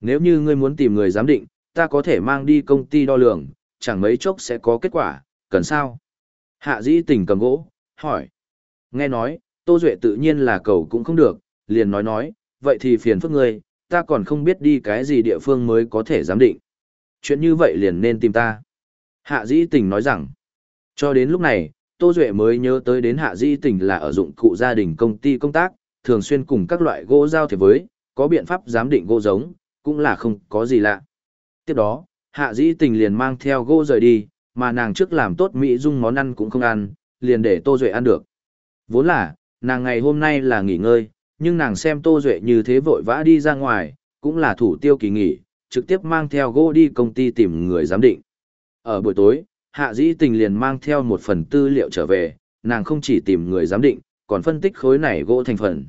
Nếu như ngươi muốn tìm người giám định, ta có thể mang đi công ty đo lường, chẳng mấy chốc sẽ có kết quả, cần sao? Hạ dĩ tình cầm gỗ, hỏi. Nghe nói, Tô Duệ tự nhiên là cầu cũng không được, liền nói nói, vậy thì phiền phức ngươi, ta còn không biết đi cái gì địa phương mới có thể giám định. Chuyện như vậy liền nên tìm ta. Hạ dĩ tình nói rằng, cho đến lúc này, Tô Duệ mới nhớ tới đến hạ dĩ tình là ở dụng cụ gia đình công ty công tác, thường xuyên cùng các loại gỗ giao thiệp với, có biện pháp giám định gỗ giống, cũng là không có gì lạ. Tiếp đó, hạ dĩ tình liền mang theo gỗ rời đi, mà nàng trước làm tốt mỹ dung món ăn cũng không ăn, liền để Tô Duệ ăn được. Vốn là, nàng ngày hôm nay là nghỉ ngơi, nhưng nàng xem Tô Duệ như thế vội vã đi ra ngoài, cũng là thủ tiêu kỳ nghỉ, trực tiếp mang theo gỗ đi công ty tìm người giám định. Ở buổi tối, Hạ Dĩ Tình liền mang theo một phần tư liệu trở về, nàng không chỉ tìm người giám định, còn phân tích khối này gỗ thành phần.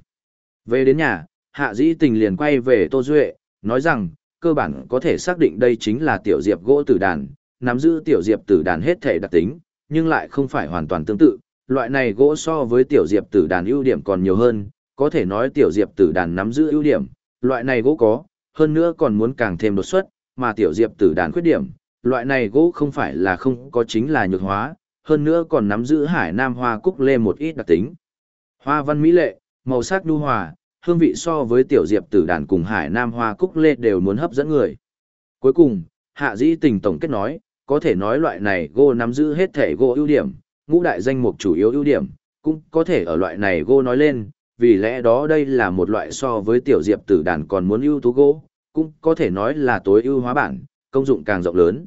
Về đến nhà, Hạ Dĩ Tình liền quay về Tô Duệ, nói rằng, cơ bản có thể xác định đây chính là tiểu diệp gỗ tử đàn, nắm giữ tiểu diệp tử đàn hết thể đặc tính, nhưng lại không phải hoàn toàn tương tự. Loại này gỗ so với tiểu diệp tử đàn ưu điểm còn nhiều hơn, có thể nói tiểu diệp tử đàn nắm giữ ưu điểm, loại này gỗ có, hơn nữa còn muốn càng thêm đột xuất, mà tiểu diệp tử đàn khuyết điểm, loại này gỗ không phải là không có chính là nhược hóa, hơn nữa còn nắm giữ hải nam hoa cúc lê một ít đặc tính. Hoa văn mỹ lệ, màu sắc nhu hòa, hương vị so với tiểu diệp tử đàn cùng hải nam hoa cúc lê đều muốn hấp dẫn người. Cuối cùng, hạ dĩ tình tổng kết nói, có thể nói loại này gô nắm giữ hết thể gô ưu điểm, ngũ đại danh mục chủ yếu ưu điểm, cũng có thể ở loại này gô nói lên, vì lẽ đó đây là một loại so với tiểu diệp tử đàn còn muốn ưu tú gỗ, cũng có thể nói là tối ưu hóa bản, công dụng càng rộng lớn.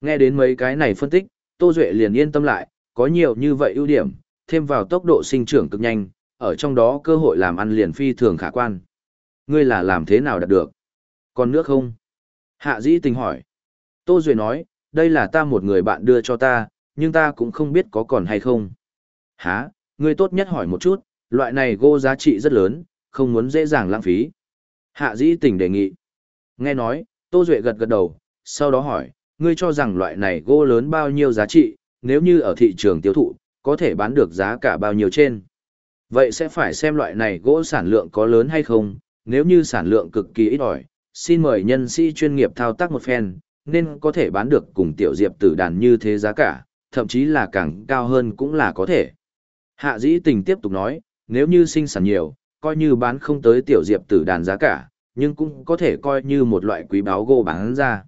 Nghe đến mấy cái này phân tích, Tô Duệ liền yên tâm lại, có nhiều như vậy ưu điểm, thêm vào tốc độ sinh trưởng cực nhanh, ở trong đó cơ hội làm ăn liền phi thường khả quan. Ngươi là làm thế nào đạt được? Còn nước không? Hạ dĩ tình hỏi. Tô Duệ nói, đây là ta một người bạn đưa cho ta, nhưng ta cũng không biết có còn hay không. Hả, ngươi tốt nhất hỏi một chút, loại này gỗ giá trị rất lớn, không muốn dễ dàng lãng phí. Hạ dĩ tình đề nghị. Nghe nói, Tô Duệ gật gật đầu, sau đó hỏi, ngươi cho rằng loại này gỗ lớn bao nhiêu giá trị, nếu như ở thị trường tiêu thụ, có thể bán được giá cả bao nhiêu trên. Vậy sẽ phải xem loại này gỗ sản lượng có lớn hay không, nếu như sản lượng cực kỳ ít ỏi, xin mời nhân sĩ chuyên nghiệp thao tác một phen, nên có thể bán được cùng tiểu diệp tử đàn như thế giá cả, thậm chí là càng cao hơn cũng là có thể. Hạ dĩ tình tiếp tục nói, nếu như sinh sản nhiều, coi như bán không tới tiểu diệp tử đàn giá cả, nhưng cũng có thể coi như một loại quý báo gỗ bán ra.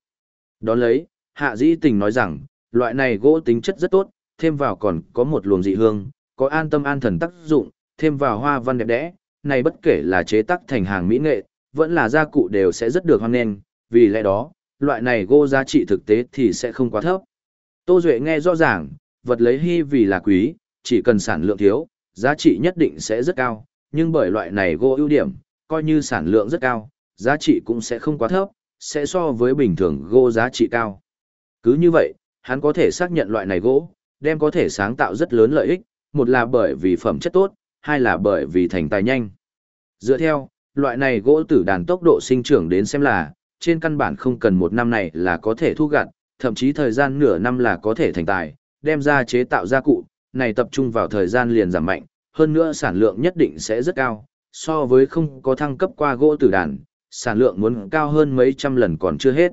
Đón lấy, hạ dĩ tình nói rằng, loại này gỗ tính chất rất tốt, thêm vào còn có một luồng dị hương, có an tâm an thần tác dụng, thêm vào hoa văn đẹp đẽ, này bất kể là chế tác thành hàng mỹ nghệ, vẫn là gia cụ đều sẽ rất được hoan nghênh, vì lẽ đó, loại này gỗ giá trị thực tế thì sẽ không quá thấp. Tô Duệ nghe rõ ràng, vật lấy hy vì là quý, chỉ cần sản lượng thiếu, giá trị nhất định sẽ rất cao, nhưng bởi loại này gỗ ưu điểm, coi như sản lượng rất cao, giá trị cũng sẽ không quá thấp, sẽ so với bình thường gỗ giá trị cao. Cứ như vậy, hắn có thể xác nhận loại này gỗ, đem có thể sáng tạo rất lớn lợi ích, một là bởi vì phẩm chất tốt, hai là bởi vì thành tài nhanh. Dựa theo, loại này gỗ tử đàn tốc độ sinh trưởng đến xem là, trên căn bản không cần một năm này là có thể thu gặt, thậm chí thời gian nửa năm là có thể thành tài, đem ra chế tạo gia cụ, này tập trung vào thời gian liền giảm mạnh, hơn nữa sản lượng nhất định sẽ rất cao, so với không có thăng cấp qua gỗ tử đàn, sản lượng muốn cao hơn mấy trăm lần còn chưa hết.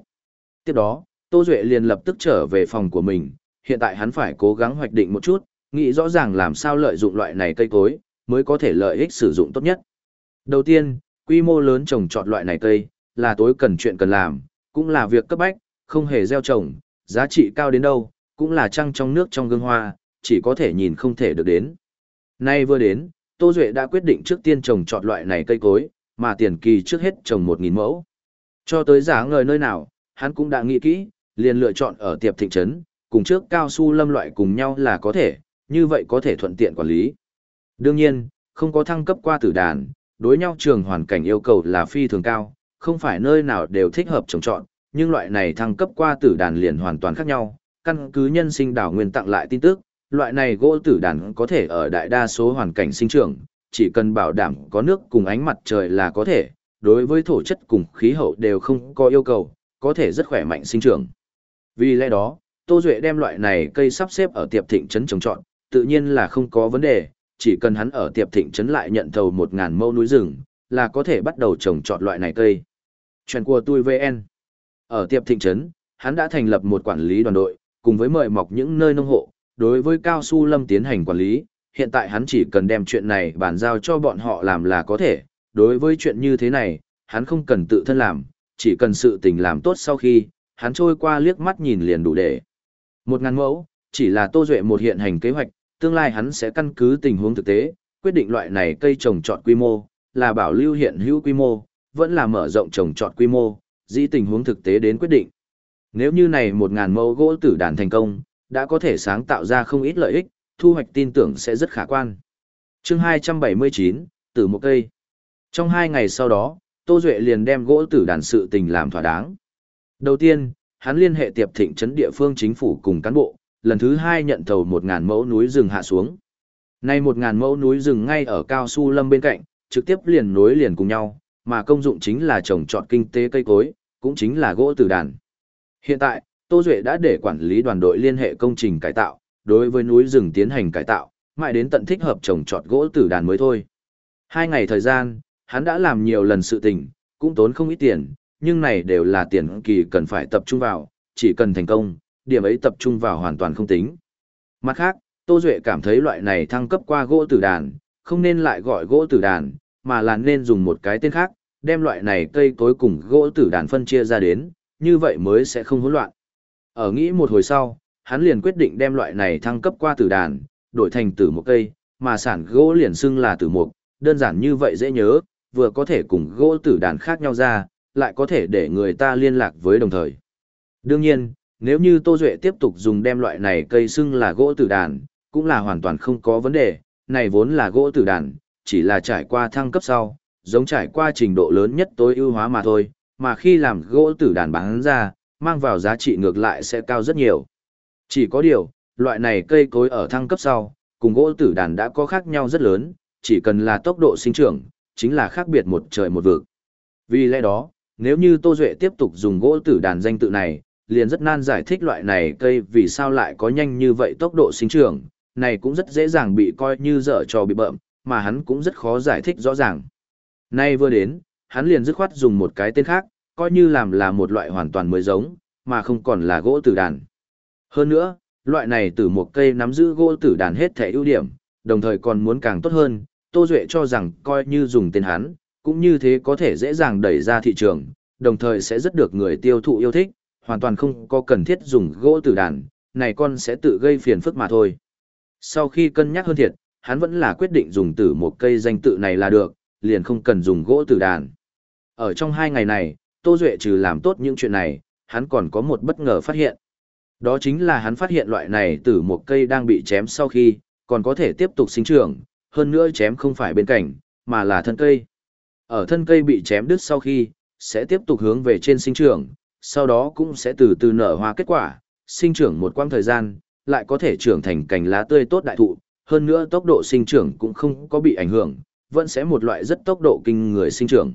Tiếp đó, Tô Duệ liền lập tức trở về phòng của mình, hiện tại hắn phải cố gắng hoạch định một chút, nghĩ rõ ràng làm sao lợi dụng loại này cây cối, mới có thể lợi ích sử dụng tốt nhất. Đầu tiên, quy mô lớn trồng trọt loại này cây, là tối cần chuyện cần làm, cũng là việc cấp bách, không hề gieo trồng, giá trị cao đến đâu, cũng là trăng trong nước trong gương hoa, chỉ có thể nhìn không thể được đến. Nay vừa đến, Tô Duệ đã quyết định trước tiên trồng trọt loại này cây cối, mà tiền kỳ trước hết trồng 1.000 mẫu. Cho tới giá ngời nơi nào, hắn cũng đã nghĩ kỹ, liền lựa chọn ở tiệp thịnh trấn, cùng trước cao su lâm loại cùng nhau là có thể, như vậy có thể thuận tiện quản lý. Đương nhiên, không có thăng cấp qua tử đàn, đối nhau trường hoàn cảnh yêu cầu là phi thường cao, không phải nơi nào đều thích hợp trồng trọt, nhưng loại này thăng cấp qua tử đàn liền hoàn toàn khác nhau, căn cứ nhân sinh đảo nguyên tặng lại tin tức, loại này gỗ tử đàn có thể ở đại đa số hoàn cảnh sinh trưởng, chỉ cần bảo đảm có nước cùng ánh mặt trời là có thể, đối với thổ chất cùng khí hậu đều không có yêu cầu, có thể rất khỏe mạnh sinh trưởng. Vì lẽ đó, Tô Duệ đem loại này cây sắp xếp ở tiệp thịnh trấn trồng trọt, tự nhiên là không có vấn đề, chỉ cần hắn ở tiệp thịnh trấn lại nhận thầu một ngàn mẫu núi rừng, là có thể bắt đầu trồng trọt loại này cây. Chuyện của tôi VN. Ở tiệp thịnh trấn, hắn đã thành lập một quản lý đoàn đội, cùng với mời mọc những nơi nông hộ, đối với cao su lâm tiến hành quản lý, hiện tại hắn chỉ cần đem chuyện này bàn giao cho bọn họ làm là có thể, đối với chuyện như thế này, hắn không cần tự thân làm, chỉ cần sự tình làm tốt sau khi, hắn trôi qua liếc mắt nhìn liền đủ để. Một ngàn mẫu, chỉ là Tô Duệ một hiện hành kế hoạch, tương lai hắn sẽ căn cứ tình huống thực tế, quyết định loại này cây trồng trọt quy mô, là bảo lưu hiện hữu quy mô, vẫn là mở rộng trồng trọt quy mô, dĩ tình huống thực tế đến quyết định. Nếu như này một ngàn mẫu gỗ tử đàn thành công, đã có thể sáng tạo ra không ít lợi ích, thu hoạch tin tưởng sẽ rất khả quan. chương 279, tử một cây. Trong hai ngày sau đó, Tô Duệ liền đem gỗ tử đàn sự tình làm thỏa đáng. Đầu tiên, hắn liên hệ tiệp thịnh trấn địa phương chính phủ cùng cán bộ, lần thứ hai nhận thầu một ngàn mẫu núi rừng hạ xuống. Nay một ngàn mẫu núi rừng ngay ở cao su lâm bên cạnh, trực tiếp liền nối liền cùng nhau, mà công dụng chính là trồng trọt kinh tế cây cối, cũng chính là gỗ tử đàn. Hiện tại, Tô Duệ đã để quản lý đoàn đội liên hệ công trình cải tạo, đối với núi rừng tiến hành cải tạo, mãi đến tận thích hợp trồng trọt gỗ tử đàn mới thôi. Hai ngày thời gian, hắn đã làm nhiều lần sự tình, cũng tốn không ít tiền, nhưng này đều là tiền kỳ cần phải tập trung vào, chỉ cần thành công, điểm ấy tập trung vào hoàn toàn không tính. Mặt khác, Tô Duệ cảm thấy loại này thăng cấp qua gỗ tử đàn, không nên lại gọi gỗ tử đàn, mà là nên dùng một cái tên khác, đem loại này cây cối cùng gỗ tử đàn phân chia ra đến, như vậy mới sẽ không hỗn loạn. Ở nghĩ một hồi sau, hắn liền quyết định đem loại này thăng cấp qua tử đàn, đổi thành tử một cây, mà sản gỗ liền xưng là tử mục, đơn giản như vậy dễ nhớ, vừa có thể cùng gỗ tử đàn khác nhau ra, lại có thể để người ta liên lạc với đồng thời. Đương nhiên, nếu như Tô Duệ tiếp tục dùng đem loại này cây xưng là gỗ tử đàn, cũng là hoàn toàn không có vấn đề, này vốn là gỗ tử đàn, chỉ là trải qua thăng cấp sau, giống trải qua trình độ lớn nhất tối ưu hóa mà thôi, mà khi làm gỗ tử đàn bán ra, mang vào giá trị ngược lại sẽ cao rất nhiều. Chỉ có điều, loại này cây cối ở thăng cấp sau, cùng gỗ tử đàn đã có khác nhau rất lớn, chỉ cần là tốc độ sinh trưởng, chính là khác biệt một trời một vực. Vì lẽ đó, nếu như Tô Duệ tiếp tục dùng gỗ tử đàn danh tự này, liền rất nan giải thích loại này cây vì sao lại có nhanh như vậy tốc độ sinh trưởng, này cũng rất dễ dàng bị coi như dở trò bị bợm, mà hắn cũng rất khó giải thích rõ ràng. Nay vừa đến, hắn liền dứt khoát dùng một cái tên khác, coi như làm là một loại hoàn toàn mới giống, mà không còn là gỗ tử đàn. Hơn nữa, loại này từ một cây nắm giữ gỗ tử đàn hết thể ưu điểm, đồng thời còn muốn càng tốt hơn, Tô Duệ cho rằng coi như dùng tên hắn, cũng như thế có thể dễ dàng đẩy ra thị trường, đồng thời sẽ rất được người tiêu thụ yêu thích, hoàn toàn không có cần thiết dùng gỗ tử đàn, này con sẽ tự gây phiền phức mà thôi. Sau khi cân nhắc hơn thiệt, hắn vẫn là quyết định dùng tử một cây danh tự này là được, liền không cần dùng gỗ tử đàn. Ở trong hai ngày này, Tô Duệ trừ làm tốt những chuyện này, hắn còn có một bất ngờ phát hiện. Đó chính là hắn phát hiện loại này tử một cây đang bị chém sau khi, còn có thể tiếp tục sinh trưởng, hơn nữa chém không phải bên cạnh, mà là thân cây. Ở thân cây bị chém đứt sau khi, sẽ tiếp tục hướng về trên sinh trưởng, sau đó cũng sẽ từ từ nở hoa kết quả, sinh trưởng một quãng thời gian, lại có thể trưởng thành cành lá tươi tốt đại thụ, hơn nữa tốc độ sinh trưởng cũng không có bị ảnh hưởng, vẫn sẽ một loại rất tốc độ kinh người sinh trưởng.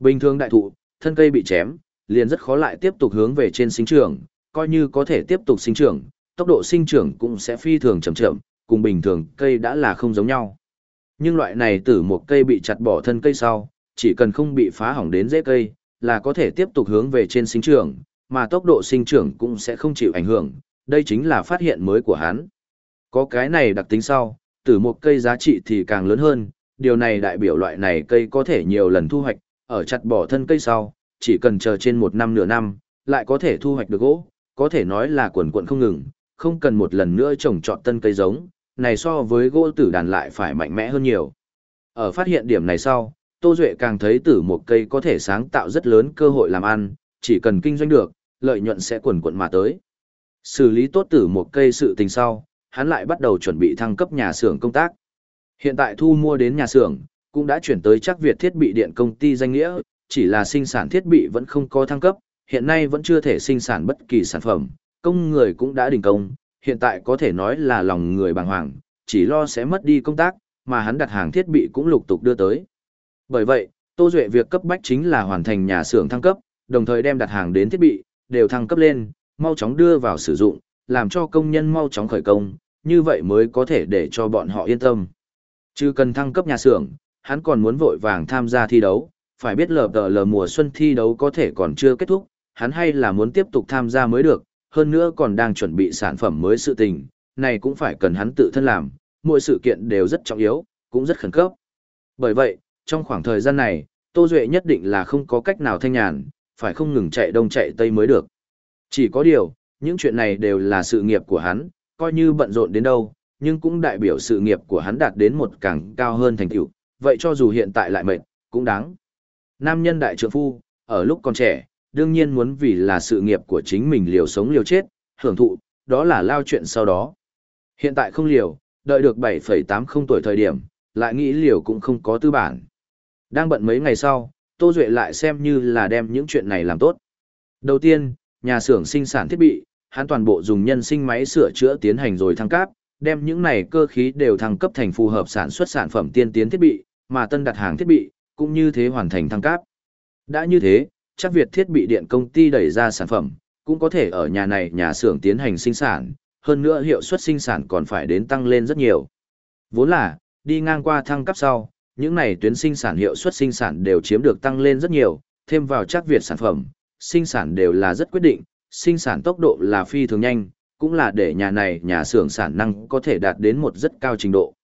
Bình thường đại thụ, thân cây bị chém, liền rất khó lại tiếp tục hướng về trên sinh trưởng, coi như có thể tiếp tục sinh trưởng, tốc độ sinh trưởng cũng sẽ phi thường chậm chậm, cùng bình thường cây đã là không giống nhau. Nhưng loại này từ một cây bị chặt bỏ thân cây sau, chỉ cần không bị phá hỏng đến rễ cây, là có thể tiếp tục hướng về trên sinh trưởng, mà tốc độ sinh trưởng cũng sẽ không chịu ảnh hưởng, đây chính là phát hiện mới của hắn. Có cái này đặc tính sau, từ một cây giá trị thì càng lớn hơn, điều này đại biểu loại này cây có thể nhiều lần thu hoạch, ở chặt bỏ thân cây sau, chỉ cần chờ trên một năm nửa năm, lại có thể thu hoạch được gỗ, có thể nói là quần quận không ngừng, không cần một lần nữa trồng trọt tân cây giống, này so với gỗ tử đàn lại phải mạnh mẽ hơn nhiều. Ở phát hiện điểm này sau, Tô Duệ càng thấy tử một cây có thể sáng tạo rất lớn cơ hội làm ăn, chỉ cần kinh doanh được, lợi nhuận sẽ quần quận mà tới. Xử lý tốt tử một cây sự tình sau, hắn lại bắt đầu chuẩn bị thăng cấp nhà xưởng công tác. Hiện tại thu mua đến nhà xưởng, cũng đã chuyển tới chắc Việt thiết bị điện công ty danh nghĩa, chỉ là sinh sản thiết bị vẫn không có thăng cấp, hiện nay vẫn chưa thể sinh sản bất kỳ sản phẩm, công người cũng đã đình công, hiện tại có thể nói là lòng người bàng hoàng, chỉ lo sẽ mất đi công tác, mà hắn đặt hàng thiết bị cũng lục tục đưa tới. Bởi vậy, Tô Duệ việc cấp bách chính là hoàn thành nhà xưởng thăng cấp, đồng thời đem đặt hàng đến thiết bị, đều thăng cấp lên, mau chóng đưa vào sử dụng, làm cho công nhân mau chóng khởi công, như vậy mới có thể để cho bọn họ yên tâm. Chứ cần thăng cấp nhà xưởng, hắn còn muốn vội vàng tham gia thi đấu, phải biết lờ tờ lờ mùa xuân thi đấu có thể còn chưa kết thúc, hắn hay là muốn tiếp tục tham gia mới được, hơn nữa còn đang chuẩn bị sản phẩm mới sự tình, này cũng phải cần hắn tự thân làm, mỗi sự kiện đều rất trọng yếu, cũng rất khẩn cấp. Bởi vậy, trong khoảng thời gian này, Tô Duệ nhất định là không có cách nào thanh nhàn, phải không ngừng chạy đông chạy tây mới được. Chỉ có điều, những chuyện này đều là sự nghiệp của hắn, coi như bận rộn đến đâu, nhưng cũng đại biểu sự nghiệp của hắn đạt đến một càng cao hơn thành tựu, vậy cho dù hiện tại lại mệt, cũng đáng. Nam nhân đại trượng phu, ở lúc còn trẻ, đương nhiên muốn vì là sự nghiệp của chính mình liều sống liều chết, hưởng thụ, đó là lao chuyện sau đó. Hiện tại không liều, đợi được 7,80 tuổi thời điểm, lại nghĩ liều cũng không có tư bản. Đang bận mấy ngày sau, Tô Duệ lại xem như là đem những chuyện này làm tốt. Đầu tiên, nhà xưởng sinh sản thiết bị, hắn toàn bộ dùng nhân sinh máy sửa chữa tiến hành rồi thăng cấp, đem những này cơ khí đều thăng cấp thành phù hợp sản xuất sản phẩm tiên tiến thiết bị, mà tân đặt hàng thiết bị, cũng như thế hoàn thành thăng cấp. Đã như thế, chắc Việt thiết bị điện công ty đẩy ra sản phẩm, cũng có thể ở nhà này nhà xưởng tiến hành sinh sản, hơn nữa hiệu suất sinh sản còn phải đến tăng lên rất nhiều. Vốn là, đi ngang qua thăng cấp sau, những này tuyến sinh sản hiệu suất sinh sản đều chiếm được tăng lên rất nhiều, thêm vào chắc Việt sản phẩm, sinh sản đều là rất quyết định, sinh sản tốc độ là phi thường nhanh, cũng là để nhà này nhà xưởng sản năng có thể đạt đến một rất cao trình độ.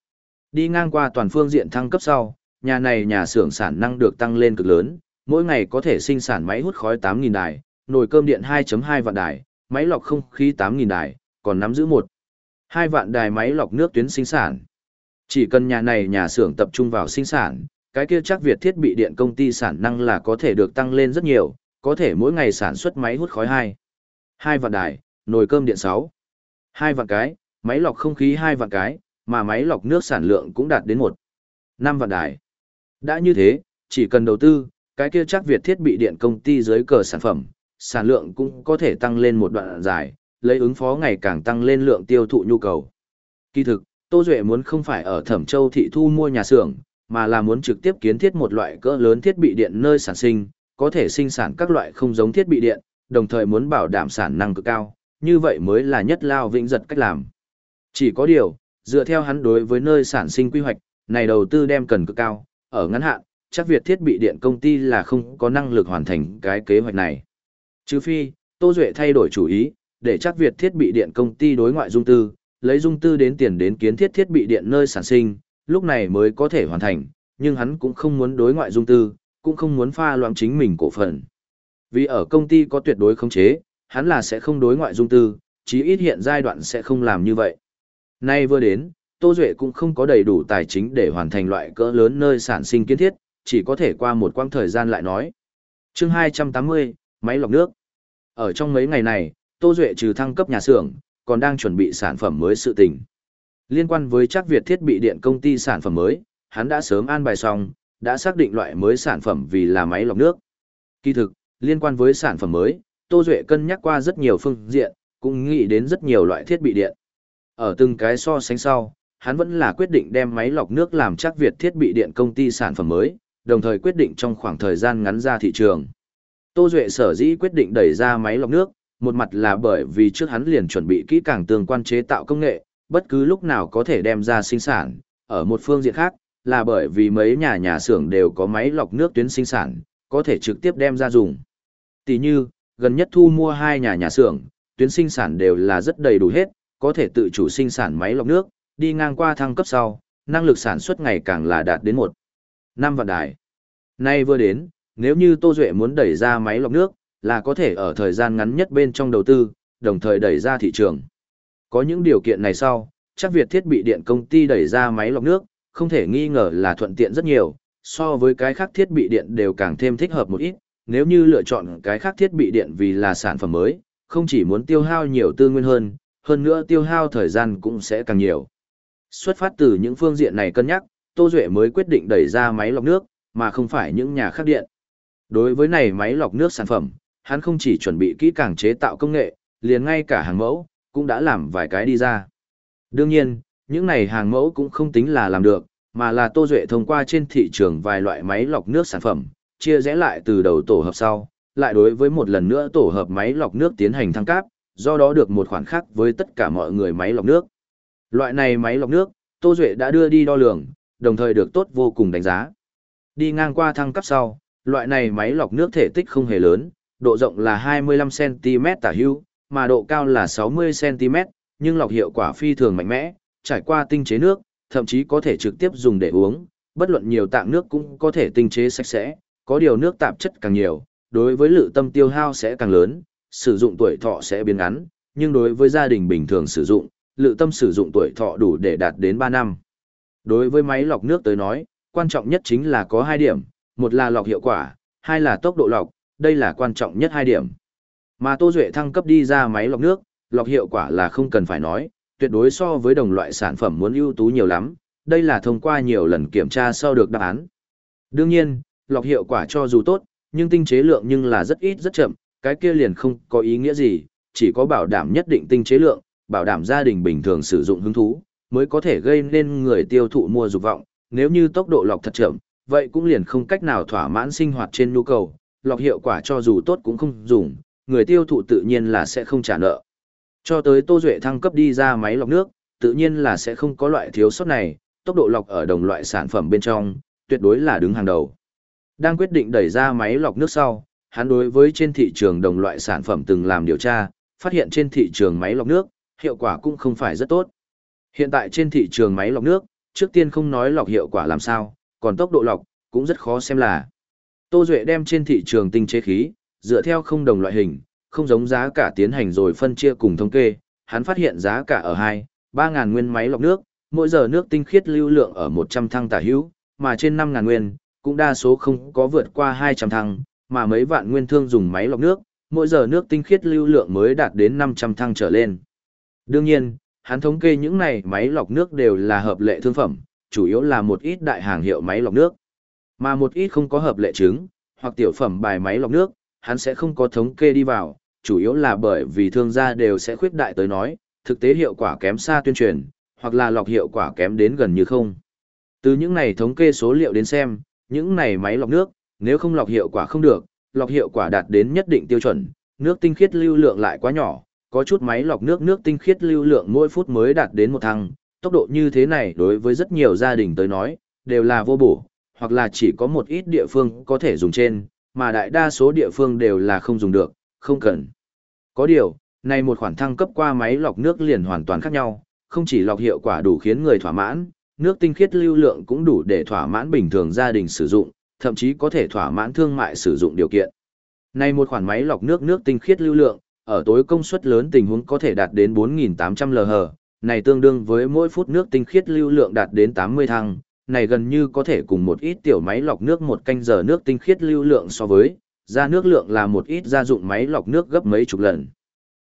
Đi ngang qua toàn phương diện thăng cấp sau, nhà này nhà xưởng sản năng được tăng lên cực lớn, mỗi ngày có thể sinh sản máy hút khói 8.000 đài, nồi cơm điện 2.2 vạn đài, máy lọc không khí 8.000 đài, còn nắm giữ một 2 vạn đài máy lọc nước tuyến sinh sản. Chỉ cần nhà này nhà xưởng tập trung vào sinh sản, cái kia chắc Việt thiết bị điện công ty sản năng là có thể được tăng lên rất nhiều, có thể mỗi ngày sản xuất máy hút khói 2. 2 vạn đài, nồi cơm điện 6. 2 vạn cái, máy lọc không khí 2 vạn cái, mà máy lọc nước sản lượng cũng đạt đến 1. 5 vạn đài. Đã như thế, chỉ cần đầu tư, cái kia chắc Việt thiết bị điện công ty dưới cờ sản phẩm, sản lượng cũng có thể tăng lên một đoạn dài, lấy ứng phó ngày càng tăng lên lượng tiêu thụ nhu cầu. Kỳ thực, Tô Duệ muốn không phải ở Thẩm Châu thị thu mua nhà xưởng, mà là muốn trực tiếp kiến thiết một loại cỡ lớn thiết bị điện nơi sản sinh, có thể sinh sản các loại không giống thiết bị điện, đồng thời muốn bảo đảm sản năng cực cao, như vậy mới là nhất lao vĩnh giật cách làm. Chỉ có điều, dựa theo hắn đối với nơi sản sinh quy hoạch, này đầu tư đem cần cực cao, ở ngắn hạn, chắc Việt thiết bị điện công ty là không có năng lực hoàn thành cái kế hoạch này. Trừ phi, Tô Duệ thay đổi chủ ý, để chắc Việt thiết bị điện công ty đối ngoại dung tư, lấy dung tư đến tiền đến kiến thiết thiết bị điện nơi sản sinh, lúc này mới có thể hoàn thành, nhưng hắn cũng không muốn đối ngoại dung tư, cũng không muốn pha loãng chính mình cổ phần. Vì ở công ty có tuyệt đối khống chế, hắn là sẽ không đối ngoại dung tư, chí ít hiện giai đoạn sẽ không làm như vậy. Nay vừa đến, Tô Duệ cũng không có đầy đủ tài chính để hoàn thành loại cỡ lớn nơi sản sinh kiến thiết, chỉ có thể qua một quãng thời gian lại nói. chương 280, máy lọc nước. Ở trong mấy ngày này, Tô Duệ trừ thăng cấp nhà xưởng, còn đang chuẩn bị sản phẩm mới sự tình. Liên quan với chắc Việt thiết bị điện công ty sản phẩm mới, hắn đã sớm an bài xong, đã xác định loại mới sản phẩm vì là máy lọc nước. Kỳ thực, liên quan với sản phẩm mới, Tô Duệ cân nhắc qua rất nhiều phương diện, cũng nghĩ đến rất nhiều loại thiết bị điện. Ở từng cái so sánh sau, hắn vẫn là quyết định đem máy lọc nước làm chắc Việt thiết bị điện công ty sản phẩm mới, đồng thời quyết định trong khoảng thời gian ngắn ra thị trường. Tô Duệ sở dĩ quyết định đẩy ra máy lọc nước, một mặt là bởi vì trước hắn liền chuẩn bị kỹ càng tương quan chế tạo công nghệ, bất cứ lúc nào có thể đem ra sinh sản, ở một phương diện khác, là bởi vì mấy nhà nhà xưởng đều có máy lọc nước tuyến sinh sản, có thể trực tiếp đem ra dùng. Tỷ như, gần nhất thu mua hai nhà nhà xưởng, tuyến sinh sản đều là rất đầy đủ hết, có thể tự chủ sinh sản máy lọc nước, đi ngang qua thăng cấp sau, năng lực sản xuất ngày càng là đạt đến một năm vạn đài. Nay vừa đến, nếu như Tô Duệ muốn đẩy ra máy lọc nước, là có thể ở thời gian ngắn nhất bên trong đầu tư, đồng thời đẩy ra thị trường. Có những điều kiện này sau, chắc Việt thiết bị điện công ty đẩy ra máy lọc nước, không thể nghi ngờ là thuận tiện rất nhiều, so với cái khác thiết bị điện đều càng thêm thích hợp một ít, nếu như lựa chọn cái khác thiết bị điện vì là sản phẩm mới, không chỉ muốn tiêu hao nhiều tư nguyên hơn, hơn nữa tiêu hao thời gian cũng sẽ càng nhiều. Xuất phát từ những phương diện này cân nhắc, Tô Duệ mới quyết định đẩy ra máy lọc nước, mà không phải những nhà khác điện. Đối với này máy lọc nước sản phẩm, hắn không chỉ chuẩn bị kỹ càng chế tạo công nghệ, liền ngay cả hàng mẫu, cũng đã làm vài cái đi ra. Đương nhiên, những này hàng mẫu cũng không tính là làm được, mà là Tô Duệ thông qua trên thị trường vài loại máy lọc nước sản phẩm, chia rẽ lại từ đầu tổ hợp sau, lại đối với một lần nữa tổ hợp máy lọc nước tiến hành thăng cấp, do đó được một khoản khác với tất cả mọi người máy lọc nước. Loại này máy lọc nước, Tô Duệ đã đưa đi đo lường, đồng thời được tốt vô cùng đánh giá. Đi ngang qua thăng cấp sau, loại này máy lọc nước thể tích không hề lớn, độ rộng là 25cm tả hưu, mà độ cao là 60cm, nhưng lọc hiệu quả phi thường mạnh mẽ, trải qua tinh chế nước, thậm chí có thể trực tiếp dùng để uống, bất luận nhiều tạng nước cũng có thể tinh chế sạch sẽ, có điều nước tạp chất càng nhiều, đối với lự tâm tiêu hao sẽ càng lớn, sử dụng tuổi thọ sẽ biến ngắn, nhưng đối với gia đình bình thường sử dụng, lự tâm sử dụng tuổi thọ đủ để đạt đến 3 năm. Đối với máy lọc nước tới nói, quan trọng nhất chính là có hai điểm, một là lọc hiệu quả, hai là tốc độ lọc, đây là quan trọng nhất hai điểm. Mà Tô Duệ thăng cấp đi ra máy lọc nước, lọc hiệu quả là không cần phải nói, tuyệt đối so với đồng loại sản phẩm muốn ưu tú nhiều lắm, đây là thông qua nhiều lần kiểm tra sau được đáp án. Đương nhiên, lọc hiệu quả cho dù tốt, nhưng tinh chế lượng nhưng là rất ít rất chậm, cái kia liền không có ý nghĩa gì, chỉ có bảo đảm nhất định tinh chế lượng, bảo đảm gia đình bình thường sử dụng hứng thú, mới có thể gây nên người tiêu thụ mua dục vọng, nếu như tốc độ lọc thật chậm, vậy cũng liền không cách nào thỏa mãn sinh hoạt trên nhu cầu, lọc hiệu quả cho dù tốt cũng không dùng, người tiêu thụ tự nhiên là sẽ không trả nợ. Cho tới Tô Duệ thăng cấp đi ra máy lọc nước, tự nhiên là sẽ không có loại thiếu sót này, tốc độ lọc ở đồng loại sản phẩm bên trong, tuyệt đối là đứng hàng đầu. Đang quyết định đẩy ra máy lọc nước sau, hắn đối với trên thị trường đồng loại sản phẩm từng làm điều tra, phát hiện trên thị trường máy lọc nước, hiệu quả cũng không phải rất tốt. Hiện tại trên thị trường máy lọc nước, trước tiên không nói lọc hiệu quả làm sao, còn tốc độ lọc, cũng rất khó xem là. Tô Duệ đem trên thị trường tinh chế khí, dựa theo không đồng loại hình, không giống giá cả tiến hành rồi phân chia cùng thống kê, hắn phát hiện giá cả ở 2, 3.000 nguyên máy lọc nước, mỗi giờ nước tinh khiết lưu lượng ở 100 thăng tả hữu, mà trên 5.000 nguyên, cũng đa số không có vượt qua 200 thăng, mà mấy vạn nguyên thương dùng máy lọc nước, mỗi giờ nước tinh khiết lưu lượng mới đạt đến 500 thăng trở lên. Đương nhiên, hắn thống kê những này máy lọc nước đều là hợp lệ thương phẩm, chủ yếu là một ít đại hàng hiệu máy lọc nước. Mà một ít không có hợp lệ chứng, hoặc tiểu phẩm bài máy lọc nước, hắn sẽ không có thống kê đi vào, chủ yếu là bởi vì thương gia đều sẽ khuyết đại tới nói, thực tế hiệu quả kém xa tuyên truyền, hoặc là lọc hiệu quả kém đến gần như không. Từ những này thống kê số liệu đến xem, những này máy lọc nước, nếu không lọc hiệu quả không được, lọc hiệu quả đạt đến nhất định tiêu chuẩn, nước tinh khiết lưu lượng lại quá nhỏ, có chút máy lọc nước nước tinh khiết lưu lượng mỗi phút mới đạt đến một thăng, tốc độ như thế này đối với rất nhiều gia đình tới nói, đều là vô bổ, hoặc là chỉ có một ít địa phương có thể dùng trên, mà đại đa số địa phương đều là không dùng được, không cần. Có điều, này một khoản thăng cấp qua máy lọc nước liền hoàn toàn khác nhau, không chỉ lọc hiệu quả đủ khiến người thỏa mãn, nước tinh khiết lưu lượng cũng đủ để thỏa mãn bình thường gia đình sử dụng, thậm chí có thể thỏa mãn thương mại sử dụng điều kiện. Này một khoản máy lọc nước nước tinh khiết lưu lượng, ở tối công suất lớn tình huống có thể đạt đến 4.800 lh, này tương đương với mỗi phút nước tinh khiết lưu lượng đạt đến 80 thăng, này gần như có thể cùng một ít tiểu máy lọc nước một canh giờ nước tinh khiết lưu lượng so với, ra nước lượng là một ít gia dụng máy lọc nước gấp mấy chục lần.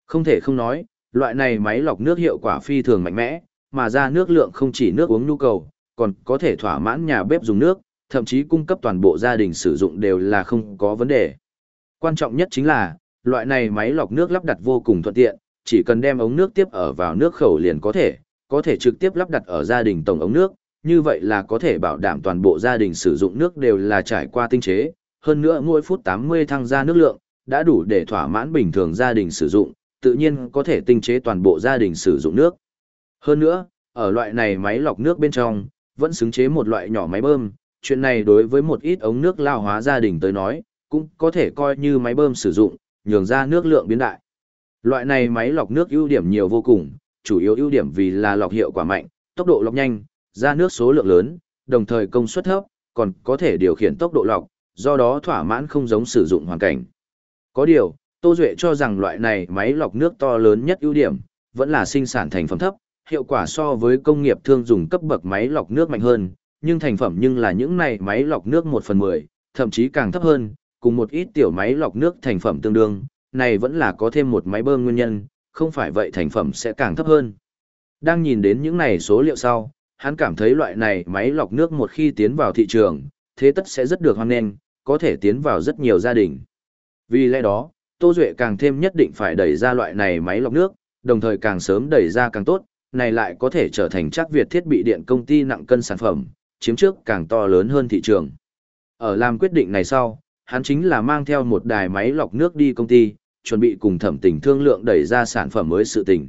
Không thể không nói, loại này máy lọc nước hiệu quả phi thường mạnh mẽ, mà ra nước lượng không chỉ nước uống nhu cầu, còn có thể thỏa mãn nhà bếp dùng nước, thậm chí cung cấp toàn bộ gia đình sử dụng đều là không có vấn đề. Quan trọng nhất chính là, loại này máy lọc nước lắp đặt vô cùng thuận tiện, chỉ cần đem ống nước tiếp ở vào nước khẩu liền có thể, có thể trực tiếp lắp đặt ở gia đình tổng ống nước, như vậy là có thể bảo đảm toàn bộ gia đình sử dụng nước đều là trải qua tinh chế, hơn nữa mỗi phút 80 thăng ra nước lượng, đã đủ để thỏa mãn bình thường gia đình sử dụng, tự nhiên có thể tinh chế toàn bộ gia đình sử dụng nước. Hơn nữa, ở loại này máy lọc nước bên trong, vẫn xứng chế một loại nhỏ máy bơm, chuyện này đối với một ít ống nước lao hóa gia đình tới nói, cũng có thể coi như máy bơm sử dụng, nhường ra nước lượng biến đại. Loại này máy lọc nước ưu điểm nhiều vô cùng, chủ yếu ưu điểm vì là lọc hiệu quả mạnh, tốc độ lọc nhanh, ra nước số lượng lớn, đồng thời công suất thấp, còn có thể điều khiển tốc độ lọc, do đó thỏa mãn không giống sử dụng hoàn cảnh. Có điều, Tô Duệ cho rằng loại này máy lọc nước to lớn nhất ưu điểm, vẫn là sinh sản thành phẩm thấp, hiệu quả so với công nghiệp thương dùng cấp bậc máy lọc nước mạnh hơn, nhưng thành phẩm nhưng là những này máy lọc nước 1 phần 10, thậm chí càng thấp hơn, cùng một ít tiểu máy lọc nước thành phẩm tương đương, này vẫn là có thêm một máy bơm nguyên nhân, không phải vậy thành phẩm sẽ càng thấp hơn. Đang nhìn đến những này số liệu sau, hắn cảm thấy loại này máy lọc nước một khi tiến vào thị trường, thế tất sẽ rất được hoan nghênh, có thể tiến vào rất nhiều gia đình. Vì lẽ đó, Tô Duệ càng thêm nhất định phải đẩy ra loại này máy lọc nước, đồng thời càng sớm đẩy ra càng tốt, này lại có thể trở thành chắc Việt thiết bị điện công ty nặng cân sản phẩm, chiếm trước càng to lớn hơn thị trường. Ở làm quyết định này sau, hắn chính là mang theo một đài máy lọc nước đi công ty, chuẩn bị cùng thẩm tình thương lượng đẩy ra sản phẩm mới sự tình.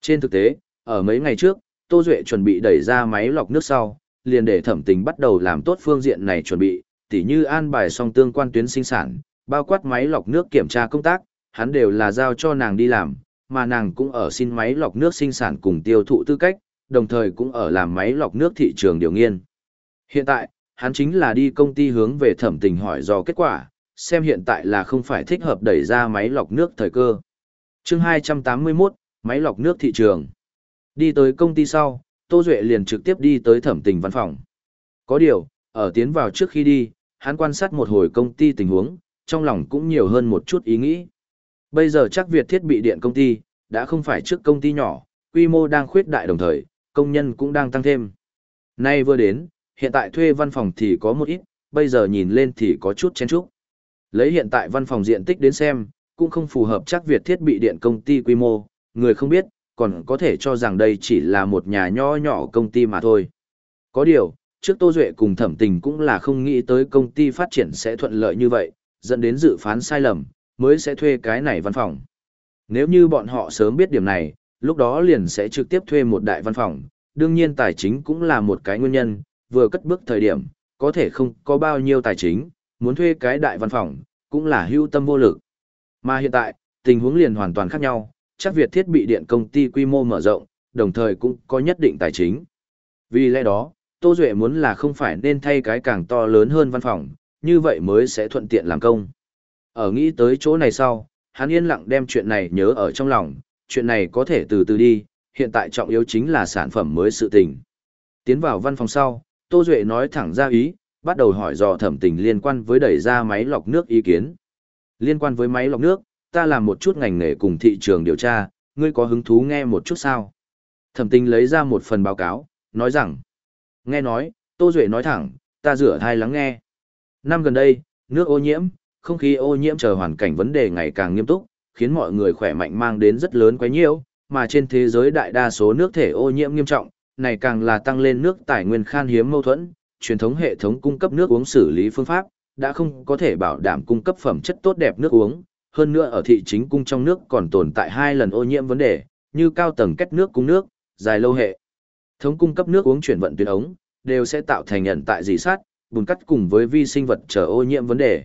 Trên thực tế, ở mấy ngày trước, Tô Duệ chuẩn bị đẩy ra máy lọc nước sau, liền để thẩm tình bắt đầu làm tốt phương diện này chuẩn bị, tỉ như an bài song tương quan tuyến sinh sản, bao quát máy lọc nước kiểm tra công tác, hắn đều là giao cho nàng đi làm, mà nàng cũng ở xin máy lọc nước sinh sản cùng tiêu thụ tư cách, đồng thời cũng ở làm máy lọc nước thị trường điều nghiên. Hiện tại, hắn chính là đi công ty hướng về thẩm tình hỏi do kết quả, xem hiện tại là không phải thích hợp đẩy ra máy lọc nước thời cơ. chương 281, máy lọc nước thị trường. Đi tới công ty sau, Tô Duệ liền trực tiếp đi tới thẩm tình văn phòng. Có điều, ở tiến vào trước khi đi, hắn quan sát một hồi công ty tình huống, trong lòng cũng nhiều hơn một chút ý nghĩ. Bây giờ chắc Việt thiết bị điện công ty, đã không phải trước công ty nhỏ, quy mô đang khuyết đại đồng thời, công nhân cũng đang tăng thêm. Nay vừa đến, hiện tại thuê văn phòng thì có một ít, bây giờ nhìn lên thì có chút chén chúc. Lấy hiện tại văn phòng diện tích đến xem, cũng không phù hợp chắc Việt thiết bị điện công ty quy mô, người không biết, còn có thể cho rằng đây chỉ là một nhà nho nhỏ công ty mà thôi. Có điều, trước Tô Duệ cùng thẩm tình cũng là không nghĩ tới công ty phát triển sẽ thuận lợi như vậy, dẫn đến dự phán sai lầm, mới sẽ thuê cái này văn phòng. Nếu như bọn họ sớm biết điểm này, lúc đó liền sẽ trực tiếp thuê một đại văn phòng, đương nhiên tài chính cũng là một cái nguyên nhân, vừa cất bước thời điểm, có thể không có bao nhiêu tài chính, muốn thuê cái đại văn phòng, cũng là hưu tâm vô lực. Mà hiện tại, tình huống liền hoàn toàn khác nhau, chắc Việt thiết bị điện công ty quy mô mở rộng, đồng thời cũng có nhất định tài chính. Vì lẽ đó, Tô Duệ muốn là không phải nên thay cái càng to lớn hơn văn phòng, như vậy mới sẽ thuận tiện làm công. Ở nghĩ tới chỗ này sau, hắn yên lặng đem chuyện này nhớ ở trong lòng, chuyện này có thể từ từ đi, hiện tại trọng yếu chính là sản phẩm mới sự tình. Tiến vào văn phòng sau, Tô Duệ nói thẳng ra ý, bắt đầu hỏi dò thẩm tình liên quan với đẩy ra máy lọc nước ý kiến. Liên quan với máy lọc nước, ta làm một chút ngành nghề cùng thị trường điều tra, ngươi có hứng thú nghe một chút sao? Thẩm Tinh lấy ra một phần báo cáo, nói rằng, nghe nói, Tô Duệ nói thẳng, ta rửa thai lắng nghe. Năm gần đây, nước ô nhiễm, không khí ô nhiễm chờ hoàn cảnh vấn đề ngày càng nghiêm túc, khiến mọi người khỏe mạnh mang đến rất lớn quấy nhiễu, mà trên thế giới đại đa số nước thể ô nhiễm nghiêm trọng, này càng là tăng lên nước tài nguyên khan hiếm mâu thuẫn, truyền thống hệ thống cung cấp nước uống xử lý phương pháp đã không có thể bảo đảm cung cấp phẩm chất tốt đẹp nước uống, hơn nữa ở thị chính cung trong nước còn tồn tại hai lần ô nhiễm vấn đề, như cao tầng kết nước cung nước, dài lâu hệ. Thống cung cấp nước uống chuyển vận tuyến ống, đều sẽ tạo thành nhận tại dị sát, bùn cắt cùng với vi sinh vật trở ô nhiễm vấn đề.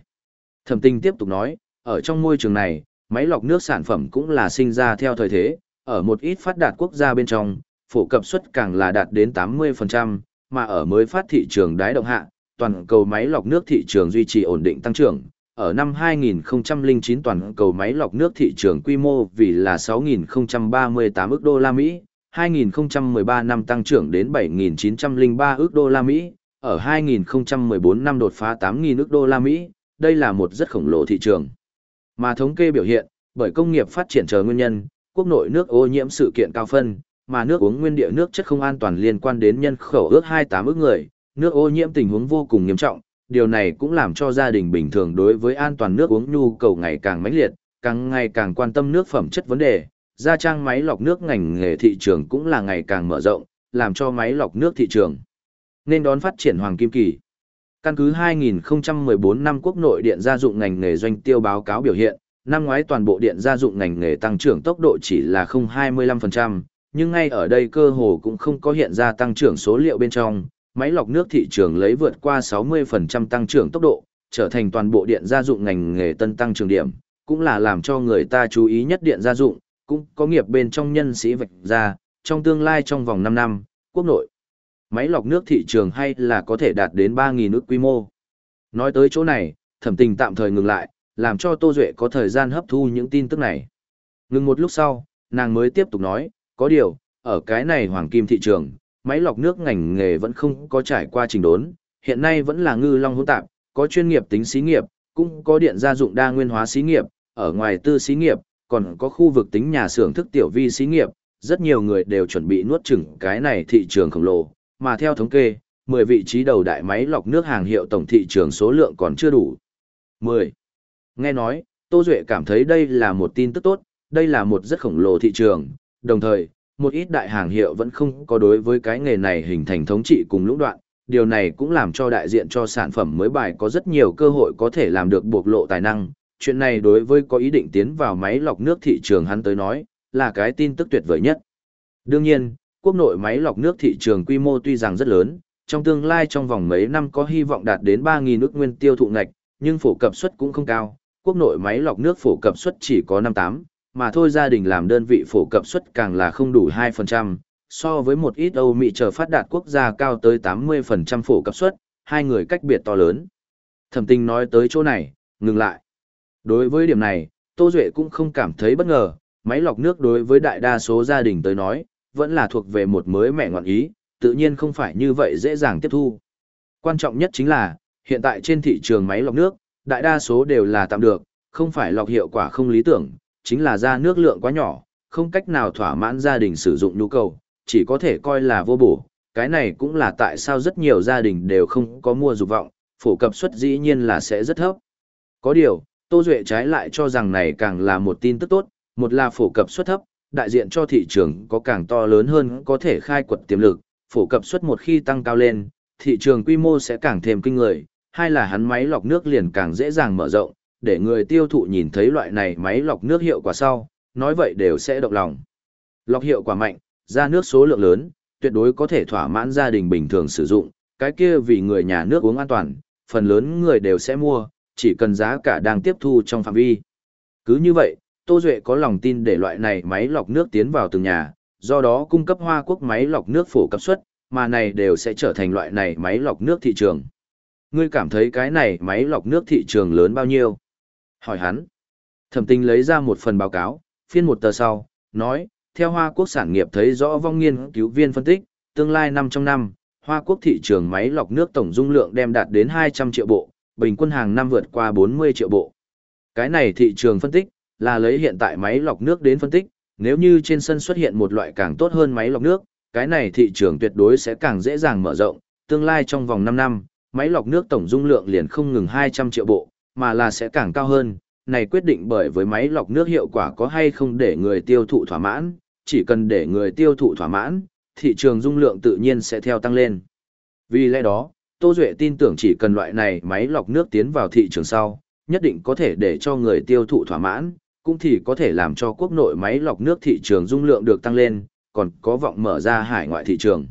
Thẩm tinh tiếp tục nói, ở trong môi trường này, máy lọc nước sản phẩm cũng là sinh ra theo thời thế, ở một ít phát đạt quốc gia bên trong, phổ cập suất càng là đạt đến 80%, mà ở mới phát thị trường đái động hạ, toàn cầu máy lọc nước thị trường duy trì ổn định tăng trưởng. Ở năm 2009 toàn cầu máy lọc nước thị trường quy mô vì là 6.038 ức đô la Mỹ, 2013 năm tăng trưởng đến 7.903 ức đô la Mỹ, ở 2014 năm đột phá 8.000 ức đô la Mỹ, đây là một rất khổng lồ thị trường. Mà thống kê biểu hiện, bởi công nghiệp phát triển chờ nguyên nhân, quốc nội nước ô nhiễm sự kiện cao phân, mà nước uống nguyên địa nước chất không an toàn liên quan đến nhân khẩu ước 28 ước người, nước ô nhiễm tình huống vô cùng nghiêm trọng, điều này cũng làm cho gia đình bình thường đối với an toàn nước uống nhu cầu ngày càng mãnh liệt, càng ngày càng quan tâm nước phẩm chất vấn đề, gia trang máy lọc nước ngành nghề thị trường cũng là ngày càng mở rộng, làm cho máy lọc nước thị trường nên đón phát triển hoàng kim kỳ. Căn cứ 2014 năm quốc nội điện gia dụng ngành nghề doanh tiêu báo cáo biểu hiện, năm ngoái toàn bộ điện gia dụng ngành nghề tăng trưởng tốc độ chỉ là 0,25%, nhưng ngay ở đây cơ hồ cũng không có hiện ra tăng trưởng số liệu bên trong, máy lọc nước thị trường lấy vượt qua 60% tăng trưởng tốc độ, trở thành toàn bộ điện gia dụng ngành nghề tân tăng trưởng điểm, cũng là làm cho người ta chú ý nhất điện gia dụng, cũng có nghiệp bên trong nhân sĩ vạch ra, trong tương lai trong vòng 5 năm, quốc nội máy lọc nước thị trường hay là có thể đạt đến 3.000 ước quy mô. Nói tới chỗ này, thẩm tình tạm thời ngừng lại, làm cho Tô Duệ có thời gian hấp thu những tin tức này. Ngừng một lúc sau, nàng mới tiếp tục nói, có điều, ở cái này hoàng kim thị trường, máy lọc nước ngành nghề vẫn không có trải qua trình đốn, hiện nay vẫn là ngư long hỗn tạp, có chuyên nghiệp tính xí nghiệp, cũng có điện gia dụng đa nguyên hóa xí nghiệp, ở ngoài tư xí nghiệp, còn có khu vực tính nhà xưởng thức tiểu vi xí nghiệp, rất nhiều người đều chuẩn bị nuốt chửng cái này thị trường khổng lồ, mà theo thống kê, 10 vị trí đầu đại máy lọc nước hàng hiệu tổng thị trường số lượng còn chưa đủ. 10. Nghe nói, Tô Duệ cảm thấy đây là một tin tức tốt, đây là một rất khổng lồ thị trường, đồng thời, một ít đại hàng hiệu vẫn không có đối với cái nghề này hình thành thống trị cùng lũng đoạn, điều này cũng làm cho đại diện cho sản phẩm mới bài có rất nhiều cơ hội có thể làm được bộc lộ tài năng. Chuyện này đối với có ý định tiến vào máy lọc nước thị trường hắn tới nói, là cái tin tức tuyệt vời nhất. Đương nhiên, quốc nội máy lọc nước thị trường quy mô tuy rằng rất lớn, trong tương lai trong vòng mấy năm có hy vọng đạt đến 3.000 nước nguyên tiêu thụ ngạch, nhưng phổ cập suất cũng không cao, quốc nội máy lọc nước phổ cập suất chỉ có 58, mà thôi gia đình làm đơn vị phổ cập suất càng là không đủ 2%, so với một ít Âu Mỹ chờ phát đạt quốc gia cao tới 80% phổ cập suất, hai người cách biệt to lớn. Thẩm tình nói tới chỗ này, ngừng lại. Đối với điểm này, Tô Duệ cũng không cảm thấy bất ngờ, máy lọc nước đối với đại đa số gia đình tới nói, vẫn là thuộc về một mới mẹ ngọn ý, tự nhiên không phải như vậy dễ dàng tiếp thu. Quan trọng nhất chính là, hiện tại trên thị trường máy lọc nước, đại đa số đều là tạm được, không phải lọc hiệu quả không lý tưởng, chính là ra nước lượng quá nhỏ, không cách nào thỏa mãn gia đình sử dụng nhu cầu, chỉ có thể coi là vô bổ. Cái này cũng là tại sao rất nhiều gia đình đều không có mua dục vọng, phổ cập suất dĩ nhiên là sẽ rất thấp. Có điều, Tô Duệ trái lại cho rằng này càng là một tin tức tốt, một là phổ cập suất thấp, đại diện cho thị trường có càng to lớn hơn có thể khai quật tiềm lực, phổ cập suất một khi tăng cao lên, thị trường quy mô sẽ càng thêm kinh người, hai là hắn máy lọc nước liền càng dễ dàng mở rộng, để người tiêu thụ nhìn thấy loại này máy lọc nước hiệu quả sau, nói vậy đều sẽ động lòng. Lọc hiệu quả mạnh, ra nước số lượng lớn, tuyệt đối có thể thỏa mãn gia đình bình thường sử dụng, cái kia vì người nhà nước uống an toàn, phần lớn người đều sẽ mua, chỉ cần giá cả đang tiếp thu trong phạm vi. Cứ như vậy, Tô Duệ có lòng tin để loại này máy lọc nước tiến vào từng nhà, do đó cung cấp Hoa Quốc máy lọc nước phổ cấp suất, mà này đều sẽ trở thành loại này máy lọc nước thị trường. Ngươi cảm thấy cái này máy lọc nước thị trường lớn bao nhiêu? Hỏi hắn. Thẩm tinh lấy ra một phần báo cáo, phiên một tờ sau, nói, theo Hoa Quốc sản nghiệp thấy rõ vong nghiên cứu viên phân tích, tương lai năm trong năm, Hoa Quốc thị trường máy lọc nước tổng dung lượng đem đạt đến 200 triệu bộ, bình quân hàng năm vượt qua 40 triệu bộ. Cái này thị trường phân tích, là lấy hiện tại máy lọc nước đến phân tích, nếu như trên sân xuất hiện một loại càng tốt hơn máy lọc nước, cái này thị trường tuyệt đối sẽ càng dễ dàng mở rộng, tương lai trong vòng 5 năm, máy lọc nước tổng dung lượng liền không ngừng 200 triệu bộ, mà là sẽ càng cao hơn, này quyết định bởi với máy lọc nước hiệu quả có hay không để người tiêu thụ thỏa mãn, chỉ cần để người tiêu thụ thỏa mãn, thị trường dung lượng tự nhiên sẽ theo tăng lên. Vì lẽ đó, Tô Duệ tin tưởng chỉ cần loại này máy lọc nước tiến vào thị trường sau, nhất định có thể để cho người tiêu thụ thỏa mãn, cũng thì có thể làm cho quốc nội máy lọc nước thị trường dung lượng được tăng lên, còn có vọng mở ra hải ngoại thị trường.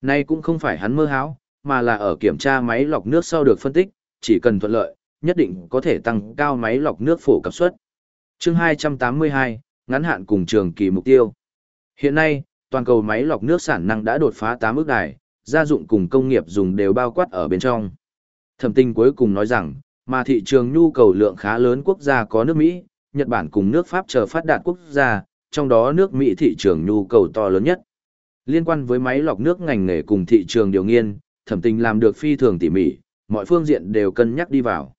Nay cũng không phải hắn mơ háo, mà là ở kiểm tra máy lọc nước sau được phân tích, chỉ cần thuận lợi, nhất định có thể tăng cao máy lọc nước phổ cập suất. Chương 282, ngắn hạn cùng trường kỳ mục tiêu. Hiện nay, toàn cầu máy lọc nước sản năng đã đột phá 8 ước đài, gia dụng cùng công nghiệp dùng đều bao quát ở bên trong. Thẩm tinh cuối cùng nói rằng, mà thị trường nhu cầu lượng khá lớn quốc gia có nước Mỹ, Nhật Bản cùng nước Pháp chờ phát đạt quốc gia, trong đó nước Mỹ thị trường nhu cầu to lớn nhất. Liên quan với máy lọc nước ngành nghề cùng thị trường điều nghiên, thẩm tinh làm được phi thường tỉ mỉ, mọi phương diện đều cân nhắc đi vào.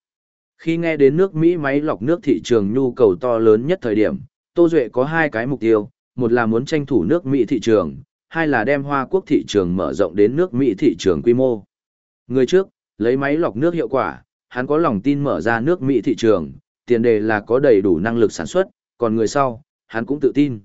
Khi nghe đến nước Mỹ máy lọc nước thị trường nhu cầu to lớn nhất thời điểm, Tô Duệ có hai cái mục tiêu, một là muốn tranh thủ nước Mỹ thị trường, hai là đem Hoa Quốc thị trường mở rộng đến nước Mỹ thị trường quy mô. Người trước, lấy máy lọc nước hiệu quả, hắn có lòng tin mở ra nước Mỹ thị trường, tiền đề là có đầy đủ năng lực sản xuất, còn người sau, hắn cũng tự tin.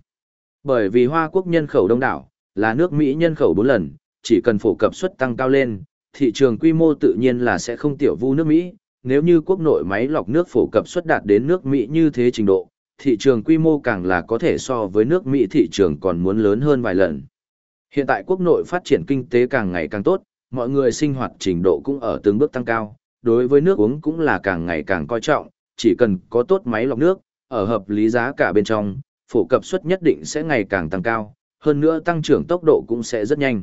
Bởi vì Hoa Quốc nhân khẩu đông đảo, là nước Mỹ nhân khẩu 4 lần, chỉ cần phổ cập suất tăng cao lên, thị trường quy mô tự nhiên là sẽ không tiểu vu nước Mỹ, nếu như quốc nội máy lọc nước phổ cập suất đạt đến nước Mỹ như thế trình độ, thị trường quy mô càng là có thể so với nước Mỹ thị trường còn muốn lớn hơn vài lần. Hiện tại quốc nội phát triển kinh tế càng ngày càng tốt, mọi người sinh hoạt trình độ cũng ở từng bước tăng cao, đối với nước uống cũng là càng ngày càng coi trọng, chỉ cần có tốt máy lọc nước, ở hợp lý giá cả bên trong, phổ cập suất nhất định sẽ ngày càng tăng cao, hơn nữa tăng trưởng tốc độ cũng sẽ rất nhanh.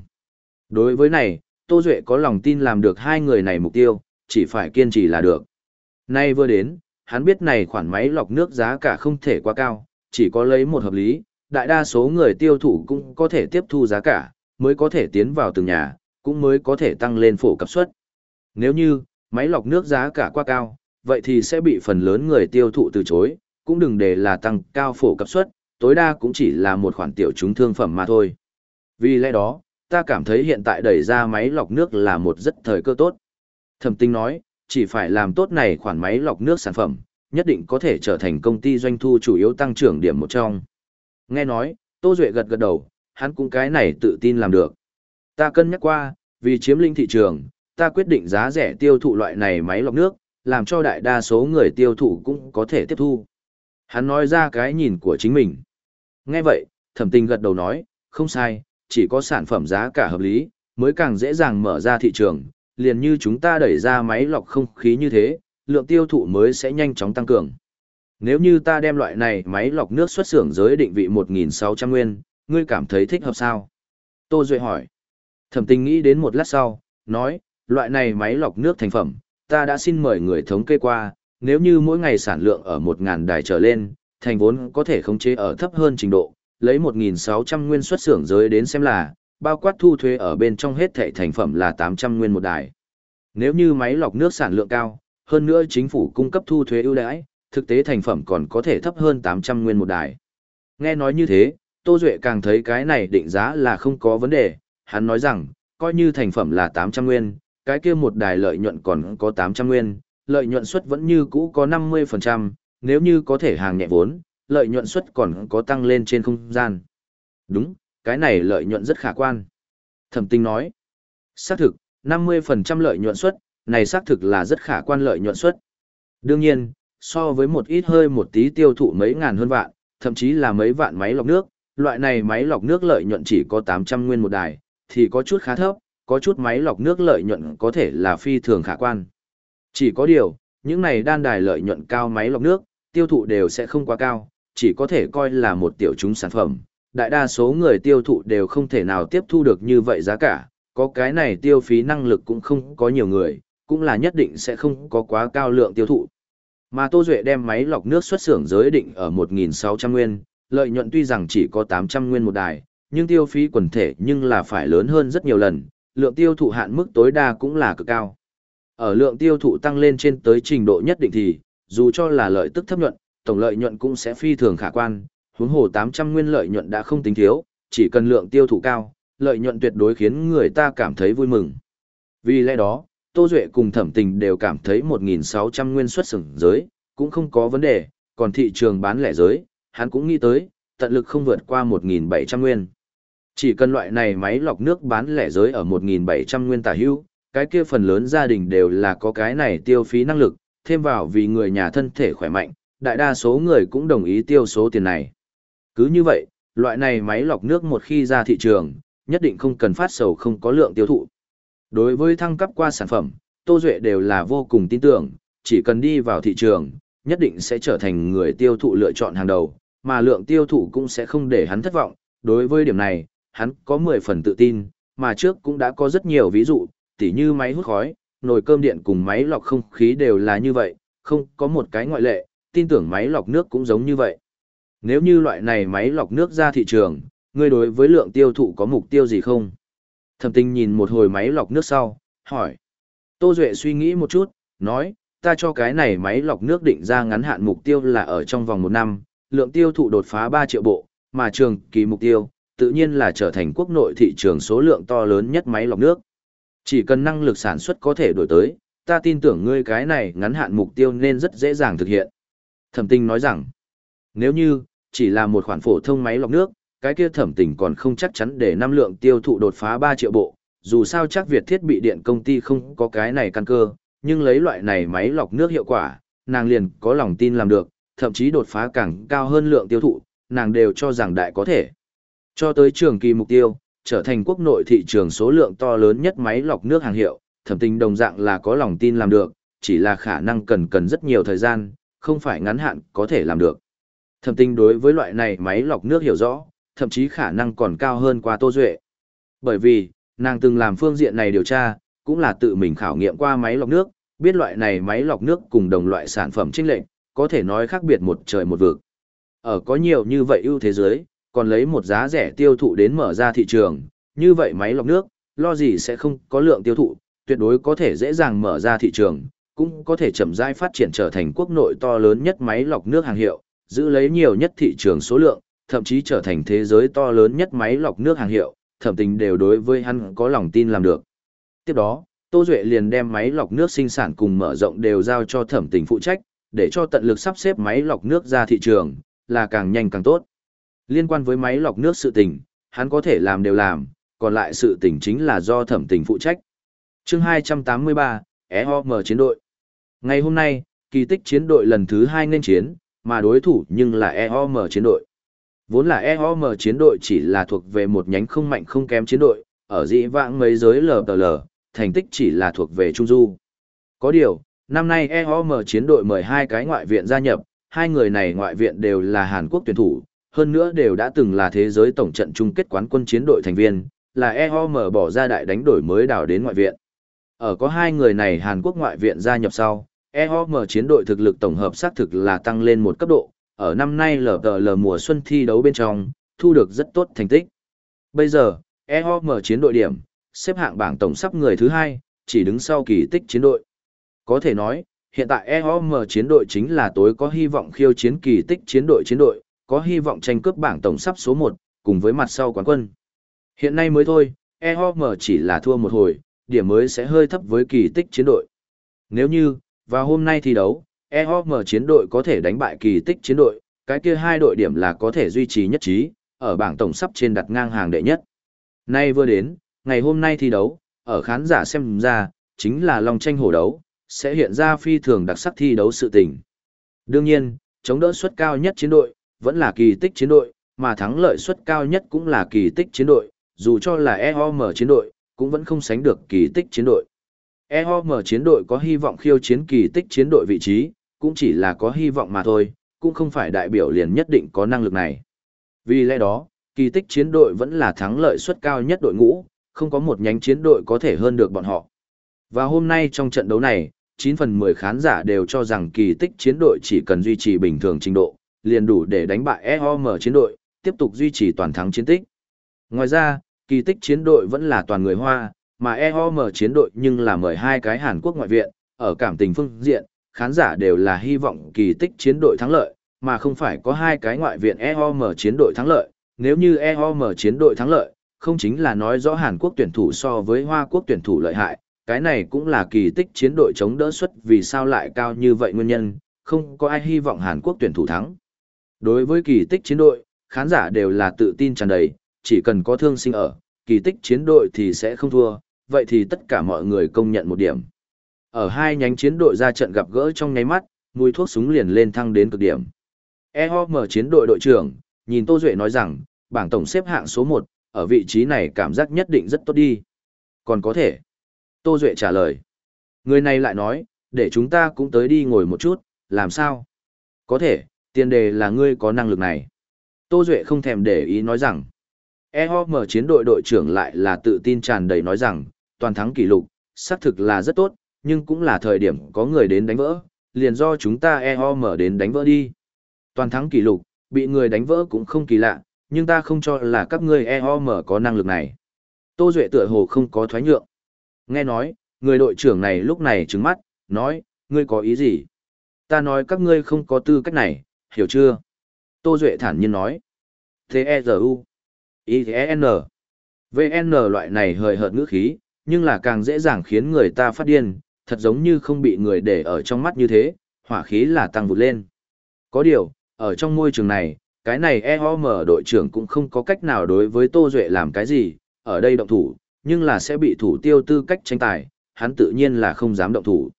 Đối với này, Tô Duệ có lòng tin làm được hai người này mục tiêu, chỉ phải kiên trì là được. Nay vừa đến, hắn biết này khoản máy lọc nước giá cả không thể quá cao, chỉ có lấy một hợp lý, đại đa số người tiêu thụ cũng có thể tiếp thu giá cả, mới có thể tiến vào từng nhà, cũng mới có thể tăng lên phổ cập suất. Nếu như, máy lọc nước giá cả quá cao, vậy thì sẽ bị phần lớn người tiêu thụ từ chối, cũng đừng để là tăng cao phổ cập suất, tối đa cũng chỉ là một khoản tiểu chúng thương phẩm mà thôi. Vì lẽ đó, ta cảm thấy hiện tại đẩy ra máy lọc nước là một rất thời cơ tốt. Thẩm tinh nói, chỉ phải làm tốt này khoản máy lọc nước sản phẩm, nhất định có thể trở thành công ty doanh thu chủ yếu tăng trưởng điểm một trong. Nghe nói, Tô Duệ gật gật đầu, hắn cũng cái này tự tin làm được. Ta cân nhắc qua, vì chiếm lĩnh thị trường, ta quyết định giá rẻ tiêu thụ loại này máy lọc nước, làm cho đại đa số người tiêu thụ cũng có thể tiếp thu. Hắn nói ra cái nhìn của chính mình. Nghe vậy, thẩm tình gật đầu nói, không sai, chỉ có sản phẩm giá cả hợp lý, mới càng dễ dàng mở ra thị trường, liền như chúng ta đẩy ra máy lọc không khí như thế, lượng tiêu thụ mới sẽ nhanh chóng tăng cường. Nếu như ta đem loại này máy lọc nước xuất xưởng giới định vị 1.600 nguyên, ngươi cảm thấy thích hợp sao? Tô Duệ hỏi. Thẩm tình nghĩ đến một lát sau, nói, loại này máy lọc nước thành phẩm, ta đã xin mời người thống kê qua, nếu như mỗi ngày sản lượng ở 1.000 đài trở lên, thành vốn có thể khống chế ở thấp hơn trình độ, lấy 1.600 nguyên xuất xưởng giới đến xem là, bao quát thu thuế ở bên trong hết thảy thành phẩm là 800 nguyên một đài. Nếu như máy lọc nước sản lượng cao, hơn nữa chính phủ cung cấp thu thuế ưu đãi, thực tế thành phẩm còn có thể thấp hơn 800 nguyên một đài. Nghe nói như thế, Tô Duệ càng thấy cái này định giá là không có vấn đề, hắn nói rằng, coi như thành phẩm là 800 nguyên, cái kia một đài lợi nhuận còn có 800 nguyên, lợi nhuận suất vẫn như cũ có 50%, nếu như có thể hàng nhẹ vốn, lợi nhuận suất còn có tăng lên trên không gian. Đúng, cái này lợi nhuận rất khả quan. Thẩm tinh nói, xác thực, 50% lợi nhuận suất, này xác thực là rất khả quan lợi nhuận suất. Đương nhiên, so với một ít hơi một tí tiêu thụ mấy ngàn hơn vạn, thậm chí là mấy vạn máy lọc nước, loại này máy lọc nước lợi nhuận chỉ có 800 nguyên một đài, thì có chút khá thấp, có chút máy lọc nước lợi nhuận có thể là phi thường khả quan. Chỉ có điều, những này đan đài lợi nhuận cao máy lọc nước, tiêu thụ đều sẽ không quá cao, chỉ có thể coi là một tiểu chúng sản phẩm. Đại đa số người tiêu thụ đều không thể nào tiếp thu được như vậy giá cả, có cái này tiêu phí năng lực cũng không có nhiều người, cũng là nhất định sẽ không có quá cao lượng tiêu thụ. Mà Tô Duệ đem máy lọc nước xuất xưởng giới định ở 1.600 nguyên, lợi nhuận tuy rằng chỉ có 800 nguyên một đài, nhưng tiêu phí quần thể nhưng là phải lớn hơn rất nhiều lần, lượng tiêu thụ hạn mức tối đa cũng là cực cao. Ở lượng tiêu thụ tăng lên trên tới trình độ nhất định thì, dù cho là lợi tức thấp nhuận, tổng lợi nhuận cũng sẽ phi thường khả quan, huống hồ 800 nguyên lợi nhuận đã không tính thiếu, chỉ cần lượng tiêu thụ cao, lợi nhuận tuyệt đối khiến người ta cảm thấy vui mừng. Vì lẽ đó, Tô Duệ cùng thẩm tình đều cảm thấy 1.600 nguyên xuất xưởng giới, cũng không có vấn đề, còn thị trường bán lẻ giới, hắn cũng nghĩ tới, tận lực không vượt qua 1.700 nguyên. Chỉ cần loại này máy lọc nước bán lẻ giới ở 1.700 nguyên tả hữu, cái kia phần lớn gia đình đều là có cái này tiêu phí năng lực, thêm vào vì người nhà thân thể khỏe mạnh, đại đa số người cũng đồng ý tiêu số tiền này. Cứ như vậy, loại này máy lọc nước một khi ra thị trường, nhất định không cần phát sầu không có lượng tiêu thụ. Đối với thăng cấp qua sản phẩm, Tô Duệ đều là vô cùng tin tưởng, chỉ cần đi vào thị trường, nhất định sẽ trở thành người tiêu thụ lựa chọn hàng đầu, mà lượng tiêu thụ cũng sẽ không để hắn thất vọng. Đối với điểm này, hắn có 10 phần tự tin, mà trước cũng đã có rất nhiều ví dụ, tỉ như máy hút khói, nồi cơm điện cùng máy lọc không khí đều là như vậy, không có một cái ngoại lệ, tin tưởng máy lọc nước cũng giống như vậy. Nếu như loại này máy lọc nước ra thị trường, ngươi đối với lượng tiêu thụ có mục tiêu gì không? Thẩm tinh nhìn một hồi máy lọc nước sau, hỏi. Tô Duệ suy nghĩ một chút, nói, ta cho cái này máy lọc nước định ra ngắn hạn mục tiêu là ở trong vòng một năm, lượng tiêu thụ đột phá 3 triệu bộ, mà trường kỳ mục tiêu, tự nhiên là trở thành quốc nội thị trường số lượng to lớn nhất máy lọc nước. Chỉ cần năng lực sản xuất có thể đổi tới, ta tin tưởng ngươi cái này ngắn hạn mục tiêu nên rất dễ dàng thực hiện. Thẩm tinh nói rằng, nếu như, chỉ là một khoản phổ thông máy lọc nước, cái kia thẩm tình còn không chắc chắn để năm lượng tiêu thụ đột phá 3 triệu bộ, dù sao chắc Việt thiết bị điện công ty không có cái này căn cơ, nhưng lấy loại này máy lọc nước hiệu quả, nàng liền có lòng tin làm được, thậm chí đột phá càng cao hơn lượng tiêu thụ, nàng đều cho rằng đại có thể. Cho tới trường kỳ mục tiêu, trở thành quốc nội thị trường số lượng to lớn nhất máy lọc nước hàng hiệu, thẩm tình đồng dạng là có lòng tin làm được, chỉ là khả năng cần cần rất nhiều thời gian, không phải ngắn hạn có thể làm được. Thẩm tình đối với loại này máy lọc nước hiểu rõ, thậm chí khả năng còn cao hơn qua Tô Duệ. Bởi vì, nàng từng làm phương diện này điều tra, cũng là tự mình khảo nghiệm qua máy lọc nước, biết loại này máy lọc nước cùng đồng loại sản phẩm chênh lệnh, có thể nói khác biệt một trời một vực. Ở có nhiều như vậy ưu thế giới, còn lấy một giá rẻ tiêu thụ đến mở ra thị trường, như vậy máy lọc nước, lo gì sẽ không có lượng tiêu thụ, tuyệt đối có thể dễ dàng mở ra thị trường, cũng có thể chậm rãi phát triển trở thành quốc nội to lớn nhất máy lọc nước hàng hiệu, giữ lấy nhiều nhất thị trường số lượng, thậm chí trở thành thế giới to lớn nhất máy lọc nước hàng hiệu, thẩm tình đều đối với hắn có lòng tin làm được. Tiếp đó, Tô Duệ liền đem máy lọc nước sinh sản cùng mở rộng đều giao cho thẩm tình phụ trách, để cho tận lực sắp xếp máy lọc nước ra thị trường, là càng nhanh càng tốt. Liên quan với máy lọc nước sự tình, hắn có thể làm đều làm, còn lại sự tình chính là do thẩm tình phụ trách. chương 283, EOM chiến đội. Ngày hôm nay, kỳ tích chiến đội lần thứ 2 nên chiến, mà đối thủ nhưng là EOM chiến đội. Vốn là EOM chiến đội chỉ là thuộc về một nhánh không mạnh không kém chiến đội, ở dĩ vãng mấy giới lờ tờ lờ, thành tích chỉ là thuộc về Trung Du. Có điều, năm nay EOM chiến đội mời hai cái ngoại viện gia nhập, hai người này ngoại viện đều là Hàn Quốc tuyển thủ, hơn nữa đều đã từng là thế giới tổng trận chung kết quán quân chiến đội thành viên, là EOM bỏ ra đại đánh đổi mới đào đến ngoại viện. Ở có hai người này Hàn Quốc ngoại viện gia nhập sau, EOM chiến đội thực lực tổng hợp xác thực là tăng lên một cấp độ, ở năm nay LPL mùa xuân thi đấu bên trong, thu được rất tốt thành tích. Bây giờ, EOM chiến đội điểm, xếp hạng bảng tổng sắp người thứ hai, chỉ đứng sau kỳ tích chiến đội. Có thể nói, hiện tại EOM chiến đội chính là tối có hy vọng khiêu chiến kỳ tích chiến đội chiến đội, có hy vọng tranh cướp bảng tổng sắp số 1, cùng với mặt sau quán quân. Hiện nay mới thôi, EOM chỉ là thua một hồi, điểm mới sẽ hơi thấp với kỳ tích chiến đội. Nếu như, và hôm nay thi đấu, EOM chiến đội có thể đánh bại kỳ tích chiến đội, cái kia hai đội điểm là có thể duy trì nhất trí, ở bảng tổng sắp trên đặt ngang hàng đệ nhất. Nay vừa đến, ngày hôm nay thi đấu, ở khán giả xem ra, chính là lòng tranh hổ đấu, sẽ hiện ra phi thường đặc sắc thi đấu sự tình. Đương nhiên, chống đỡ suất cao nhất chiến đội, vẫn là kỳ tích chiến đội, mà thắng lợi suất cao nhất cũng là kỳ tích chiến đội, dù cho là EOM chiến đội, cũng vẫn không sánh được kỳ tích chiến đội. EOM chiến đội có hy vọng khiêu chiến kỳ tích chiến đội vị trí, cũng chỉ là có hy vọng mà thôi, cũng không phải đại biểu liền nhất định có năng lực này. Vì lẽ đó, kỳ tích chiến đội vẫn là thắng lợi suất cao nhất đội ngũ, không có một nhánh chiến đội có thể hơn được bọn họ. Và hôm nay trong trận đấu này, 9 phần 10 khán giả đều cho rằng kỳ tích chiến đội chỉ cần duy trì bình thường trình độ, liền đủ để đánh bại EOM chiến đội, tiếp tục duy trì toàn thắng chiến tích. Ngoài ra, kỳ tích chiến đội vẫn là toàn người Hoa, mà EOM chiến đội nhưng là mời hai cái Hàn Quốc ngoại viện, ở cảm tình phương diện, khán giả đều là hy vọng kỳ tích chiến đội thắng lợi, mà không phải có hai cái ngoại viện EOM chiến đội thắng lợi. Nếu như EOM chiến đội thắng lợi, không chính là nói rõ Hàn Quốc tuyển thủ so với Hoa Quốc tuyển thủ lợi hại, cái này cũng là kỳ tích chiến đội chống đỡ suất vì sao lại cao như vậy nguyên nhân, không có ai hy vọng Hàn Quốc tuyển thủ thắng. Đối với kỳ tích chiến đội, khán giả đều là tự tin tràn đầy, chỉ cần có thương sinh ở, kỳ tích chiến đội thì sẽ không thua, vậy thì tất cả mọi người công nhận một điểm. Ở hai nhánh chiến đội ra trận gặp gỡ trong nháy mắt, mùi thuốc súng liền lên thăng đến cực điểm. EOM chiến đội đội trưởng, nhìn Tô Duệ nói rằng, bảng tổng xếp hạng số 1, ở vị trí này cảm giác nhất định rất tốt đi. Còn có thể. Tô Duệ trả lời. Người này lại nói, để chúng ta cũng tới đi ngồi một chút, làm sao? Có thể, tiền đề là ngươi có năng lực này. Tô Duệ không thèm để ý nói rằng, EOM chiến đội đội trưởng lại là tự tin tràn đầy nói rằng, toàn thắng kỷ lục, xác thực là rất tốt, nhưng cũng là thời điểm có người đến đánh vỡ, liền do chúng ta EOM đến đánh vỡ đi. Toàn thắng kỷ lục, bị người đánh vỡ cũng không kỳ lạ, nhưng ta không cho là các ngươi EOM có năng lực này. Tô Duệ tựa hồ không có thoái nhượng. Nghe nói, người đội trưởng này lúc này trứng mắt, nói, ngươi có ý gì? Ta nói các ngươi không có tư cách này, hiểu chưa? Tô Duệ thản nhiên nói. T-E-Z-U. I-N. VN loại này hời hợt ngữ khí, nhưng là càng dễ dàng khiến người ta phát điên, thật giống như không bị người để ở trong mắt như thế, hỏa khí là tăng vụt lên. Có điều, ở trong môi trường này, cái này EOM đội trưởng cũng không có cách nào đối với Tô Duệ làm cái gì, ở đây động thủ, nhưng là sẽ bị thủ tiêu tư cách tranh tài, hắn tự nhiên là không dám động thủ.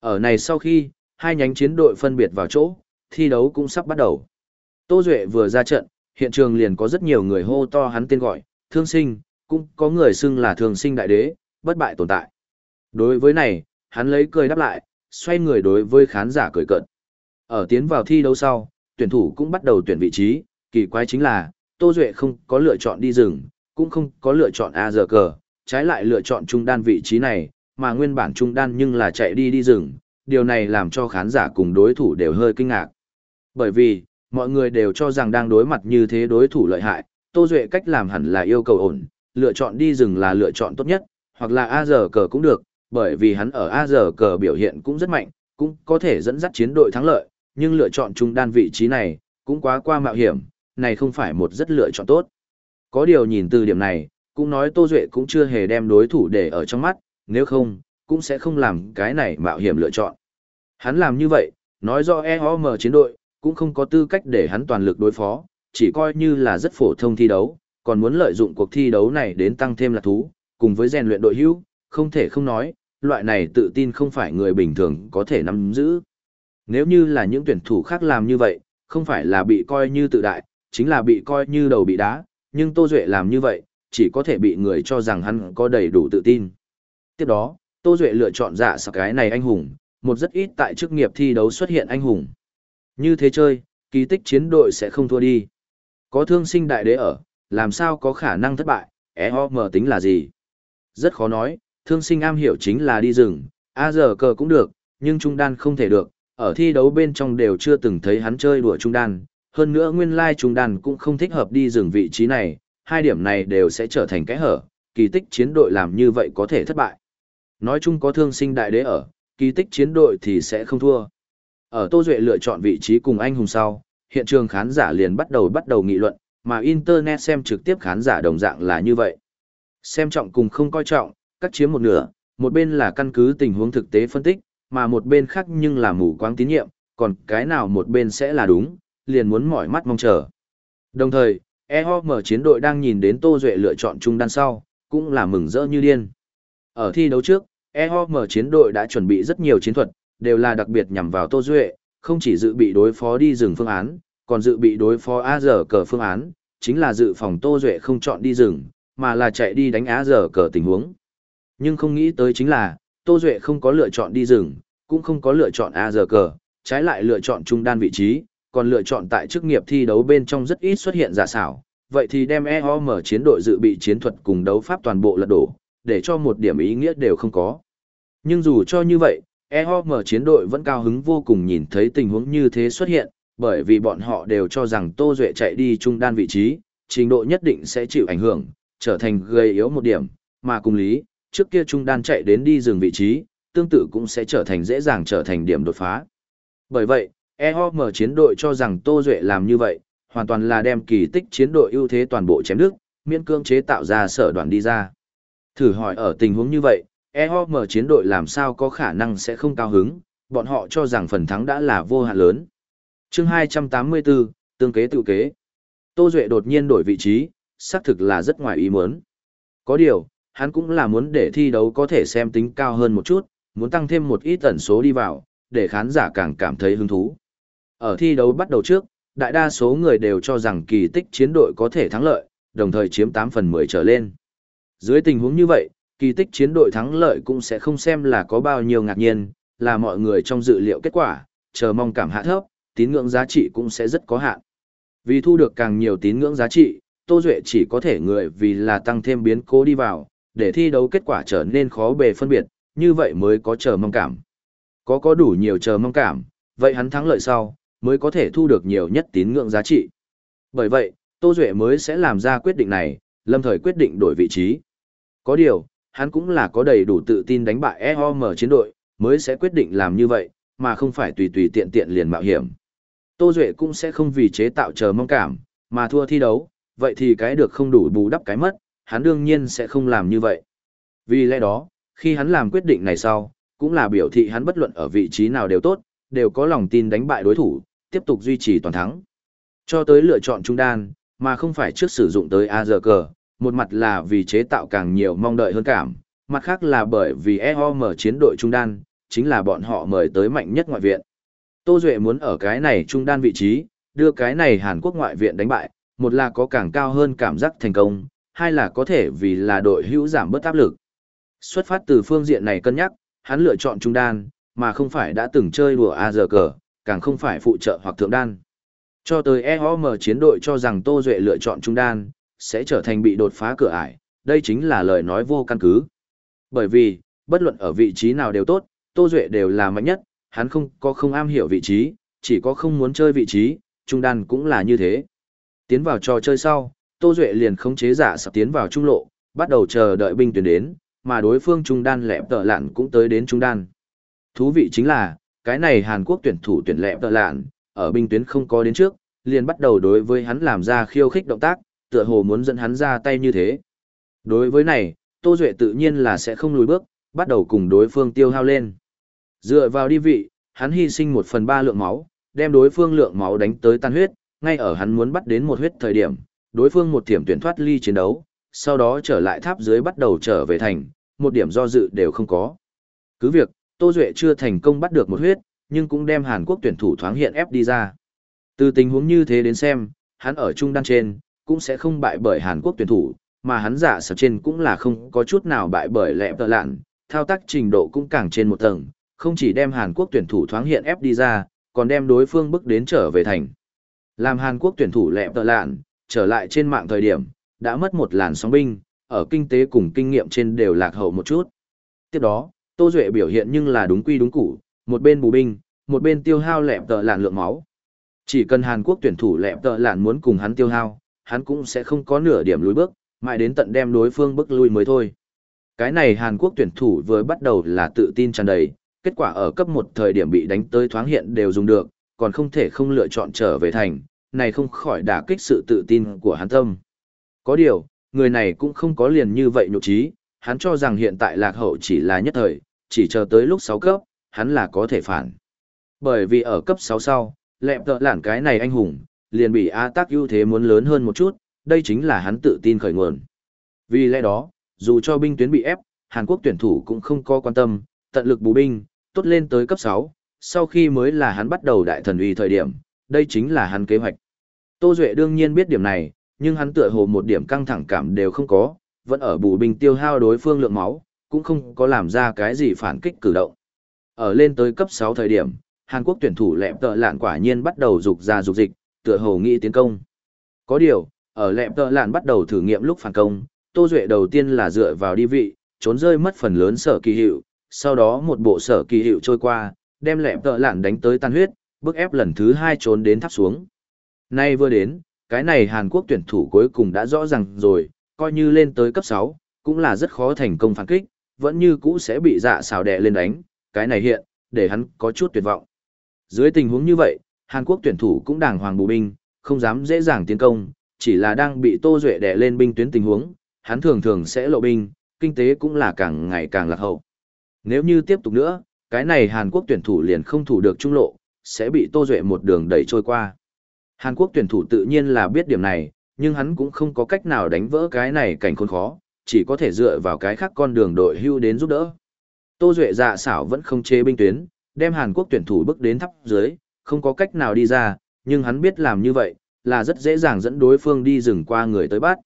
Ở này sau khi, hai nhánh chiến đội phân biệt vào chỗ, thi đấu cũng sắp bắt đầu. Tô Duệ vừa ra trận, hiện trường liền có rất nhiều người hô to hắn tên gọi, thương sinh, cũng có người xưng là thương sinh đại đế, bất bại tồn tại. Đối với này, hắn lấy cười đáp lại, xoay người đối với khán giả cười cợt. Ở tiến vào thi đấu sau, tuyển thủ cũng bắt đầu tuyển vị trí, kỳ quái chính là, Tô Duệ không có lựa chọn đi rừng, cũng không có lựa chọn A giờ cờ, trái lại lựa chọn trung đan vị trí này, mà nguyên bản trung đan nhưng là chạy đi đi rừng, điều này làm cho khán giả cùng đối thủ đều hơi kinh ngạc. Bởi vì, mọi người đều cho rằng đang đối mặt như thế đối thủ lợi hại, Tô Duệ cách làm hẳn là yêu cầu ổn, lựa chọn đi rừng là lựa chọn tốt nhất, hoặc là A giờ cờ cũng được, bởi vì hắn ở A giờ cờ biểu hiện cũng rất mạnh, cũng có thể dẫn dắt chiến đội thắng lợi, nhưng lựa chọn trung đan vị trí này, cũng quá qua mạo hiểm, này không phải một rất lựa chọn tốt. Có điều nhìn từ điểm này, cũng nói Tô Duệ cũng chưa hề đem đối thủ để ở trong mắt, nếu không, cũng sẽ không làm cái này mạo hiểm lựa chọn. Hắn làm như vậy, nói do EOM chiến đội, cũng không có tư cách để hắn toàn lực đối phó, chỉ coi như là rất phổ thông thi đấu, còn muốn lợi dụng cuộc thi đấu này đến tăng thêm là thú, cùng với rèn luyện đội hữu, không thể không nói, loại này tự tin không phải người bình thường có thể nắm giữ. Nếu như là những tuyển thủ khác làm như vậy, không phải là bị coi như tự đại, chính là bị coi như đầu bị đá, nhưng Tô Duệ làm như vậy, chỉ có thể bị người cho rằng hắn có đầy đủ tự tin. Tiếp đó, Tô Duệ lựa chọn dạ sạc cái này anh hùng, một rất ít tại chức nghiệp thi đấu xuất hiện anh hùng. Như thế chơi, kỳ tích chiến đội sẽ không thua đi. Có thương sinh đại đế ở, làm sao có khả năng thất bại, EOM tính là gì? Rất khó nói, thương sinh am hiểu chính là đi rừng, A giờ cờ cũng được, nhưng trung đan không thể được, ở thi đấu bên trong đều chưa từng thấy hắn chơi đùa trung đan, hơn nữa nguyên lai trung đan cũng không thích hợp đi rừng vị trí này, hai điểm này đều sẽ trở thành cái hở, kỳ tích chiến đội làm như vậy có thể thất bại. Nói chung có thương sinh đại đế ở, kỳ tích chiến đội thì sẽ không thua. Ở Tô Duệ lựa chọn vị trí cùng anh hùng sau, hiện trường khán giả liền bắt đầu bắt đầu nghị luận, mà Internet xem trực tiếp khán giả đồng dạng là như vậy. Xem trọng cùng không coi trọng, cắt chiếm một nửa, một bên là căn cứ tình huống thực tế phân tích, mà một bên khác nhưng là mù quáng tín nhiệm, còn cái nào một bên sẽ là đúng, liền muốn mỏi mắt mong chờ. Đồng thời, EOM chiến đội đang nhìn đến Tô Duệ lựa chọn trung đan sau, cũng là mừng rỡ như điên. Ở thi đấu trước, EOM chiến đội đã chuẩn bị rất nhiều chiến thuật, đều là đặc biệt nhằm vào Tô Duệ, không chỉ dự bị đối phó đi rừng phương án, còn dự bị đối phó A giờ cờ phương án, chính là dự phòng Tô Duệ không chọn đi rừng, mà là chạy đi đánh A giờ cờ tình huống. Nhưng không nghĩ tới chính là, Tô Duệ không có lựa chọn đi rừng, cũng không có lựa chọn A giờ cờ, trái lại lựa chọn trung đan vị trí, còn lựa chọn tại chức nghiệp thi đấu bên trong rất ít xuất hiện giả xảo. Vậy thì đem EOM chiến đội dự bị chiến thuật cùng đấu pháp toàn bộ lật đổ, để cho một điểm ý nghĩa đều không có. Nhưng dù cho như vậy, EOM chiến đội vẫn cao hứng vô cùng nhìn thấy tình huống như thế xuất hiện, bởi vì bọn họ đều cho rằng Tô Duệ chạy đi trung đan vị trí, trình độ nhất định sẽ chịu ảnh hưởng, trở thành gây yếu một điểm, mà cùng lý, trước kia trung đan chạy đến đi dừng vị trí, tương tự cũng sẽ trở thành dễ dàng trở thành điểm đột phá. Bởi vậy, EOM chiến đội cho rằng Tô Duệ làm như vậy, hoàn toàn là đem kỳ tích chiến đội ưu thế toàn bộ chém nước, miễn cương chế tạo ra sở đoàn đi ra. Thử hỏi ở tình huống như vậy, EOM chiến đội làm sao có khả năng sẽ không cao hứng, bọn họ cho rằng phần thắng đã là vô hạn lớn. chương 284, tương kế tự kế. Tô Duệ đột nhiên đổi vị trí, xác thực là rất ngoài ý muốn. Có điều, hắn cũng là muốn để thi đấu có thể xem tính cao hơn một chút, muốn tăng thêm một ít tần số đi vào, để khán giả càng cảm thấy hứng thú. Ở thi đấu bắt đầu trước, đại đa số người đều cho rằng kỳ tích chiến đội có thể thắng lợi, đồng thời chiếm 8 phần 10 trở lên. Dưới tình huống như vậy, kỳ tích chiến đội thắng lợi cũng sẽ không xem là có bao nhiêu ngạc nhiên, là mọi người trong dự liệu kết quả, chờ mong cảm hạ thấp, tín ngưỡng giá trị cũng sẽ rất có hạn. Vì thu được càng nhiều tín ngưỡng giá trị, Tô Duệ chỉ có thể người vì là tăng thêm biến cố đi vào, để thi đấu kết quả trở nên khó bề phân biệt, như vậy mới có chờ mong cảm. Có có đủ nhiều chờ mong cảm, vậy hắn thắng lợi sau, mới có thể thu được nhiều nhất tín ngưỡng giá trị. Bởi vậy, Tô Duệ mới sẽ làm ra quyết định này, lâm thời quyết định đổi vị trí. Có điều, hắn cũng là có đầy đủ tự tin đánh bại EOM chiến đội, mới sẽ quyết định làm như vậy, mà không phải tùy tùy tiện tiện liền mạo hiểm. Tô Duệ cũng sẽ không vì chế tạo chờ mong cảm, mà thua thi đấu, vậy thì cái được không đủ bù đắp cái mất, hắn đương nhiên sẽ không làm như vậy. Vì lẽ đó, khi hắn làm quyết định này sau, cũng là biểu thị hắn bất luận ở vị trí nào đều tốt, đều có lòng tin đánh bại đối thủ, tiếp tục duy trì toàn thắng. Cho tới lựa chọn trung đan, mà không phải trước sử dụng tới AZK, một mặt là vì chế tạo càng nhiều mong đợi hơn cảm, mặt khác là bởi vì EOM chiến đội trung đan, chính là bọn họ mời tới mạnh nhất ngoại viện. Tô Duệ muốn ở cái này trung đan vị trí, đưa cái này Hàn Quốc ngoại viện đánh bại, một là có càng cao hơn cảm giác thành công, hai là có thể vì là đội hữu giảm bớt áp lực. Xuất phát từ phương diện này cân nhắc, hắn lựa chọn trung đan, mà không phải đã từng chơi đùa AZK, càng không phải phụ trợ hoặc thượng đan. Cho tới EOM chiến đội cho rằng Tô Duệ lựa chọn trung đan, sẽ trở thành bị đột phá cửa ải, đây chính là lời nói vô căn cứ. Bởi vì, bất luận ở vị trí nào đều tốt, Tô Duệ đều là mạnh nhất, hắn không có không am hiểu vị trí, chỉ có không muốn chơi vị trí, trung đan cũng là như thế. Tiến vào trò chơi sau, Tô Duệ liền khống chế giả sập tiến vào trung lộ, bắt đầu chờ đợi binh tuyển đến, mà đối phương trung đan lẹp tợ lạn cũng tới đến trung đan. Thú vị chính là, cái này Hàn Quốc tuyển thủ tuyển lẹp tợ lạn, ở binh tuyến không có đến trước, liền bắt đầu đối với hắn làm ra khiêu khích động tác, tựa hồ muốn dẫn hắn ra tay như thế. Đối với này, Tô Duệ tự nhiên là sẽ không lùi bước, bắt đầu cùng đối phương tiêu hao lên. Dựa vào đi vị, hắn hy sinh một phần ba lượng máu, đem đối phương lượng máu đánh tới tan huyết, ngay ở hắn muốn bắt đến một huyết thời điểm, đối phương một thiểm tuyển thoát ly chiến đấu, sau đó trở lại tháp dưới bắt đầu trở về thành, một điểm do dự đều không có. Cứ việc, Tô Duệ chưa thành công bắt được một huyết, nhưng cũng đem Hàn Quốc tuyển thủ thoáng hiện ép đi ra. Từ tình huống như thế đến xem, hắn ở trung đan trên, cũng sẽ không bại bởi Hàn Quốc tuyển thủ, mà hắn giả sở trên cũng là không có chút nào bại bởi lẹp tợ lạn, thao tác trình độ cũng càng trên một tầng, không chỉ đem Hàn Quốc tuyển thủ thoáng hiện ép đi ra, còn đem đối phương bước đến trở về thành. Làm Hàn Quốc tuyển thủ lẹp tợ lạn, trở lại trên mạng thời điểm, đã mất một làn sóng binh, ở kinh tế cùng kinh nghiệm trên đều lạc hậu một chút. Tiếp đó, Tô Duệ biểu hiện nhưng là đúng quy đúng củ, một bên bù binh, một bên tiêu hao lẹp tợ lạn lượng máu. Chỉ cần Hàn Quốc tuyển thủ lẹp tợ lạn muốn cùng hắn tiêu hao, hắn cũng sẽ không có nửa điểm lùi bước, mãi đến tận đem đối phương bước lui mới thôi. Cái này Hàn Quốc tuyển thủ vừa bắt đầu là tự tin tràn đầy, kết quả ở cấp một thời điểm bị đánh tới thoáng hiện đều dùng được, còn không thể không lựa chọn trở về thành, này không khỏi đả kích sự tự tin của hắn tâm. Có điều, người này cũng không có liền như vậy nhục trí, hắn cho rằng hiện tại lạc hậu chỉ là nhất thời, chỉ chờ tới lúc 6 cấp, hắn là có thể phản. Bởi vì ở cấp 6 sau, lẹp tợ lản cái này anh hùng, liền bị A tác ưu thế muốn lớn hơn một chút, đây chính là hắn tự tin khởi nguồn. Vì lẽ đó, dù cho binh tuyến bị ép, Hàn Quốc tuyển thủ cũng không có quan tâm, tận lực bù binh, tốt lên tới cấp 6, sau khi mới là hắn bắt đầu đại thần uy thời điểm, đây chính là hắn kế hoạch. Tô Duệ đương nhiên biết điểm này, nhưng hắn tựa hồ một điểm căng thẳng cảm đều không có, vẫn ở bù binh tiêu hao đối phương lượng máu, cũng không có làm ra cái gì phản kích cử động. Ở lên tới cấp 6 thời điểm, Hàn Quốc tuyển thủ lẹm tợ lạn quả nhiên bắt đầu dục ra dục dịch, tựa hồ nghĩ tiến công. Có điều, ở lẹm tợ lạn bắt đầu thử nghiệm lúc phản công, Tô Duệ đầu tiên là dựa vào đi vị, trốn rơi mất phần lớn sở kỳ hiệu, sau đó một bộ sở kỳ hiệu trôi qua, đem lẹm tợ lạn đánh tới tan huyết, bước ép lần thứ hai trốn đến tháp xuống. Nay vừa đến, cái này Hàn Quốc tuyển thủ cuối cùng đã rõ ràng rồi, coi như lên tới cấp 6, cũng là rất khó thành công phản kích, vẫn như cũ sẽ bị dạ xào đè lên đánh, cái này hiện, để hắn có chút tuyệt vọng. Dưới tình huống như vậy, Hàn Quốc tuyển thủ cũng đàng hoàng bù binh, không dám dễ dàng tiến công, chỉ là đang bị Tô Duệ đè lên binh tuyến tình huống, hắn thường thường sẽ lộ binh, kinh tế cũng là càng ngày càng lạc hậu. Nếu như tiếp tục nữa, cái này Hàn Quốc tuyển thủ liền không thủ được trung lộ, sẽ bị Tô Duệ một đường đẩy trôi qua. Hàn Quốc tuyển thủ tự nhiên là biết điểm này, nhưng hắn cũng không có cách nào đánh vỡ cái này cảnh khốn khó, chỉ có thể dựa vào cái khác con đường đội hưu đến giúp đỡ. Tô Duệ dạ xảo vẫn không chế binh tuyến, đem Hàn Quốc tuyển thủ bước đến thấp dưới, không có cách nào đi ra, nhưng hắn biết làm như vậy, là rất dễ dàng dẫn đối phương đi rừng qua người tới bắt.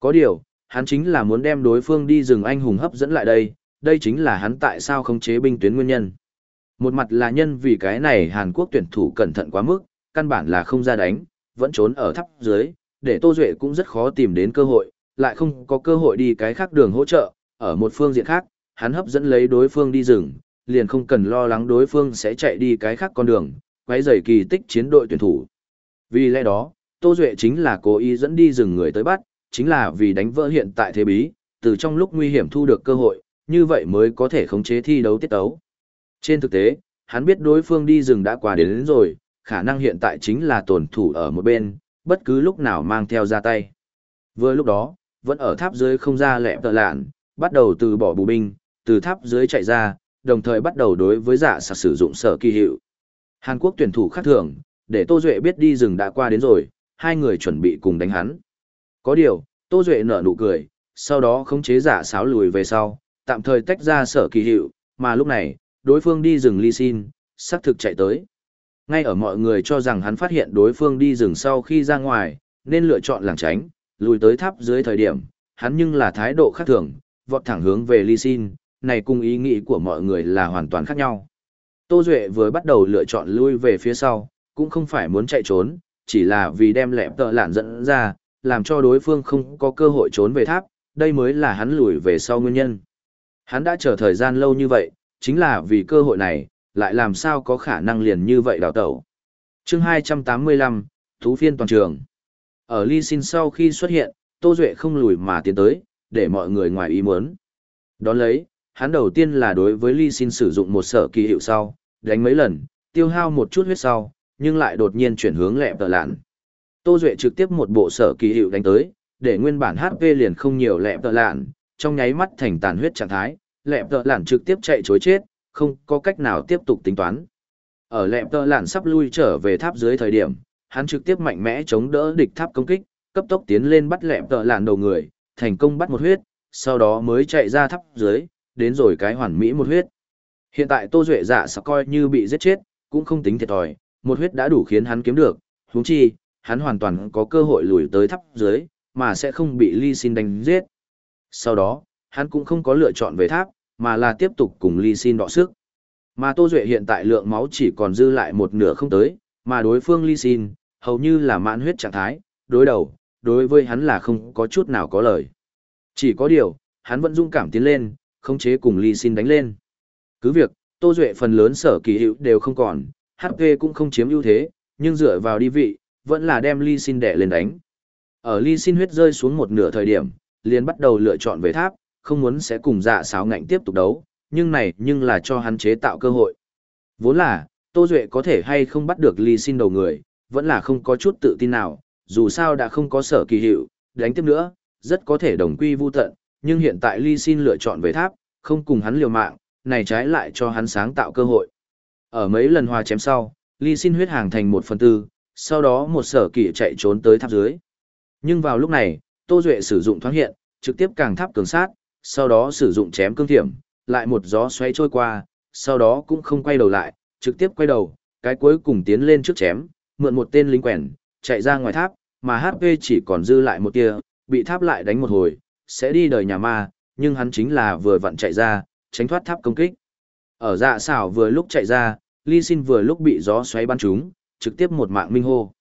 Có điều, hắn chính là muốn đem đối phương đi rừng anh hùng hấp dẫn lại đây, đây chính là hắn tại sao không chế binh tuyến nguyên nhân. Một mặt là nhân vì cái này Hàn Quốc tuyển thủ cẩn thận quá mức, căn bản là không ra đánh, vẫn trốn ở thấp dưới, để Tô Duệ cũng rất khó tìm đến cơ hội, lại không có cơ hội đi cái khác đường hỗ trợ, ở một phương diện khác, hắn hấp dẫn lấy đối phương đi rừng, liền không cần lo lắng đối phương sẽ chạy đi cái khác con đường, quấy rầy kỳ tích chiến đội tuyển thủ. Vì lẽ đó, Tô Duệ chính là cố ý dẫn đi rừng người tới bắt, chính là vì đánh vỡ hiện tại thế bí, từ trong lúc nguy hiểm thu được cơ hội, như vậy mới có thể khống chế thi đấu tiết tấu. Trên thực tế, hắn biết đối phương đi rừng đã qua đến, đến rồi, khả năng hiện tại chính là tổn thủ ở một bên, bất cứ lúc nào mang theo ra tay. Vừa lúc đó, vẫn ở tháp dưới không ra lẹ tợ lạn, bắt đầu từ bỏ bù binh, từ tháp dưới chạy ra, đồng thời bắt đầu đối với giả sạc sử dụng sở kỳ hiệu. Hàn Quốc tuyển thủ khác thường, để Tô Duệ biết đi rừng đã qua đến rồi, hai người chuẩn bị cùng đánh hắn. Có điều, Tô Duệ nở nụ cười, sau đó khống chế giả sáo lùi về sau, tạm thời tách ra sở kỳ hiệu, mà lúc này, đối phương đi rừng ly xin, sắc thực chạy tới. Ngay ở mọi người cho rằng hắn phát hiện đối phương đi rừng sau khi ra ngoài, nên lựa chọn làng tránh, lùi tới tháp dưới thời điểm, hắn nhưng là thái độ khác thường, vọt thẳng hướng về ly xin, này cùng ý nghĩ của mọi người là hoàn toàn khác nhau. Tô Duệ vừa bắt đầu lựa chọn lui về phía sau, cũng không phải muốn chạy trốn, chỉ là vì đem lẹp tợ lạn dẫn ra, làm cho đối phương không có cơ hội trốn về tháp, đây mới là hắn lùi về sau nguyên nhân. Hắn đã chờ thời gian lâu như vậy, chính là vì cơ hội này, lại làm sao có khả năng liền như vậy đào tẩu. chương 285, Thú phiên toàn trường. Ở Ly Xin sau khi xuất hiện, Tô Duệ không lùi mà tiến tới, để mọi người ngoài ý muốn. Đón lấy, hắn đầu tiên là đối với Ly Xin sử dụng một sở kỳ hiệu sau, đánh mấy lần, tiêu hao một chút huyết sau, nhưng lại đột nhiên chuyển hướng lẹ tờ lạn. Tô Duệ trực tiếp một bộ sở kỳ hiệu đánh tới, để nguyên bản HP liền không nhiều lẹ tờ lạn, trong nháy mắt thành tàn huyết trạng thái, lẹ tờ lạn trực tiếp chạy chối chết, không có cách nào tiếp tục tính toán. Ở lẹ tờ lạn sắp lui trở về tháp dưới thời điểm, hắn trực tiếp mạnh mẽ chống đỡ địch tháp công kích, cấp tốc tiến lên bắt lẹ tờ lạn đầu người, thành công bắt một huyết, sau đó mới chạy ra tháp dưới, đến rồi cái hoàn mỹ một huyết. Hiện tại Tô Duệ dạ sẽ coi như bị giết chết, cũng không tính thiệt thòi, một huyết đã đủ khiến hắn kiếm được, huống chi, hắn hoàn toàn có cơ hội lùi tới tháp dưới, mà sẽ không bị Ly Xin đánh giết. Sau đó, hắn cũng không có lựa chọn về tháp, mà là tiếp tục cùng Ly Xin đọ sức. Mà Tô Duệ hiện tại lượng máu chỉ còn dư lại một nửa không tới, mà đối phương Ly Xin, hầu như là mãn huyết trạng thái, đối đầu, đối với hắn là không có chút nào có lời. Chỉ có điều, hắn vẫn dung cảm tiến lên, không chế cùng Ly Xin đánh lên. Cứ việc, Tô Duệ phần lớn sở kỳ hữu đều không còn, HP cũng không chiếm ưu thế, nhưng dựa vào đi vị, vẫn là đem Ly Xin đẻ lên đánh. Ở Ly Xin huyết rơi xuống một nửa thời điểm, liền bắt đầu lựa chọn về tháp, không muốn sẽ cùng dạ sáo ngạnh tiếp tục đấu, nhưng này nhưng là cho hắn chế tạo cơ hội. Vốn là, Tô Duệ có thể hay không bắt được Ly Xin đầu người, vẫn là không có chút tự tin nào, dù sao đã không có sở kỳ hiệu, đánh tiếp nữa, rất có thể đồng quy vu tận, nhưng hiện tại Ly Xin lựa chọn về tháp, không cùng hắn liều mạng, này trái lại cho hắn sáng tạo cơ hội. Ở mấy lần hòa chém sau, Ly Xin huyết hàng thành một phần tư, sau đó một sở kỷ chạy trốn tới tháp dưới. Nhưng vào lúc này, Tô Duệ sử dụng thoáng hiện, trực tiếp càng tháp cường sát, sau đó sử dụng chém cương thiểm, lại một gió xoay trôi qua, sau đó cũng không quay đầu lại, trực tiếp quay đầu, cái cuối cùng tiến lên trước chém, mượn một tên lính quèn, chạy ra ngoài tháp, mà HP chỉ còn dư lại một tia, bị tháp lại đánh một hồi, sẽ đi đời nhà ma, nhưng hắn chính là vừa vặn chạy ra, tránh thoát tháp công kích. Ở dạ xảo vừa lúc chạy ra, Ly Xin vừa lúc bị gió xoáy bắn trúng, trực tiếp một mạng minh hô.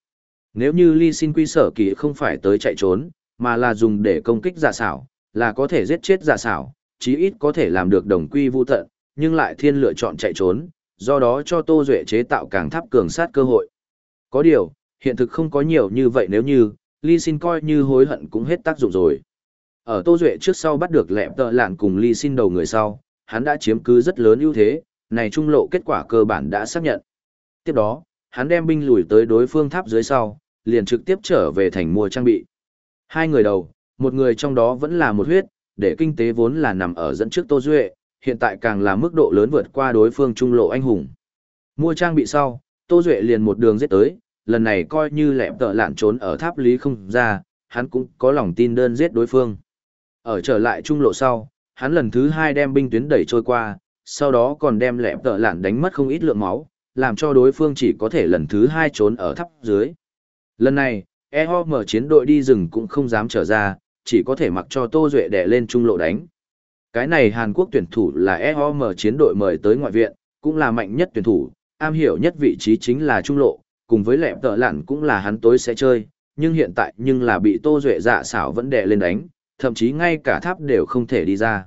Nếu như Ly Xin quy sở kỳ không phải tới chạy trốn, mà là dùng để công kích dạ xảo, là có thể giết chết dạ xảo, chí ít có thể làm được đồng quy vu tận, nhưng lại thiên lựa chọn chạy trốn, do đó cho Tô Duệ chế tạo càng tháp cường sát cơ hội. Có điều, hiện thực không có nhiều như vậy nếu như, Ly Xin coi như hối hận cũng hết tác dụng rồi. Ở Tô Duệ trước sau bắt được lẹp tợ lạn cùng Ly Xin đầu người sau, hắn đã chiếm cứ rất lớn ưu thế, này trung lộ kết quả cơ bản đã xác nhận. Tiếp đó, hắn đem binh lùi tới đối phương tháp dưới sau, liền trực tiếp trở về thành mua trang bị. Hai người đầu, một người trong đó vẫn là một huyết, để kinh tế vốn là nằm ở dẫn trước Tô Duệ, hiện tại càng là mức độ lớn vượt qua đối phương trung lộ anh hùng. Mua trang bị sau, Tô Duệ liền một đường giết tới, lần này coi như lẹm tợ lạn trốn ở tháp lý không ra, hắn cũng có lòng tin đơn giết đối phương. Ở trở lại trung lộ sau, hắn lần thứ hai đem binh tuyến đẩy trôi qua, sau đó còn đem lẹp tợ lạn đánh mất không ít lượng máu, làm cho đối phương chỉ có thể lần thứ hai trốn ở tháp dưới. Lần này, EHO mở chiến đội đi rừng cũng không dám trở ra, chỉ có thể mặc cho Tô Duệ đè lên trung lộ đánh. Cái này Hàn Quốc tuyển thủ là EHOM chiến đội mời tới ngoại viện, cũng là mạnh nhất tuyển thủ, am hiểu nhất vị trí chính là trung lộ, cùng với lẹp tợ lặn cũng là hắn tối sẽ chơi, nhưng hiện tại nhưng là bị Tô Duệ dạ xảo vẫn đè lên đánh, thậm chí ngay cả tháp đều không thể đi ra.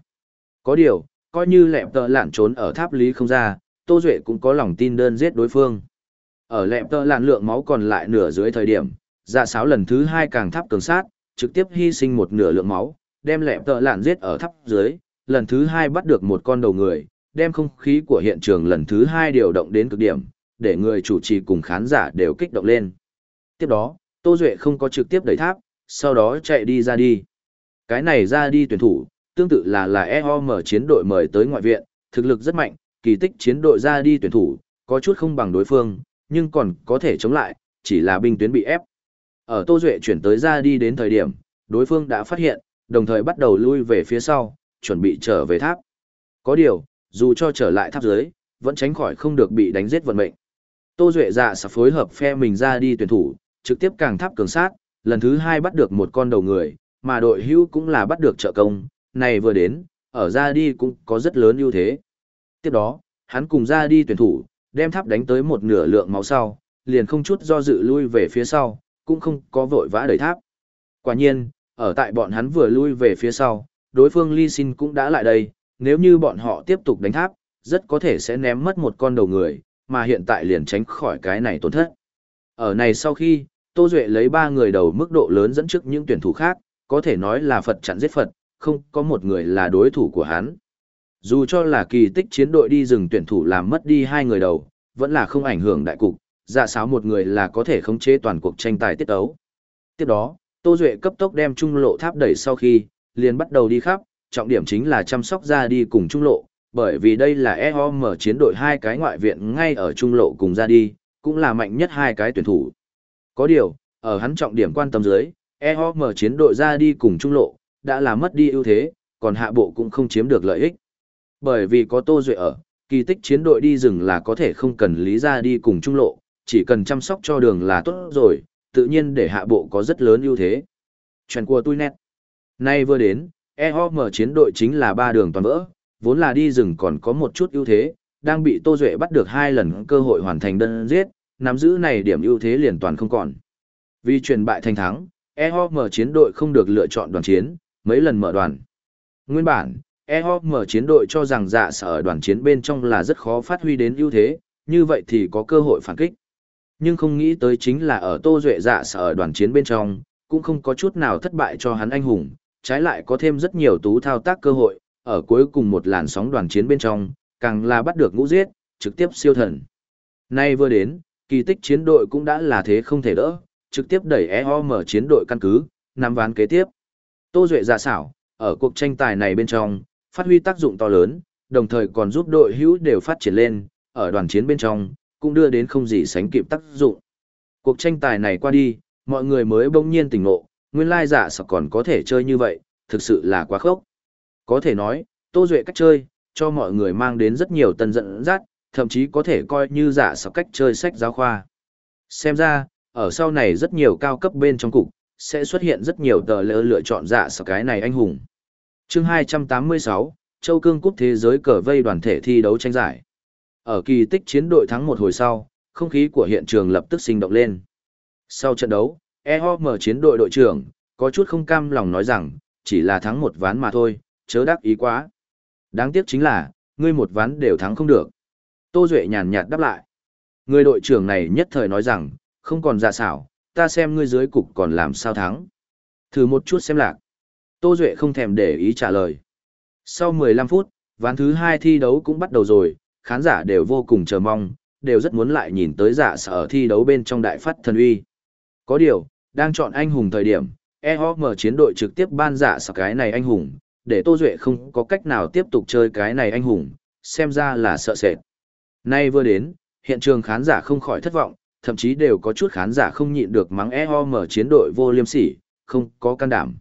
Có điều, coi như lẹp tợ lặn trốn ở tháp lý không ra, Tô Duệ cũng có lòng tin đơn giết đối phương. Ở lẹp tợ lặn lượng máu còn lại nửa dưới thời điểm, dạ sáo lần thứ hai càng tháp cường sát, trực tiếp hy sinh một nửa lượng máu, đem lẹp tợ lạn giết ở tháp dưới, lần thứ hai bắt được một con đầu người, đem không khí của hiện trường lần thứ hai điều động đến cực điểm, để người chủ trì cùng khán giả đều kích động lên. Tiếp đó, Tô Duệ không có trực tiếp đẩy tháp, sau đó chạy đi ra đi. Cái này ra đi tuyển thủ, tương tự là là EOM chiến đội mời tới ngoại viện, thực lực rất mạnh, kỳ tích chiến đội ra đi tuyển thủ, có chút không bằng đối phương, nhưng còn có thể chống lại, chỉ là binh tuyến bị ép. Ở Tô Duệ chuyển tới ra đi đến thời điểm, đối phương đã phát hiện, đồng thời bắt đầu lui về phía sau, chuẩn bị trở về tháp. Có điều, dù cho trở lại tháp dưới, vẫn tránh khỏi không được bị đánh giết vận mệnh. Tô Duệ dạ sẽ phối hợp phe mình ra đi tuyển thủ, trực tiếp càng tháp cường sát, lần thứ hai bắt được một con đầu người, mà đội hưu cũng là bắt được trợ công, này vừa đến, ở ra đi cũng có rất lớn ưu thế. Tiếp đó, hắn cùng ra đi tuyển thủ, đem tháp đánh tới một nửa lượng máu sau, liền không chút do dự lui về phía sau, cũng không có vội vã đẩy tháp. Quả nhiên, ở tại bọn hắn vừa lui về phía sau, đối phương Ly Sin cũng đã lại đây, nếu như bọn họ tiếp tục đánh tháp, rất có thể sẽ ném mất một con đầu người, mà hiện tại liền tránh khỏi cái này tổn thất. Ở này sau khi, Tô Duệ lấy ba người đầu mức độ lớn dẫn trước những tuyển thủ khác, có thể nói là Phật chặn giết Phật, không có một người là đối thủ của hắn. Dù cho là kỳ tích chiến đội đi rừng tuyển thủ làm mất đi hai người đầu, vẫn là không ảnh hưởng đại cục, dạ sáo một người là có thể khống chế toàn cuộc tranh tài tiết ấu. Tiếp đó, Tô Duệ cấp tốc đem trung lộ tháp đẩy sau khi, liền bắt đầu đi khắp, trọng điểm chính là chăm sóc ra đi cùng trung lộ, bởi vì đây là EOM chiến đội hai cái ngoại viện ngay ở trung lộ cùng ra đi, cũng là mạnh nhất hai cái tuyển thủ. Có điều, ở hắn trọng điểm quan tâm dưới, EOM chiến đội ra đi cùng trung lộ, đã là mất đi ưu thế, còn hạ bộ cũng không chiếm được lợi ích. Bởi vì có Tô Duệ ở, kỳ tích chiến đội đi rừng là có thể không cần lý ra đi cùng trung lộ, chỉ cần chăm sóc cho đường là tốt rồi, tự nhiên để hạ bộ có rất lớn ưu thế. Chuyện của tôi nét. Nay vừa đến, EOM chiến đội chính là ba đường toàn vỡ, vốn là đi rừng còn có một chút ưu thế, đang bị Tô Duệ bắt được hai lần cơ hội hoàn thành đơn giết, nắm giữ này điểm ưu thế liền toàn không còn. Vì truyền bại thành thắng, EOM chiến đội không được lựa chọn đoàn chiến, mấy lần mở đoàn. Nguyên bản, EOM chiến đội cho rằng dạ sở đoàn chiến bên trong là rất khó phát huy đến ưu thế, như vậy thì có cơ hội phản kích. Nhưng không nghĩ tới chính là ở Tô Duệ dạ sở đoàn chiến bên trong, cũng không có chút nào thất bại cho hắn anh hùng, trái lại có thêm rất nhiều tú thao tác cơ hội, ở cuối cùng một làn sóng đoàn chiến bên trong, càng là bắt được ngũ giết, trực tiếp siêu thần. Nay vừa đến, kỳ tích chiến đội cũng đã là thế không thể đỡ, trực tiếp đẩy EOM chiến đội căn cứ, nắm ván kế tiếp. Tô Duệ giả xảo, ở cuộc tranh tài này bên trong, phát huy tác dụng to lớn, đồng thời còn giúp đội hữu đều phát triển lên, ở đoàn chiến bên trong, cũng đưa đến không gì sánh kịp tác dụng. Cuộc tranh tài này qua đi, mọi người mới bỗng nhiên tỉnh ngộ, nguyên lai giả sợ còn có thể chơi như vậy, thực sự là quá khốc. Có thể nói, Tô Duệ cách chơi, cho mọi người mang đến rất nhiều tân dẫn dắt, thậm chí có thể coi như giả sợ cách chơi sách giáo khoa. Xem ra, ở sau này rất nhiều cao cấp bên trong cục, sẽ xuất hiện rất nhiều tờ lỡ lựa chọn giả sở cái này anh hùng. chương 286, Châu Cương Cúp Thế giới cờ vây đoàn thể thi đấu tranh giải. Ở kỳ tích chiến đội thắng một hồi sau, không khí của hiện trường lập tức sinh động lên. Sau trận đấu, EOM chiến đội đội trưởng, có chút không cam lòng nói rằng, chỉ là thắng một ván mà thôi, chớ đắc ý quá. Đáng tiếc chính là, ngươi một ván đều thắng không được. Tô Duệ nhàn nhạt đáp lại. Người đội trưởng này nhất thời nói rằng, không còn dạ xảo, ta xem ngươi dưới cục còn làm sao thắng. Thử một chút xem lạc. Tô Duệ không thèm để ý trả lời. Sau 15 phút, ván thứ hai thi đấu cũng bắt đầu rồi, khán giả đều vô cùng chờ mong, đều rất muốn lại nhìn tới dạ giả sở thi đấu bên trong đại phát thần uy. Có điều, đang chọn anh hùng thời điểm, EOM chiến đội trực tiếp ban dạ giả sở cái này anh hùng, để Tô Duệ không có cách nào tiếp tục chơi cái này anh hùng, xem ra là sợ sệt. Nay vừa đến, hiện trường khán giả không khỏi thất vọng, thậm chí đều có chút khán giả không nhịn được mắng EOM chiến đội vô liêm sỉ, không có can đảm.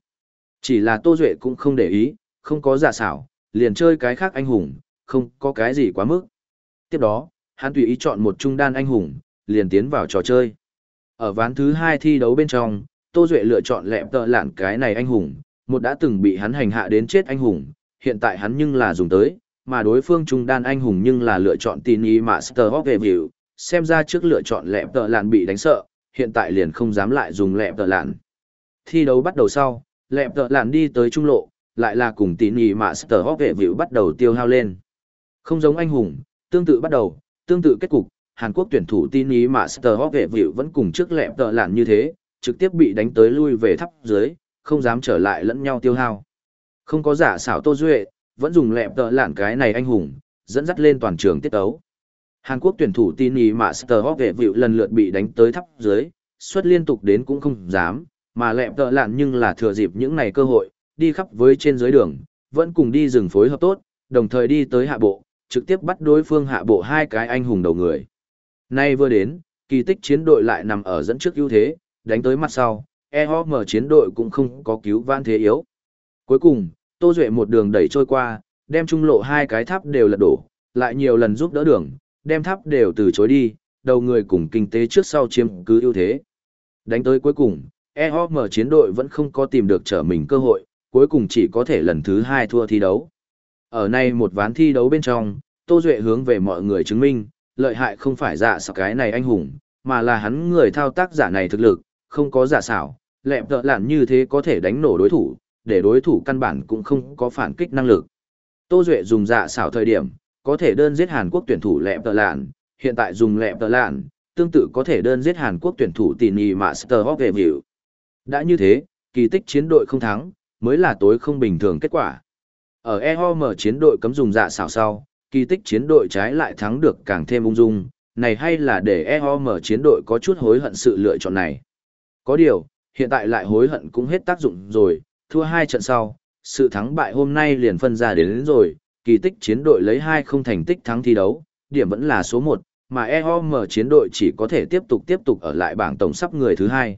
Chỉ là Tô Duệ cũng không để ý, không có giả xảo, liền chơi cái khác anh hùng, không có cái gì quá mức. Tiếp đó, hắn tùy ý chọn một trung đan anh hùng, liền tiến vào trò chơi. Ở ván thứ hai thi đấu bên trong, Tô Duệ lựa chọn lẹm tợ lạn cái này anh hùng, một đã từng bị hắn hành hạ đến chết anh hùng, hiện tại hắn nhưng là dùng tới, mà đối phương trung đan anh hùng nhưng là lựa chọn tin ý Master of Evil, xem ra trước lựa chọn lẹm tợ lạn bị đánh sợ, hiện tại liền không dám lại dùng lẹm tợ lạn. Thi đấu bắt đầu sau, lẹm tợ lạn đi tới trung lộ, lại là cùng tin y hóc vệ Review bắt đầu tiêu hao lên. Không giống anh hùng, tương tự bắt đầu, tương tự kết cục, Hàn Quốc tuyển thủ tin ý Master hóc vệ vịu vẫn cùng trước lẹp tợ lạn như thế, trực tiếp bị đánh tới lui về thấp dưới, không dám trở lại lẫn nhau tiêu hao. Không có giả xảo Tô Duệ, vẫn dùng lẹp tợ lạn cái này anh hùng, dẫn dắt lên toàn trường tiết tấu. Hàn Quốc tuyển thủ Tini Master Hawk vệ vịu lần lượt bị đánh tới thấp dưới, xuất liên tục đến cũng không dám, mà lẹp tợ lạn nhưng là thừa dịp những này cơ hội, đi khắp với trên dưới đường, vẫn cùng đi rừng phối hợp tốt, đồng thời đi tới hạ bộ, trực tiếp bắt đối phương hạ bộ hai cái anh hùng đầu người. Nay vừa đến, kỳ tích chiến đội lại nằm ở dẫn trước ưu thế, đánh tới mặt sau, EOM chiến đội cũng không có cứu van thế yếu. Cuối cùng, Tô Duệ một đường đẩy trôi qua, đem trung lộ hai cái tháp đều lật đổ, lại nhiều lần giúp đỡ đường, đem tháp đều từ chối đi, đầu người cùng kinh tế trước sau chiếm cứ ưu thế. Đánh tới cuối cùng, EOM chiến đội vẫn không có tìm được trở mình cơ hội, cuối cùng chỉ có thể lần thứ hai thua thi đấu. Ở nay một ván thi đấu bên trong, Tô Duệ hướng về mọi người chứng minh, lợi hại không phải dạ giả sảo cái này anh hùng, mà là hắn người thao tác giả này thực lực, không có giả xảo, lẹm tợ lạn như thế có thể đánh nổ đối thủ, để đối thủ căn bản cũng không có phản kích năng lực. Tô Duệ dùng giả xảo thời điểm, có thể đơn giết Hàn Quốc tuyển thủ lẹm tờ lạn, hiện tại dùng lẹm tờ lạn, tương tự có thể đơn giết Hàn Quốc tuyển thủ tỉ nì Master of biểu Đã như thế, kỳ tích chiến đội không thắng, mới là tối không bình thường kết quả. Ở EOM chiến đội cấm dùng dạ xảo sau, kỳ tích chiến đội trái lại thắng được càng thêm ung dung, này hay là để EOM chiến đội có chút hối hận sự lựa chọn này. Có điều, hiện tại lại hối hận cũng hết tác dụng rồi, thua hai trận sau, sự thắng bại hôm nay liền phân ra đến, đến rồi, kỳ tích chiến đội lấy hai không thành tích thắng thi đấu, điểm vẫn là số 1, mà EOM chiến đội chỉ có thể tiếp tục tiếp tục ở lại bảng tổng sắp người thứ hai.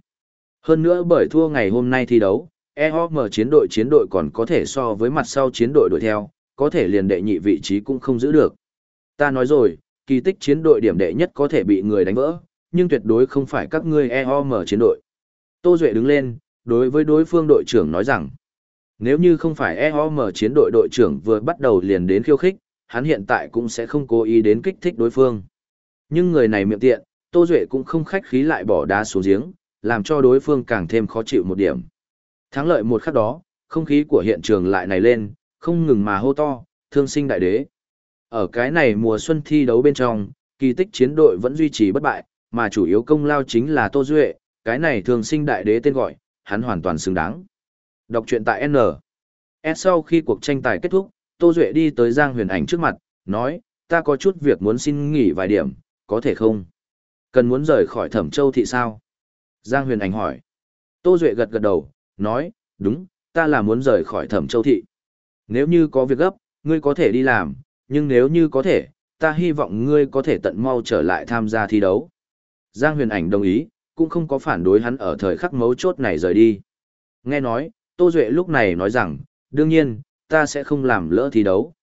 Hơn nữa bởi thua ngày hôm nay thi đấu, EOM chiến đội chiến đội còn có thể so với mặt sau chiến đội đuổi theo, có thể liền đệ nhị vị trí cũng không giữ được. Ta nói rồi, kỳ tích chiến đội điểm đệ nhất có thể bị người đánh vỡ, nhưng tuyệt đối không phải các ngươi EOM chiến đội. Tô Duệ đứng lên, đối với đối phương đội trưởng nói rằng, nếu như không phải EOM chiến đội đội trưởng vừa bắt đầu liền đến khiêu khích, hắn hiện tại cũng sẽ không cố ý đến kích thích đối phương. Nhưng người này miệng tiện, Tô Duệ cũng không khách khí lại bỏ đá xuống giếng, làm cho đối phương càng thêm khó chịu một điểm. Thắng lợi một khắc đó, không khí của hiện trường lại này lên, không ngừng mà hô to, thương sinh đại đế. Ở cái này mùa xuân thi đấu bên trong, kỳ tích chiến đội vẫn duy trì bất bại, mà chủ yếu công lao chính là Tô Duệ, cái này thường sinh đại đế tên gọi, hắn hoàn toàn xứng đáng. Đọc truyện tại N. S sau khi cuộc tranh tài kết thúc, Tô Duệ đi tới Giang Huyền Ảnh trước mặt, nói, ta có chút việc muốn xin nghỉ vài điểm, có thể không? Cần muốn rời khỏi Thẩm Châu thị sao? Giang Huyền Ảnh hỏi. Tô Duệ gật gật đầu, nói, đúng, ta là muốn rời khỏi Thẩm Châu thị. Nếu như có việc gấp, ngươi có thể đi làm, nhưng nếu như có thể, ta hy vọng ngươi có thể tận mau trở lại tham gia thi đấu. Giang Huyền Ảnh đồng ý, cũng không có phản đối hắn ở thời khắc mấu chốt này rời đi. Nghe nói, Tô Duệ lúc này nói rằng, đương nhiên, ta sẽ không làm lỡ thi đấu.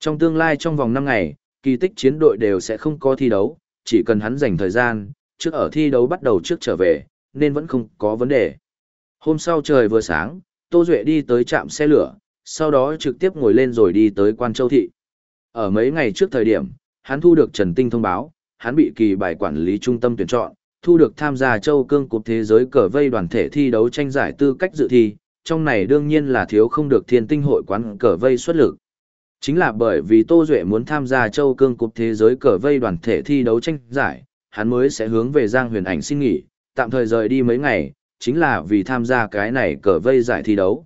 Trong tương lai trong vòng 5 ngày, kỳ tích chiến đội đều sẽ không có thi đấu, chỉ cần hắn dành thời gian, trước ở thi đấu bắt đầu trước trở về, nên vẫn không có vấn đề. Hôm sau trời vừa sáng, Tô Duệ đi tới trạm xe lửa, sau đó trực tiếp ngồi lên rồi đi tới Quan Châu Thị. Ở mấy ngày trước thời điểm, hắn thu được Trần Tinh thông báo, hắn bị kỳ bài quản lý trung tâm tuyển chọn, thu được tham gia châu cương cục thế giới cờ vây đoàn thể thi đấu tranh giải tư cách dự thi, trong này đương nhiên là thiếu không được thiên tinh hội quán cờ vây xuất lực. Chính là bởi vì Tô Duệ muốn tham gia châu cương cục thế giới cờ vây đoàn thể thi đấu tranh giải, hắn mới sẽ hướng về Giang Huyền Ảnh xin nghỉ, tạm thời rời đi mấy ngày, chính là vì tham gia cái này cờ vây giải thi đấu.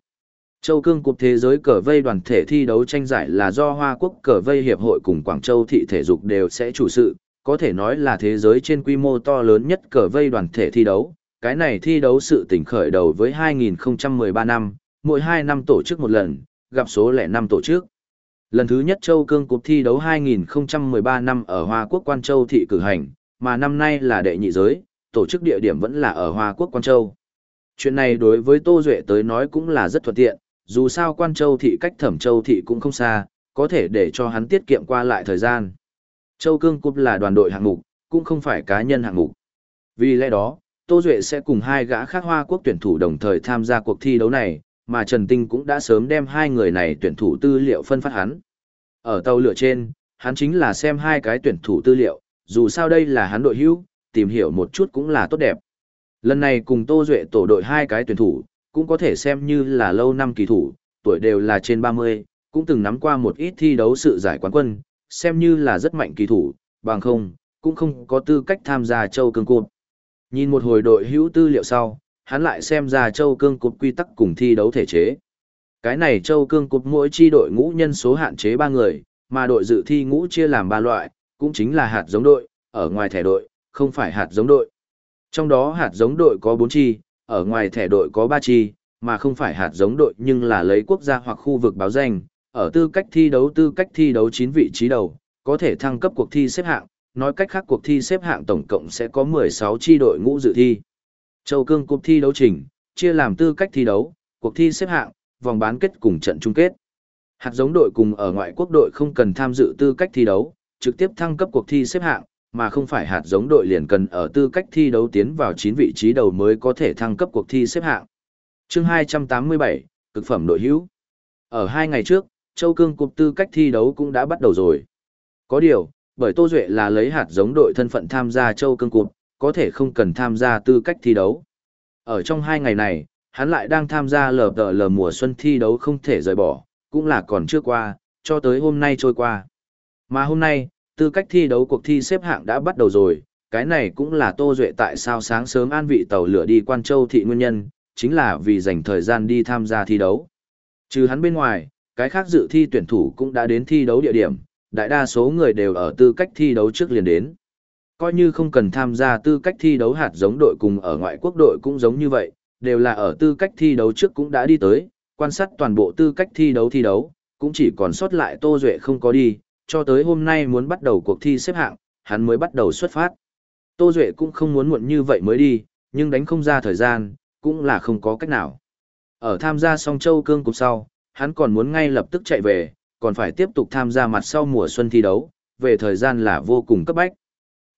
Châu cương cục thế giới cờ vây đoàn thể thi đấu tranh giải là do Hoa Quốc cờ vây hiệp hội cùng Quảng Châu thị thể dục đều sẽ chủ sự, có thể nói là thế giới trên quy mô to lớn nhất cờ vây đoàn thể thi đấu. Cái này thi đấu sự tỉnh khởi đầu với 2013 năm, mỗi 2 năm tổ chức một lần, gặp số lẻ năm tổ chức. Lần thứ nhất Châu Cương Cục thi đấu 2013 năm ở Hoa Quốc Quan Châu thị cử hành, mà năm nay là đệ nhị giới, tổ chức địa điểm vẫn là ở Hoa Quốc Quan Châu. Chuyện này đối với Tô Duệ tới nói cũng là rất thuận tiện, dù sao Quan Châu thị cách Thẩm Châu thị cũng không xa, có thể để cho hắn tiết kiệm qua lại thời gian. Châu Cương Cúp là đoàn đội hạng mục, cũng không phải cá nhân hạng mục. Vì lẽ đó, Tô Duệ sẽ cùng hai gã khác Hoa Quốc tuyển thủ đồng thời tham gia cuộc thi đấu này, mà Trần Tinh cũng đã sớm đem hai người này tuyển thủ tư liệu phân phát hắn. Ở tàu lửa trên, hắn chính là xem hai cái tuyển thủ tư liệu, dù sao đây là hắn đội hữu, tìm hiểu một chút cũng là tốt đẹp. Lần này cùng Tô Duệ tổ đội hai cái tuyển thủ, cũng có thể xem như là lâu năm kỳ thủ, tuổi đều là trên 30, cũng từng nắm qua một ít thi đấu sự giải quán quân, xem như là rất mạnh kỳ thủ, bằng không, cũng không có tư cách tham gia châu cương cột. Nhìn một hồi đội hữu tư liệu sau, hắn lại xem ra châu cương cục quy tắc cùng thi đấu thể chế. Cái này châu cương cục mỗi chi đội ngũ nhân số hạn chế 3 người, mà đội dự thi ngũ chia làm 3 loại, cũng chính là hạt giống đội, ở ngoài thẻ đội, không phải hạt giống đội. Trong đó hạt giống đội có 4 chi, ở ngoài thẻ đội có 3 chi, mà không phải hạt giống đội nhưng là lấy quốc gia hoặc khu vực báo danh, ở tư cách thi đấu tư cách thi đấu 9 vị trí đầu, có thể thăng cấp cuộc thi xếp hạng, nói cách khác cuộc thi xếp hạng tổng cộng sẽ có 16 chi đội ngũ dự thi. Châu Cương cuộc thi đấu trình, chia làm tư cách thi đấu, cuộc thi xếp hạng, vòng bán kết cùng trận chung kết. Hạt giống đội cùng ở ngoại quốc đội không cần tham dự tư cách thi đấu, trực tiếp thăng cấp cuộc thi xếp hạng, mà không phải hạt giống đội liền cần ở tư cách thi đấu tiến vào 9 vị trí đầu mới có thể thăng cấp cuộc thi xếp hạng. Chương 287, cực phẩm đội hữu. Ở hai ngày trước, Châu Cương cục tư cách thi đấu cũng đã bắt đầu rồi. Có điều, bởi Tô Duệ là lấy hạt giống đội thân phận tham gia Châu Cương cục, có thể không cần tham gia tư cách thi đấu. Ở trong hai ngày này, hắn lại đang tham gia lờ tờ lờ mùa xuân thi đấu không thể rời bỏ, cũng là còn chưa qua, cho tới hôm nay trôi qua. Mà hôm nay, tư cách thi đấu cuộc thi xếp hạng đã bắt đầu rồi, cái này cũng là Tô Duệ tại sao sáng sớm an vị tàu lửa đi quan châu thị nguyên nhân, chính là vì dành thời gian đi tham gia thi đấu. Trừ hắn bên ngoài, cái khác dự thi tuyển thủ cũng đã đến thi đấu địa điểm, đại đa số người đều ở tư cách thi đấu trước liền đến. Coi như không cần tham gia tư cách thi đấu hạt giống đội cùng ở ngoại quốc đội cũng giống như vậy, đều là ở tư cách thi đấu trước cũng đã đi tới, quan sát toàn bộ tư cách thi đấu thi đấu, cũng chỉ còn sót lại Tô Duệ không có đi, cho tới hôm nay muốn bắt đầu cuộc thi xếp hạng, hắn mới bắt đầu xuất phát. Tô Duệ cũng không muốn muộn như vậy mới đi, nhưng đánh không ra thời gian, cũng là không có cách nào. Ở tham gia song châu cương cục sau, hắn còn muốn ngay lập tức chạy về, còn phải tiếp tục tham gia mặt sau mùa xuân thi đấu, về thời gian là vô cùng cấp bách.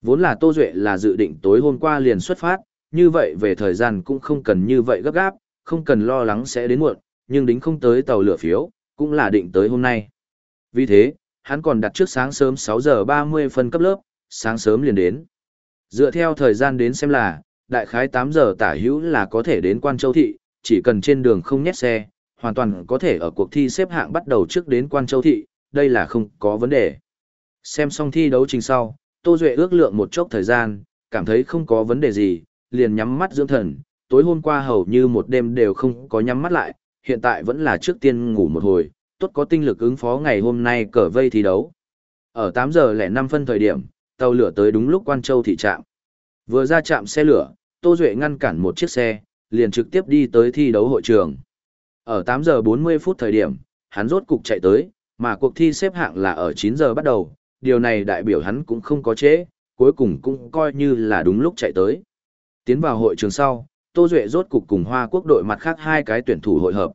Vốn là Tô Duệ là dự định tối hôm qua liền xuất phát, như vậy về thời gian cũng không cần như vậy gấp gáp, không cần lo lắng sẽ đến muộn, nhưng đính không tới tàu lửa phiếu, cũng là định tới hôm nay. Vì thế, hắn còn đặt trước sáng sớm 6 giờ 30 phân cấp lớp, sáng sớm liền đến. Dựa theo thời gian đến xem là, đại khái 8 giờ tả hữu là có thể đến Quan Châu Thị, chỉ cần trên đường không nhét xe, hoàn toàn có thể ở cuộc thi xếp hạng bắt đầu trước đến Quan Châu Thị, đây là không có vấn đề. Xem xong thi đấu trình sau, Tô Duệ ước lượng một chốc thời gian, cảm thấy không có vấn đề gì, liền nhắm mắt dưỡng thần, tối hôm qua hầu như một đêm đều không có nhắm mắt lại, hiện tại vẫn là trước tiên ngủ một hồi, tốt có tinh lực ứng phó ngày hôm nay cờ vây thi đấu. Ở 8 giờ lẻ 5 phân thời điểm, tàu lửa tới đúng lúc Quan Châu thị trạm. Vừa ra trạm xe lửa, Tô Duệ ngăn cản một chiếc xe, liền trực tiếp đi tới thi đấu hội trường. Ở 8 giờ 40 phút thời điểm, hắn rốt cục chạy tới, mà cuộc thi xếp hạng là ở 9 giờ bắt đầu, điều này đại biểu hắn cũng không có chế, cuối cùng cũng coi như là đúng lúc chạy tới. Tiến vào hội trường sau, Tô Duệ rốt cục cùng Hoa Quốc đội mặt khác hai cái tuyển thủ hội hợp.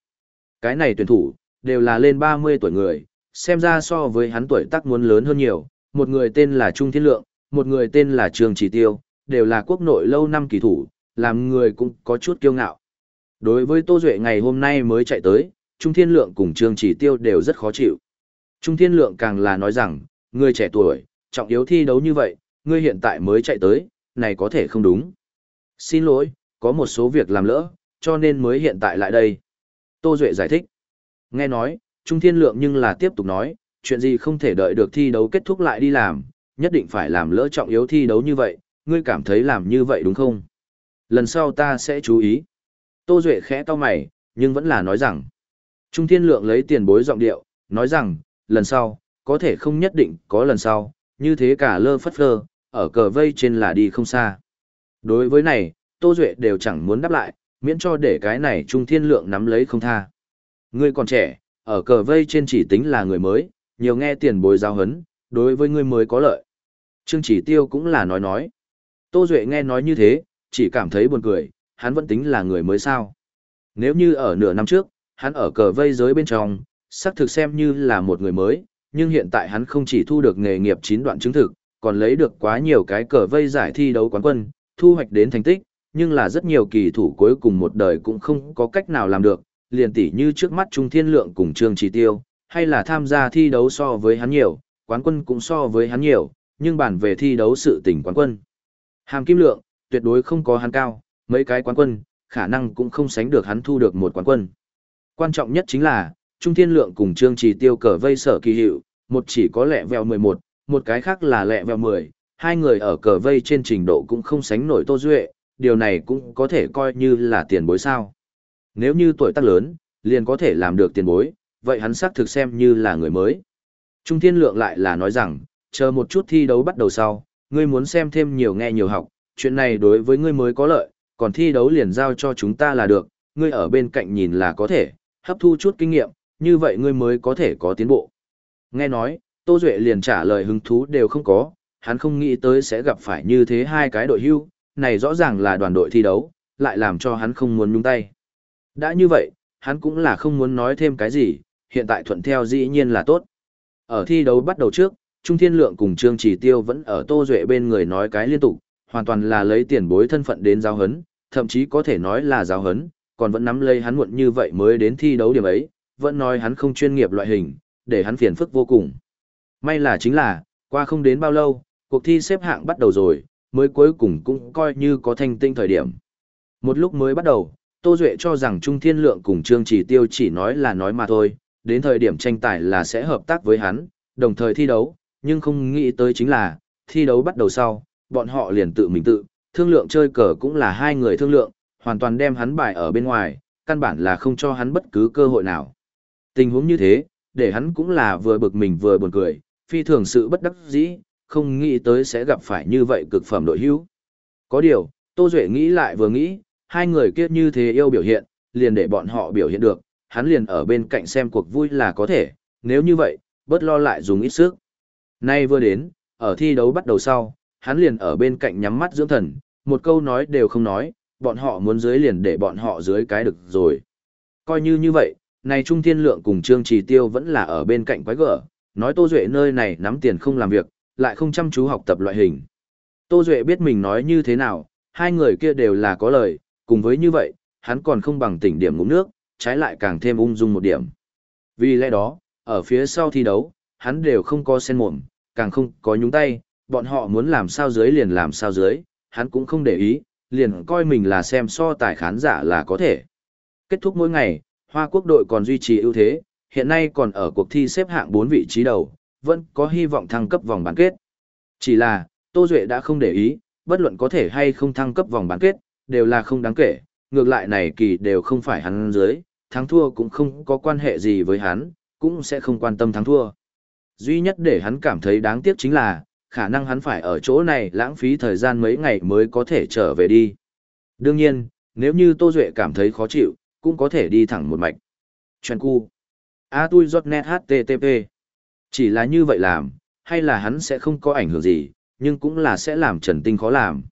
Cái này tuyển thủ, đều là lên 30 tuổi người, xem ra so với hắn tuổi tác muốn lớn hơn nhiều, một người tên là Trung Thiên Lượng, một người tên là Trường Chỉ Tiêu, đều là quốc nội lâu năm kỳ thủ, làm người cũng có chút kiêu ngạo. Đối với Tô Duệ ngày hôm nay mới chạy tới, Trung Thiên Lượng cùng trương Chỉ Tiêu đều rất khó chịu. Trung Thiên Lượng càng là nói rằng, người trẻ tuổi, trọng yếu thi đấu như vậy, ngươi hiện tại mới chạy tới, này có thể không đúng. Xin lỗi, có một số việc làm lỡ, cho nên mới hiện tại lại đây. Tô Duệ giải thích. Nghe nói, Trung Thiên Lượng nhưng là tiếp tục nói, chuyện gì không thể đợi được thi đấu kết thúc lại đi làm, nhất định phải làm lỡ trọng yếu thi đấu như vậy, ngươi cảm thấy làm như vậy đúng không? Lần sau ta sẽ chú ý. Tô Duệ khẽ to mày, nhưng vẫn là nói rằng. Trung Thiên Lượng lấy tiền bối giọng điệu, nói rằng, lần sau, có thể không nhất định có lần sau, như thế cả lơ phất lơ, ở cờ vây trên là đi không xa. Đối với này, Tô Duệ đều chẳng muốn đáp lại, miễn cho để cái này Trung Thiên Lượng nắm lấy không tha. Ngươi còn trẻ, ở cờ vây trên chỉ tính là người mới, nhiều nghe tiền bối giao hấn, đối với ngươi mới có lợi. Trương chỉ tiêu cũng là nói nói. Tô Duệ nghe nói như thế, chỉ cảm thấy buồn cười, hắn vẫn tính là người mới sao. Nếu như ở nửa năm trước, hắn ở cờ vây giới bên trong, xác thực xem như là một người mới, nhưng hiện tại hắn không chỉ thu được nghề nghiệp chín đoạn chứng thực, còn lấy được quá nhiều cái cờ vây giải thi đấu quán quân, thu hoạch đến thành tích, nhưng là rất nhiều kỳ thủ cuối cùng một đời cũng không có cách nào làm được, liền tỉ như trước mắt Trung Thiên Lượng cùng Trương Chỉ Tiêu, hay là tham gia thi đấu so với hắn nhiều, quán quân cũng so với hắn nhiều, nhưng bản về thi đấu sự tình quán quân. Hàm Kim Lượng, tuyệt đối không có hắn cao, mấy cái quán quân, khả năng cũng không sánh được hắn thu được một quán quân. Quan trọng nhất chính là, Trung Thiên Lượng cùng Trương Chỉ Tiêu cờ vây sở kỳ hiệu, một chỉ có lẹ vèo 11, một cái khác là lẹ vèo 10, hai người ở cờ vây trên trình độ cũng không sánh nổi Tô Duệ, điều này cũng có thể coi như là tiền bối sao. Nếu như tuổi tác lớn, liền có thể làm được tiền bối, vậy hắn xác thực xem như là người mới. Trung Thiên Lượng lại là nói rằng, chờ một chút thi đấu bắt đầu sau, ngươi muốn xem thêm nhiều nghe nhiều học, chuyện này đối với ngươi mới có lợi, còn thi đấu liền giao cho chúng ta là được, ngươi ở bên cạnh nhìn là có thể, hấp thu chút kinh nghiệm, như vậy ngươi mới có thể có tiến bộ. Nghe nói, Tô Duệ liền trả lời hứng thú đều không có, hắn không nghĩ tới sẽ gặp phải như thế hai cái đội hưu, này rõ ràng là đoàn đội thi đấu, lại làm cho hắn không muốn nhung tay. Đã như vậy, hắn cũng là không muốn nói thêm cái gì, hiện tại thuận theo dĩ nhiên là tốt. Ở thi đấu bắt đầu trước, Trung Thiên Lượng cùng Trương Chỉ Tiêu vẫn ở Tô Duệ bên người nói cái liên tục, hoàn toàn là lấy tiền bối thân phận đến giao hấn, thậm chí có thể nói là giao hấn, còn vẫn nắm lấy hắn muộn như vậy mới đến thi đấu điểm ấy, vẫn nói hắn không chuyên nghiệp loại hình, để hắn phiền phức vô cùng. May là chính là, qua không đến bao lâu, cuộc thi xếp hạng bắt đầu rồi, mới cuối cùng cũng coi như có thanh tinh thời điểm. Một lúc mới bắt đầu, Tô Duệ cho rằng Trung Thiên Lượng cùng Trương Chỉ Tiêu chỉ nói là nói mà thôi, đến thời điểm tranh tài là sẽ hợp tác với hắn, đồng thời thi đấu, nhưng không nghĩ tới chính là, thi đấu bắt đầu sau, bọn họ liền tự mình tự, thương lượng chơi cờ cũng là hai người thương lượng, hoàn toàn đem hắn bài ở bên ngoài, căn bản là không cho hắn bất cứ cơ hội nào. Tình huống như thế, để hắn cũng là vừa bực mình vừa buồn cười, phi thường sự bất đắc dĩ, không nghĩ tới sẽ gặp phải như vậy cực phẩm đội hữu. Có điều, Tô Duệ nghĩ lại vừa nghĩ, hai người kia như thế yêu biểu hiện, liền để bọn họ biểu hiện được, hắn liền ở bên cạnh xem cuộc vui là có thể, nếu như vậy, bớt lo lại dùng ít sức. Nay vừa đến, ở thi đấu bắt đầu sau, hắn liền ở bên cạnh nhắm mắt dưỡng thần, một câu nói đều không nói, bọn họ muốn dưới liền để bọn họ dưới cái được rồi. Coi như như vậy, này Trung Thiên Lượng cùng Trương Trì Tiêu vẫn là ở bên cạnh quái gở, nói Tô Duệ nơi này nắm tiền không làm việc, lại không chăm chú học tập loại hình. Tô Duệ biết mình nói như thế nào, hai người kia đều là có lời, cùng với như vậy, hắn còn không bằng tỉnh điểm ngụm nước, trái lại càng thêm ung dung một điểm. Vì lẽ đó, ở phía sau thi đấu, hắn đều không có sen mồm, càng không có nhúng tay, bọn họ muốn làm sao dưới liền làm sao dưới, hắn cũng không để ý, liền coi mình là xem so tài khán giả là có thể. Kết thúc mỗi ngày, Hoa Quốc đội còn duy trì ưu thế, hiện nay còn ở cuộc thi xếp hạng 4 vị trí đầu, vẫn có hy vọng thăng cấp vòng bán kết. Chỉ là, Tô Duệ đã không để ý, bất luận có thể hay không thăng cấp vòng bán kết, đều là không đáng kể, ngược lại này kỳ đều không phải hắn dưới, thắng thua cũng không có quan hệ gì với hắn, cũng sẽ không quan tâm thắng thua. Duy nhất để hắn cảm thấy đáng tiếc chính là, khả năng hắn phải ở chỗ này lãng phí thời gian mấy ngày mới có thể trở về đi. Đương nhiên, nếu như Tô Duệ cảm thấy khó chịu, cũng có thể đi thẳng một mạch. Chuyện cu. A tui giọt net HTTP. Chỉ là như vậy làm, hay là hắn sẽ không có ảnh hưởng gì, nhưng cũng là sẽ làm Trần Tinh khó làm.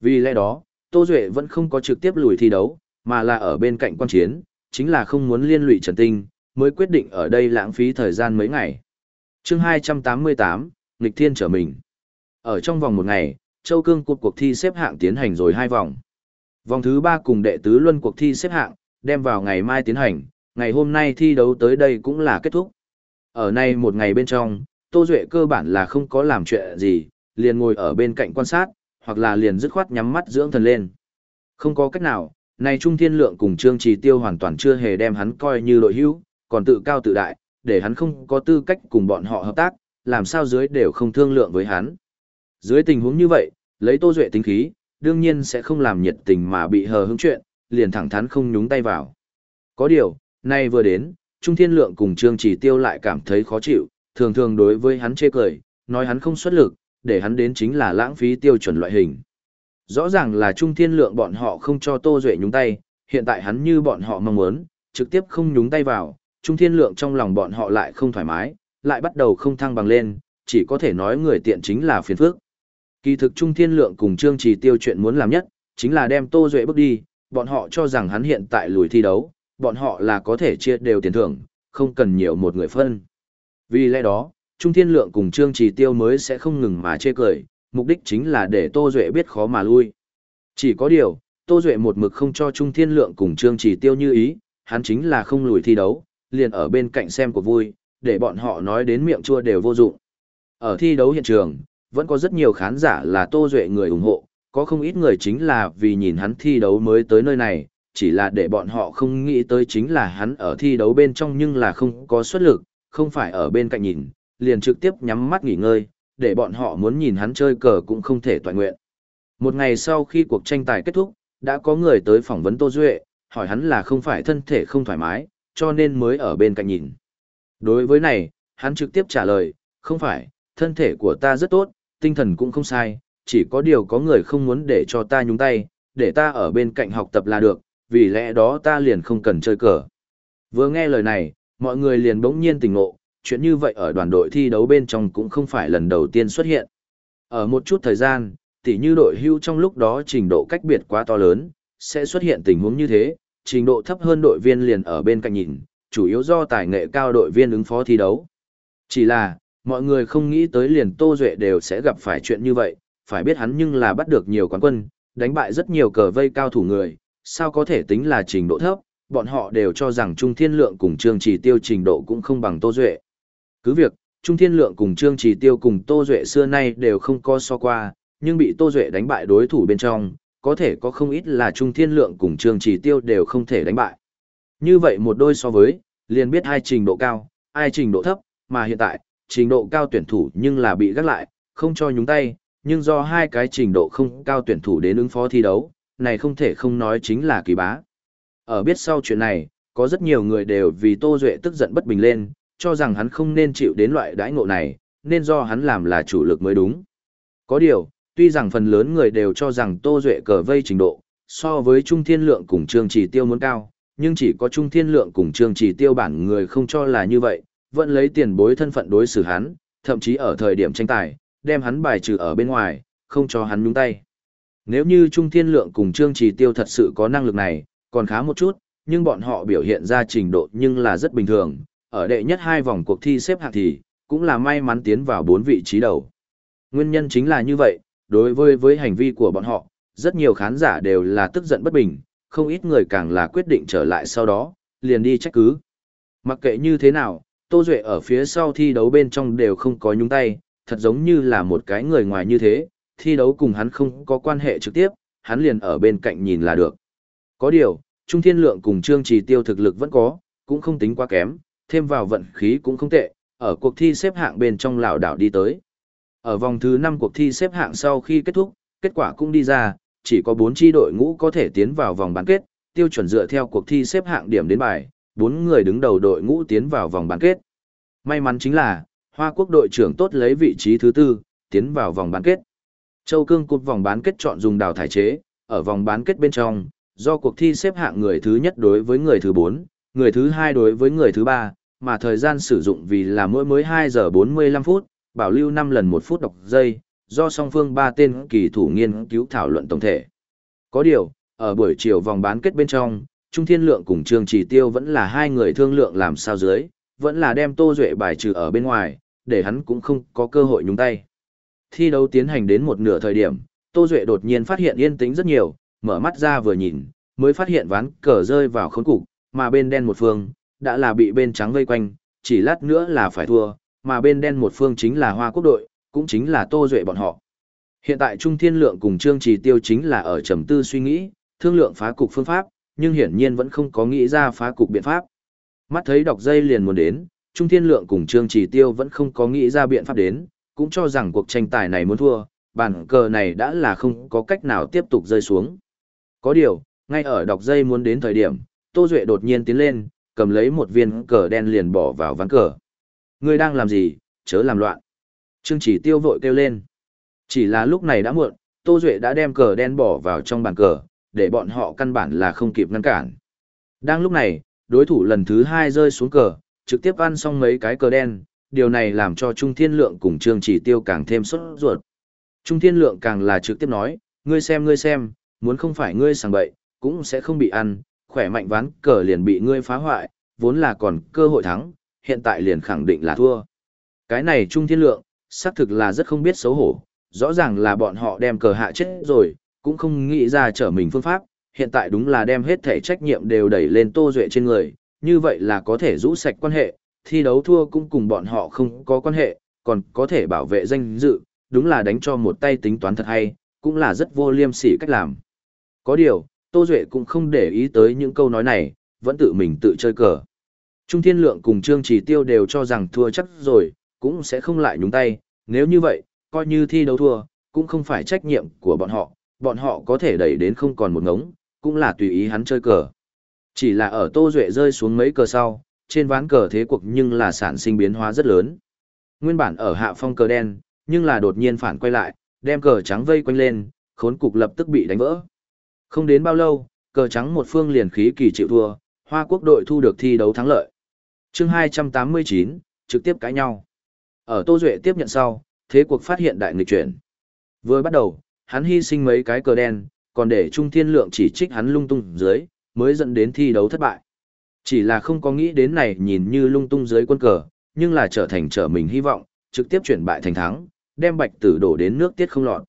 Vì lẽ đó, Tô Duệ vẫn không có trực tiếp lùi thi đấu, mà là ở bên cạnh quan chiến, chính là không muốn liên lụy Trần Tinh, mới quyết định ở đây lãng phí thời gian mấy ngày. chương 288, Nghịch Thiên trở mình. Ở trong vòng một ngày, Châu Cương cuộc cuộc thi xếp hạng tiến hành rồi hai vòng. Vòng thứ ba cùng đệ tứ luân cuộc thi xếp hạng, đem vào ngày mai tiến hành, ngày hôm nay thi đấu tới đây cũng là kết thúc. Ở nay một ngày bên trong, Tô Duệ cơ bản là không có làm chuyện gì, liền ngồi ở bên cạnh quan sát, hoặc là liền dứt khoát nhắm mắt dưỡng thần lên. Không có cách nào, này Trung Thiên Lượng cùng Trương Trì Tiêu hoàn toàn chưa hề đem hắn coi như đội hữu, còn tự cao tự đại, để hắn không có tư cách cùng bọn họ hợp tác, làm sao dưới đều không thương lượng với hắn. Dưới tình huống như vậy, lấy Tô Duệ tính khí, đương nhiên sẽ không làm nhiệt tình mà bị hờ hững chuyện, liền thẳng thắn không nhúng tay vào. Có điều, nay vừa đến, Trung Thiên Lượng cùng Trương Chỉ Tiêu lại cảm thấy khó chịu, thường thường đối với hắn chê cười, nói hắn không xuất lực, để hắn đến chính là lãng phí tiêu chuẩn loại hình. Rõ ràng là Trung Thiên Lượng bọn họ không cho Tô Duệ nhúng tay, hiện tại hắn như bọn họ mong muốn, trực tiếp không nhúng tay vào, Trung Thiên Lượng trong lòng bọn họ lại không thoải mái, lại bắt đầu không thăng bằng lên, chỉ có thể nói người tiện chính là phiền phước. Kỳ thực Trung Thiên Lượng cùng Trương Trì Tiêu chuyện muốn làm nhất, chính là đem Tô Duệ bước đi, bọn họ cho rằng hắn hiện tại lùi thi đấu, bọn họ là có thể chia đều tiền thưởng, không cần nhiều một người phân. Vì lẽ đó, Trung Thiên Lượng cùng Trương Trì Tiêu mới sẽ không ngừng mà chê cười, mục đích chính là để Tô Duệ biết khó mà lui. Chỉ có điều, Tô Duệ một mực không cho Trung Thiên Lượng cùng Trương Trì Tiêu như ý, hắn chính là không lùi thi đấu, liền ở bên cạnh xem của vui, để bọn họ nói đến miệng chua đều vô dụng. Ở thi đấu hiện trường, vẫn có rất nhiều khán giả là Tô Duệ người ủng hộ, có không ít người chính là vì nhìn hắn thi đấu mới tới nơi này, chỉ là để bọn họ không nghĩ tới chính là hắn ở thi đấu bên trong nhưng là không có xuất lực, không phải ở bên cạnh nhìn, liền trực tiếp nhắm mắt nghỉ ngơi, để bọn họ muốn nhìn hắn chơi cờ cũng không thể toàn nguyện. Một ngày sau khi cuộc tranh tài kết thúc, đã có người tới phỏng vấn Tô Duệ, hỏi hắn là không phải thân thể không thoải mái, cho nên mới ở bên cạnh nhìn. Đối với này, hắn trực tiếp trả lời, không phải, thân thể của ta rất tốt, tinh thần cũng không sai, chỉ có điều có người không muốn để cho ta nhúng tay, để ta ở bên cạnh học tập là được, vì lẽ đó ta liền không cần chơi cờ. Vừa nghe lời này, mọi người liền bỗng nhiên tỉnh ngộ, chuyện như vậy ở đoàn đội thi đấu bên trong cũng không phải lần đầu tiên xuất hiện. Ở một chút thời gian, tỉ như đội hưu trong lúc đó trình độ cách biệt quá to lớn, sẽ xuất hiện tình huống như thế, trình độ thấp hơn đội viên liền ở bên cạnh nhìn, chủ yếu do tài nghệ cao đội viên ứng phó thi đấu. Chỉ là, mọi người không nghĩ tới liền Tô Duệ đều sẽ gặp phải chuyện như vậy, phải biết hắn nhưng là bắt được nhiều quán quân, đánh bại rất nhiều cờ vây cao thủ người, sao có thể tính là trình độ thấp, bọn họ đều cho rằng Trung Thiên Lượng cùng Trương Trì Tiêu trình độ cũng không bằng Tô Duệ. Cứ việc, Trung Thiên Lượng cùng Trương Trì Tiêu cùng Tô Duệ xưa nay đều không có so qua, nhưng bị Tô Duệ đánh bại đối thủ bên trong, có thể có không ít là Trung Thiên Lượng cùng Trương Trì Tiêu đều không thể đánh bại. Như vậy một đôi so với, liền biết hai trình độ cao, ai trình độ thấp, mà hiện tại, trình độ cao tuyển thủ nhưng là bị gác lại, không cho nhúng tay, nhưng do hai cái trình độ không cao tuyển thủ đến ứng phó thi đấu, này không thể không nói chính là kỳ bá. Ở biết sau chuyện này, có rất nhiều người đều vì Tô Duệ tức giận bất bình lên, cho rằng hắn không nên chịu đến loại đãi ngộ này, nên do hắn làm là chủ lực mới đúng. Có điều, tuy rằng phần lớn người đều cho rằng Tô Duệ cờ vây trình độ, so với Trung Thiên Lượng cùng Trương Chỉ Tiêu muốn cao, nhưng chỉ có Trung Thiên Lượng cùng Trương Chỉ Tiêu bản người không cho là như vậy, vẫn lấy tiền bối thân phận đối xử hắn, thậm chí ở thời điểm tranh tài, đem hắn bài trừ ở bên ngoài, không cho hắn nhúng tay. Nếu như Trung Thiên Lượng cùng Trương Chỉ Tiêu thật sự có năng lực này, còn khá một chút, nhưng bọn họ biểu hiện ra trình độ nhưng là rất bình thường, ở đệ nhất hai vòng cuộc thi xếp hạng thì, cũng là may mắn tiến vào bốn vị trí đầu. Nguyên nhân chính là như vậy, đối với với hành vi của bọn họ, rất nhiều khán giả đều là tức giận bất bình, không ít người càng là quyết định trở lại sau đó, liền đi trách cứ. Mặc kệ như thế nào, Tô Duệ ở phía sau thi đấu bên trong đều không có nhúng tay, thật giống như là một cái người ngoài như thế, thi đấu cùng hắn không có quan hệ trực tiếp, hắn liền ở bên cạnh nhìn là được. Có điều, Trung Thiên Lượng cùng Trương Trì Tiêu thực lực vẫn có, cũng không tính quá kém, thêm vào vận khí cũng không tệ, ở cuộc thi xếp hạng bên trong lão đảo đi tới. Ở vòng thứ 5 cuộc thi xếp hạng sau khi kết thúc, kết quả cũng đi ra, chỉ có 4 chi đội ngũ có thể tiến vào vòng bán kết, tiêu chuẩn dựa theo cuộc thi xếp hạng điểm đến bài, 4 người đứng đầu đội ngũ tiến vào vòng bán kết. May mắn chính là, Hoa Quốc đội trưởng tốt lấy vị trí thứ tư, tiến vào vòng bán kết. Châu Cương cột vòng bán kết chọn dùng đào thải chế, ở vòng bán kết bên trong, do cuộc thi xếp hạng người thứ nhất đối với người thứ 4, người thứ hai đối với người thứ ba, mà thời gian sử dụng vì là mỗi mới 2 giờ 45 phút, bảo lưu 5 lần 1 phút đọc giây, do song phương ba tên kỳ thủ nghiên cứu thảo luận tổng thể. Có điều, ở buổi chiều vòng bán kết bên trong, Trung Thiên Lượng cùng Trương Chỉ Tiêu vẫn là hai người thương lượng làm sao dưới, vẫn là đem Tô Duệ bài trừ ở bên ngoài, để hắn cũng không có cơ hội nhúng tay. Thi đấu tiến hành đến một nửa thời điểm, Tô Duệ đột nhiên phát hiện yên tĩnh rất nhiều, mở mắt ra vừa nhìn, mới phát hiện ván cờ rơi vào khốn cục, mà bên đen một phương, đã là bị bên trắng vây quanh, chỉ lát nữa là phải thua, mà bên đen một phương chính là Hoa Quốc đội, cũng chính là Tô Duệ bọn họ. Hiện tại Trung Thiên Lượng cùng Trương Trì Tiêu chính là ở trầm tư suy nghĩ, thương lượng phá cục phương pháp, nhưng hiển nhiên vẫn không có nghĩ ra phá cục biện pháp. Mắt thấy đọc dây liền muốn đến, Trung Thiên Lượng cùng Trương Trì Tiêu vẫn không có nghĩ ra biện pháp đến, cũng cho rằng cuộc tranh tài này muốn thua, bản cờ này đã là không có cách nào tiếp tục rơi xuống. Có điều, ngay ở đọc dây muốn đến thời điểm, Tô Duệ đột nhiên tiến lên, cầm lấy một viên cờ đen liền bỏ vào ván cờ. Ngươi đang làm gì, chớ làm loạn. Trương chỉ tiêu vội kêu lên. Chỉ là lúc này đã muộn, Tô Duệ đã đem cờ đen bỏ vào trong bàn cờ, để bọn họ căn bản là không kịp ngăn cản. Đang lúc này, đối thủ lần thứ hai rơi xuống cờ, trực tiếp ăn xong mấy cái cờ đen, điều này làm cho Trung Thiên Lượng cùng Trương Chỉ Tiêu càng thêm sốt ruột. Trung Thiên Lượng càng là trực tiếp nói, ngươi xem ngươi xem, muốn không phải ngươi sàng bậy, cũng sẽ không bị ăn, khỏe mạnh ván cờ liền bị ngươi phá hoại, vốn là còn cơ hội thắng, hiện tại liền khẳng định là thua. Cái này Trung Thiên Lượng, xác thực là rất không biết xấu hổ, rõ ràng là bọn họ đem cờ hạ chết rồi, cũng không nghĩ ra trở mình phương pháp, hiện tại đúng là đem hết thể trách nhiệm đều đẩy lên Tô Duệ trên người, như vậy là có thể rũ sạch quan hệ, thi đấu thua cũng cùng bọn họ không có quan hệ, còn có thể bảo vệ danh dự, đúng là đánh cho một tay tính toán thật hay, cũng là rất vô liêm sỉ cách làm. Có điều, Tô Duệ cũng không để ý tới những câu nói này, vẫn tự mình tự chơi cờ. Trung Thiên Lượng cùng Trương Chỉ Tiêu đều cho rằng thua chắc rồi, cũng sẽ không lại nhúng tay, nếu như vậy, coi như thi đấu thua, cũng không phải trách nhiệm của bọn họ, bọn họ có thể đẩy đến không còn một ngống, cũng là tùy ý hắn chơi cờ. Chỉ là ở Tô Duệ rơi xuống mấy cờ sau, trên ván cờ thế cuộc nhưng là sản sinh biến hóa rất lớn. Nguyên bản ở hạ phong cờ đen, nhưng là đột nhiên phản quay lại, đem cờ trắng vây quanh lên, khốn cục lập tức bị đánh vỡ. Không đến bao lâu, cờ trắng một phương liền khí kỳ chịu thua, Hoa Quốc đội thu được thi đấu thắng lợi. chương 289, trực tiếp cãi nhau. Ở Tô Duệ tiếp nhận sau, thế cuộc phát hiện đại nghịch chuyển. Vừa bắt đầu, hắn hy sinh mấy cái cờ đen, còn để Trung Thiên Lượng chỉ trích hắn lung tung dưới, mới dẫn đến thi đấu thất bại. Chỉ là không có nghĩ đến này nhìn như lung tung dưới quân cờ, nhưng là trở thành trở mình hy vọng, trực tiếp chuyển bại thành thắng, đem bạch tử đổ đến nước tiết không lọt.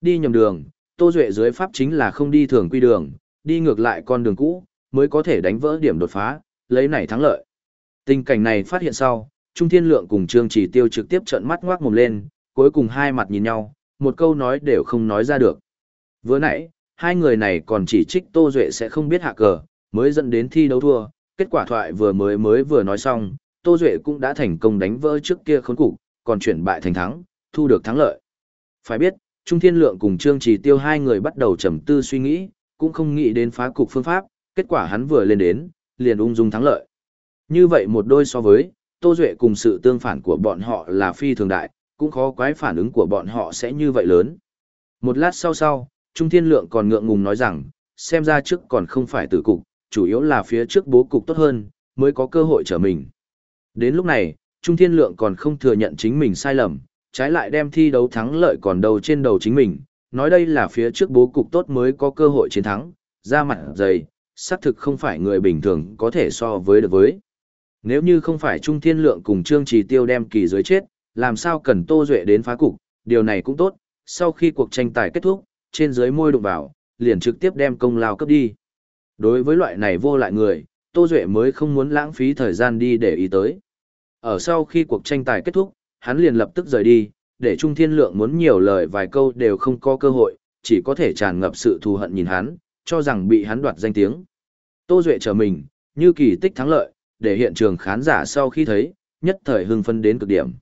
Đi nhầm đường, Tô Duệ dưới pháp chính là không đi thường quy đường, đi ngược lại con đường cũ, mới có thể đánh vỡ điểm đột phá, lấy này thắng lợi. Tình cảnh này phát hiện sau, Trung Thiên Lượng cùng Trương Chỉ Tiêu trực tiếp trợn mắt ngoác mồm lên, cuối cùng hai mặt nhìn nhau, một câu nói đều không nói ra được. Vừa nãy, hai người này còn chỉ trích Tô Duệ sẽ không biết hạ cờ, mới dẫn đến thi đấu thua, kết quả thoại vừa mới mới vừa nói xong, Tô Duệ cũng đã thành công đánh vỡ trước kia khốn cục, còn chuyển bại thành thắng, thu được thắng lợi. Phải biết, Trung Thiên Lượng cùng Trương Trì Tiêu hai người bắt đầu trầm tư suy nghĩ, cũng không nghĩ đến phá cục phương pháp, kết quả hắn vừa lên đến, liền ung dung thắng lợi. Như vậy một đôi so với, Tô Duệ cùng sự tương phản của bọn họ là phi thường đại, cũng khó quái phản ứng của bọn họ sẽ như vậy lớn. Một lát sau sau, Trung Thiên Lượng còn ngượng ngùng nói rằng, xem ra trước còn không phải tử cục, chủ yếu là phía trước bố cục tốt hơn, mới có cơ hội trở mình. Đến lúc này, Trung Thiên Lượng còn không thừa nhận chính mình sai lầm, trái lại đem thi đấu thắng lợi còn đầu trên đầu chính mình, nói đây là phía trước bố cục tốt mới có cơ hội chiến thắng, ra mặt dày, xác thực không phải người bình thường có thể so với được với. Nếu như không phải Trung Thiên Lượng cùng Trương Trì Tiêu đem kỳ dưới chết, làm sao cần Tô Duệ đến phá cục, điều này cũng tốt, sau khi cuộc tranh tài kết thúc, trên dưới môi đụng vào, liền trực tiếp đem công lao cấp đi. Đối với loại này vô lại người, Tô Duệ mới không muốn lãng phí thời gian đi để ý tới. Ở sau khi cuộc tranh tài kết thúc, hắn liền lập tức rời đi, để Trung Thiên Lượng muốn nhiều lời vài câu đều không có cơ hội, chỉ có thể tràn ngập sự thù hận nhìn hắn, cho rằng bị hắn đoạt danh tiếng. Tô Duệ chờ mình, như kỳ tích thắng lợi, để hiện trường khán giả sau khi thấy, nhất thời hưng phân đến cực điểm.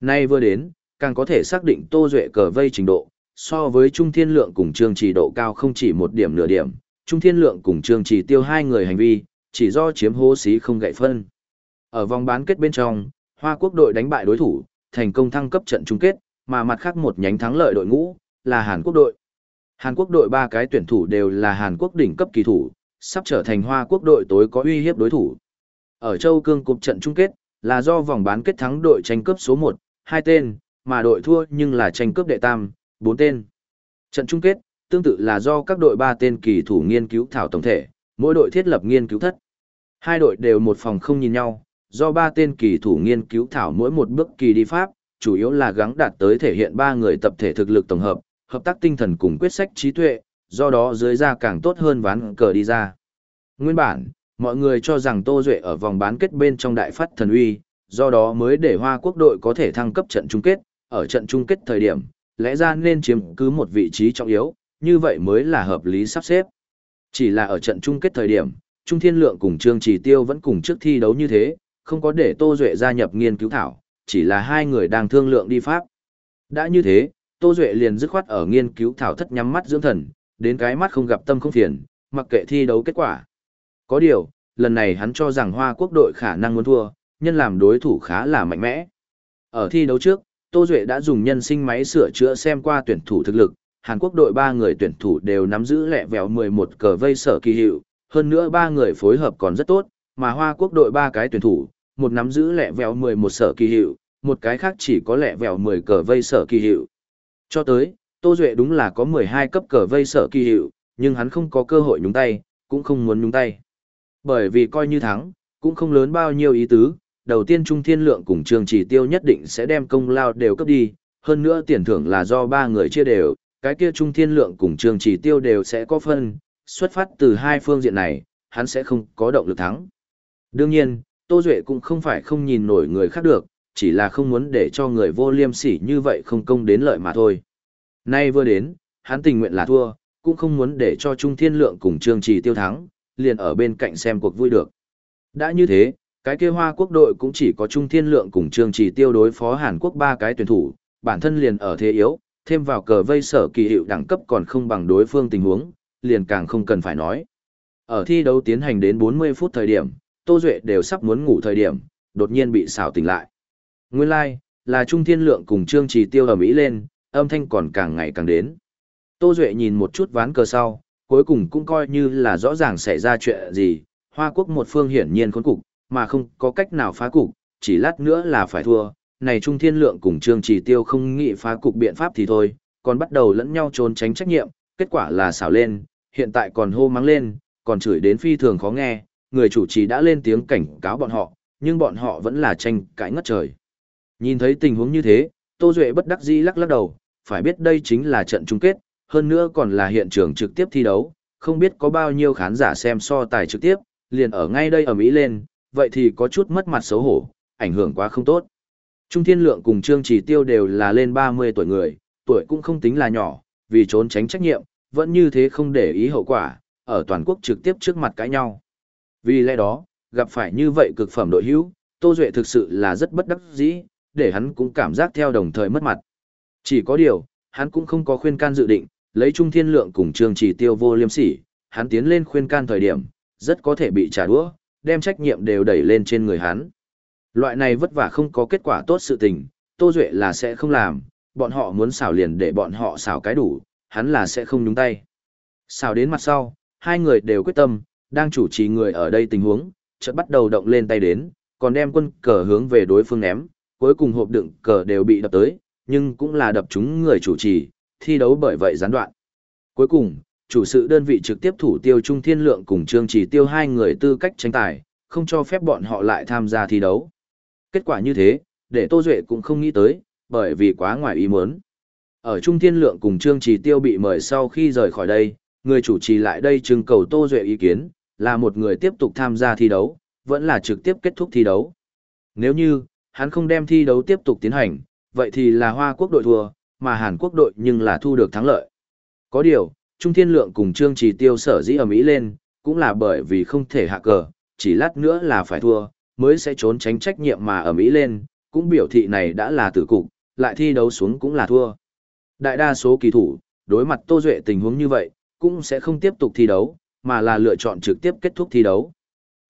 Nay vừa đến, càng có thể xác định Tô Duệ cờ vây trình độ, so với Trung Thiên Lượng cùng Trương Chỉ độ cao không chỉ một điểm nửa điểm, Trung Thiên Lượng cùng Trương Chỉ tiêu hai người hành vi, chỉ do chiếm hố xí không gậy phân. Ở vòng bán kết bên trong, Hoa Quốc đội đánh bại đối thủ, thành công thăng cấp trận chung kết, mà mặt khác một nhánh thắng lợi đội ngũ là Hàn Quốc đội. Hàn Quốc đội ba cái tuyển thủ đều là Hàn Quốc đỉnh cấp kỳ thủ, sắp trở thành Hoa Quốc đội tối có uy hiếp đối thủ. Ở châu cương cục trận chung kết, là do vòng bán kết thắng đội tranh cướp số 1, hai tên, mà đội thua nhưng là tranh cướp đệ tam, bốn tên. Trận chung kết, tương tự là do các đội ba tên kỳ thủ nghiên cứu thảo tổng thể, mỗi đội thiết lập nghiên cứu thất. Hai đội đều một phòng không nhìn nhau, do ba tên kỳ thủ nghiên cứu thảo mỗi một bước kỳ đi pháp, chủ yếu là gắng đạt tới thể hiện ba người tập thể thực lực tổng hợp, hợp tác tinh thần cùng quyết sách trí tuệ, do đó dưới ra càng tốt hơn ván cờ đi ra. Nguyên bản, mọi người cho rằng Tô Duệ ở vòng bán kết bên trong đại phát thần uy, do đó mới để Hoa Quốc đội có thể thăng cấp trận chung kết, ở trận chung kết thời điểm, lẽ ra nên chiếm cứ một vị trí trọng yếu, như vậy mới là hợp lý sắp xếp. Chỉ là ở trận chung kết thời điểm, Trung Thiên Lượng cùng Trương Chỉ Tiêu vẫn cùng trước thi đấu như thế, không có để Tô Duệ gia nhập nghiên cứu thảo, chỉ là hai người đang thương lượng đi pháp. Đã như thế, Tô Duệ liền dứt khoát ở nghiên cứu thảo thất nhắm mắt dưỡng thần, đến cái mắt không gặp tâm không phiền, mặc kệ thi đấu kết quả. Có điều, lần này hắn cho rằng Hoa Quốc đội khả năng muốn thua, nhân làm đối thủ khá là mạnh mẽ. Ở thi đấu trước, Tô Duệ đã dùng nhân sinh máy sửa chữa xem qua tuyển thủ thực lực, Hàn Quốc đội ba người tuyển thủ đều nắm giữ lẹ vẹo 11 cờ vây sở kỳ hiệu, hơn nữa ba người phối hợp còn rất tốt, mà Hoa Quốc đội ba cái tuyển thủ, một nắm giữ lẹ vẹo 11 sở kỳ hiệu, một cái khác chỉ có lẹ vẹo 10 cờ vây sở kỳ hiệu. Cho tới, Tô Duệ đúng là có 12 cấp cờ vây sở kỳ hiệu, nhưng hắn không có cơ hội nhúng tay, cũng không muốn nhúng tay. Bởi vì coi như thắng, cũng không lớn bao nhiêu ý tứ, đầu tiên Trung Thiên Lượng cùng Trường Chỉ Tiêu nhất định sẽ đem công lao đều cấp đi, hơn nữa tiền thưởng là do ba người chia đều, cái kia Trung Thiên Lượng cùng Trường Chỉ Tiêu đều sẽ có phân, xuất phát từ hai phương diện này, hắn sẽ không có động lực thắng. Đương nhiên, Tô Duệ cũng không phải không nhìn nổi người khác được, chỉ là không muốn để cho người vô liêm sỉ như vậy không công đến lợi mà thôi. Nay vừa đến, hắn tình nguyện là thua, cũng không muốn để cho Trung Thiên Lượng cùng Trương Trì tiêu thắng, liền ở bên cạnh xem cuộc vui được. Đã như thế, cái kia Hoa quốc đội cũng chỉ có Trung Thiên Lượng cùng Trương Trì tiêu đối phó Hàn Quốc ba cái tuyển thủ, bản thân liền ở thế yếu, thêm vào cờ vây sở kỳ hiệu đẳng cấp còn không bằng đối phương tình huống, liền càng không cần phải nói. Ở thi đấu tiến hành đến 40 phút thời điểm, Tô Duệ đều sắp muốn ngủ thời điểm, đột nhiên bị xảo tỉnh lại. Nguyên lai, like, là Trung Thiên Lượng cùng Trương Trì Tiêu ở Mỹ lên, âm thanh còn càng ngày càng đến. Tô Duệ nhìn một chút ván cờ sau, cuối cùng cũng coi như là rõ ràng xảy ra chuyện gì, Hoa Quốc một phương hiển nhiên khốn cục, mà không có cách nào phá cục, chỉ lát nữa là phải thua. Này Trung Thiên Lượng cùng Trương Trì Tiêu không nghĩ phá cục biện pháp thì thôi, còn bắt đầu lẫn nhau trốn tránh trách nhiệm, kết quả là xảo lên, hiện tại còn hô mắng lên, còn chửi đến phi thường khó nghe, người chủ trì đã lên tiếng cảnh cáo bọn họ, nhưng bọn họ vẫn là tranh cãi ngất trời. Nhìn thấy tình huống như thế, Tô Duệ bất đắc dĩ lắc lắc đầu, phải biết đây chính là trận chung kết, hơn nữa còn là hiện trường trực tiếp thi đấu, không biết có bao nhiêu khán giả xem so tài trực tiếp, liền ở ngay đây ở Mỹ lên, vậy thì có chút mất mặt xấu hổ, ảnh hưởng quá không tốt. Trung Thiên Lượng cùng Trương Chỉ Tiêu đều là lên 30 tuổi người, tuổi cũng không tính là nhỏ, vì trốn tránh trách nhiệm, vẫn như thế không để ý hậu quả, ở toàn quốc trực tiếp trước mặt cãi nhau. Vì lẽ đó, gặp phải như vậy cực phẩm đội hữu, Tô Duệ thực sự là rất bất đắc dĩ, để hắn cũng cảm giác theo đồng thời mất mặt. Chỉ có điều, hắn cũng không có khuyên can dự định, lấy Trung Thiên Lượng cùng Trương Chỉ Tiêu vô liêm sỉ, hắn tiến lên khuyên can thời điểm, rất có thể bị trả đũa, đem trách nhiệm đều đẩy lên trên người hắn. Loại này vất vả không có kết quả tốt sự tình, Tô Duệ là sẽ không làm, bọn họ muốn xảo liền để bọn họ xảo cái đủ, hắn là sẽ không nhúng tay. Xảo đến mặt sau, hai người đều quyết tâm, đang chủ trì người ở đây tình huống, chợt bắt đầu động lên tay đến, còn đem quân cờ hướng về đối phương ném, cuối cùng hộp đựng cờ đều bị đập tới, nhưng cũng là đập chúng người chủ trì, thi đấu bởi vậy gián đoạn. Cuối cùng, chủ sự đơn vị trực tiếp thủ tiêu Trung Thiên Lượng cùng Trương Chỉ tiêu hai người tư cách tranh tài, không cho phép bọn họ lại tham gia thi đấu. Kết quả như thế, để Tô Duệ cũng không nghĩ tới, bởi vì quá ngoài ý muốn. Ở Trung Thiên Lượng cùng Trương Chỉ tiêu bị mời sau khi rời khỏi đây, người chủ trì lại đây trưng cầu Tô Duệ ý kiến, là một người tiếp tục tham gia thi đấu, vẫn là trực tiếp kết thúc thi đấu. Nếu như, hắn không đem thi đấu tiếp tục tiến hành, vậy thì là Hoa Quốc đội thua, mà Hàn Quốc đội nhưng là thu được thắng lợi. Có điều, Trung Thiên Lượng cùng Trương Trì Tiêu sở dĩ ở Mỹ lên, cũng là bởi vì không thể hạ cờ, chỉ lát nữa là phải thua, mới sẽ trốn tránh trách nhiệm mà ở Mỹ lên, cũng biểu thị này đã là tử cục, lại thi đấu xuống cũng là thua. Đại đa số kỳ thủ, đối mặt Tô Duệ tình huống như vậy, cũng sẽ không tiếp tục thi đấu, mà là lựa chọn trực tiếp kết thúc thi đấu.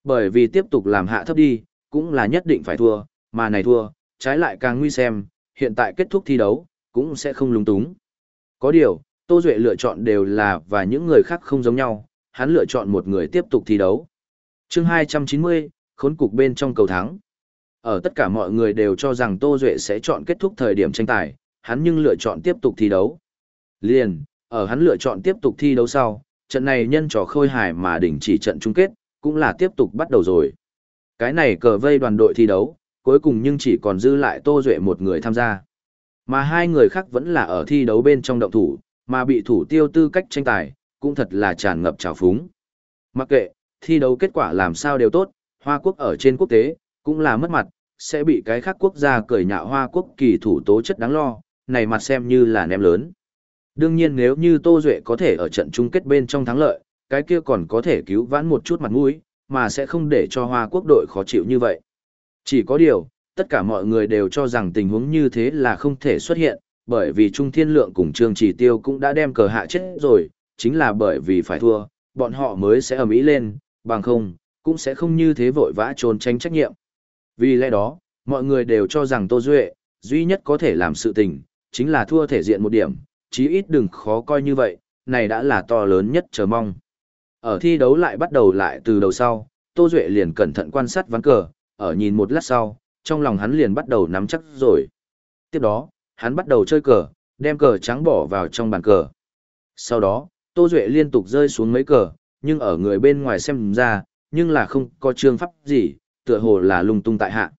Bởi vì tiếp tục làm hạ thấp đi, cũng là nhất định phải thua, mà này thua, trái lại càng nguy xem, hiện tại kết thúc thi đấu, cũng sẽ không lúng túng. Có điều, Tô Duệ lựa chọn đều là và những người khác không giống nhau, hắn lựa chọn một người tiếp tục thi đấu. chương 290, khốn cục bên trong cầu thắng. Ở tất cả mọi người đều cho rằng Tô Duệ sẽ chọn kết thúc thời điểm tranh tài, hắn nhưng lựa chọn tiếp tục thi đấu. Liền, ở hắn lựa chọn tiếp tục thi đấu sau, trận này nhân trò khôi hài mà đỉnh chỉ trận chung kết, cũng là tiếp tục bắt đầu rồi. Cái này cờ vây đoàn đội thi đấu, cuối cùng nhưng chỉ còn dư lại Tô Duệ một người tham gia. Mà hai người khác vẫn là ở thi đấu bên trong động thủ, mà bị thủ tiêu tư cách tranh tài, cũng thật là tràn ngập trào phúng. Mặc kệ, thi đấu kết quả làm sao đều tốt, Hoa Quốc ở trên quốc tế, cũng là mất mặt, sẽ bị cái khác quốc gia cởi nhạo Hoa Quốc kỳ thủ tố chất đáng lo, này mặt xem như là ném lớn. Đương nhiên nếu như Tô Duệ có thể ở trận chung kết bên trong thắng lợi, cái kia còn có thể cứu vãn một chút mặt mũi, mà sẽ không để cho Hoa Quốc đội khó chịu như vậy. Chỉ có điều, tất cả mọi người đều cho rằng tình huống như thế là không thể xuất hiện, bởi vì Trung Thiên Lượng cùng Trương Chỉ Tiêu cũng đã đem cờ hạ chết rồi, chính là bởi vì phải thua, bọn họ mới sẽ ầm ĩ lên, bằng không, cũng sẽ không như thế vội vã trốn tránh trách nhiệm. Vì lẽ đó, mọi người đều cho rằng Tô Duệ, duy nhất có thể làm sự tình, chính là thua thể diện một điểm, chí ít đừng khó coi như vậy, này đã là to lớn nhất chờ mong. Ở thi đấu lại bắt đầu lại từ đầu sau, Tô Duệ liền cẩn thận quan sát ván cờ, ở nhìn một lát sau, trong lòng hắn liền bắt đầu nắm chắc rồi. Tiếp đó, hắn bắt đầu chơi cờ, đem cờ trắng bỏ vào trong bàn cờ. Sau đó, Tô Duệ liên tục rơi xuống mấy cờ, nhưng ở người bên ngoài xem ra, nhưng là không có trương pháp gì, tựa hồ là lung tung tại hạ.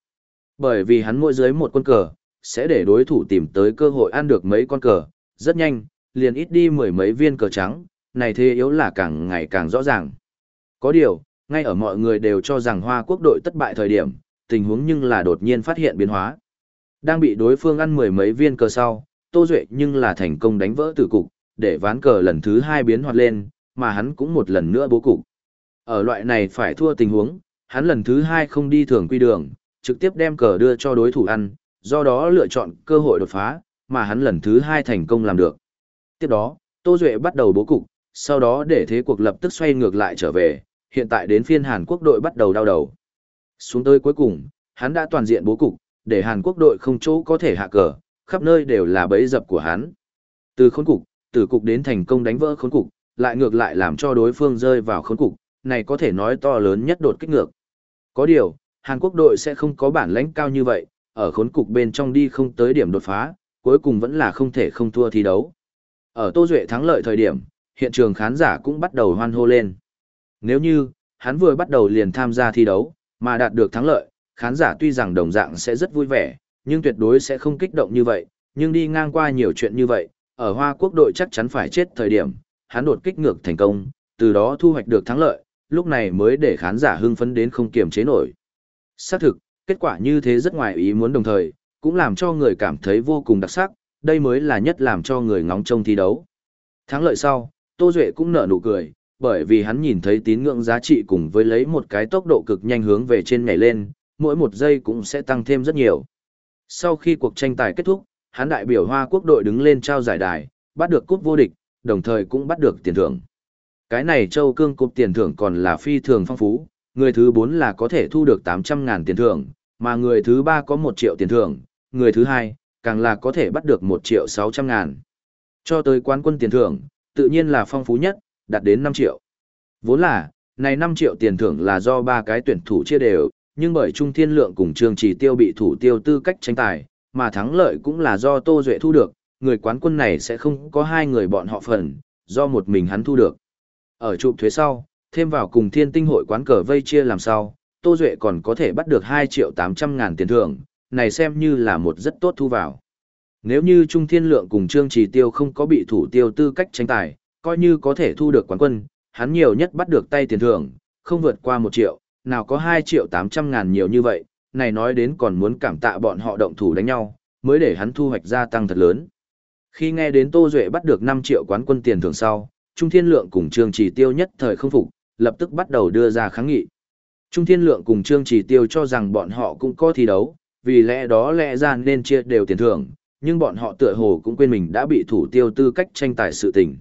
Bởi vì hắn mỗi dưới một con cờ, sẽ để đối thủ tìm tới cơ hội ăn được mấy con cờ, rất nhanh, liền ít đi mười mấy viên cờ trắng, này thế yếu là càng ngày càng rõ ràng. Có điều, ngay ở mọi người đều cho rằng Hoa quốc đội thất bại thời điểm, tình huống nhưng là đột nhiên phát hiện biến hóa. Đang bị đối phương ăn mười mấy viên cờ sau, Tô Duệ nhưng là thành công đánh vỡ tử cục, để ván cờ lần thứ hai biến hoạt lên, mà hắn cũng một lần nữa bố cục. Ở loại này phải thua tình huống, hắn lần thứ hai không đi thường quy đường, trực tiếp đem cờ đưa cho đối thủ ăn, do đó lựa chọn cơ hội đột phá, mà hắn lần thứ hai thành công làm được. Tiếp đó, Tô Duệ bắt đầu bố cục, sau đó để thế cuộc lập tức xoay ngược lại trở về, hiện tại đến phiên Hàn Quốc đội bắt đầu đau đầu. Xuống tới cuối cùng, hắn đã toàn diện bố cục, để Hàn Quốc đội không chỗ có thể hạ cờ, khắp nơi đều là bẫy dập của hắn. Từ khốn cục, từ cục đến thành công đánh vỡ khốn cục, lại ngược lại làm cho đối phương rơi vào khốn cục, này có thể nói to lớn nhất đột kích ngược. Có điều, Hàn Quốc đội sẽ không có bản lãnh cao như vậy, ở khốn cục bên trong đi không tới điểm đột phá, cuối cùng vẫn là không thể không thua thi đấu. Ở Tô Duệ thắng lợi thời điểm, hiện trường khán giả cũng bắt đầu hoan hô lên. Nếu như, hắn vừa bắt đầu liền tham gia thi đấu, mà đạt được thắng lợi, khán giả tuy rằng đồng dạng sẽ rất vui vẻ, nhưng tuyệt đối sẽ không kích động như vậy, nhưng đi ngang qua nhiều chuyện như vậy, ở Hoa Quốc đội chắc chắn phải chết thời điểm, hắn đột kích ngược thành công, từ đó thu hoạch được thắng lợi, lúc này mới để khán giả hưng phấn đến không kiềm chế nổi. Xác thực, kết quả như thế rất ngoài ý muốn đồng thời, cũng làm cho người cảm thấy vô cùng đặc sắc, đây mới là nhất làm cho người ngóng trông thi đấu. Thắng lợi sau, Tô Duệ cũng nở nụ cười, bởi vì hắn nhìn thấy tín ngưỡng giá trị cùng với lấy một cái tốc độ cực nhanh hướng về trên nhảy lên, mỗi một giây cũng sẽ tăng thêm rất nhiều. Sau khi cuộc tranh tài kết thúc, hắn đại biểu Hoa Quốc đội đứng lên trao giải đài, bắt được cúp vô địch, đồng thời cũng bắt được tiền thưởng. Cái này châu cương cúp tiền thưởng còn là phi thường phong phú, người thứ 4 là có thể thu được 800.000 tiền thưởng, mà người thứ 3 có 1 triệu tiền thưởng, người thứ 2 càng là có thể bắt được 1 triệu 600 ngàn. Cho tới quán quân tiền thưởng, tự nhiên là phong phú nhất, đạt đến 5 triệu. Vốn là, này 5 triệu tiền thưởng là do ba cái tuyển thủ chia đều, nhưng bởi Trung Thiên Lượng cùng Trương Chỉ Tiêu bị thủ tiêu tư cách tranh tài, mà thắng lợi cũng là do Tô Duệ thu được, người quán quân này sẽ không có hai người bọn họ phần, do một mình hắn thu được. Ở chụp thuế sau, thêm vào cùng thiên tinh hội quán cờ vây chia làm sao, Tô Duệ còn có thể bắt được 2 triệu 800 ngàn tiền thưởng, này xem như là một rất tốt thu vào. Nếu như Trung Thiên Lượng cùng Trương Trì Tiêu không có bị thủ tiêu tư cách tranh tài, coi như có thể thu được quán quân, hắn nhiều nhất bắt được tay tiền thưởng, không vượt qua 1 triệu, nào có 2 triệu 800 ngàn nhiều như vậy, này nói đến còn muốn cảm tạ bọn họ động thủ đánh nhau, mới để hắn thu hoạch gia tăng thật lớn. Khi nghe đến Tô Duệ bắt được 5 triệu quán quân tiền thưởng sau, Trung Thiên Lượng cùng Trương Chỉ Tiêu nhất thời không phục, lập tức bắt đầu đưa ra kháng nghị. Trung Thiên Lượng cùng Trương Chỉ Tiêu cho rằng bọn họ cũng có thi đấu, vì lẽ đó lẽ ra nên chia đều tiền thưởng, nhưng bọn họ tựa hồ cũng quên mình đã bị thủ tiêu tư cách tranh tài sự tình.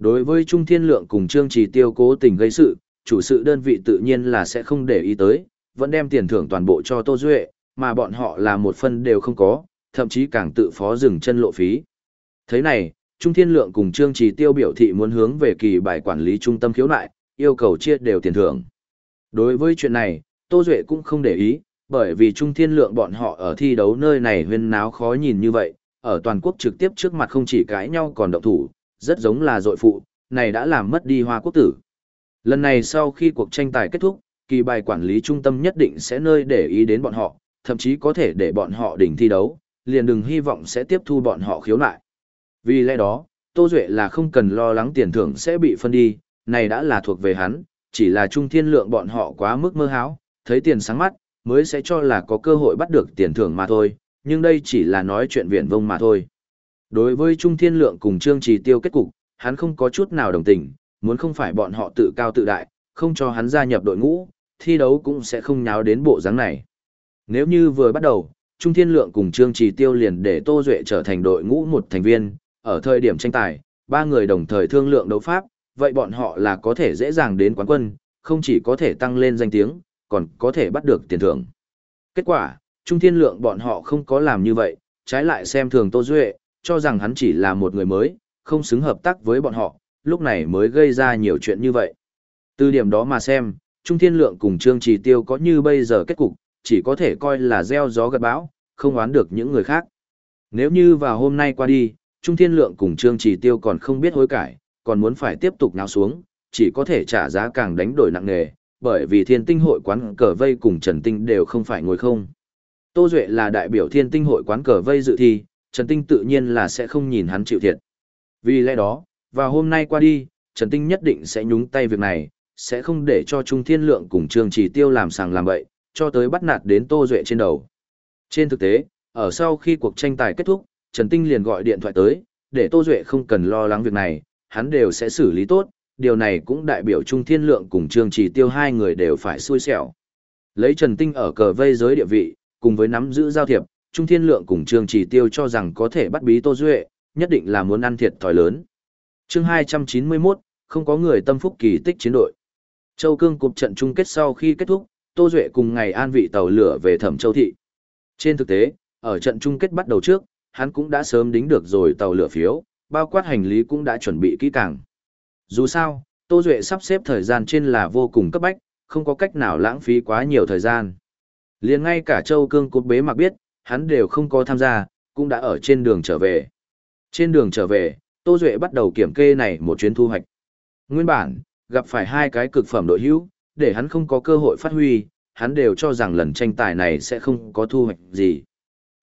Đối với Trung Thiên Lượng cùng Trương Trì Tiêu cố tình gây sự, chủ sự đơn vị tự nhiên là sẽ không để ý tới, vẫn đem tiền thưởng toàn bộ cho Tô Duệ, mà bọn họ là một phân đều không có, thậm chí càng tự phó dừng chân lộ phí. Thế này, Trung Thiên Lượng cùng Trương Trì Tiêu biểu thị muốn hướng về kỳ bài quản lý trung tâm khiếu nại, yêu cầu chia đều tiền thưởng. Đối với chuyện này, Tô Duệ cũng không để ý, bởi vì Trung Thiên Lượng bọn họ ở thi đấu nơi này huyên náo khó nhìn như vậy, ở toàn quốc trực tiếp trước mặt không chỉ cãi nhau còn động thủ, rất giống là dội phụ, này đã làm mất đi hoa quốc tử. Lần này sau khi cuộc tranh tài kết thúc, kỳ bài quản lý trung tâm nhất định sẽ nơi để ý đến bọn họ, thậm chí có thể để bọn họ đỉnh thi đấu, liền đừng hy vọng sẽ tiếp thu bọn họ khiếu nại. Vì lẽ đó, Tô Duệ là không cần lo lắng tiền thưởng sẽ bị phân đi, này đã là thuộc về hắn, chỉ là trung thiên lượng bọn họ quá mức mơ háo, thấy tiền sáng mắt, mới sẽ cho là có cơ hội bắt được tiền thưởng mà thôi, nhưng đây chỉ là nói chuyện viển vông mà thôi. Đối với trung thiên lượng cùng trương trì tiêu kết cục, hắn không có chút nào đồng tình, muốn không phải bọn họ tự cao tự đại, không cho hắn gia nhập đội ngũ, thi đấu cũng sẽ không nháo đến bộ dáng này. Nếu như vừa bắt đầu, Trung Thiên Lượng cùng Trương Trì Tiêu liền để Tô Duệ trở thành đội ngũ một thành viên, ở thời điểm tranh tài, ba người đồng thời thương lượng đấu pháp, vậy bọn họ là có thể dễ dàng đến quán quân, không chỉ có thể tăng lên danh tiếng, còn có thể bắt được tiền thưởng. Kết quả, Trung Thiên Lượng bọn họ không có làm như vậy, trái lại xem thường Tô Duệ, cho rằng hắn chỉ là một người mới, không xứng hợp tác với bọn họ, lúc này mới gây ra nhiều chuyện như vậy. Từ điểm đó mà xem, Trung Thiên Lượng cùng Trương Trì Tiêu có như bây giờ kết cục, chỉ có thể coi là gieo gió gặt bão, không oán được những người khác. Nếu như vào hôm nay qua đi, Trung Thiên Lượng cùng Trương Trì Tiêu còn không biết hối cải, còn muốn phải tiếp tục nào xuống, chỉ có thể trả giá càng đánh đổi nặng nề, bởi vì thiên tinh hội quán cờ vây cùng Trần Tinh đều không phải ngồi không. Tô Duệ là đại biểu thiên tinh hội quán cờ vây dự thi, Trần Tinh tự nhiên là sẽ không nhìn hắn chịu thiệt. Vì lẽ đó, và hôm nay qua đi, Trần Tinh nhất định sẽ nhúng tay việc này, sẽ không để cho Trung Thiên Lượng cùng Trương Trì Tiêu làm sàng làm bậy, cho tới bắt nạt đến Tô Duệ trên đầu. Trên thực tế, ở sau khi cuộc tranh tài kết thúc, Trần Tinh liền gọi điện thoại tới, để Tô Duệ không cần lo lắng việc này, hắn đều sẽ xử lý tốt, điều này cũng đại biểu Trung Thiên Lượng cùng Trương Trì Tiêu hai người đều phải xui xẻo. Lấy Trần Tinh ở cờ vây giới địa vị, cùng với nắm giữ giao thiệp, Trung Thiên Lượng cùng Trương Chỉ Tiêu cho rằng có thể bắt bí Tô Duệ, nhất định là muốn ăn thiệt thòi lớn. chương 291, không có người tâm phúc kỳ tích chiến đội. Châu Cương cục trận chung kết sau khi kết thúc, Tô Duệ cùng ngày an vị tàu lửa về Thẩm Châu Thị. Trên thực tế, ở trận chung kết bắt đầu trước, hắn cũng đã sớm đính được rồi tàu lửa phiếu, bao quát hành lý cũng đã chuẩn bị kỹ càng. Dù sao, Tô Duệ sắp xếp thời gian trên là vô cùng cấp bách, không có cách nào lãng phí quá nhiều thời gian. liền ngay cả Châu Cương cục bế mặc biết, hắn đều không có tham gia, cũng đã ở trên đường trở về. Trên đường trở về, Tô Duệ bắt đầu kiểm kê này một chuyến thu hoạch. Nguyên bản, gặp phải hai cái cực phẩm đội hữu, để hắn không có cơ hội phát huy, hắn đều cho rằng lần tranh tài này sẽ không có thu hoạch gì.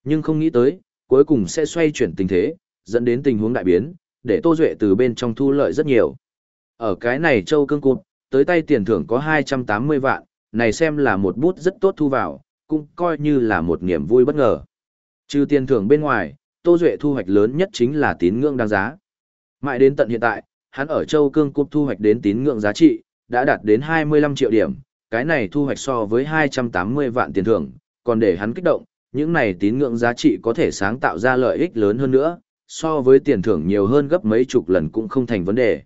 Nhưng không nghĩ tới, cuối cùng sẽ xoay chuyển tình thế, dẫn đến tình huống đại biến, để Tô Duệ từ bên trong thu lợi rất nhiều. Ở cái này châu cương cụt, tới tay tiền thưởng có 280 vạn, này xem là một bút rất tốt thu vào, cũng coi như là một niềm vui bất ngờ. Trừ tiền thưởng bên ngoài, Tô Duệ thu hoạch lớn nhất chính là tín ngưỡng đáng giá. Mãi đến tận hiện tại, hắn ở châu cương cúp thu hoạch đến tín ngưỡng giá trị, đã đạt đến 25 triệu điểm, cái này thu hoạch so với 280 vạn tiền thưởng, còn để hắn kích động, những này tín ngưỡng giá trị có thể sáng tạo ra lợi ích lớn hơn nữa, so với tiền thưởng nhiều hơn gấp mấy chục lần cũng không thành vấn đề.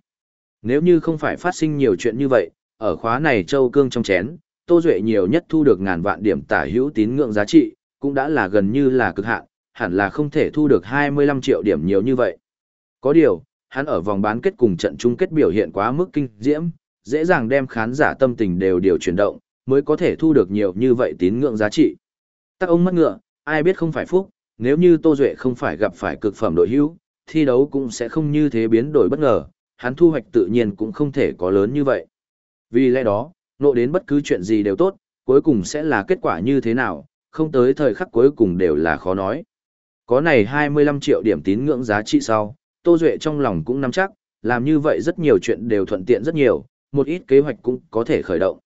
Nếu như không phải phát sinh nhiều chuyện như vậy, ở khóa này châu cương trong chén, Tô Duệ nhiều nhất thu được ngàn vạn điểm tả hữu tín ngưỡng giá trị, cũng đã là gần như là cực hạn, hẳn là không thể thu được 25 triệu điểm nhiều như vậy. Có điều, hắn ở vòng bán kết cùng trận chung kết biểu hiện quá mức kinh diễm, dễ dàng đem khán giả tâm tình đều điều chuyển động, mới có thể thu được nhiều như vậy tín ngưỡng giá trị. Tắc ông mất ngựa, ai biết không phải phúc, nếu như Tô Duệ không phải gặp phải cực phẩm đội hữu, thi đấu cũng sẽ không như thế biến đổi bất ngờ, hắn thu hoạch tự nhiên cũng không thể có lớn như vậy. Vì lẽ đó, nộ đến bất cứ chuyện gì đều tốt, cuối cùng sẽ là kết quả như thế nào, không tới thời khắc cuối cùng đều là khó nói. Có này 25 triệu điểm tín ngưỡng giá trị sau, Tô Duệ trong lòng cũng nắm chắc, làm như vậy rất nhiều chuyện đều thuận tiện rất nhiều, một ít kế hoạch cũng có thể khởi động.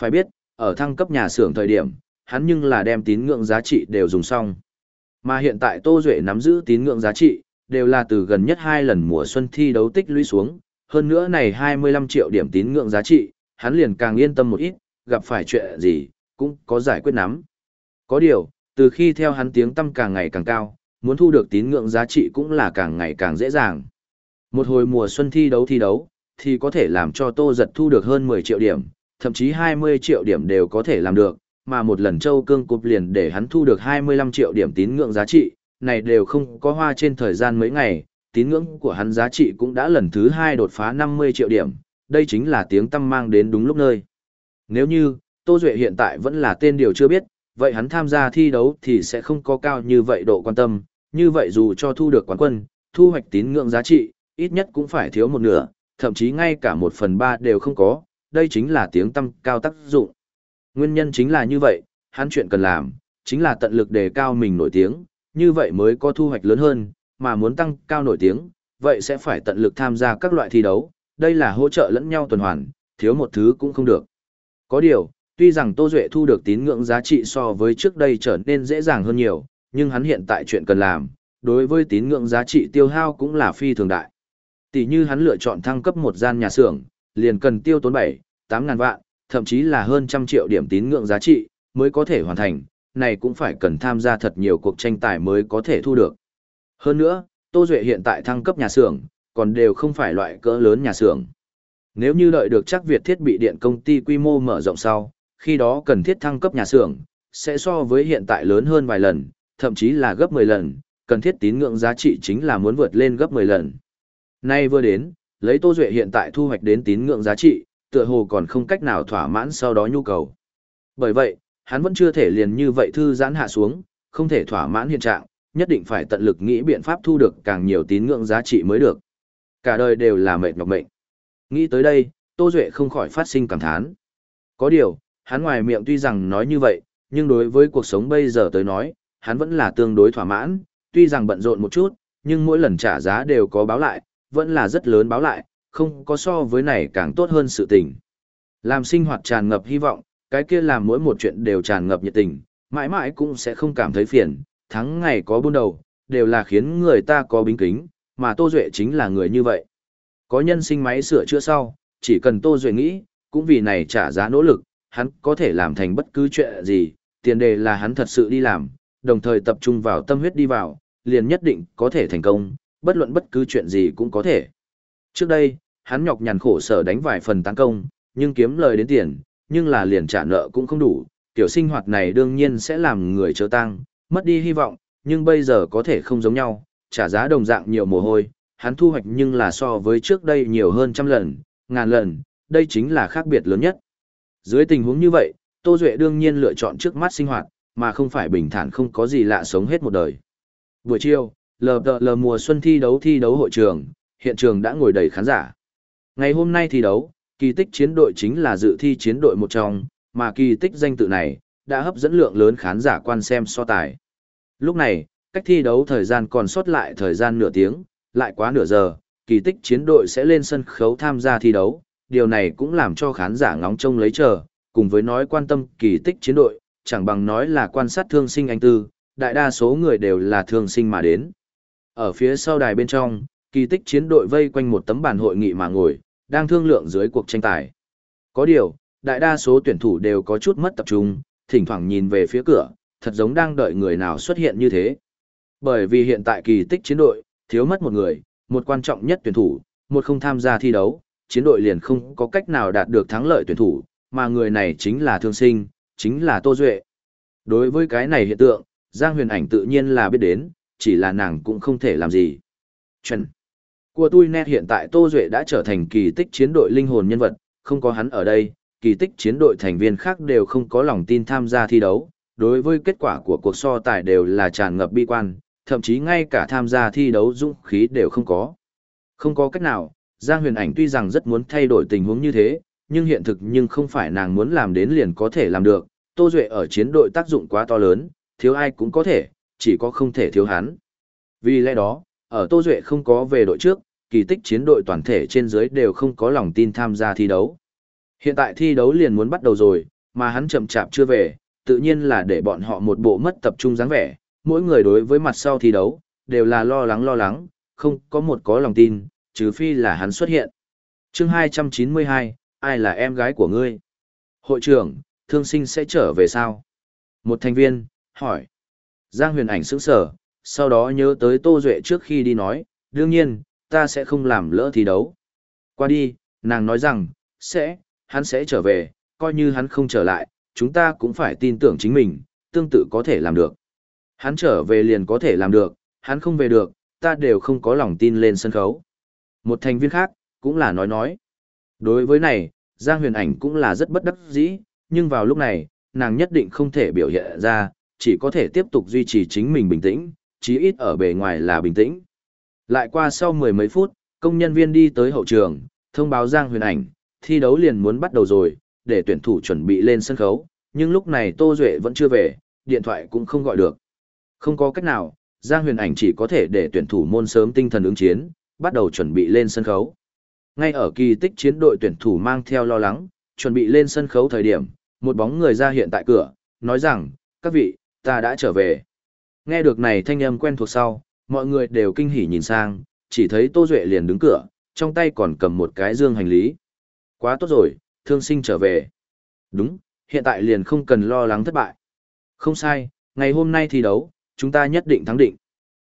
Phải biết, ở thăng cấp nhà xưởng thời điểm, hắn nhưng là đem tín ngưỡng giá trị đều dùng xong. Mà hiện tại Tô Duệ nắm giữ tín ngưỡng giá trị, đều là từ gần nhất hai lần mùa xuân thi đấu tích lũy xuống, hơn nữa này 25 triệu điểm tín ngưỡng giá trị, hắn liền càng yên tâm một ít, gặp phải chuyện gì, cũng có giải quyết nắm. Có điều, từ khi theo hắn tiếng tâm càng ngày càng cao, muốn thu được tín ngưỡng giá trị cũng là càng ngày càng dễ dàng. Một hồi mùa xuân thi đấu thi đấu, thì có thể làm cho Tô Giật thu được hơn 10 triệu điểm, thậm chí 20 triệu điểm đều có thể làm được, mà một lần châu cương cục liền để hắn thu được 25 triệu điểm tín ngưỡng giá trị, này đều không có hoa trên thời gian mấy ngày, tín ngưỡng của hắn giá trị cũng đã lần thứ hai đột phá 50 triệu điểm, đây chính là tiếng tâm mang đến đúng lúc nơi. Nếu như, Tô Duệ hiện tại vẫn là tên điều chưa biết, vậy hắn tham gia thi đấu thì sẽ không có cao như vậy độ quan tâm, như vậy dù cho thu được quán quân, thu hoạch tín ngưỡng giá trị, ít nhất cũng phải thiếu một nửa, thậm chí ngay cả một phần ba đều không có, đây chính là tiếng tâm cao tác dụng. Nguyên nhân chính là như vậy, hắn chuyện cần làm, chính là tận lực đề cao mình nổi tiếng, như vậy mới có thu hoạch lớn hơn, mà muốn tăng cao nổi tiếng, vậy sẽ phải tận lực tham gia các loại thi đấu, đây là hỗ trợ lẫn nhau tuần hoàn, thiếu một thứ cũng không được. Có điều, tuy rằng Tô Duệ thu được tín ngưỡng giá trị so với trước đây trở nên dễ dàng hơn nhiều, nhưng hắn hiện tại chuyện cần làm, đối với tín ngưỡng giá trị tiêu hao cũng là phi thường đại. Tỷ như hắn lựa chọn thăng cấp một gian nhà xưởng, liền cần tiêu tốn 7, 8 ngàn vạn, thậm chí là hơn trăm triệu điểm tín ngưỡng giá trị, mới có thể hoàn thành, này cũng phải cần tham gia thật nhiều cuộc tranh tài mới có thể thu được. Hơn nữa, Tô Duệ hiện tại thăng cấp nhà xưởng, còn đều không phải loại cỡ lớn nhà xưởng. Nếu như đợi được chắc Việt thiết bị điện công ty quy mô mở rộng sau, khi đó cần thiết thăng cấp nhà xưởng, sẽ so với hiện tại lớn hơn vài lần, thậm chí là gấp 10 lần, cần thiết tín ngưỡng giá trị chính là muốn vượt lên gấp 10 lần. Nay vừa đến, lấy Tô Duệ hiện tại thu hoạch đến tín ngưỡng giá trị, tựa hồ còn không cách nào thỏa mãn sau đó nhu cầu. Bởi vậy, hắn vẫn chưa thể liền như vậy thư giãn hạ xuống, không thể thỏa mãn hiện trạng, nhất định phải tận lực nghĩ biện pháp thu được càng nhiều tín ngưỡng giá trị mới được. Cả đời đều là mệt nhọc mệnh. Nghĩ tới đây, Tô Duệ không khỏi phát sinh cảm thán. Có điều, hắn ngoài miệng tuy rằng nói như vậy, nhưng đối với cuộc sống bây giờ tới nói, hắn vẫn là tương đối thỏa mãn, tuy rằng bận rộn một chút, nhưng mỗi lần trả giá đều có báo lại, vẫn là rất lớn báo lại, không có so với này càng tốt hơn sự tình. Làm sinh hoạt tràn ngập hy vọng, cái kia làm mỗi một chuyện đều tràn ngập nhiệt tình, mãi mãi cũng sẽ không cảm thấy phiền, thắng ngày có buôn đầu, đều là khiến người ta có bính kính, mà Tô Duệ chính là người như vậy. Có nhân sinh máy sửa chữa sau, chỉ cần Tô Duệ nghĩ, cũng vì này trả giá nỗ lực, hắn có thể làm thành bất cứ chuyện gì, tiền đề là hắn thật sự đi làm, đồng thời tập trung vào tâm huyết đi vào, liền nhất định có thể thành công, bất luận bất cứ chuyện gì cũng có thể. Trước đây, hắn nhọc nhằn khổ sở đánh vài phần tăng công, nhưng kiếm lời đến tiền, nhưng là liền trả nợ cũng không đủ, kiểu sinh hoạt này đương nhiên sẽ làm người chớ tăng, mất đi hy vọng, nhưng bây giờ có thể không giống nhau, trả giá đồng dạng nhiều mồ hôi, hắn thu hoạch nhưng là so với trước đây nhiều hơn trăm lần, ngàn lần, đây chính là khác biệt lớn nhất. Dưới tình huống như vậy, Tô Duệ đương nhiên lựa chọn trước mắt sinh hoạt, mà không phải bình thản không có gì lạ sống hết một đời. Buổi chiều, lờ lờ mùa xuân thi đấu thi đấu hội trường, hiện trường đã ngồi đầy khán giả. Ngày hôm nay thi đấu, kỳ tích chiến đội chính là dự thi chiến đội một trong, mà kỳ tích danh tự này, đã hấp dẫn lượng lớn khán giả quan xem so tài. Lúc này, cách thi đấu thời gian còn sót lại thời gian nửa tiếng, lại quá nửa giờ, kỳ tích chiến đội sẽ lên sân khấu tham gia thi đấu, điều này cũng làm cho khán giả ngóng trông lấy chờ, cùng với nói quan tâm kỳ tích chiến đội, chẳng bằng nói là quan sát thương sinh anh tư, đại đa số người đều là thương sinh mà đến. Ở phía sau đài bên trong, kỳ tích chiến đội vây quanh một tấm bàn hội nghị mà ngồi, đang thương lượng dưới cuộc tranh tài. Có điều, đại đa số tuyển thủ đều có chút mất tập trung, thỉnh thoảng nhìn về phía cửa, thật giống đang đợi người nào xuất hiện như thế. Bởi vì hiện tại kỳ tích chiến đội, thiếu mất một người, một quan trọng nhất tuyển thủ, một không tham gia thi đấu, chiến đội liền không có cách nào đạt được thắng lợi tuyển thủ, mà người này chính là thương sinh, chính là Tô Duệ. Đối với cái này hiện tượng, Giang huyền ảnh tự nhiên là biết đến, chỉ là nàng cũng không thể làm gì. Chuẩn. Của tôi nét hiện tại Tô Duệ đã trở thành kỳ tích chiến đội linh hồn nhân vật, không có hắn ở đây, kỳ tích chiến đội thành viên khác đều không có lòng tin tham gia thi đấu. Đối với kết quả của cuộc so tài đều là tràn ngập bi quan, thậm chí ngay cả tham gia thi đấu dũng khí đều không có. Không có cách nào, Giang huyền ảnh tuy rằng rất muốn thay đổi tình huống như thế, nhưng hiện thực nhưng không phải nàng muốn làm đến liền có thể làm được. Tô Duệ ở chiến đội tác dụng quá to lớn, thiếu ai cũng có thể, chỉ có không thể thiếu hắn. Vì lẽ đó, ở Tô Duệ không có về đội trước, kỳ tích chiến đội toàn thể trên dưới đều không có lòng tin tham gia thi đấu. Hiện tại thi đấu liền muốn bắt đầu rồi, mà hắn chậm chạp chưa về, tự nhiên là để bọn họ một bộ mất tập trung dáng vẻ, mỗi người đối với mặt sau thi đấu, đều là lo lắng lo lắng, không có một có lòng tin, trừ phi là hắn xuất hiện. chương 292, ai là em gái của ngươi? Hội trưởng, thương sinh sẽ trở về sao? Một thành viên, hỏi. Giang huyền ảnh sững sở, sau đó nhớ tới Tô Duệ trước khi đi nói, đương nhiên, ta sẽ không làm lỡ thi đấu. Qua đi, nàng nói rằng, sẽ, hắn sẽ trở về, coi như hắn không trở lại, chúng ta cũng phải tin tưởng chính mình, tương tự có thể làm được. Hắn trở về liền có thể làm được, hắn không về được, ta đều không có lòng tin lên sân khấu. Một thành viên khác, cũng là nói nói. Đối với này, Giang huyền ảnh cũng là rất bất đắc dĩ, nhưng vào lúc này, nàng nhất định không thể biểu hiện ra, chỉ có thể tiếp tục duy trì chính mình bình tĩnh, chí ít ở bề ngoài là bình tĩnh. Lại qua sau mười mấy phút, công nhân viên đi tới hậu trường, thông báo Giang huyền ảnh, thi đấu liền muốn bắt đầu rồi, để tuyển thủ chuẩn bị lên sân khấu, nhưng lúc này Tô Duệ vẫn chưa về, điện thoại cũng không gọi được. Không có cách nào, Giang huyền ảnh chỉ có thể để tuyển thủ môn sớm tinh thần ứng chiến, bắt đầu chuẩn bị lên sân khấu. Ngay ở kỳ tích chiến đội tuyển thủ mang theo lo lắng, chuẩn bị lên sân khấu thời điểm, một bóng người ra hiện tại cửa, nói rằng, các vị, ta đã trở về. Nghe được này thanh âm quen thuộc sau, mọi người đều kinh hỉ nhìn sang, chỉ thấy Tô Duệ liền đứng cửa, trong tay còn cầm một cái dương hành lý. Quá tốt rồi, thương sinh trở về. Đúng, hiện tại liền không cần lo lắng thất bại. Không sai, ngày hôm nay thi đấu, chúng ta nhất định thắng định.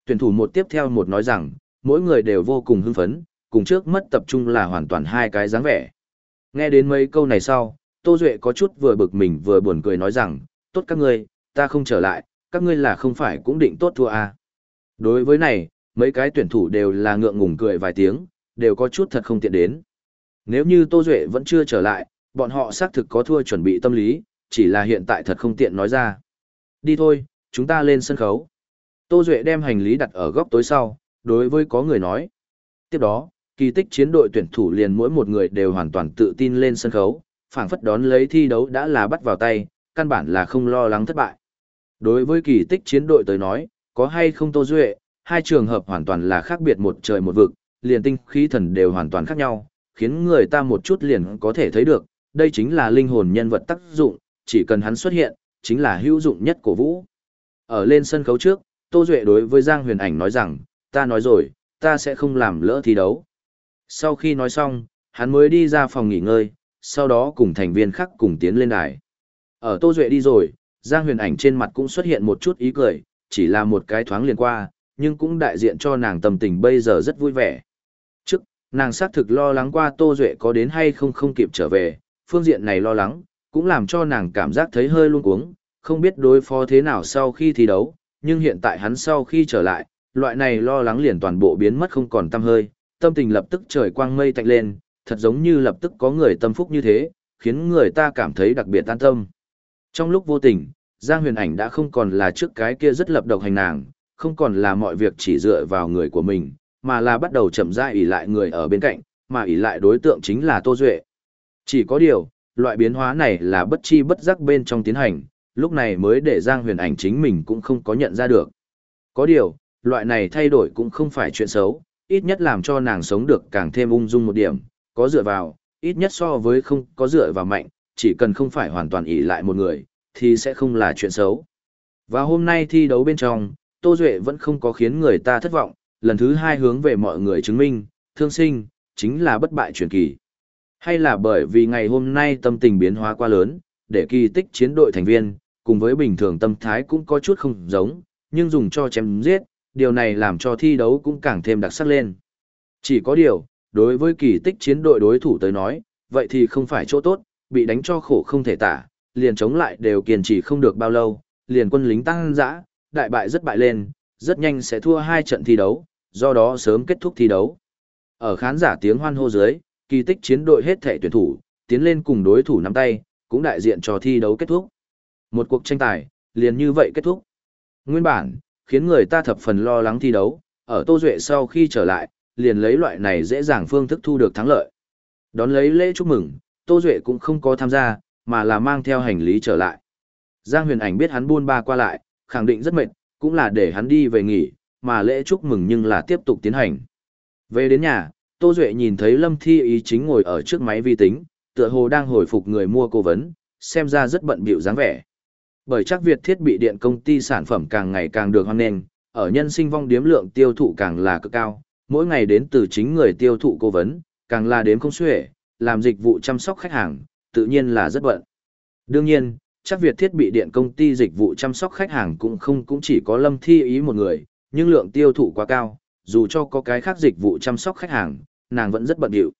Tuyển thủ một tiếp theo một nói rằng, mỗi người đều vô cùng hưng phấn, cùng trước mất tập trung là hoàn toàn hai cái dáng vẻ. Nghe đến mấy câu này sau, Tô Duệ có chút vừa bực mình vừa buồn cười nói rằng, tốt các ngươi, ta không trở lại, các ngươi là không phải cũng định tốt thua à. Đối với này, mấy cái tuyển thủ đều là ngượng ngùng cười vài tiếng, đều có chút thật không tiện đến. Nếu như Tô Duệ vẫn chưa trở lại, bọn họ xác thực có thua chuẩn bị tâm lý, chỉ là hiện tại thật không tiện nói ra. Đi thôi, chúng ta lên sân khấu. Tô Duệ đem hành lý đặt ở góc tối sau, đối với có người nói. Tiếp đó, kỳ tích chiến đội tuyển thủ liền mỗi một người đều hoàn toàn tự tin lên sân khấu, phảng phất đón lấy thi đấu đã là bắt vào tay, căn bản là không lo lắng thất bại. Đối với kỳ tích chiến đội tới nói, có hay không Tô Duệ, hai trường hợp hoàn toàn là khác biệt một trời một vực, liền tinh khí thần đều hoàn toàn khác nhau, khiến người ta một chút liền có thể thấy được, đây chính là linh hồn nhân vật tác dụng, chỉ cần hắn xuất hiện, chính là hữu dụng nhất của vũ. Ở lên sân khấu trước, Tô Duệ đối với Giang Huyền Ảnh nói rằng, ta nói rồi, ta sẽ không làm lỡ thi đấu. Sau khi nói xong, hắn mới đi ra phòng nghỉ ngơi, sau đó cùng thành viên khác cùng tiến lên đài. Ở Tô Duệ đi rồi, Giang Huyền Ảnh trên mặt cũng xuất hiện một chút ý cười, chỉ là một cái thoáng liền qua, nhưng cũng đại diện cho nàng tâm tình bây giờ rất vui vẻ. Trước, nàng xác thực lo lắng qua Tô Duệ có đến hay không không kịp trở về, phương diện này lo lắng, cũng làm cho nàng cảm giác thấy hơi luôn cuống, không biết đối phó thế nào sau khi thi đấu, nhưng hiện tại hắn sau khi trở lại, loại này lo lắng liền toàn bộ biến mất không còn tâm hơi, tâm tình lập tức trời quang mây tạnh lên, thật giống như lập tức có người tâm phúc như thế, khiến người ta cảm thấy đặc biệt an tâm. Trong lúc vô tình, Giang huyền ảnh đã không còn là trước cái kia rất lập độc hành nàng, không còn là mọi việc chỉ dựa vào người của mình, mà là bắt đầu chậm rãi ỷ lại người ở bên cạnh, mà ỷ lại đối tượng chính là Tô Duệ. Chỉ có điều, loại biến hóa này là bất chi bất giác bên trong tiến hành, lúc này mới để Giang huyền ảnh chính mình cũng không có nhận ra được. Có điều, loại này thay đổi cũng không phải chuyện xấu, ít nhất làm cho nàng sống được càng thêm ung dung một điểm, có dựa vào, ít nhất so với không có dựa vào mạnh, chỉ cần không phải hoàn toàn ỷ lại một người, thì sẽ không là chuyện xấu. Và hôm nay thi đấu bên trong, Tô Duệ vẫn không có khiến người ta thất vọng, lần thứ hai hướng về mọi người chứng minh, thương sinh, chính là bất bại truyền kỳ. Hay là bởi vì ngày hôm nay tâm tình biến hóa quá lớn, để kỳ tích chiến đội thành viên, cùng với bình thường tâm thái cũng có chút không giống, nhưng dùng cho chém giết, điều này làm cho thi đấu cũng càng thêm đặc sắc lên. Chỉ có điều, đối với kỳ tích chiến đội đối thủ tới nói, vậy thì không phải chỗ tốt, bị đánh cho khổ không thể tả, liền chống lại đều kiên trì không được bao lâu, liền quân lính tăng dã, đại bại rất bại lên, rất nhanh sẽ thua hai trận thi đấu, do đó sớm kết thúc thi đấu. Ở khán giả tiếng hoan hô dưới, kỳ tích chiến đội hết thể tuyển thủ, tiến lên cùng đối thủ nắm tay, cũng đại diện cho thi đấu kết thúc. Một cuộc tranh tài, liền như vậy kết thúc. Nguyên bản, khiến người ta thập phần lo lắng thi đấu, ở Tô Duệ sau khi trở lại, liền lấy loại này dễ dàng phương thức thu được thắng lợi. Đón lấy lễ chúc mừng, Tô Duệ cũng không có tham gia, mà là mang theo hành lý trở lại. Giang huyền ảnh biết hắn buôn ba qua lại, khẳng định rất mệt, cũng là để hắn đi về nghỉ, mà lễ chúc mừng nhưng là tiếp tục tiến hành. Về đến nhà, Tô Duệ nhìn thấy Lâm Thi Ý chính ngồi ở trước máy vi tính, tựa hồ đang hồi phục người mua cố vấn, xem ra rất bận bịu dáng vẻ. Bởi chắc Việt thiết bị điện công ty sản phẩm càng ngày càng được hoan nghênh, ở nhân sinh vong điếm lượng tiêu thụ càng là cực cao, mỗi ngày đến từ chính người tiêu thụ cố vấn, càng là đếm không xuể, làm dịch vụ chăm sóc khách hàng, tự nhiên là rất bận. Đương nhiên, chắc Việt thiết bị điện công ty dịch vụ chăm sóc khách hàng cũng không cũng chỉ có Lâm Thi Ý một người, nhưng lượng tiêu thụ quá cao, dù cho có cái khác dịch vụ chăm sóc khách hàng, nàng vẫn rất bận rộn.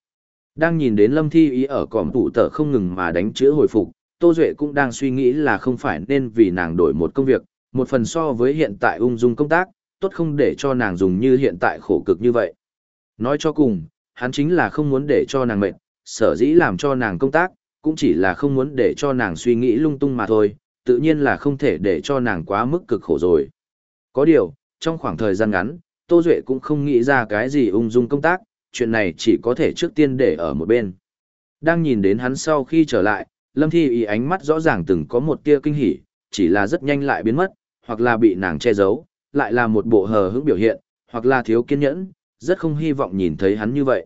Đang nhìn đến Lâm Thi Ý ở còm tủ tờ không ngừng mà đánh chữa hồi phục, Tô Duệ cũng đang suy nghĩ là không phải nên vì nàng đổi một công việc, một phần so với hiện tại ung dung công tác, tốt không để cho nàng dùng như hiện tại khổ cực như vậy. Nói cho cùng, hắn chính là không muốn để cho nàng mệt, sở dĩ làm cho nàng công tác, cũng chỉ là không muốn để cho nàng suy nghĩ lung tung mà thôi, tự nhiên là không thể để cho nàng quá mức cực khổ rồi. Có điều, trong khoảng thời gian ngắn, Tô Duệ cũng không nghĩ ra cái gì ung dung công tác, chuyện này chỉ có thể trước tiên để ở một bên. Đang nhìn đến hắn sau khi trở lại, Lâm Thi ý ánh mắt rõ ràng từng có một tia kinh hỉ, chỉ là rất nhanh lại biến mất, hoặc là bị nàng che giấu, lại là một bộ hờ hững biểu hiện, hoặc là thiếu kiên nhẫn, rất không hy vọng nhìn thấy hắn như vậy.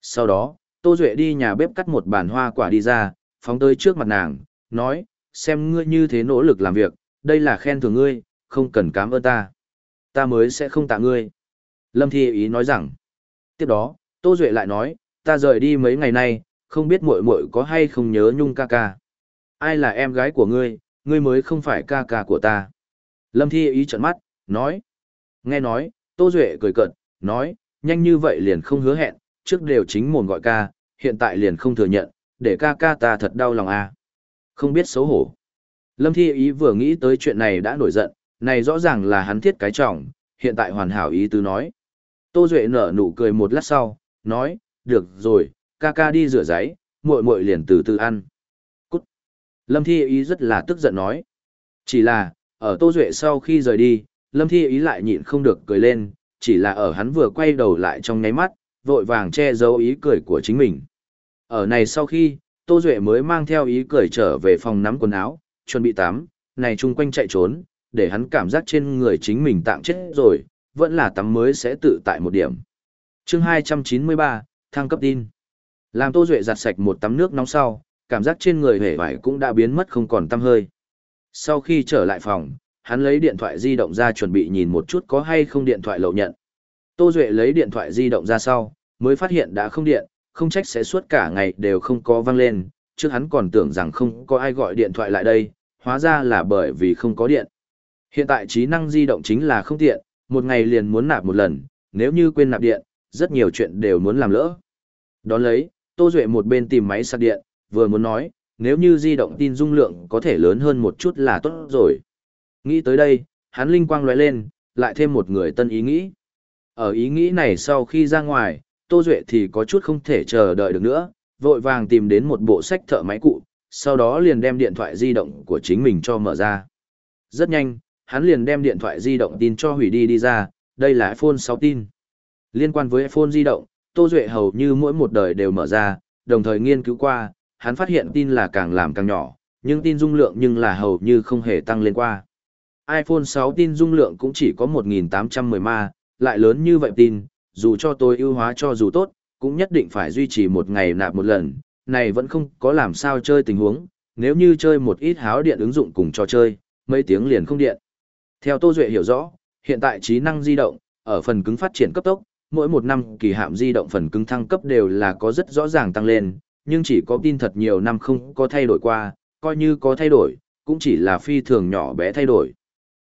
Sau đó, Tô Duệ đi nhà bếp cắt một bàn hoa quả đi ra, phóng tới trước mặt nàng, nói, xem ngươi như thế nỗ lực làm việc, đây là khen thưởng ngươi, không cần cảm ơn ta. Ta mới sẽ không tạ ngươi. Lâm Thi ý nói rằng, tiếp đó, Tô Duệ lại nói, ta rời đi mấy ngày nay, không biết muội muội có hay không nhớ nhung ca ca. Ai là em gái của ngươi, ngươi mới không phải ca ca của ta. Lâm Thi ý trận mắt, nói. Nghe nói, Tô Duệ cười cận, nói, nhanh như vậy liền không hứa hẹn, trước đều chính mồm gọi ca, hiện tại liền không thừa nhận, để ca ca ta thật đau lòng à. Không biết xấu hổ. Lâm Thi ý vừa nghĩ tới chuyện này đã nổi giận, này rõ ràng là hắn thiết cái trọng, hiện tại hoàn hảo ý tứ nói. Tô Duệ nở nụ cười một lát sau, nói, được rồi, ca ca đi rửa giấy, muội muội liền từ từ ăn. Cút. Lâm Thi ý rất là tức giận nói. Chỉ là, ở Tô Duệ sau khi rời đi, Lâm Thi ý lại nhịn không được cười lên, chỉ là ở hắn vừa quay đầu lại trong nháy mắt, vội vàng che giấu ý cười của chính mình. Ở này sau khi, Tô Duệ mới mang theo ý cười trở về phòng nắm quần áo, chuẩn bị tắm, này chung quanh chạy trốn, để hắn cảm giác trên người chính mình tạm chết rồi, vẫn là tắm mới sẽ tự tại một điểm. chương 293, thăng cấp tin. Làm Tô Duệ giặt sạch một tắm nước nóng sau, cảm giác trên người hề vải cũng đã biến mất không còn tăm hơi. Sau khi trở lại phòng, hắn lấy điện thoại di động ra chuẩn bị nhìn một chút có hay không điện thoại lậu nhận. Tô Duệ lấy điện thoại di động ra sau, mới phát hiện đã không điện, không trách sẽ suốt cả ngày đều không có văng lên, trước hắn còn tưởng rằng không có ai gọi điện thoại lại đây, hóa ra là bởi vì không có điện. Hiện tại trí năng di động chính là không tiện, một ngày liền muốn nạp một lần, nếu như quên nạp điện, rất nhiều chuyện đều muốn làm lỡ. Đón lấy, Tô Duệ một bên tìm máy sạc điện, vừa muốn nói, nếu như di động tin dung lượng có thể lớn hơn một chút là tốt rồi. Nghĩ tới đây, hắn linh quang lóe lên, lại thêm một người tân ý nghĩ. Ở ý nghĩ này sau khi ra ngoài, Tô Duệ thì có chút không thể chờ đợi được nữa, vội vàng tìm đến một bộ sách thợ máy cụ, sau đó liền đem điện thoại di động của chính mình cho mở ra. Rất nhanh, hắn liền đem điện thoại di động tin cho hủy đi đi ra, đây là iPhone 6 tin. Liên quan với iPhone di động, Tô Duệ hầu như mỗi một đời đều mở ra, đồng thời nghiên cứu qua, hắn phát hiện tin là càng làm càng nhỏ, nhưng tin dung lượng nhưng là hầu như không hề tăng lên qua. iPhone 6 tin dung lượng cũng chỉ có 1810 ma, lại lớn như vậy tin, dù cho tôi ưu hóa cho dù tốt, cũng nhất định phải duy trì một ngày nạp một lần, này vẫn không có làm sao chơi tình huống, nếu như chơi một ít háo điện ứng dụng cùng trò chơi, mấy tiếng liền không điện. Theo Tô Duệ hiểu rõ, hiện tại trí năng di động, ở phần cứng phát triển cấp tốc, mỗi một năm kỳ hạm di động phần cứng thăng cấp đều là có rất rõ ràng tăng lên, nhưng chỉ có tin thật nhiều năm không có thay đổi qua, coi như có thay đổi, cũng chỉ là phi thường nhỏ bé thay đổi.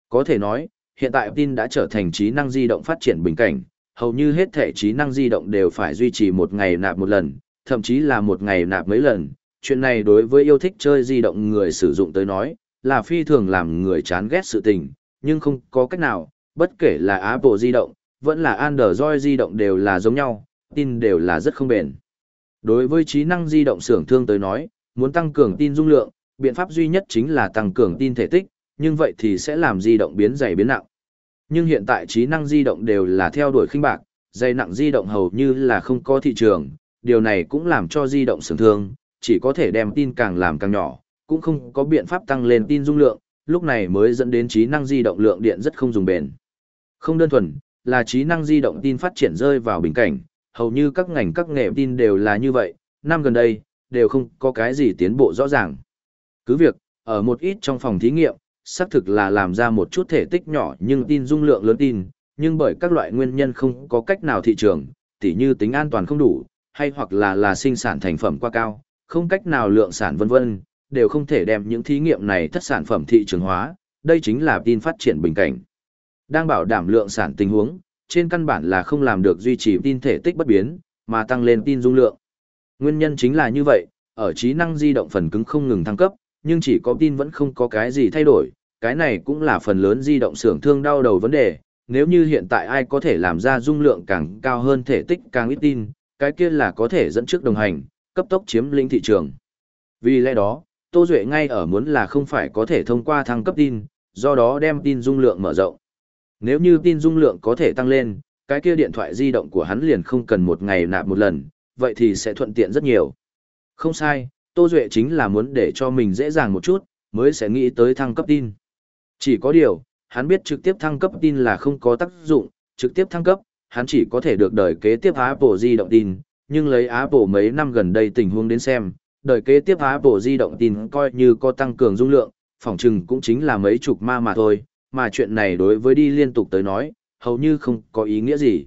Có thể nói, hiện tại tin đã trở thành trí năng di động phát triển bình cảnh, hầu như hết thể trí năng di động đều phải duy trì một ngày nạp một lần, thậm chí là một ngày nạp mấy lần. Chuyện này đối với yêu thích chơi di động người sử dụng tới nói, là phi thường làm người chán ghét sự tình, nhưng không có cách nào, bất kể là Apple di động, vẫn là Android di động đều là giống nhau, tin đều là rất không bền. Đối với trí năng di động xưởng thương tới nói, muốn tăng cường tin dung lượng, biện pháp duy nhất chính là tăng cường tin thể tích, nhưng vậy thì sẽ làm di động biến dày biến nặng. Nhưng hiện tại trí năng di động đều là theo đuổi khinh bạc, dày nặng di động hầu như là không có thị trường, điều này cũng làm cho di động xưởng thương, chỉ có thể đem tin càng làm càng nhỏ, cũng không có biện pháp tăng lên tin dung lượng, lúc này mới dẫn đến trí năng di động lượng điện rất không dùng bền. Không đơn thuần, là trí năng di động tin phát triển rơi vào bình cảnh, hầu như các ngành các nghề tin đều là như vậy, năm gần đây, đều không có cái gì tiến bộ rõ ràng. Cứ việc, ở một ít trong phòng thí nghiệm, xác thực là làm ra một chút thể tích nhỏ nhưng tin dung lượng lớn tin, nhưng bởi các loại nguyên nhân không có cách nào thị trường, tỉ như tính an toàn không đủ, hay hoặc là là sinh sản thành phẩm quá cao, không cách nào lượng sản vân vân, đều không thể đem những thí nghiệm này thất sản phẩm thị trường hóa, đây chính là tin phát triển bình cảnh. Đang bảo đảm lượng sản tình huống, trên căn bản là không làm được duy trì tin thể tích bất biến, mà tăng lên tin dung lượng. Nguyên nhân chính là như vậy, ở trí năng di động phần cứng không ngừng thăng cấp, nhưng chỉ có tin vẫn không có cái gì thay đổi, cái này cũng là phần lớn di động xưởng thương đau đầu vấn đề, nếu như hiện tại ai có thể làm ra dung lượng càng cao hơn thể tích càng ít tin, cái kia là có thể dẫn trước đồng hành, cấp tốc chiếm lĩnh thị trường. Vì lẽ đó, Tô Duệ ngay ở muốn là không phải có thể thông qua thăng cấp tin, do đó đem tin dung lượng mở rộng. Nếu như tin dung lượng có thể tăng lên, cái kia điện thoại di động của hắn liền không cần một ngày nạp một lần, vậy thì sẽ thuận tiện rất nhiều. Không sai, Tô Duệ chính là muốn để cho mình dễ dàng một chút, mới sẽ nghĩ tới thăng cấp tin. Chỉ có điều, hắn biết trực tiếp thăng cấp tin là không có tác dụng, trực tiếp thăng cấp, hắn chỉ có thể được đời kế tiếp Apple di động tin, nhưng lấy Apple mấy năm gần đây tình huống đến xem, đời kế tiếp Apple di động tin coi như có tăng cường dung lượng, phòng trừng cũng chính là mấy chục ma mà thôi, mà chuyện này đối với đi liên tục tới nói, hầu như không có ý nghĩa gì.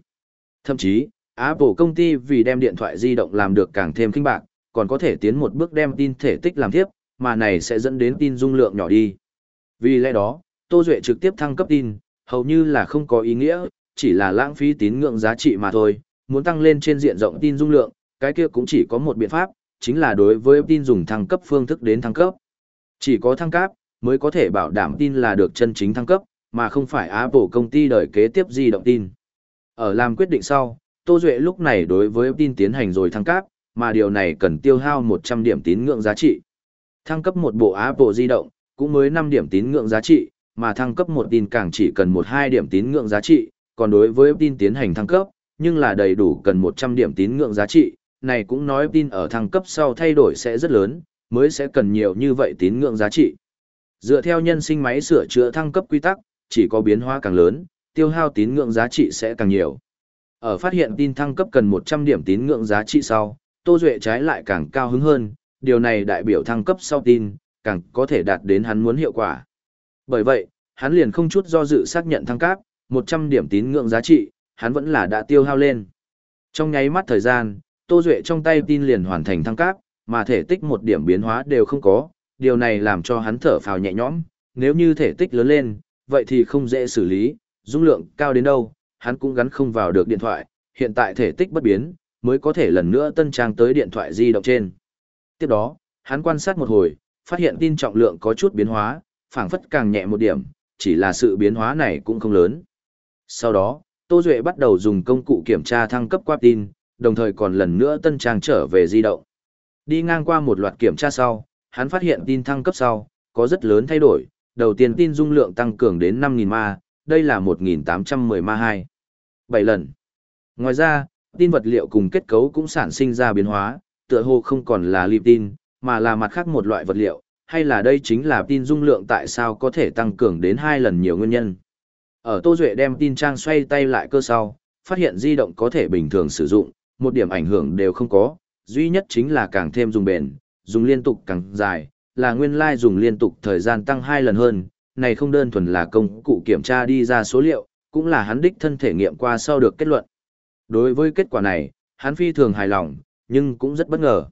Thậm chí, Apple công ty vì đem điện thoại di động làm được càng thêm kinh bạc, còn có thể tiến một bước đem tin thể tích làm tiếp, mà này sẽ dẫn đến tin dung lượng nhỏ đi. Vì lẽ đó, Tô Duệ trực tiếp thăng cấp tin, hầu như là không có ý nghĩa, chỉ là lãng phí tín ngưỡng giá trị mà thôi, muốn tăng lên trên diện rộng tin dung lượng, cái kia cũng chỉ có một biện pháp, chính là đối với tin dùng thăng cấp phương thức đến thăng cấp. Chỉ có thăng cấp mới có thể bảo đảm tin là được chân chính thăng cấp, mà không phải Apple công ty đời kế tiếp di động tin. Ở làm quyết định sau, Tô Duệ lúc này đối với tin tiến hành rồi thăng cấp, mà điều này cần tiêu hao 100 điểm tín ngưỡng giá trị. Thăng cấp một bộ Apple di động, cũng mới 5 điểm tín ngưỡng giá trị, mà thăng cấp một tin càng chỉ cần 1-2 điểm tín ngưỡng giá trị, còn đối với tin tiến hành thăng cấp, nhưng là đầy đủ cần 100 điểm tín ngưỡng giá trị, này cũng nói tin ở thăng cấp sau thay đổi sẽ rất lớn, mới sẽ cần nhiều như vậy tín ngưỡng giá trị. Dựa theo nhân sinh máy sửa chữa thăng cấp quy tắc, chỉ có biến hóa càng lớn, tiêu hao tín ngưỡng giá trị sẽ càng nhiều. Ở phát hiện tin thăng cấp cần 100 điểm tín ngưỡng giá trị sau, Tô Duệ trái lại càng cao hứng hơn, điều này đại biểu thăng cấp sau tin, càng có thể đạt đến hắn muốn hiệu quả. Bởi vậy, hắn liền không chút do dự xác nhận thăng cấp, 100 điểm tín ngưỡng giá trị, hắn vẫn là đã tiêu hao lên. Trong nháy mắt thời gian, Tô Duệ trong tay tin liền hoàn thành thăng cấp, mà thể tích một điểm biến hóa đều không có, điều này làm cho hắn thở phào nhẹ nhõm, nếu như thể tích lớn lên, vậy thì không dễ xử lý, dung lượng cao đến đâu, hắn cũng gắn không vào được điện thoại, hiện tại thể tích bất biến, mới có thể lần nữa tân trang tới điện thoại di động trên. Tiếp đó, hắn quan sát một hồi, phát hiện tin trọng lượng có chút biến hóa, phảng phất càng nhẹ một điểm, chỉ là sự biến hóa này cũng không lớn. Sau đó, Tô Duệ bắt đầu dùng công cụ kiểm tra thăng cấp qua tin, đồng thời còn lần nữa tân trang trở về di động. Đi ngang qua một loạt kiểm tra sau, hắn phát hiện tin thăng cấp sau, có rất lớn thay đổi, đầu tiên tin dung lượng tăng cường đến 5.000 ma, đây là 1.810 ma 2. 7 lần. Ngoài ra, tin vật liệu cùng kết cấu cũng sản sinh ra biến hóa, tựa hồ không còn là lip tin, mà là mặt khác một loại vật liệu, hay là đây chính là tin dung lượng tại sao có thể tăng cường đến 2 lần nhiều nguyên nhân. Ở Tô Duệ đem tin trang xoay tay lại cơ sau, phát hiện di động có thể bình thường sử dụng, một điểm ảnh hưởng đều không có, duy nhất chính là càng thêm dùng bền, dùng liên tục càng dài, là nguyên lai like dùng liên tục thời gian tăng 2 lần hơn, này không đơn thuần là công cụ kiểm tra đi ra số liệu, cũng là hắn đích thân thể nghiệm qua sau được kết luận. Đối với kết quả này, hắn phi thường hài lòng, nhưng cũng rất bất ngờ.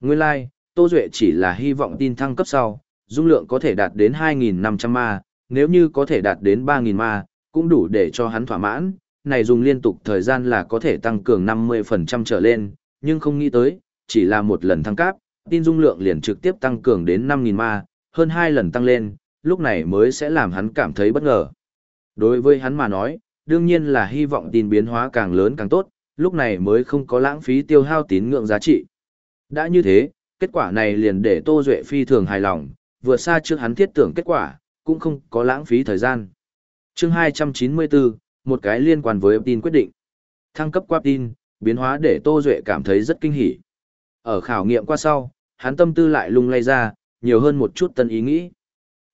Nguyên lai, like, Tô Duệ chỉ là hy vọng tin thăng cấp sau, dung lượng có thể đạt đến 2.500 ma, nếu như có thể đạt đến 3.000 ma, cũng đủ để cho hắn thỏa mãn, này dùng liên tục thời gian là có thể tăng cường 50% trở lên, nhưng không nghĩ tới, chỉ là một lần thăng cấp, tin dung lượng liền trực tiếp tăng cường đến 5.000 ma, hơn 2 lần tăng lên, lúc này mới sẽ làm hắn cảm thấy bất ngờ. Đối với hắn mà nói, đương nhiên là hy vọng tin biến hóa càng lớn càng tốt, lúc này mới không có lãng phí tiêu hao tín ngưỡng giá trị. Đã như thế, kết quả này liền để Tô Duệ phi thường hài lòng, vượt xa trước hắn thiết tưởng kết quả, cũng không có lãng phí thời gian. chương 294, một cái liên quan với tin quyết định. Thăng cấp qua tin, biến hóa để Tô Duệ cảm thấy rất kinh hỉ. Ở khảo nghiệm qua sau, hắn tâm tư lại lung lay ra, nhiều hơn một chút tân ý nghĩ.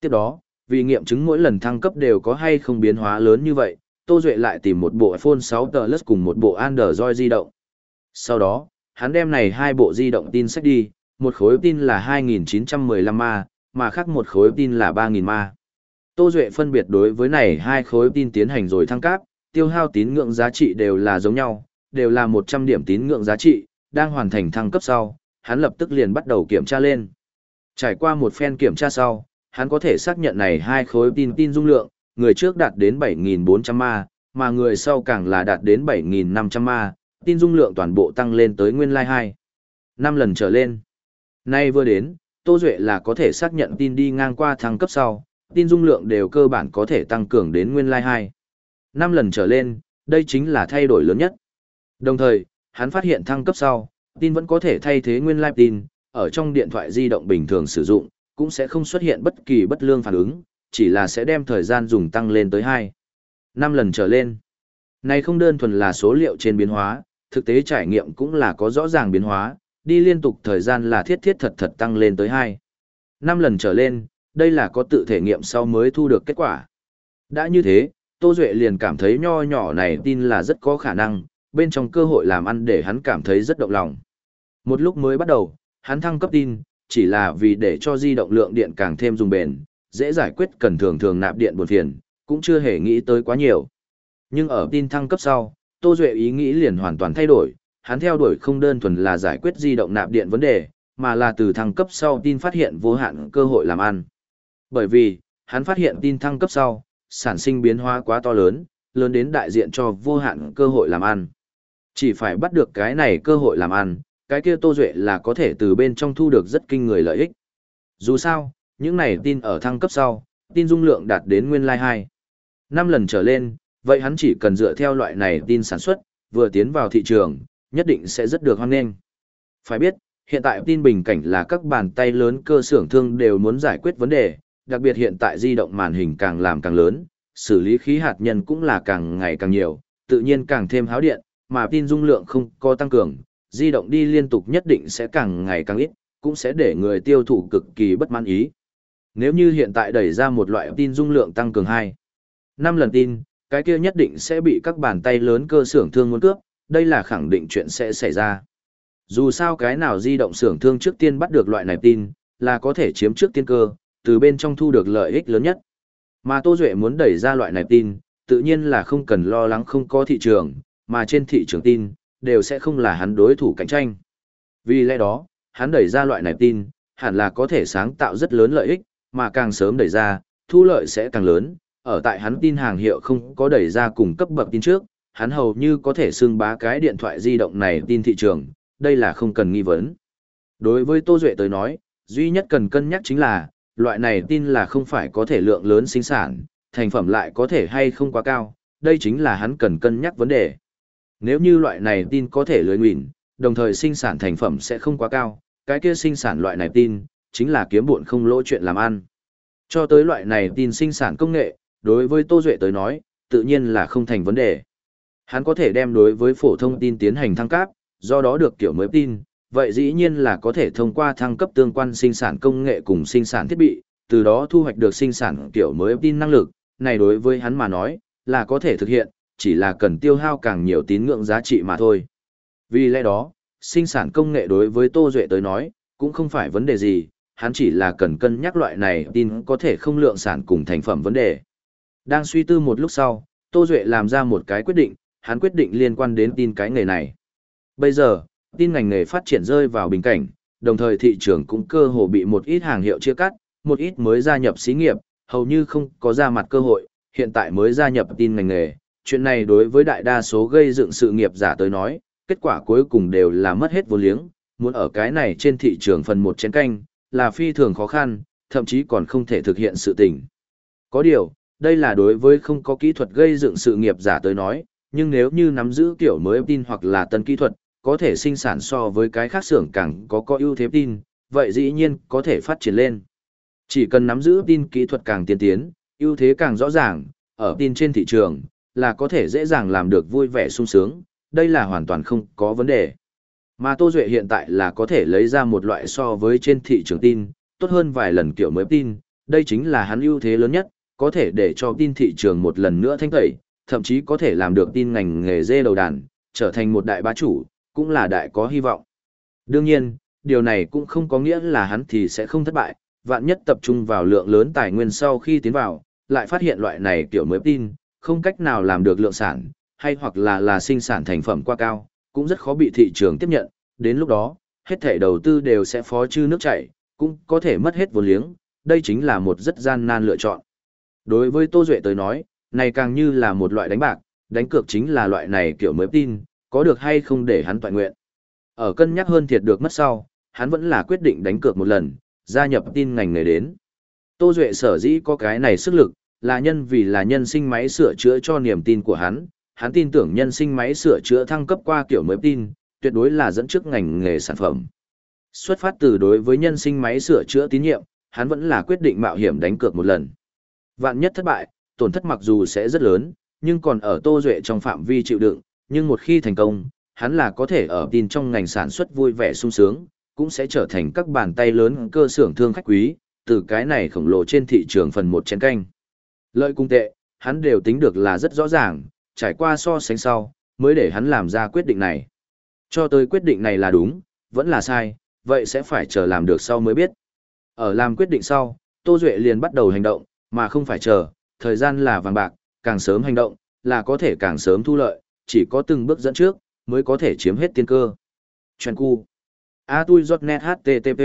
Tiếp đó, vì nghiệm chứng mỗi lần thăng cấp đều có hay không biến hóa lớn như vậy, Tô Duệ lại tìm một bộ iPhone 6 Plus cùng một bộ Android di động. Sau đó, hắn đem này hai bộ di động tin sách đi, một khối tin là 2915 ma, mà khác một khối tin là 3000 ma. Tô Duệ phân biệt đối với này hai khối tin tiến hành rồi thăng cấp, tiêu hao tín ngưỡng giá trị đều là giống nhau, đều là 100 điểm tín ngưỡng giá trị, đang hoàn thành thăng cấp sau, hắn lập tức liền bắt đầu kiểm tra lên. Trải qua một phen kiểm tra sau, hắn có thể xác nhận này hai khối tin tin dung lượng, người trước đạt đến 7.400 ma, mà người sau càng là đạt đến 7.500 ma, tin dung lượng toàn bộ tăng lên tới nguyên lai like 2. 5 lần trở lên. Nay vừa đến, Tô Duệ là có thể xác nhận tin đi ngang qua thăng cấp sau, tin dung lượng đều cơ bản có thể tăng cường đến nguyên lai hai 2. 5 lần trở lên, đây chính là thay đổi lớn nhất. Đồng thời, hắn phát hiện thăng cấp sau, tin vẫn có thể thay thế nguyên lai tin, ở trong điện thoại di động bình thường sử dụng, cũng sẽ không xuất hiện bất kỳ bất lương phản ứng, chỉ là sẽ đem thời gian dùng tăng lên tới 2. 5 lần trở lên. Này không đơn thuần là số liệu trên biến hóa, thực tế trải nghiệm cũng là có rõ ràng biến hóa, đi liên tục thời gian là thiết thiết thật thật tăng lên tới 2. 5 lần trở lên, đây là có tự thể nghiệm sau mới thu được kết quả. Đã như thế, Tô Duệ liền cảm thấy nho nhỏ này tin là rất có khả năng, bên trong cơ hội làm ăn để hắn cảm thấy rất động lòng. Một lúc mới bắt đầu, hắn thăng cấp tin, chỉ là vì để cho di động lượng điện càng thêm dùng bền, dễ giải quyết cần thường thường nạp điện buồn phiền, cũng chưa hề nghĩ tới quá nhiều. Nhưng ở tin thăng cấp sau, Tô Duệ ý nghĩ liền hoàn toàn thay đổi, hắn theo đuổi không đơn thuần là giải quyết di động nạp điện vấn đề, mà là từ thăng cấp sau tin phát hiện vô hạn cơ hội làm ăn. Bởi vì, hắn phát hiện tin thăng cấp sau, sản sinh biến hóa quá to lớn, lớn đến đại diện cho vô hạn cơ hội làm ăn. Chỉ phải bắt được cái này cơ hội làm ăn, cái kia Tô Duệ là có thể từ bên trong thu được rất kinh người lợi ích. Dù sao, những này tin ở thăng cấp sau, tin dung lượng đạt đến nguyên lai like 2. 5 lần trở lên, vậy hắn chỉ cần dựa theo loại này tin sản xuất, vừa tiến vào thị trường, nhất định sẽ rất được hoan nghênh. Phải biết, hiện tại tin bình cảnh là các bàn tay lớn cơ xưởng thương đều muốn giải quyết vấn đề, đặc biệt hiện tại di động màn hình càng làm càng lớn, xử lý khí hạt nhân cũng là càng ngày càng nhiều, tự nhiên càng thêm háo điện, mà tin dung lượng không có tăng cường, di động đi liên tục nhất định sẽ càng ngày càng ít, cũng sẽ để người tiêu thụ cực kỳ bất mãn ý. Nếu như hiện tại đẩy ra một loại tin dung lượng tăng cường 2, 5 lần tin, cái kia nhất định sẽ bị các bàn tay lớn cơ xưởng thương muốn cướp, đây là khẳng định chuyện sẽ xảy ra. Dù sao cái nào di động xưởng thương trước tiên bắt được loại này tin, là có thể chiếm trước tiên cơ, từ bên trong thu được lợi ích lớn nhất. Mà Tô Duệ muốn đẩy ra loại này tin, tự nhiên là không cần lo lắng không có thị trường, mà trên thị trường tin, đều sẽ không là hắn đối thủ cạnh tranh. Vì lẽ đó, hắn đẩy ra loại này tin, hẳn là có thể sáng tạo rất lớn lợi ích, mà càng sớm đẩy ra, thu lợi sẽ càng lớn. Ở tại hắn tin hàng hiệu không có đẩy ra cùng cấp bậc tin trước, hắn hầu như có thể xưng bá cái điện thoại di động này tin thị trường, đây là không cần nghi vấn. Đối với Tô Duệ tới nói, duy nhất cần cân nhắc chính là, loại này tin là không phải có thể lượng lớn sinh sản, thành phẩm lại có thể hay không quá cao, đây chính là hắn cần cân nhắc vấn đề. Nếu như loại này tin có thể lưới nguyện, đồng thời sinh sản thành phẩm sẽ không quá cao, cái kia sinh sản loại này tin, chính là kiếm buồn không lỗ chuyện làm ăn. Cho tới loại này tin sinh sản công nghệ, đối với Tô Duệ tới nói, tự nhiên là không thành vấn đề. Hắn có thể đem đối với phổ thông tin tiến hành thăng cấp, do đó được kiểu mới tin, vậy dĩ nhiên là có thể thông qua thăng cấp tương quan sinh sản công nghệ cùng sinh sản thiết bị, từ đó thu hoạch được sinh sản kiểu mới tin năng lực, này đối với hắn mà nói, là có thể thực hiện, chỉ là cần tiêu hao càng nhiều tín ngưỡng giá trị mà thôi. Vì lẽ đó, sinh sản công nghệ đối với Tô Duệ tới nói, cũng không phải vấn đề gì, hắn chỉ là cần cân nhắc loại này tin có thể không lượng sản cùng thành phẩm vấn đề. Đang suy tư một lúc sau, Tô Duệ làm ra một cái quyết định, hắn quyết định liên quan đến tin cái nghề này. Bây giờ, tin ngành nghề phát triển rơi vào bình cảnh, đồng thời thị trường cũng cơ hồ bị một ít hàng hiệu chia cắt, một ít mới gia nhập xí nghiệp, hầu như không có ra mặt cơ hội, hiện tại mới gia nhập tin ngành nghề. Chuyện này đối với đại đa số gây dựng sự nghiệp giả tới nói, kết quả cuối cùng đều là mất hết vô liếng, muốn ở cái này trên thị trường phần một chén canh, là phi thường khó khăn, thậm chí còn không thể thực hiện sự tình. Có điều, đây là đối với không có kỹ thuật gây dựng sự nghiệp giả tới nói, nhưng nếu như nắm giữ kiểu mới tin hoặc là tân kỹ thuật, có thể sinh sản so với cái khác xưởng càng có có ưu thế tin, vậy dĩ nhiên có thể phát triển lên. Chỉ cần nắm giữ tin kỹ thuật càng tiên tiến, ưu thế càng rõ ràng, ở tin trên thị trường, là có thể dễ dàng làm được vui vẻ sung sướng, đây là hoàn toàn không có vấn đề. Mà Tô Duệ hiện tại là có thể lấy ra một loại so với trên thị trường tin, tốt hơn vài lần kiểu mới tin, đây chính là hắn ưu thế lớn nhất, có thể để cho tin thị trường một lần nữa thanh tẩy, thậm chí có thể làm được tin ngành nghề dê đầu đàn, trở thành một đại bá chủ, cũng là đại có hy vọng. Đương nhiên, điều này cũng không có nghĩa là hắn thì sẽ không thất bại, vạn nhất tập trung vào lượng lớn tài nguyên sau khi tiến vào, lại phát hiện loại này kiểu mới tin, không cách nào làm được lượng sản, hay hoặc là là sinh sản thành phẩm quá cao, cũng rất khó bị thị trường tiếp nhận, đến lúc đó, hết thể đầu tư đều sẽ phó chư nước chảy, cũng có thể mất hết vốn liếng, đây chính là một rất gian nan lựa chọn. Đối với Tô Duệ tới nói, này càng như là một loại đánh bạc, đánh cược chính là loại này kiểu mới tin, có được hay không để hắn toàn nguyện. Ở cân nhắc hơn thiệt được mất sau, hắn vẫn là quyết định đánh cược một lần, gia nhập tin ngành nghề đến. Tô Duệ sở dĩ có cái này sức lực, là nhân vì là nhân sinh máy sửa chữa cho niềm tin của hắn, hắn tin tưởng nhân sinh máy sửa chữa thăng cấp qua kiểu mới tin, tuyệt đối là dẫn trước ngành nghề sản phẩm. Xuất phát từ đối với nhân sinh máy sửa chữa tín nhiệm, hắn vẫn là quyết định mạo hiểm đánh cược một lần. Vạn nhất thất bại, tổn thất mặc dù sẽ rất lớn, nhưng còn ở Tô Duệ trong phạm vi chịu đựng, nhưng một khi thành công, hắn là có thể ở tin trong ngành sản xuất vui vẻ sung sướng, cũng sẽ trở thành các bàn tay lớn cơ xưởng thương khách quý, từ cái này khổng lồ trên thị trường phần một chén canh. Lợi cung tệ, hắn đều tính được là rất rõ ràng, trải qua so sánh sau, mới để hắn làm ra quyết định này. Cho tới quyết định này là đúng, vẫn là sai, vậy sẽ phải chờ làm được sau mới biết. Ở làm quyết định sau, Tô Duệ liền bắt đầu hành động, mà không phải chờ, thời gian là vàng bạc, càng sớm hành động, là có thể càng sớm thu lợi, chỉ có từng bước dẫn trước, mới có thể chiếm hết tiên cơ. Chuyện cu. A tui giọt net HTTP.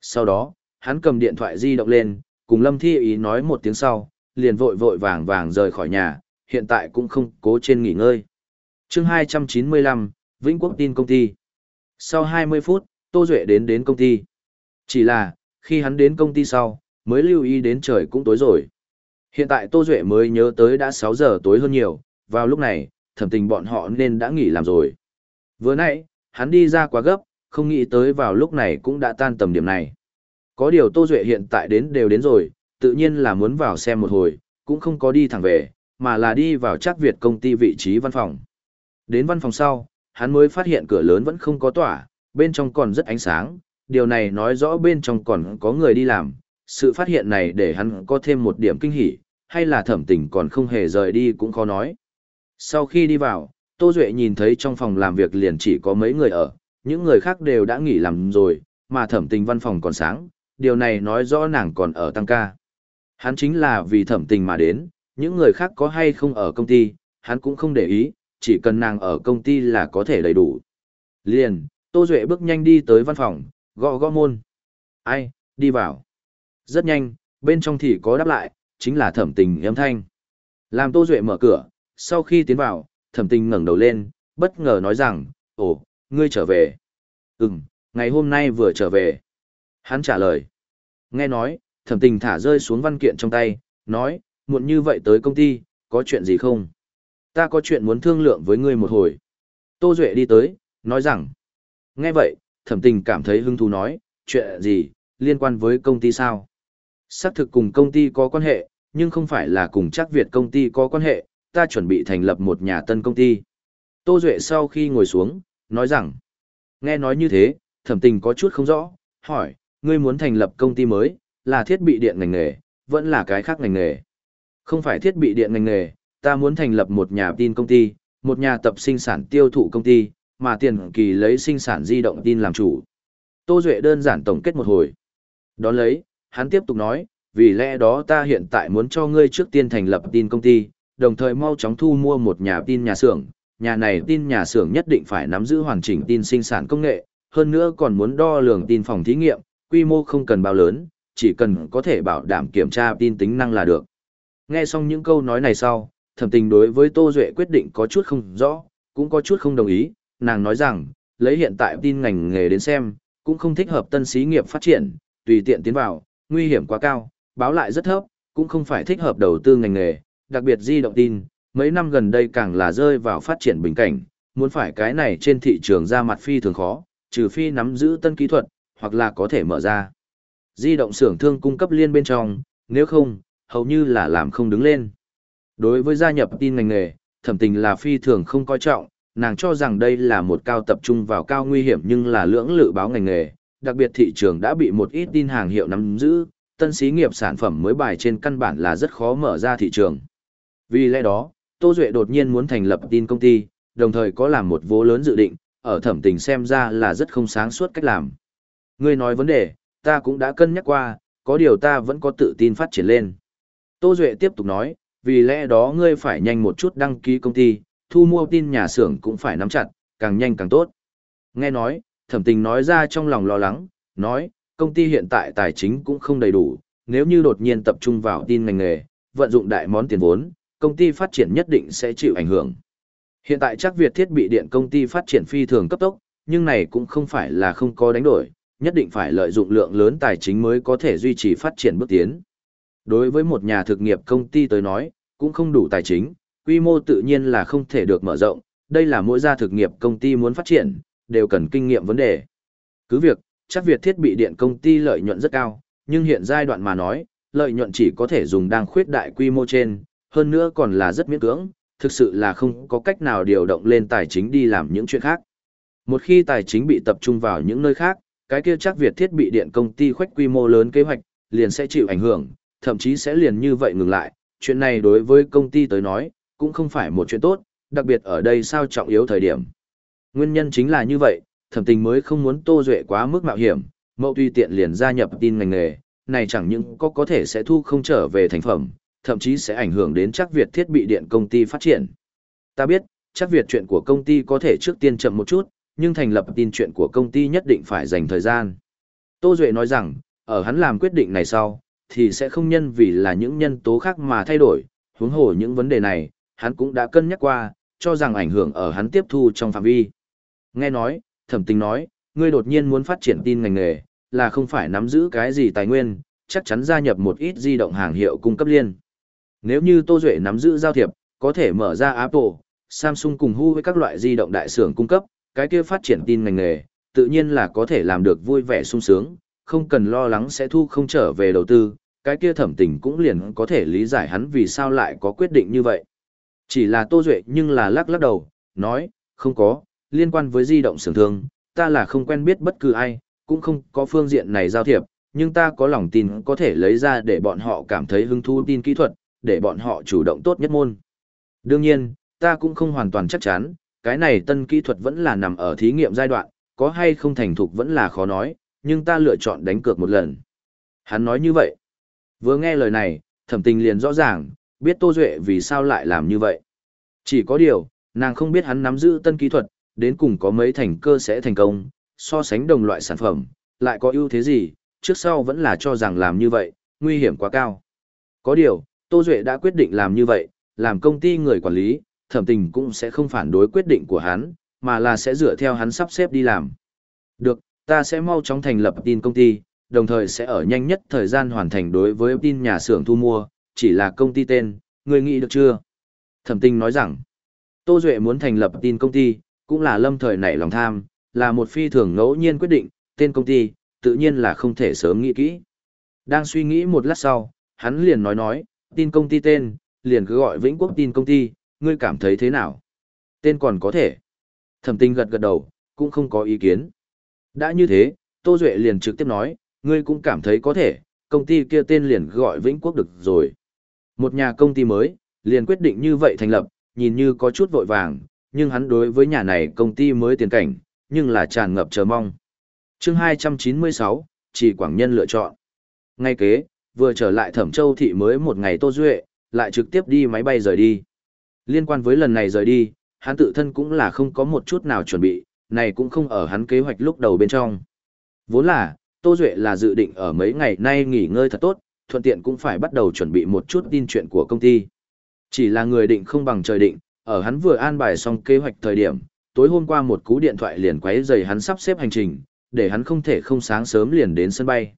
Sau đó, hắn cầm điện thoại di động lên, cùng Lâm Thi ý nói một tiếng sau, liền vội vội vàng vàng rời khỏi nhà, hiện tại cũng không cố trên nghỉ ngơi. chương 295, Vĩnh Quốc tin công ty. Sau 20 phút, Tô Duệ đến đến công ty. Chỉ là, khi hắn đến công ty sau, mới lưu ý đến trời cũng tối rồi. Hiện tại Tô Duệ mới nhớ tới đã 6 giờ tối hơn nhiều, vào lúc này, thẩm tình bọn họ nên đã nghỉ làm rồi. Vừa nãy, hắn đi ra quá gấp, không nghĩ tới vào lúc này cũng đã tan tầm điểm này. Có điều Tô Duệ hiện tại đến đều đến rồi, tự nhiên là muốn vào xem một hồi, cũng không có đi thẳng về, mà là đi vào chắc Việt công ty vị trí văn phòng. Đến văn phòng sau, hắn mới phát hiện cửa lớn vẫn không có tỏa, bên trong còn rất ánh sáng, điều này nói rõ bên trong còn có người đi làm. Sự phát hiện này để hắn có thêm một điểm kinh hỉ, hay là thẩm tình còn không hề rời đi cũng khó nói. Sau khi đi vào, Tô Duệ nhìn thấy trong phòng làm việc liền chỉ có mấy người ở, những người khác đều đã nghỉ làm rồi, mà thẩm tình văn phòng còn sáng, điều này nói rõ nàng còn ở tăng ca. Hắn chính là vì thẩm tình mà đến, những người khác có hay không ở công ty, hắn cũng không để ý, chỉ cần nàng ở công ty là có thể đầy đủ. Liền, Tô Duệ bước nhanh đi tới văn phòng, gõ gõ môn. Ai, đi vào. Rất nhanh, bên trong thì có đáp lại, chính là thẩm tình âm thanh. Làm Tô Duệ mở cửa, sau khi tiến vào, thẩm tình ngẩng đầu lên, bất ngờ nói rằng, ồ, ngươi trở về. Ừm, ngày hôm nay vừa trở về. Hắn trả lời. Nghe nói, thẩm tình thả rơi xuống văn kiện trong tay, nói, muộn như vậy tới công ty, có chuyện gì không? Ta có chuyện muốn thương lượng với ngươi một hồi. Tô Duệ đi tới, nói rằng. Nghe vậy, thẩm tình cảm thấy hứng thú nói, chuyện gì, liên quan với công ty sao? Xác thực cùng công ty có quan hệ, nhưng không phải là cùng chắc Việt công ty có quan hệ, ta chuẩn bị thành lập một nhà tân công ty. Tô Duệ sau khi ngồi xuống, nói rằng, nghe nói như thế, thẩm tình có chút không rõ, hỏi, ngươi muốn thành lập công ty mới, là thiết bị điện ngành nghề, vẫn là cái khác ngành nghề. Không phải thiết bị điện ngành nghề, ta muốn thành lập một nhà tin công ty, một nhà tập sinh sản tiêu thụ công ty, mà tiền kỳ lấy sinh sản di động tin làm chủ. Tô Duệ đơn giản tổng kết một hồi. Đón lấy, hắn tiếp tục nói, vì lẽ đó ta hiện tại muốn cho ngươi trước tiên thành lập tin công ty, đồng thời mau chóng thu mua một nhà tin nhà xưởng. Nhà này tin nhà xưởng nhất định phải nắm giữ hoàn chỉnh tin sinh sản công nghệ, hơn nữa còn muốn đo lường tin phòng thí nghiệm, quy mô không cần bao lớn, chỉ cần có thể bảo đảm kiểm tra tin tính năng là được. Nghe xong những câu nói này sau, thẩm tình đối với Tô Duệ quyết định có chút không rõ, cũng có chút không đồng ý, nàng nói rằng, lấy hiện tại tin ngành nghề đến xem, cũng không thích hợp tân xí nghiệp phát triển, tùy tiện tiến vào, nguy hiểm quá cao, báo lại rất thấp, cũng không phải thích hợp đầu tư ngành nghề, đặc biệt di động tin, mấy năm gần đây càng là rơi vào phát triển bình cảnh, muốn phải cái này trên thị trường ra mặt phi thường khó, trừ phi nắm giữ tân kỹ thuật, hoặc là có thể mở ra. Di động xưởng thương cung cấp liên bên trong, nếu không, hầu như là làm không đứng lên. Đối với gia nhập tin ngành nghề, thẩm tình là phi thường không coi trọng, nàng cho rằng đây là một cao tập trung vào cao nguy hiểm nhưng là lưỡng lự báo ngành nghề, đặc biệt thị trường đã bị một ít tin hàng hiệu nắm giữ, tân xí nghiệp sản phẩm mới bài trên căn bản là rất khó mở ra thị trường. Vì lẽ đó, Tô Duệ đột nhiên muốn thành lập tin công ty, đồng thời có làm một vố lớn dự định, ở thẩm tình xem ra là rất không sáng suốt cách làm. Ngươi nói vấn đề, ta cũng đã cân nhắc qua, có điều ta vẫn có tự tin phát triển lên. Tô Duệ tiếp tục nói, vì lẽ đó ngươi phải nhanh một chút đăng ký công ty, thu mua tin nhà xưởng cũng phải nắm chặt, càng nhanh càng tốt. Nghe nói, thẩm tình nói ra trong lòng lo lắng, nói, công ty hiện tại tài chính cũng không đầy đủ, nếu như đột nhiên tập trung vào tin ngành nghề, vận dụng đại món tiền vốn, công ty phát triển nhất định sẽ chịu ảnh hưởng. Hiện tại chắc Việt thiết bị điện công ty phát triển phi thường cấp tốc, nhưng này cũng không phải là không có đánh đổi, nhất định phải lợi dụng lượng lớn tài chính mới có thể duy trì phát triển bước tiến. Đối với một nhà thực nghiệp công ty tới nói, cũng không đủ tài chính, quy mô tự nhiên là không thể được mở rộng, đây là mỗi gia thực nghiệp công ty muốn phát triển, đều cần kinh nghiệm vấn đề. Cứ việc, chắc Việt thiết bị điện công ty lợi nhuận rất cao, nhưng hiện giai đoạn mà nói, lợi nhuận chỉ có thể dùng đang khuyết đại quy mô trên, hơn nữa còn là rất miễn cưỡng, thực sự là không có cách nào điều động lên tài chính đi làm những chuyện khác. Một khi tài chính bị tập trung vào những nơi khác, cái kia chắc Việt thiết bị điện công ty khoách quy mô lớn kế hoạch, liền sẽ chịu ảnh hưởng, thậm chí sẽ liền như vậy ngừng lại. Chuyện này đối với công ty tới nói, cũng không phải một chuyện tốt, đặc biệt ở đây sao trọng yếu thời điểm. Nguyên nhân chính là như vậy, thẩm tình mới không muốn tô duệ quá mức mạo hiểm, mậu tuy tiện liền gia nhập tin ngành nghề, này chẳng những có có thể sẽ thu không trở về thành phẩm, thậm chí sẽ ảnh hưởng đến chắc Việt thiết bị điện công ty phát triển. Ta biết, chắc Việt chuyện của công ty có thể trước tiên chậm một chút, nhưng thành lập tin chuyện của công ty nhất định phải dành thời gian. Tô Duệ nói rằng, ở hắn làm quyết định này sau, thì sẽ không nhân vì là những nhân tố khác mà thay đổi, huống hồ những vấn đề này, hắn cũng đã cân nhắc qua, cho rằng ảnh hưởng ở hắn tiếp thu trong phạm vi. Nghe nói, thẩm tình nói, ngươi đột nhiên muốn phát triển tin ngành nghề, là không phải nắm giữ cái gì tài nguyên, chắc chắn gia nhập một ít di động hàng hiệu cung cấp liên. Nếu như Tô Duệ nắm giữ giao thiệp, có thể mở ra Apple, Samsung cùng Huawei các loại di động đại xưởng cung cấp, cái kia phát triển tin ngành nghề, tự nhiên là có thể làm được vui vẻ sung sướng, không cần lo lắng sẽ thu không trở về đầu tư, cái kia thẩm tình cũng liền có thể lý giải hắn vì sao lại có quyết định như vậy. Chỉ là Tô Duệ nhưng là lắc lắc đầu, nói, không có, liên quan với di động xưởng thương, ta là không quen biết bất cứ ai, cũng không có phương diện này giao thiệp, nhưng ta có lòng tin có thể lấy ra để bọn họ cảm thấy hứng thú tin kỹ thuật, để bọn họ chủ động tốt nhất môn. Đương nhiên, ta cũng không hoàn toàn chắc chắn, cái này tân kỹ thuật vẫn là nằm ở thí nghiệm giai đoạn, có hay không thành thục vẫn là khó nói, nhưng ta lựa chọn đánh cược một lần. Hắn nói như vậy. Vừa nghe lời này, thẩm tình liền rõ ràng, biết Tô Duệ vì sao lại làm như vậy. Chỉ có điều, nàng không biết hắn nắm giữ tân kỹ thuật, đến cùng có mấy thành cơ sẽ thành công, so sánh đồng loại sản phẩm, lại có ưu thế gì, trước sau vẫn là cho rằng làm như vậy, nguy hiểm quá cao. Có điều, Tô Duệ đã quyết định làm như vậy, làm công ty người quản lý, thẩm tình cũng sẽ không phản đối quyết định của hắn, mà là sẽ dựa theo hắn sắp xếp đi làm. Được, ta sẽ mau chóng thành lập tin công ty, đồng thời sẽ ở nhanh nhất thời gian hoàn thành đối với tin nhà xưởng thu mua, chỉ là công ty tên, người nghĩ được chưa? Thẩm tình nói rằng, Tô Duệ muốn thành lập tin công ty, cũng là lâm thời nảy lòng tham, là một phi thường ngẫu nhiên quyết định, tên công ty, tự nhiên là không thể sớm nghĩ kỹ. Đang suy nghĩ một lát sau, hắn liền nói nói, tin công ty tên, liền cứ gọi Vĩnh Quốc tin công ty, ngươi cảm thấy thế nào? Tên còn có thể. Thẩm tinh gật gật đầu, cũng không có ý kiến. Đã như thế, Tô Duệ liền trực tiếp nói, ngươi cũng cảm thấy có thể, công ty kia tên liền gọi Vĩnh Quốc được rồi. Một nhà công ty mới, liền quyết định như vậy thành lập, nhìn như có chút vội vàng, nhưng hắn đối với nhà này công ty mới tiền cảnh, nhưng là tràn ngập chờ mong. chương 296, chỉ Quảng Nhân lựa chọn. Ngay kế, vừa trở lại Thẩm Châu thị mới một ngày Tô Duệ, lại trực tiếp đi máy bay rời đi. Liên quan với lần này rời đi, hắn tự thân cũng là không có một chút nào chuẩn bị, này cũng không ở hắn kế hoạch lúc đầu bên trong. Vốn là, Tô Duệ là dự định ở mấy ngày nay nghỉ ngơi thật tốt, thuận tiện cũng phải bắt đầu chuẩn bị một chút tin chuyện của công ty. Chỉ là người định không bằng trời định, ở hắn vừa an bài xong kế hoạch thời điểm, tối hôm qua một cú điện thoại liền quấy rầy hắn sắp xếp hành trình, để hắn không thể không sáng sớm liền đến sân bay.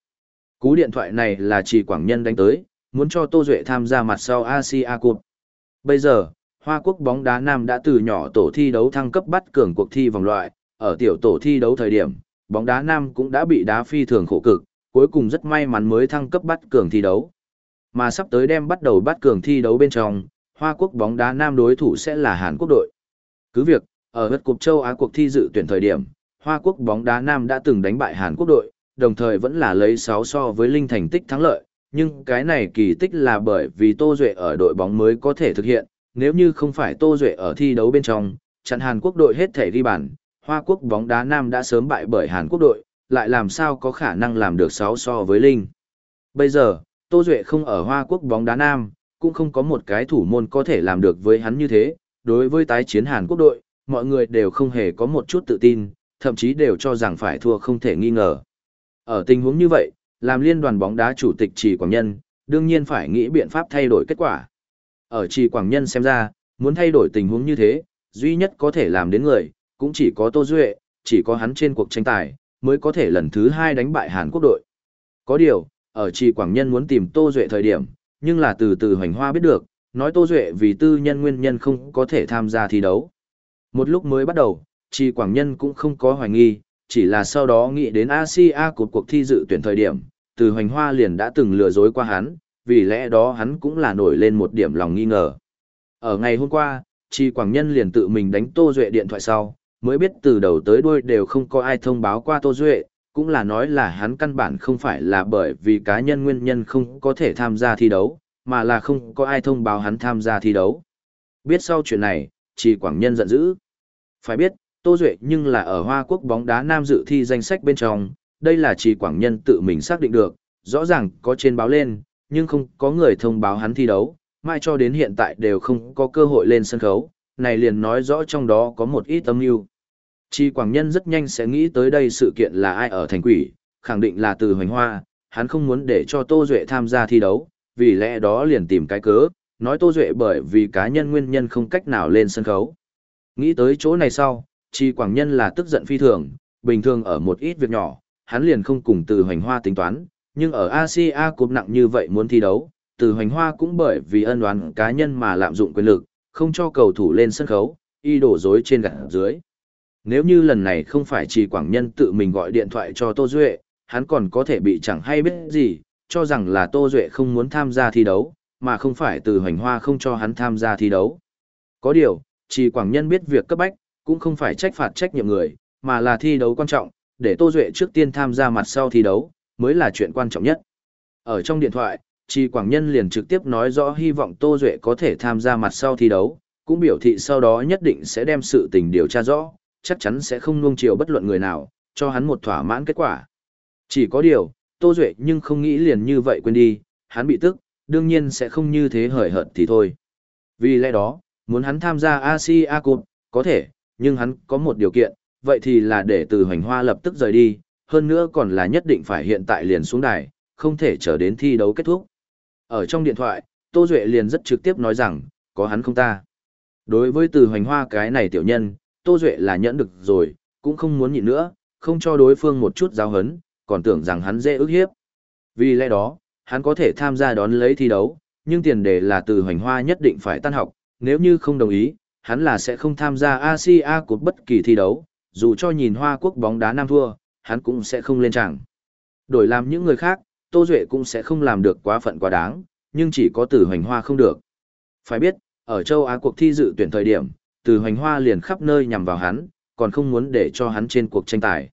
Cú điện thoại này là chỉ Quảng Nhân đánh tới, muốn cho Tô Duệ tham gia mặt sau Asia Cup. Bây giờ, Hoa Quốc bóng đá nam đã từ nhỏ tổ thi đấu thăng cấp bắt cường cuộc thi vòng loại, ở tiểu tổ thi đấu thời điểm, bóng đá nam cũng đã bị đá phi thường khổ cực, cuối cùng rất may mắn mới thăng cấp bắt cường thi đấu. Mà sắp tới đem bắt đầu bắt cường thi đấu bên trong, Hoa Quốc bóng đá nam đối thủ sẽ là Hàn Quốc đội. Cứ việc, ở hất cục châu Á cuộc thi dự tuyển thời điểm, Hoa Quốc bóng đá nam đã từng đánh bại Hàn Quốc đội, đồng thời vẫn là lấy 6 so với Linh thành tích thắng lợi, nhưng cái này kỳ tích là bởi vì Tô Duệ ở đội bóng mới có thể thực hiện, nếu như không phải Tô Duệ ở thi đấu bên trong, chặn Hàn Quốc đội hết thể ghi bàn, Hoa Quốc bóng đá nam đã sớm bại bởi Hàn Quốc đội, lại làm sao có khả năng làm được 6 so với Linh. Bây giờ, Tô Duệ không ở Hoa Quốc bóng đá nam, cũng không có một cái thủ môn có thể làm được với hắn như thế, đối với tái chiến Hàn Quốc đội, mọi người đều không hề có một chút tự tin, thậm chí đều cho rằng phải thua không thể nghi ngờ. Ở tình huống như vậy, làm liên đoàn bóng đá chủ tịch Trì Quảng Nhân, đương nhiên phải nghĩ biện pháp thay đổi kết quả. Ở Trì Quảng Nhân xem ra, muốn thay đổi tình huống như thế, duy nhất có thể làm đến người, cũng chỉ có Tô Duệ, chỉ có hắn trên cuộc tranh tài, mới có thể lần thứ hai đánh bại Hàn Quốc đội. Có điều, ở Trì Quảng Nhân muốn tìm Tô Duệ thời điểm, nhưng là từ từ hoành hoa biết được, nói Tô Duệ vì tư nhân nguyên nhân không có thể tham gia thi đấu. Một lúc mới bắt đầu, Trì Quảng Nhân cũng không có hoài nghi, chỉ là sau đó nghĩ đến Asia của cuộc thi dự tuyển thời điểm, từ hoành hoa liền đã từng lừa dối qua hắn, vì lẽ đó hắn cũng là nổi lên một điểm lòng nghi ngờ. Ở ngày hôm qua, Tri Quảng Nhân liền tự mình đánh Tô Duệ điện thoại sau, mới biết từ đầu tới đuôi đều không có ai thông báo qua Tô Duệ, cũng là nói là hắn căn bản không phải là bởi vì cá nhân nguyên nhân không có thể tham gia thi đấu, mà là không có ai thông báo hắn tham gia thi đấu. Biết sau chuyện này, Tri Quảng Nhân giận dữ. Phải biết, Tô Duệ nhưng là ở Hoa Quốc bóng đá nam dự thi danh sách bên trong, đây là chỉ Quảng Nhân tự mình xác định được, rõ ràng có trên báo lên, nhưng không có người thông báo hắn thi đấu, mai cho đến hiện tại đều không có cơ hội lên sân khấu, này liền nói rõ trong đó có một ít âm mưu. Chi Quảng Nhân rất nhanh sẽ nghĩ tới đây sự kiện là ai ở thành quỷ, khẳng định là từ hoành hoa, hắn không muốn để cho Tô Duệ tham gia thi đấu, vì lẽ đó liền tìm cái cớ, nói Tô Duệ bởi vì cá nhân nguyên nhân không cách nào lên sân khấu. Nghĩ tới chỗ này sau, Chi Quảng Nhân là tức giận phi thường, bình thường ở một ít việc nhỏ, hắn liền không cùng từ hoành hoa tính toán, nhưng ở Asia cúp nặng như vậy muốn thi đấu, từ hoành hoa cũng bởi vì ân đoán cá nhân mà lạm dụng quyền lực, không cho cầu thủ lên sân khấu, y đổ dối trên gạt dưới. Nếu như lần này không phải Chi Quảng Nhân tự mình gọi điện thoại cho Tô Duệ, hắn còn có thể bị chẳng hay biết gì, cho rằng là Tô Duệ không muốn tham gia thi đấu, mà không phải từ hoành hoa không cho hắn tham gia thi đấu. Có điều, chỉ Quảng Nhân biết việc cấp bách, cũng không phải trách phạt trách nhiệm người, mà là thi đấu quan trọng, để Tô Duệ trước tiên tham gia mặt sau thi đấu, mới là chuyện quan trọng nhất. Ở trong điện thoại, Chi Quảng Nhân liền trực tiếp nói rõ hy vọng Tô Duệ có thể tham gia mặt sau thi đấu, cũng biểu thị sau đó nhất định sẽ đem sự tình điều tra rõ, chắc chắn sẽ không nuông chiều bất luận người nào, cho hắn một thỏa mãn kết quả. Chỉ có điều, Tô Duệ nhưng không nghĩ liền như vậy quên đi, hắn bị tức, đương nhiên sẽ không như thế hời hợt thì thôi. Vì lẽ đó, muốn hắn tham gia Asia Cup, có thể, nhưng hắn có một điều kiện, vậy thì là để từ hoành hoa lập tức rời đi, hơn nữa còn là nhất định phải hiện tại liền xuống đài, không thể chờ đến thi đấu kết thúc. Ở trong điện thoại, Tô Duệ liền rất trực tiếp nói rằng, có hắn không ta. Đối với từ hoành hoa cái này tiểu nhân, Tô Duệ là nhẫn được rồi, cũng không muốn nhịn nữa, không cho đối phương một chút giáo hấn, còn tưởng rằng hắn dễ ức hiếp. Vì lẽ đó, hắn có thể tham gia đón lấy thi đấu, nhưng tiền đề là từ hoành hoa nhất định phải tan học, nếu như không đồng ý, hắn là sẽ không tham gia Asia của bất kỳ thi đấu, dù cho nhìn Hoa Quốc bóng đá nam thua, hắn cũng sẽ không lên tràng. Đổi làm những người khác, Tô Duệ cũng sẽ không làm được quá phận quá đáng, nhưng chỉ có từ hoành hoa không được. Phải biết, ở châu Á cuộc thi dự tuyển thời điểm, từ hoành hoa liền khắp nơi nhằm vào hắn, còn không muốn để cho hắn trên cuộc tranh tài.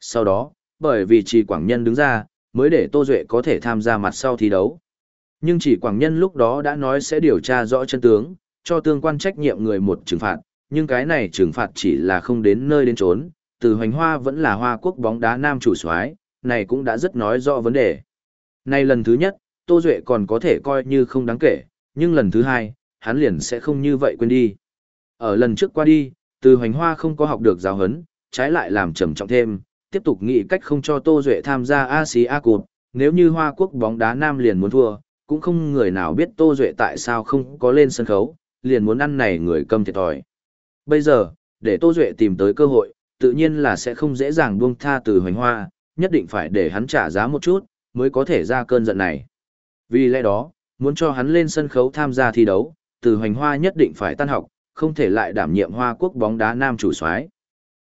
Sau đó, bởi vì chỉ Quảng Nhân đứng ra, mới để Tô Duệ có thể tham gia mặt sau thi đấu. Nhưng chỉ Quảng Nhân lúc đó đã nói sẽ điều tra rõ chân tướng, cho tương quan trách nhiệm người một trừng phạt, nhưng cái này trừng phạt chỉ là không đến nơi đến trốn, từ hoành hoa vẫn là hoa quốc bóng đá nam chủ soái này cũng đã rất nói rõ vấn đề. Này lần thứ nhất, Tô Duệ còn có thể coi như không đáng kể, nhưng lần thứ hai, hắn liền sẽ không như vậy quên đi. Ở lần trước qua đi, từ hoành hoa không có học được giáo hấn, trái lại làm trầm trọng thêm, tiếp tục nghĩ cách không cho Tô Duệ tham gia Asia Cup, nếu như Hoa Quốc bóng đá nam liền muốn thua, cũng không người nào biết Tô Duệ tại sao không có lên sân khấu, liền muốn ăn này người cầm thiệt thòi. Bây giờ, để Tô Duệ tìm tới cơ hội, tự nhiên là sẽ không dễ dàng buông tha từ hoành hoa, nhất định phải để hắn trả giá một chút, mới có thể ra cơn giận này. Vì lẽ đó, muốn cho hắn lên sân khấu tham gia thi đấu, từ hoành hoa nhất định phải tan học, không thể lại đảm nhiệm hoa quốc bóng đá nam chủ soái.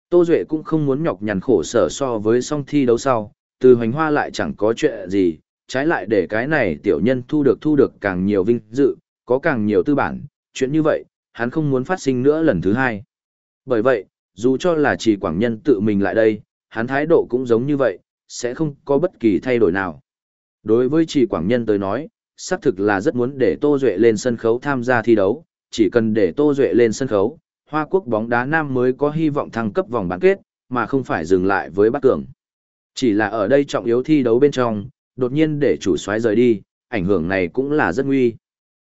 Tô Duệ cũng không muốn nhọc nhằn khổ sở so với song thi đấu sau, từ hoành hoa lại chẳng có chuyện gì, trái lại để cái này tiểu nhân thu được thu được càng nhiều vinh dự, có càng nhiều tư bản, chuyện như vậy, hắn không muốn phát sinh nữa lần thứ hai. Bởi vậy, dù cho là chỉ quảng nhân tự mình lại đây, hắn thái độ cũng giống như vậy, sẽ không có bất kỳ thay đổi nào. Đối với chỉ quảng nhân tới nói, xác thực là rất muốn để Tô Duệ lên sân khấu tham gia thi đấu, chỉ cần để Tô Duệ lên sân khấu, Hoa Quốc bóng đá nam mới có hy vọng thăng cấp vòng bán kết, mà không phải dừng lại với Bát Cường. Chỉ là ở đây trọng yếu thi đấu bên trong, đột nhiên để chủ soái rời đi, ảnh hưởng này cũng là rất nguy.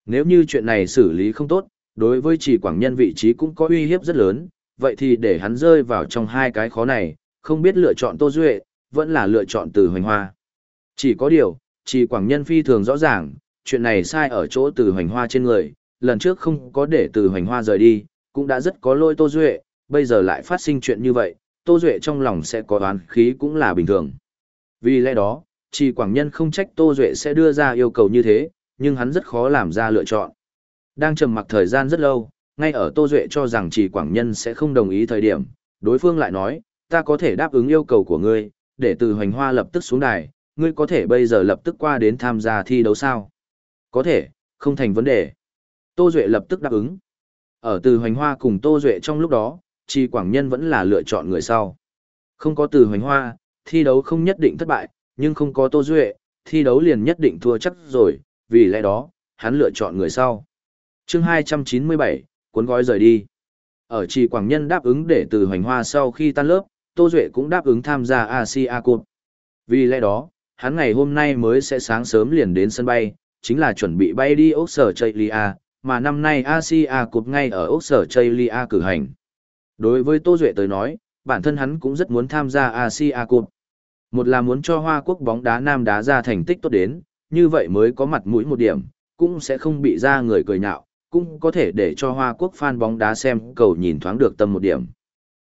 Nếu như chuyện này xử lý không tốt, đối với chỉ quảng nhân vị trí cũng có uy hiếp rất lớn, vậy thì để hắn rơi vào trong hai cái khó này, không biết lựa chọn Tô Duệ, vẫn là lựa chọn từ hoành hoa. Chỉ có điều, chỉ quảng nhân phi thường rõ ràng, chuyện này sai ở chỗ từ hoành hoa trên người, lần trước không có để từ hoành hoa rời đi, cũng đã rất có lỗi Tô Duệ, bây giờ lại phát sinh chuyện như vậy, Tô Duệ trong lòng sẽ có oán khí cũng là bình thường. Vì lẽ đó, chỉ quảng nhân không trách Tô Duệ sẽ đưa ra yêu cầu như thế, nhưng hắn rất khó làm ra lựa chọn. Đang trầm mặc thời gian rất lâu, ngay ở Tô Duệ cho rằng chỉ quảng nhân sẽ không đồng ý thời điểm, đối phương lại nói, ta có thể đáp ứng yêu cầu của ngươi, để từ hoành hoa lập tức xuống đài, ngươi có thể bây giờ lập tức qua đến tham gia thi đấu sao? Có thể, không thành vấn đề. Tô Duệ lập tức đáp ứng. Ở từ hoành hoa cùng Tô Duệ trong lúc đó, Trì Quảng Nhân vẫn là lựa chọn người sau. Không có từ hoành hoa, thi đấu không nhất định thất bại, nhưng không có Tô Duệ, thi đấu liền nhất định thua chắc rồi, vì lẽ đó, hắn lựa chọn người sau. chương 297, cuốn gói rời đi. Ở trì Quảng Nhân đáp ứng để từ hoành hoa sau khi tan lớp, Tô Duệ cũng đáp ứng tham gia Asia Cup. Vì lẽ đó, hắn ngày hôm nay mới sẽ sáng sớm liền đến sân bay, chính là chuẩn bị bay đi Úc Sở Chaylia, mà năm nay Asia Cup ngay ở Úc Sở Chaylia cử hành. Đối với Tô Duệ tới nói, bản thân hắn cũng rất muốn tham gia Asia Cup. Một là muốn cho Hoa Quốc bóng đá nam đá ra thành tích tốt đến, như vậy mới có mặt mũi một điểm, cũng sẽ không bị ra người cười nhạo, cũng có thể để cho Hoa Quốc fan bóng đá xem cầu nhìn thoáng được tâm một điểm.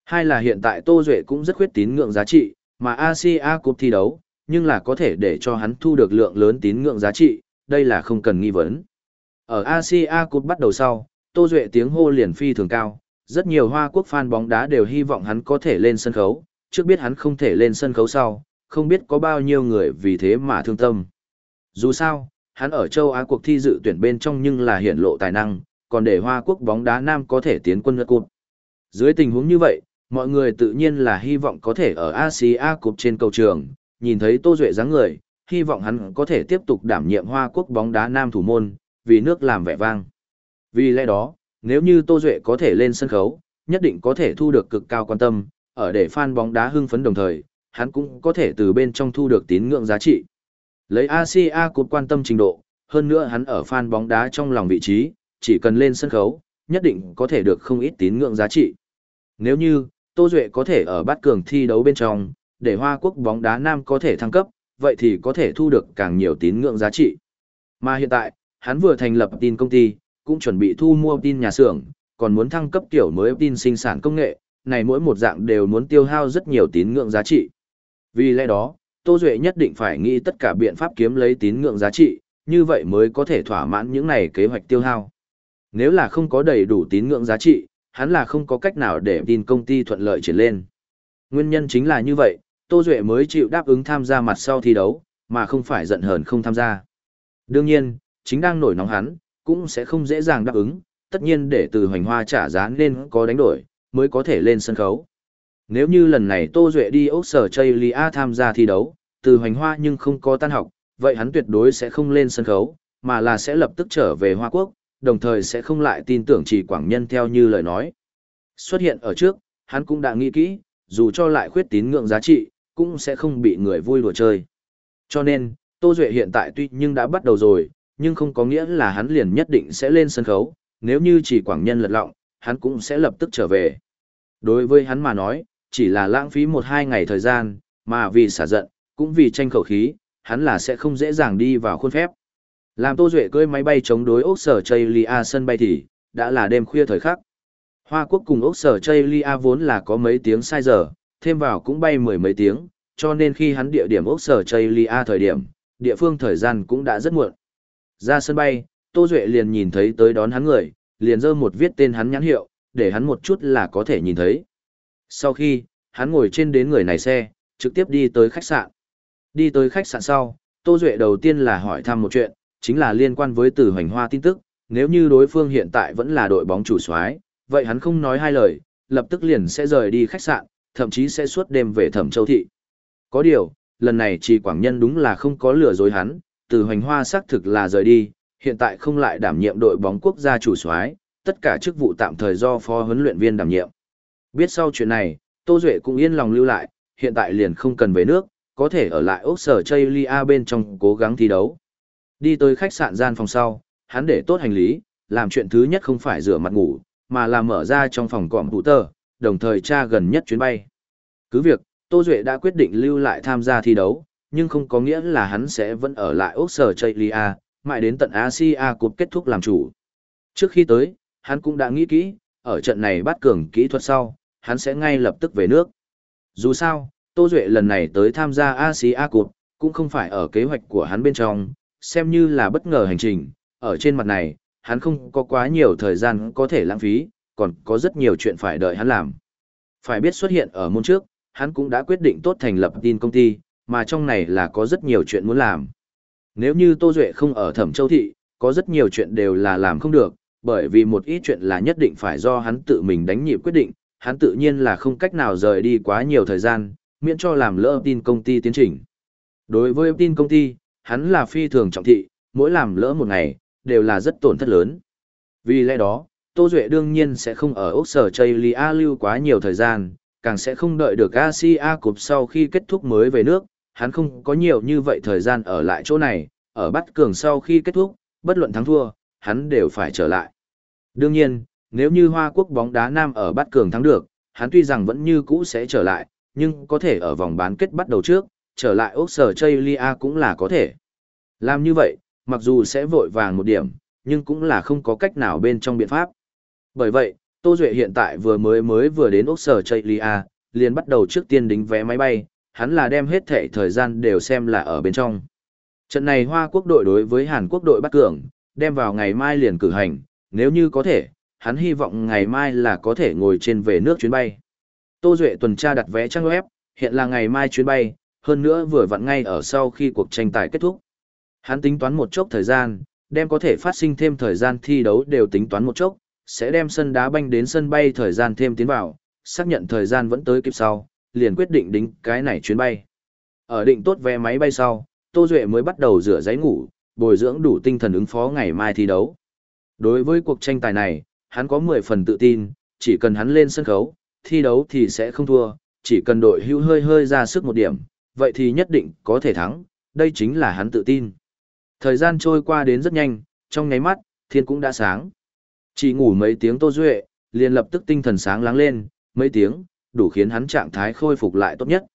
Hai là hiện tại Tô Duệ cũng rất khuyết tín ngưỡng giá trị, mà Asia Cup thi đấu, nhưng là có thể để cho hắn thu được lượng lớn tín ngưỡng giá trị, đây là không cần nghi vấn. Ở Asia Cup bắt đầu sau, Tô Duệ tiếng hô liền phi thường cao, rất nhiều Hoa Quốc fan bóng đá đều hy vọng hắn có thể lên sân khấu, trước biết hắn không thể lên sân khấu sau, không biết có bao nhiêu người vì thế mà thương tâm. Dù sao, hắn ở châu Á cuộc thi dự tuyển bên trong nhưng là hiển lộ tài năng, còn để Hoa Quốc bóng đá nam có thể tiến quân ngất cụt. Dưới tình huống như vậy, mọi người tự nhiên là hy vọng có thể ở Asia Cup trên cầu trường, nhìn thấy Tô Duệ dáng người, hy vọng hắn có thể tiếp tục đảm nhiệm Hoa Quốc bóng đá nam thủ môn, vì nước làm vẻ vang. Vì lẽ đó, nếu như Tô Duệ có thể lên sân khấu, nhất định có thể thu được cực cao quan tâm, ở để fan bóng đá hưng phấn đồng thời, hắn cũng có thể từ bên trong thu được tín ngưỡng giá trị. Lấy Asia cột quan tâm trình độ, hơn nữa hắn ở fan bóng đá trong lòng vị trí, chỉ cần lên sân khấu, nhất định có thể được không ít tín ngưỡng giá trị. Nếu như, Tô Duệ có thể ở bát cường thi đấu bên trong, để Hoa Quốc bóng đá nam có thể thăng cấp, vậy thì có thể thu được càng nhiều tín ngưỡng giá trị. Mà hiện tại, hắn vừa thành lập tin công ty, cũng chuẩn bị thu mua tin nhà xưởng, còn muốn thăng cấp kiểu mới tin sinh sản công nghệ, này mỗi một dạng đều muốn tiêu hao rất nhiều tín ngưỡng giá trị. Vì lẽ đó, Tô Duệ nhất định phải nghĩ tất cả biện pháp kiếm lấy tín ngưỡng giá trị, như vậy mới có thể thỏa mãn những này kế hoạch tiêu hao. Nếu là không có đầy đủ tín ngưỡng giá trị, hắn là không có cách nào để tin công ty thuận lợi triển lên. Nguyên nhân chính là như vậy, Tô Duệ mới chịu đáp ứng tham gia mặt sau thi đấu, mà không phải giận hờn không tham gia. Đương nhiên, chính đang nổi nóng hắn, cũng sẽ không dễ dàng đáp ứng, tất nhiên để từ hoành hoa trả giá nên có đánh đổi, mới có thể lên sân khấu. Nếu như lần này Tô Duệ đi ốc Sở chơi Lia tham gia thi đấu, từ hoành hoa nhưng không có tan học, vậy hắn tuyệt đối sẽ không lên sân khấu, mà là sẽ lập tức trở về Hoa Quốc, đồng thời sẽ không lại tin tưởng chỉ quảng nhân theo như lời nói. Xuất hiện ở trước, hắn cũng đã nghĩ kỹ, dù cho lại khuyết tín ngưỡng giá trị, cũng sẽ không bị người vui đùa chơi. Cho nên, Tô Duệ hiện tại tuy nhưng đã bắt đầu rồi, nhưng không có nghĩa là hắn liền nhất định sẽ lên sân khấu, nếu như chỉ quảng nhân lật lọng, hắn cũng sẽ lập tức trở về. Đối với hắn mà nói, chỉ là lãng phí một hai ngày thời gian, mà vì xả giận, cũng vì tranh khẩu khí, hắn là sẽ không dễ dàng đi vào khuôn phép. Làm Tô Duệ cưỡi máy bay chống đối ốc sở Chaylia sân bay thì, đã là đêm khuya thời khắc. Hoa Quốc cùng ốc sở Chaylia vốn là có mấy tiếng sai giờ, thêm vào cũng bay mười mấy tiếng, cho nên khi hắn địa điểm ốc sở Chaylia thời điểm, địa phương thời gian cũng đã rất muộn. Ra sân bay, Tô Duệ liền nhìn thấy tới đón hắn người, liền dơ một viết tên hắn nhãn hiệu, để hắn một chút là có thể nhìn thấy. Sau khi, hắn ngồi trên đến người này xe, trực tiếp đi tới khách sạn. Đi tới khách sạn sau, Tô Duệ đầu tiên là hỏi thăm một chuyện, chính là liên quan với từ hoành hoa tin tức, nếu như đối phương hiện tại vẫn là đội bóng chủ soái vậy hắn không nói hai lời, lập tức liền sẽ rời đi khách sạn, thậm chí sẽ suốt đêm về thẩm châu thị. Có điều, lần này chỉ Quảng Nhân đúng là không có lừa dối hắn, từ hoành hoa xác thực là rời đi, hiện tại không lại đảm nhiệm đội bóng quốc gia chủ soái tất cả chức vụ tạm thời do phó huấn luyện viên đảm nhiệm. Biết sau chuyện này, Tô Duệ cũng yên lòng lưu lại, hiện tại liền không cần về nước, có thể ở lại Úc Sở Chaylia bên trong cố gắng thi đấu. Đi tới khách sạn gian phòng sau, hắn để tốt hành lý, làm chuyện thứ nhất không phải rửa mặt ngủ, mà là mở ra trong phòng cọm tủ tờ, đồng thời tra gần nhất chuyến bay. Cứ việc, Tô Duệ đã quyết định lưu lại tham gia thi đấu, nhưng không có nghĩa là hắn sẽ vẫn ở lại Úc Sở Chaylia, mãi đến tận Asia cuộc kết thúc làm chủ. Trước khi tới, hắn cũng đã nghĩ kỹ, ở trận này bắt cường kỹ thuật sau, hắn sẽ ngay lập tức về nước. Dù sao, Tô Duệ lần này tới tham gia Asia Cup, cũng không phải ở kế hoạch của hắn bên trong, xem như là bất ngờ hành trình, ở trên mặt này, hắn không có quá nhiều thời gian có thể lãng phí, còn có rất nhiều chuyện phải đợi hắn làm. Phải biết xuất hiện ở môn trước, hắn cũng đã quyết định tốt thành lập tin công ty, mà trong này là có rất nhiều chuyện muốn làm. Nếu như Tô Duệ không ở Thẩm Châu Thị, có rất nhiều chuyện đều là làm không được, bởi vì một ít chuyện là nhất định phải do hắn tự mình đánh nhịp quyết định, hắn tự nhiên là không cách nào rời đi quá nhiều thời gian, miễn cho làm lỡ tin công ty tiến trình. Đối với tin công ty, hắn là phi thường trọng thị, mỗi làm lỡ một ngày, đều là rất tổn thất lớn. Vì lẽ đó, Tô Duệ đương nhiên sẽ không ở Úc Sở Chaylia lưu quá nhiều thời gian, càng sẽ không đợi được ACA cục sau khi kết thúc mới về nước, hắn không có nhiều như vậy thời gian ở lại chỗ này, ở bắt cường sau khi kết thúc, bất luận thắng thua, hắn đều phải trở lại. Đương nhiên, nếu như Hoa Quốc bóng đá nam ở Bát cường thắng được, hắn tuy rằng vẫn như cũ sẽ trở lại, nhưng có thể ở vòng bán kết bắt đầu trước, trở lại Úc Sở Chaylia cũng là có thể. Làm như vậy, mặc dù sẽ vội vàng một điểm, nhưng cũng là không có cách nào bên trong biện pháp. Bởi vậy, Tô Duệ hiện tại vừa mới mới vừa đến Úc Sở Chaylia, liền bắt đầu trước tiên đính vé máy bay, hắn là đem hết thể thời gian đều xem là ở bên trong. Trận này Hoa Quốc đội đối với Hàn Quốc đội bắt cường, đem vào ngày mai liền cử hành, nếu như có thể, hắn hy vọng ngày mai là có thể ngồi trên về nước chuyến bay. Tô Duệ tuần tra đặt vé trang web, hiện là ngày mai chuyến bay, hơn nữa vừa vặn ngay ở sau khi cuộc tranh tài kết thúc. Hắn tính toán một chốc thời gian, đem có thể phát sinh thêm thời gian thi đấu đều tính toán một chốc, sẽ đem sân đá banh đến sân bay thời gian thêm tiến vào, xác nhận thời gian vẫn tới kịp sau, liền quyết định đính cái này chuyến bay. Ở định tốt vé máy bay sau, Tô Duệ mới bắt đầu rửa giấy ngủ, bồi dưỡng đủ tinh thần ứng phó ngày mai thi đấu. Đối với cuộc tranh tài này, hắn có 10 phần tự tin, chỉ cần hắn lên sân khấu, thi đấu thì sẽ không thua, chỉ cần đội hưu hơi hơi ra sức một điểm, vậy thì nhất định có thể thắng, đây chính là hắn tự tin. Thời gian trôi qua đến rất nhanh, trong nháy mắt, thiên cũng đã sáng. Chỉ ngủ mấy tiếng Tô Duệ, liền lập tức tinh thần sáng láng lên, mấy tiếng, đủ khiến hắn trạng thái khôi phục lại tốt nhất.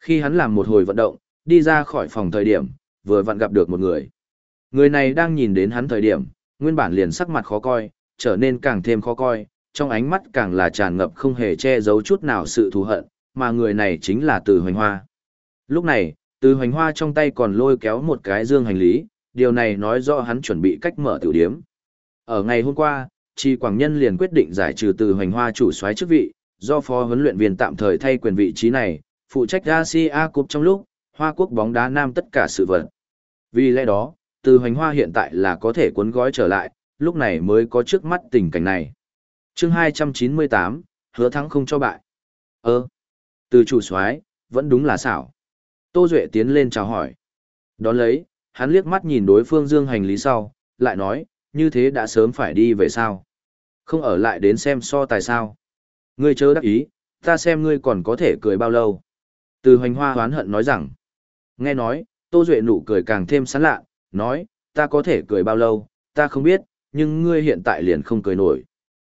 Khi hắn làm một hồi vận động, đi ra khỏi phòng thời điểm, vừa vặn gặp được một người. Người này đang nhìn đến hắn thời điểm, nguyên bản liền sắc mặt khó coi, trở nên càng thêm khó coi, trong ánh mắt càng là tràn ngập không hề che giấu chút nào sự thù hận, mà người này chính là Từ Hoành Hoa. Lúc này, Từ Hoành Hoa trong tay còn lôi kéo một cái dương hành lý, điều này nói rõ hắn chuẩn bị cách mở tiểu điếm. Ở ngày hôm qua, Tri Quảng Nhân liền quyết định giải trừ Từ Hoành Hoa chủ soái chức vị, do phó huấn luyện viên tạm thời thay quyền vị trí này, phụ trách Asia Cup trong lúc, Hoa Quốc bóng đá nam tất cả sự vật. Vì lẽ đó, từ Hoành Hoa hiện tại là có thể cuốn gói trở lại, lúc này mới có trước mắt tình cảnh này. chương 298, hứa thắng không cho bại. Ơ, từ chủ soái vẫn đúng là xảo. Tô Duệ tiến lên chào hỏi. Đón lấy, hắn liếc mắt nhìn đối phương dương hành lý sau, lại nói, như thế đã sớm phải đi về sao. Không ở lại đến xem so tài sao. Ngươi chớ đắc ý, ta xem ngươi còn có thể cười bao lâu. Từ hoành hoa hoán hận nói rằng, nghe nói, Tô Duệ nụ cười càng thêm sán lạ, nói, ta có thể cười bao lâu, ta không biết, nhưng ngươi hiện tại liền không cười nổi.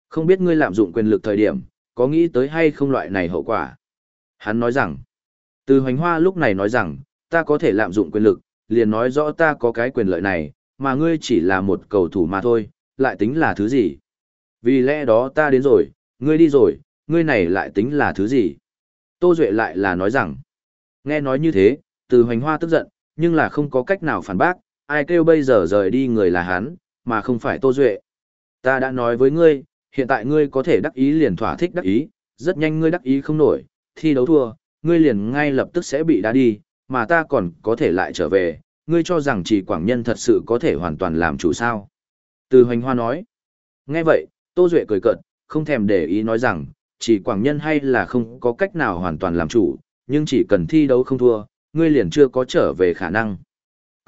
Không biết ngươi lạm dụng quyền lực thời điểm, có nghĩ tới hay không loại này hậu quả. Hắn nói rằng, từ hoành hoa lúc này nói rằng, ta có thể lạm dụng quyền lực, liền nói rõ ta có cái quyền lợi này, mà ngươi chỉ là một cầu thủ mà thôi, lại tính là thứ gì. Vì lẽ đó ta đến rồi, ngươi đi rồi, ngươi này lại tính là thứ gì. Tô Duệ lại là nói rằng, nghe nói như thế, từ hoành hoa tức giận, nhưng là không có cách nào phản bác, ai kêu bây giờ rời đi người là hắn, mà không phải Tô Duệ. Ta đã nói với ngươi, hiện tại ngươi có thể đắc ý liền thỏa thích đắc ý, rất nhanh ngươi đắc ý không nổi, thi đấu thua, ngươi liền ngay lập tức sẽ bị đá đi, mà ta còn có thể lại trở về, ngươi cho rằng chỉ Quảng Nhân thật sự có thể hoàn toàn làm chủ sao. Từ hoành hoa nói. Nghe vậy, Tô Duệ cười cợt, không thèm để ý nói rằng, chỉ Quảng Nhân hay là không có cách nào hoàn toàn làm chủ, nhưng chỉ cần thi đấu không thua, ngươi liền chưa có trở về khả năng.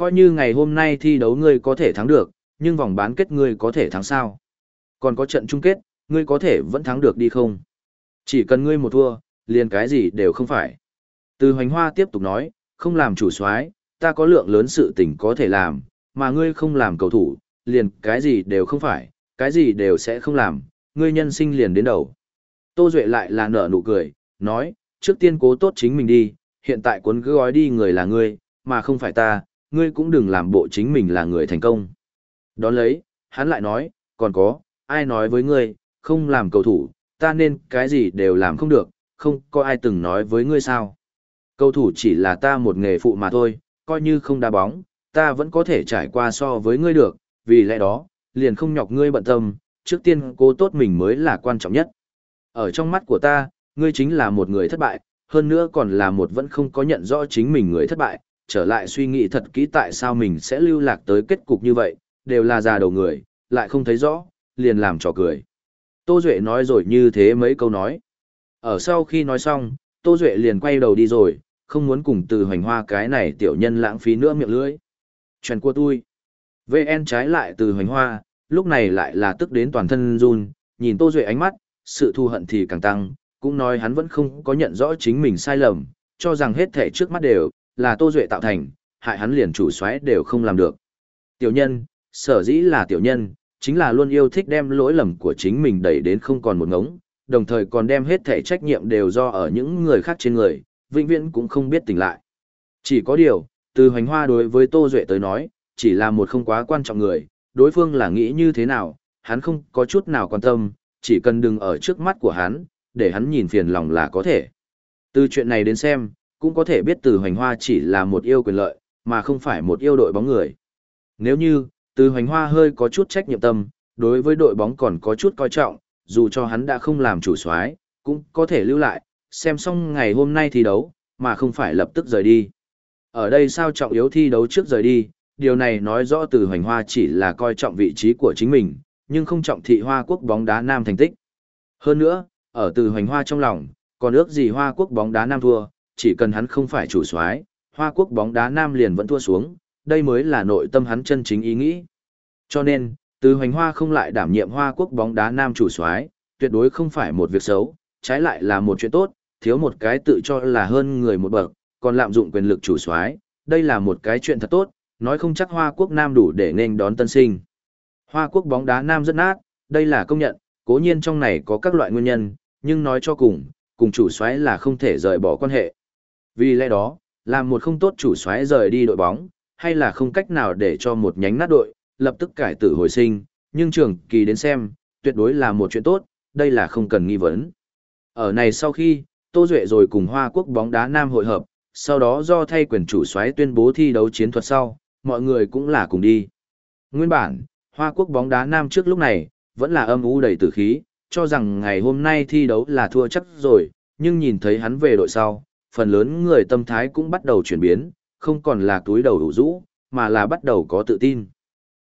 Coi như ngày hôm nay thi đấu ngươi có thể thắng được, nhưng vòng bán kết ngươi có thể thắng sao. Còn có trận chung kết, ngươi có thể vẫn thắng được đi không? Chỉ cần ngươi một thua, liền cái gì đều không phải. Từ hoành hoa tiếp tục nói, không làm chủ soái, ta có lượng lớn sự tình có thể làm, mà ngươi không làm cầu thủ, liền cái gì đều không phải, cái gì đều sẽ không làm, ngươi nhân sinh liền đến đầu. Tô Duệ lại là nở nụ cười, nói, trước tiên cố tốt chính mình đi, hiện tại cuốn cứ gói đi người là ngươi, mà không phải ta, ngươi cũng đừng làm bộ chính mình là người thành công. Đón lấy, hắn lại nói, còn có, ai nói với ngươi, không làm cầu thủ, ta nên cái gì đều làm không được, không có ai từng nói với ngươi sao. Cầu thủ chỉ là ta một nghề phụ mà thôi, coi như không đá bóng, ta vẫn có thể trải qua so với ngươi được, vì lẽ đó, liền không nhọc ngươi bận tâm, trước tiên cố tốt mình mới là quan trọng nhất. Ở trong mắt của ta, ngươi chính là một người thất bại, hơn nữa còn là một vẫn không có nhận rõ chính mình người thất bại, trở lại suy nghĩ thật kỹ tại sao mình sẽ lưu lạc tới kết cục như vậy, đều là già đầu người, lại không thấy rõ, liền làm trò cười. Tô Duệ nói rồi như thế mấy câu nói. Ở sau khi nói xong, Tô Duệ liền quay đầu đi rồi, không muốn cùng từ hoành hoa cái này tiểu nhân lãng phí nữa miệng lưỡi. Chuyện của tôi. VN trái lại từ hoành hoa, lúc này lại là tức đến toàn thân run, nhìn Tô Duệ ánh mắt, sự thù hận thì càng tăng, cũng nói hắn vẫn không có nhận rõ chính mình sai lầm, cho rằng hết thể trước mắt đều là Tô Duệ tạo thành, hại hắn liền chủ xoáy đều không làm được. Tiểu nhân, sở dĩ là tiểu nhân, chính là luôn yêu thích đem lỗi lầm của chính mình đẩy đến không còn một ngống, đồng thời còn đem hết thể trách nhiệm đều do ở những người khác trên người, vĩnh viễn cũng không biết tỉnh lại. Chỉ có điều, từ hoành hoa đối với Tô Duệ tới nói, chỉ là một không quá quan trọng người, đối phương là nghĩ như thế nào, hắn không có chút nào quan tâm, chỉ cần đừng ở trước mắt của hắn, để hắn nhìn phiền lòng là có thể. Từ chuyện này đến xem, cũng có thể biết từ hoành hoa chỉ là một yêu quyền lợi, mà không phải một yêu đội bóng người. Nếu như, từ hoành hoa hơi có chút trách nhiệm tâm, đối với đội bóng còn có chút coi trọng, dù cho hắn đã không làm chủ soái cũng có thể lưu lại, xem xong ngày hôm nay thi đấu, mà không phải lập tức rời đi. Ở đây sao trọng yếu thi đấu trước rời đi, điều này nói rõ từ hoành hoa chỉ là coi trọng vị trí của chính mình, nhưng không trọng thị hoa quốc bóng đá nam thành tích. Hơn nữa, ở từ hoành hoa trong lòng, còn ước gì hoa quốc bóng đá nam thua, chỉ cần hắn không phải chủ soái hoa quốc bóng đá nam liền vẫn thua xuống, đây mới là nội tâm hắn chân chính ý nghĩ. Cho nên, từ hoành hoa không lại đảm nhiệm hoa quốc bóng đá nam chủ soái tuyệt đối không phải một việc xấu, trái lại là một chuyện tốt, thiếu một cái tự cho là hơn người một bậc, còn lạm dụng quyền lực chủ soái, đây là một cái chuyện thật tốt, nói không chắc Hoa Quốc Nam đủ để nên đón tân sinh. Hoa Quốc bóng đá Nam rất nát, đây là công nhận, cố nhiên trong này có các loại nguyên nhân, nhưng nói cho cùng, cùng chủ soái là không thể rời bỏ quan hệ. Vì lẽ đó, làm một không tốt chủ xoáy rời đi đội bóng, hay là không cách nào để cho một nhánh nát đội, lập tức cải tử hồi sinh, nhưng trường kỳ đến xem, tuyệt đối là một chuyện tốt, đây là không cần nghi vấn. Ở này sau khi, Tô Duệ rồi cùng Hoa Quốc bóng đá Nam hội hợp, sau đó do thay quyền chủ xoáy tuyên bố thi đấu chiến thuật sau, mọi người cũng là cùng đi. Nguyên bản, Hoa Quốc bóng đá Nam trước lúc này, vẫn là âm u đầy tử khí, cho rằng ngày hôm nay thi đấu là thua chắc rồi, nhưng nhìn thấy hắn về đội sau, phần lớn người tâm thái cũng bắt đầu chuyển biến, không còn là túi đầu đủ rũ, mà là bắt đầu có tự tin.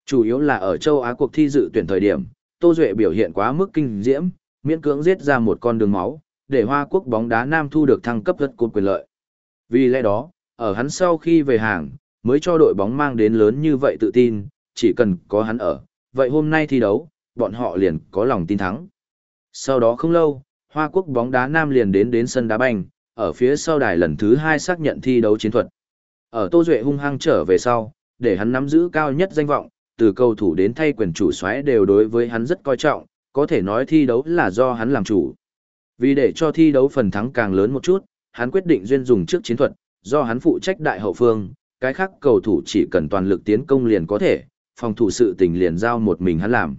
Chủ yếu là ở châu Á cuộc thi dự tuyển thời điểm, Tô Duệ biểu hiện quá mức kinh diễm, miễn cưỡng giết ra một con đường máu, để Hoa Quốc bóng đá Nam thu được thăng cấp rất cột quyền lợi. Vì lẽ đó, ở hắn sau khi về hàng, mới cho đội bóng mang đến lớn như vậy tự tin, chỉ cần có hắn ở, vậy hôm nay thi đấu, bọn họ liền có lòng tin thắng. Sau đó không lâu, Hoa Quốc bóng đá Nam liền đến đến sân đá banh, ở phía sau đài lần thứ hai xác nhận thi đấu chiến thuật. Ở Tô Duệ hung hăng trở về sau, để hắn nắm giữ cao nhất danh vọng, từ cầu thủ đến thay quyền chủ xoáy đều đối với hắn rất coi trọng, có thể nói thi đấu là do hắn làm chủ. Vì để cho thi đấu phần thắng càng lớn một chút, hắn quyết định duyên dùng trước chiến thuật, do hắn phụ trách đại hậu phương, cái khác cầu thủ chỉ cần toàn lực tiến công liền có thể, phòng thủ sự tình liền giao một mình hắn làm.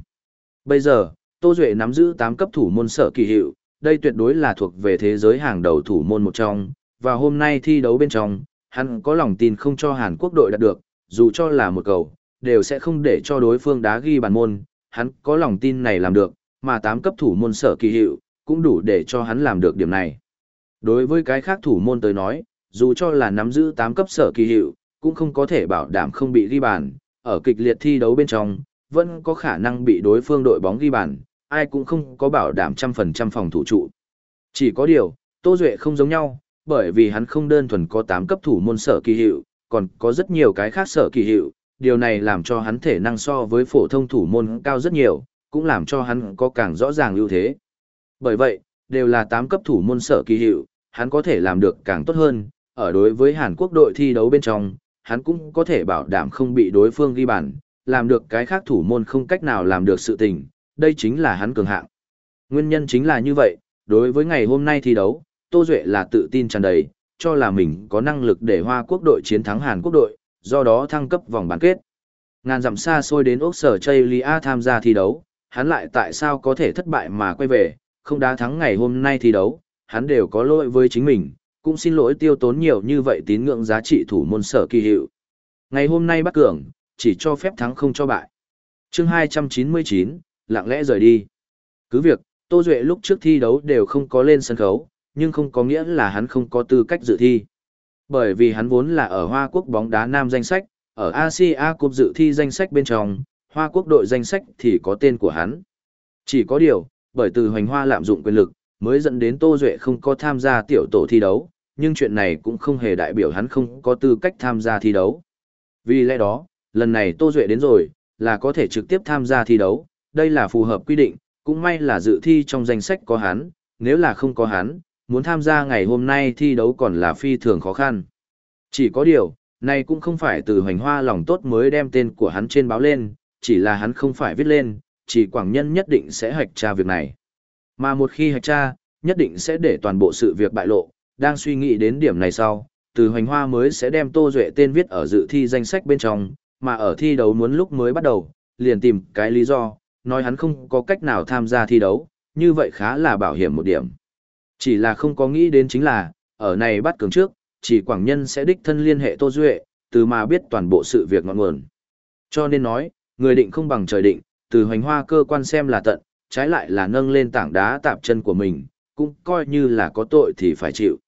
Bây giờ, Tô Duệ nắm giữ 8 cấp thủ môn sở kỳ hiệu, đây tuyệt đối là thuộc về thế giới hàng đầu thủ môn một trong, và hôm nay thi đấu bên trong, hắn có lòng tin không cho Hàn Quốc đội đạt được, dù cho là một cầu, đều sẽ không để cho đối phương đá ghi bàn môn, hắn có lòng tin này làm được, mà 8 cấp thủ môn sở kỳ hiệu, cũng đủ để cho hắn làm được điểm này. Đối với cái khác thủ môn tới nói, dù cho là nắm giữ 8 cấp sở kỳ hiệu, cũng không có thể bảo đảm không bị ghi bàn, ở kịch liệt thi đấu bên trong, vẫn có khả năng bị đối phương đội bóng ghi bàn, ai cũng không có bảo đảm trăm phần trăm phòng thủ trụ. Chỉ có điều, Tô Duệ không giống nhau, bởi vì hắn không đơn thuần có 8 cấp thủ môn sở kỳ hiệu, còn có rất nhiều cái khác sở kỳ hiệu, điều này làm cho hắn thể năng so với phổ thông thủ môn cao rất nhiều, cũng làm cho hắn có càng rõ ràng ưu thế. Bởi vậy, đều là 8 cấp thủ môn sở kỳ hiệu, hắn có thể làm được càng tốt hơn, ở đối với Hàn Quốc đội thi đấu bên trong, hắn cũng có thể bảo đảm không bị đối phương ghi bàn, làm được cái khác thủ môn không cách nào làm được sự tình, đây chính là hắn cường hạng. Nguyên nhân chính là như vậy, đối với ngày hôm nay thi đấu, Tô Duệ là tự tin tràn đầy, cho là mình có năng lực để Hoa Quốc đội chiến thắng Hàn Quốc đội, do đó thăng cấp vòng bán kết. Ngàn dặm xa xôi đến Úc Sở Chaylia tham gia thi đấu, hắn lại tại sao có thể thất bại mà quay về, không đá thắng ngày hôm nay thi đấu, hắn đều có lỗi với chính mình, cũng xin lỗi tiêu tốn nhiều như vậy tín ngưỡng giá trị thủ môn sở kỳ hiệu. Ngày hôm nay bắt cường, chỉ cho phép thắng không cho bại. chương 299, lặng lẽ rời đi. Cứ việc, Tô Duệ lúc trước thi đấu đều không có lên sân khấu, nhưng không có nghĩa là hắn không có tư cách dự thi. Bởi vì hắn vốn là ở Hoa Quốc bóng đá nam danh sách, ở Asia Cup dự thi danh sách bên trong, Hoa Quốc đội danh sách thì có tên của hắn. Chỉ có điều, bởi từ hoành hoa lạm dụng quyền lực, mới dẫn đến Tô Duệ không có tham gia tiểu tổ thi đấu, nhưng chuyện này cũng không hề đại biểu hắn không có tư cách tham gia thi đấu. Vì lẽ đó, lần này Tô Duệ đến rồi, là có thể trực tiếp tham gia thi đấu, đây là phù hợp quy định, cũng may là dự thi trong danh sách có hắn, nếu là không có hắn, muốn tham gia ngày hôm nay thi đấu còn là phi thường khó khăn. Chỉ có điều, này cũng không phải từ hoành hoa lòng tốt mới đem tên của hắn trên báo lên, chỉ là hắn không phải viết lên, chỉ quảng nhân nhất định sẽ hạch tra việc này. Mà một khi hạch tra, nhất định sẽ để toàn bộ sự việc bại lộ, đang suy nghĩ đến điểm này sau, từ hoành hoa mới sẽ đem Tô Duệ tên viết ở dự thi danh sách bên trong, mà ở thi đấu muốn lúc mới bắt đầu, liền tìm cái lý do, nói hắn không có cách nào tham gia thi đấu, như vậy khá là bảo hiểm một điểm. Chỉ là không có nghĩ đến chính là, ở này bắt cường trước, chỉ quảng nhân sẽ đích thân liên hệ Tô Duệ, từ mà biết toàn bộ sự việc ngọn nguồn. Cho nên nói, người định không bằng trời định, từ hoành hoa cơ quan xem là tận, trái lại là nâng lên tảng đá tạp chân của mình, cũng coi như là có tội thì phải chịu.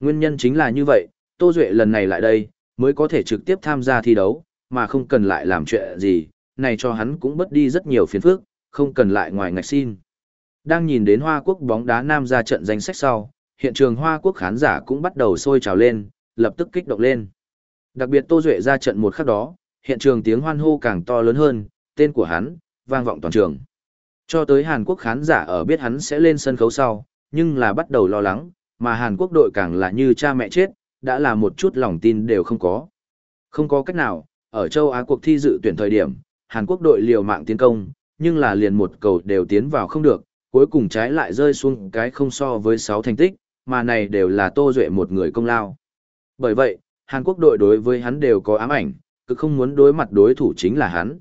Nguyên nhân chính là như vậy, Tô Duệ lần này lại đây, mới có thể trực tiếp tham gia thi đấu, mà không cần lại làm chuyện gì, này cho hắn cũng bớt đi rất nhiều phiền phức, không cần lại ngoài ngạch xin. Đang nhìn đến Hoa Quốc bóng đá nam ra trận danh sách sau, hiện trường Hoa Quốc khán giả cũng bắt đầu sôi trào lên, lập tức kích động lên. Đặc biệt Tô Duệ ra trận một khắc đó, hiện trường tiếng hoan hô càng to lớn hơn, tên của hắn, vang vọng toàn trường. Cho tới Hàn Quốc khán giả ở biết hắn sẽ lên sân khấu sau, nhưng là bắt đầu lo lắng, mà Hàn Quốc đội càng là như cha mẹ chết, đã là một chút lòng tin đều không có. Không có cách nào, ở châu Á cuộc thi dự tuyển thời điểm, Hàn Quốc đội liều mạng tiến công, nhưng là liền một cầu đều tiến vào không được, cuối cùng trái lại rơi xuống cái không so với 6 thành tích, mà này đều là Tô Duệ một người công lao. Bởi vậy, Hàn Quốc đội đối với hắn đều có ám ảnh, cứ không muốn đối mặt đối thủ chính là hắn.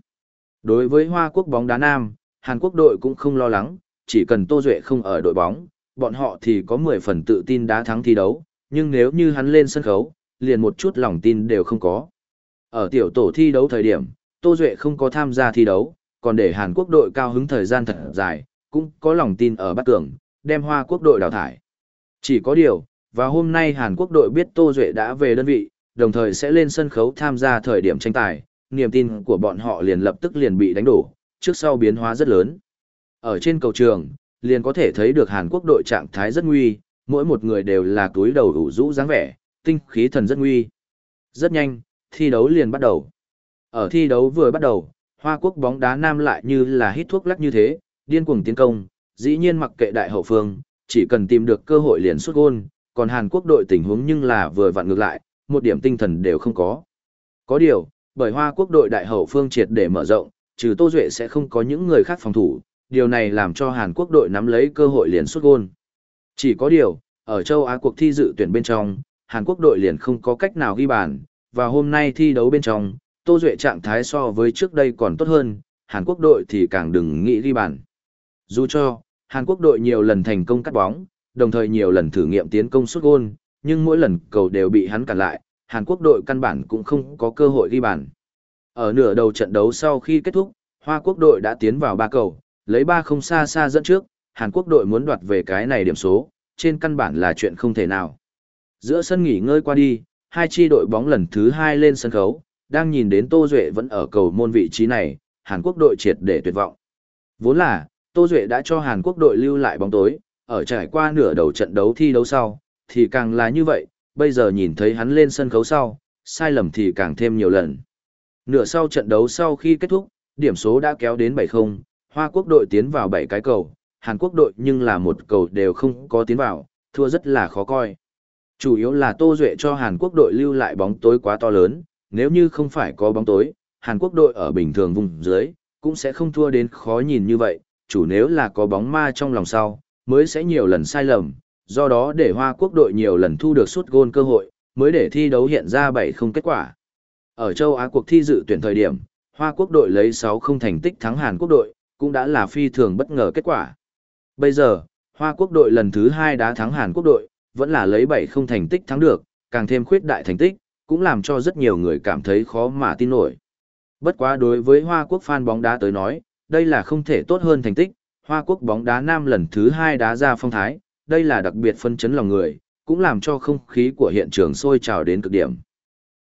Đối với Hoa Quốc bóng đá nam, Hàn Quốc đội cũng không lo lắng, chỉ cần Tô Duệ không ở đội bóng, bọn họ thì có 10 phần tự tin đá thắng thi đấu, nhưng nếu như hắn lên sân khấu, liền một chút lòng tin đều không có. Ở tiểu tổ thi đấu thời điểm, Tô Duệ không có tham gia thi đấu, còn để Hàn Quốc đội cao hứng thời gian thật dài, cũng có lòng tin ở Bắc cường, đem Hoa Quốc đội đào thải. Chỉ có điều, và hôm nay Hàn Quốc đội biết Tô Duệ đã về đơn vị, đồng thời sẽ lên sân khấu tham gia thời điểm tranh tài, niềm tin của bọn họ liền lập tức liền bị đánh đổ, trước sau biến hóa rất lớn. Ở trên cầu trường, liền có thể thấy được Hàn Quốc đội trạng thái rất nguy, mỗi một người đều là túi đầu ủ rũ dáng vẻ, tinh khí thần rất nguy. Rất nhanh, thi đấu liền bắt đầu. Ở thi đấu vừa bắt đầu, Hoa Quốc bóng đá nam lại như là hít thuốc lắc như thế, điên cuồng tiến công, dĩ nhiên mặc kệ đại hậu phương, chỉ cần tìm được cơ hội liền xuất gôn, còn Hàn Quốc đội tình huống nhưng là vừa vặn ngược lại, một điểm tinh thần đều không có. Có điều, bởi Hoa Quốc đội đại hậu phương triệt để mở rộng, trừ Tô Duệ sẽ không có những người khác phòng thủ, điều này làm cho Hàn Quốc đội nắm lấy cơ hội liền xuất gôn. Chỉ có điều, ở châu Á cuộc thi dự tuyển bên trong, Hàn Quốc đội liền không có cách nào ghi bàn, và hôm nay thi đấu bên trong, Tô Duệ trạng thái so với trước đây còn tốt hơn, Hàn Quốc đội thì càng đừng nghĩ ghi bàn. Dù cho, Hàn Quốc đội nhiều lần thành công cắt bóng, đồng thời nhiều lần thử nghiệm tiến công sút gôn, nhưng mỗi lần cầu đều bị hắn cản lại, Hàn Quốc đội căn bản cũng không có cơ hội ghi bàn. Ở nửa đầu trận đấu sau khi kết thúc, Hoa Quốc đội đã tiến vào ba cầu, lấy ba không xa xa dẫn trước, Hàn Quốc đội muốn đoạt về cái này điểm số, trên căn bản là chuyện không thể nào. Giữa sân nghỉ ngơi qua đi, hai chi đội bóng lần thứ hai lên sân khấu, đang nhìn đến Tô Duệ vẫn ở cầu môn vị trí này, Hàn Quốc đội triệt để tuyệt vọng. Vốn là, Tô Duệ đã cho Hàn Quốc đội lưu lại bóng tối, ở trải qua nửa đầu trận đấu thi đấu sau, thì càng là như vậy, bây giờ nhìn thấy hắn lên sân khấu sau, sai lầm thì càng thêm nhiều lần. Nửa sau trận đấu sau khi kết thúc, điểm số đã kéo đến 7-0, Hoa Quốc đội tiến vào 7 cái cầu, Hàn Quốc đội nhưng là một cầu đều không có tiến vào, thua rất là khó coi. Chủ yếu là Tô Duệ cho Hàn Quốc đội lưu lại bóng tối quá to lớn, nếu như không phải có bóng tối, Hàn Quốc đội ở bình thường vùng dưới, cũng sẽ không thua đến khó nhìn như vậy, chủ nếu là có bóng ma trong lòng sau, mới sẽ nhiều lần sai lầm, do đó để Hoa Quốc đội nhiều lần thu được suốt gôn cơ hội, mới để thi đấu hiện ra 7 không kết quả. Ở châu Á cuộc thi dự tuyển thời điểm, Hoa Quốc đội lấy 6 không thành tích thắng Hàn Quốc đội, cũng đã là phi thường bất ngờ kết quả. Bây giờ, Hoa Quốc đội lần thứ 2 đã thắng Hàn Quốc đội, vẫn là lấy 7 không thành tích thắng được, càng thêm khuyết đại thành tích, cũng làm cho rất nhiều người cảm thấy khó mà tin nổi. Bất quá đối với Hoa Quốc fan bóng đá tới nói, đây là không thể tốt hơn thành tích, Hoa Quốc bóng đá nam lần thứ 2 đá ra phong thái, đây là đặc biệt phân chấn lòng người, cũng làm cho không khí của hiện trường sôi trào đến cực điểm.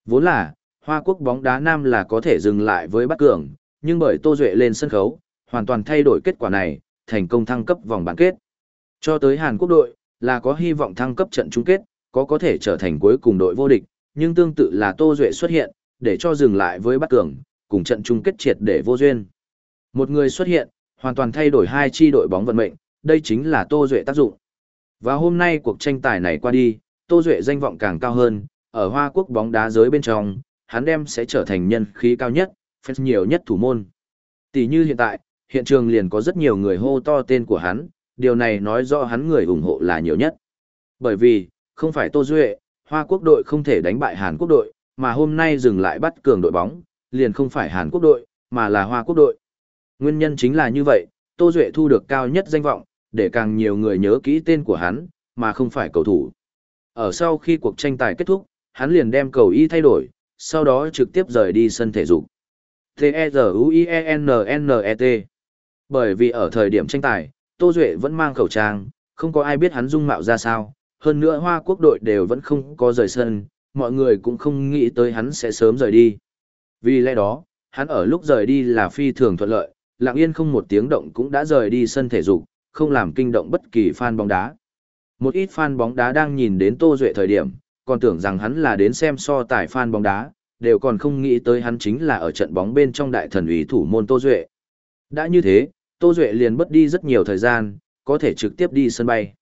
Vốn là, Hoa Quốc bóng đá nam là có thể dừng lại với Bắc Cường, nhưng bởi Tô Duệ lên sân khấu, hoàn toàn thay đổi kết quả này, thành công thăng cấp vòng bán kết. Cho tới Hàn Quốc đội, là có hy vọng thăng cấp trận chung kết, có có thể trở thành cuối cùng đội vô địch, nhưng tương tự là Tô Duệ xuất hiện, để cho dừng lại với Bắc Cường, cùng trận chung kết triệt để vô duyên. Một người xuất hiện, hoàn toàn thay đổi hai chi đội bóng vận mệnh, đây chính là Tô Duệ tác dụng. Và hôm nay cuộc tranh tài này qua đi, Tô Duệ danh vọng càng cao hơn, ở Hoa Quốc bóng đá giới bên trong, hắn đem sẽ trở thành nhân khí cao nhất, fans nhiều nhất thủ môn. Tỷ như hiện tại, hiện trường liền có rất nhiều người hô to tên của hắn, điều này nói rõ hắn người ủng hộ là nhiều nhất. Bởi vì, không phải Tô Duệ, Hoa Quốc đội không thể đánh bại Hàn Quốc đội, mà hôm nay dừng lại bắt cường đội bóng, liền không phải Hàn Quốc đội, mà là Hoa Quốc đội. Nguyên nhân chính là như vậy, Tô Duệ thu được cao nhất danh vọng, để càng nhiều người nhớ kỹ tên của hắn, mà không phải cầu thủ. Ở sau khi cuộc tranh tài kết thúc, hắn liền đem cầu y thay đổi, sau đó trực tiếp rời đi sân thể dục. T-E-Z-U-I-E-N-N-E-T Bởi vì ở thời điểm tranh tài, Tô Duệ vẫn mang khẩu trang, không có ai biết hắn dung mạo ra sao, hơn nữa Hoa Quốc đội đều vẫn không có rời sân, mọi người cũng không nghĩ tới hắn sẽ sớm rời đi. Vì lẽ đó, hắn ở lúc rời đi là phi thường thuận lợi, lặng yên không một tiếng động cũng đã rời đi sân thể dục, không làm kinh động bất kỳ fan bóng đá. Một ít fan bóng đá đang nhìn đến Tô Duệ thời điểm, còn tưởng rằng hắn là đến xem so tài fan bóng đá, đều còn không nghĩ tới hắn chính là ở trận bóng bên trong đại thần ủy thủ môn Tô Duệ. Đã như thế, Tô Duệ liền mất đi rất nhiều thời gian, có thể trực tiếp đi sân bay.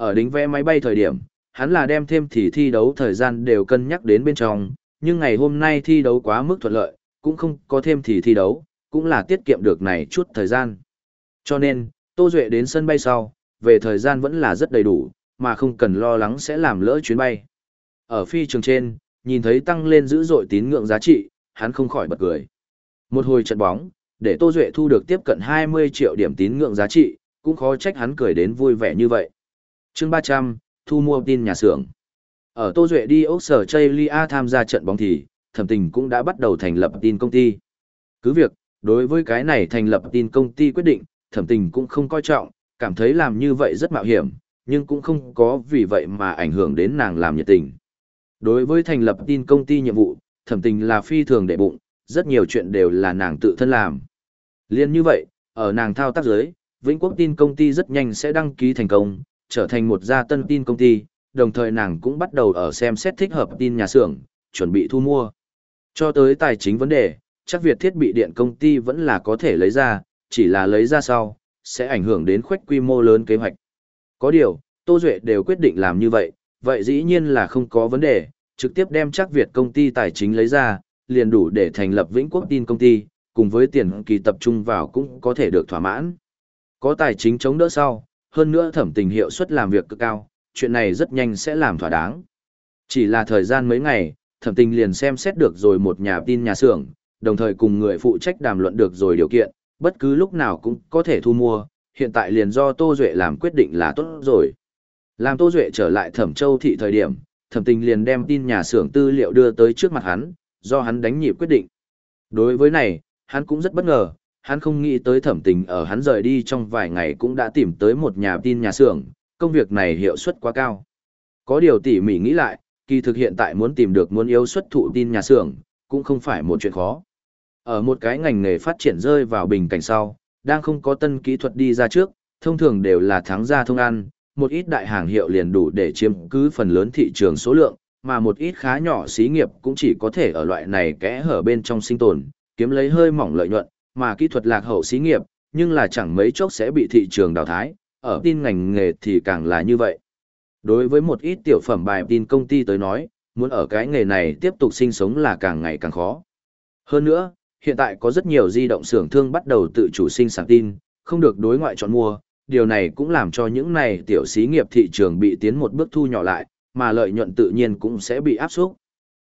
Ở đính vé máy bay thời điểm, hắn là đem thêm thì thi đấu thời gian đều cân nhắc đến bên trong, nhưng ngày hôm nay thi đấu quá mức thuận lợi, cũng không có thêm thì thi đấu, cũng là tiết kiệm được này chút thời gian. Cho nên, Tô Duệ đến sân bay sau, về thời gian vẫn là rất đầy đủ, mà không cần lo lắng sẽ làm lỡ chuyến bay. Ở phi trường trên, nhìn thấy tăng lên dữ dội tín ngưỡng giá trị, hắn không khỏi bật cười. Một hồi trận bóng, để Tô Duệ thu được tiếp cận 20 triệu điểm tín ngưỡng giá trị, cũng khó trách hắn cười đến vui vẻ như vậy chương 300, thu mua tin nhà xưởng. Ở Tô Duệ đi Ốc Sở Chaylia tham gia trận bóng thì, thẩm tình cũng đã bắt đầu thành lập tin công ty. Cứ việc, đối với cái này thành lập tin công ty quyết định, thẩm tình cũng không coi trọng, cảm thấy làm như vậy rất mạo hiểm, nhưng cũng không có vì vậy mà ảnh hưởng đến nàng làm nhiệt tình. Đối với thành lập tin công ty nhiệm vụ, thẩm tình là phi thường đệ bụng, rất nhiều chuyện đều là nàng tự thân làm. Liên như vậy, ở nàng thao tác giới, Vĩnh Quốc tin công ty rất nhanh sẽ đăng ký thành công, trở thành một gia tân tin công ty, đồng thời nàng cũng bắt đầu ở xem xét thích hợp tin nhà xưởng, chuẩn bị thu mua. Cho tới tài chính vấn đề, chắc việc thiết bị điện công ty vẫn là có thể lấy ra, chỉ là lấy ra sau, sẽ ảnh hưởng đến khuếch quy mô lớn kế hoạch. Có điều, Tô Duệ đều quyết định làm như vậy, vậy dĩ nhiên là không có vấn đề, trực tiếp đem chắc Việt công ty tài chính lấy ra, liền đủ để thành lập Vĩnh Quốc tin công ty, cùng với tiền kỳ tập trung vào cũng có thể được thỏa mãn. Có tài chính chống đỡ sau, hơn nữa thẩm tình hiệu suất làm việc cực cao, chuyện này rất nhanh sẽ làm thỏa đáng. Chỉ là thời gian mấy ngày, thẩm tình liền xem xét được rồi một nhà tin nhà xưởng, đồng thời cùng người phụ trách đàm luận được rồi điều kiện, bất cứ lúc nào cũng có thể thu mua, hiện tại liền do Tô Duệ làm quyết định là tốt rồi. Làm Tô Duệ trở lại Thẩm Châu thị thời điểm, Thẩm Tình liền đem tin nhà xưởng tư liệu đưa tới trước mặt hắn, do hắn đánh nhịp quyết định. Đối với này, hắn cũng rất bất ngờ, hắn không nghĩ tới Thẩm Tình ở hắn rời đi trong vài ngày cũng đã tìm tới một nhà tin nhà xưởng, công việc này hiệu suất quá cao. Có điều tỉ mỉ nghĩ lại, kỳ thực hiện tại muốn tìm được muốn yếu xuất thụ tin nhà xưởng, cũng không phải một chuyện khó. Ở một cái ngành nghề phát triển rơi vào bình cảnh sau, đang không có tân kỹ thuật đi ra trước, thông thường đều là thắng gia thông ăn, một ít đại hàng hiệu liền đủ để chiếm cứ phần lớn thị trường số lượng, mà một ít khá nhỏ xí nghiệp cũng chỉ có thể ở loại này kẽ hở bên trong sinh tồn, kiếm lấy hơi mỏng lợi nhuận, mà kỹ thuật lạc hậu xí nghiệp nhưng là chẳng mấy chốc sẽ bị thị trường đào thái, ở tin ngành nghề thì càng là như vậy. Đối với một ít tiểu phẩm bài tin công ty tới nói, muốn ở cái nghề này tiếp tục sinh sống là càng ngày càng khó. Hơn nữa, hiện tại có rất nhiều di động xưởng thương bắt đầu tự chủ sinh sản tin, không được đối ngoại chọn mua, điều này cũng làm cho những này tiểu xí nghiệp thị trường bị tiến một bước thu nhỏ lại, mà lợi nhuận tự nhiên cũng sẽ bị áp suất.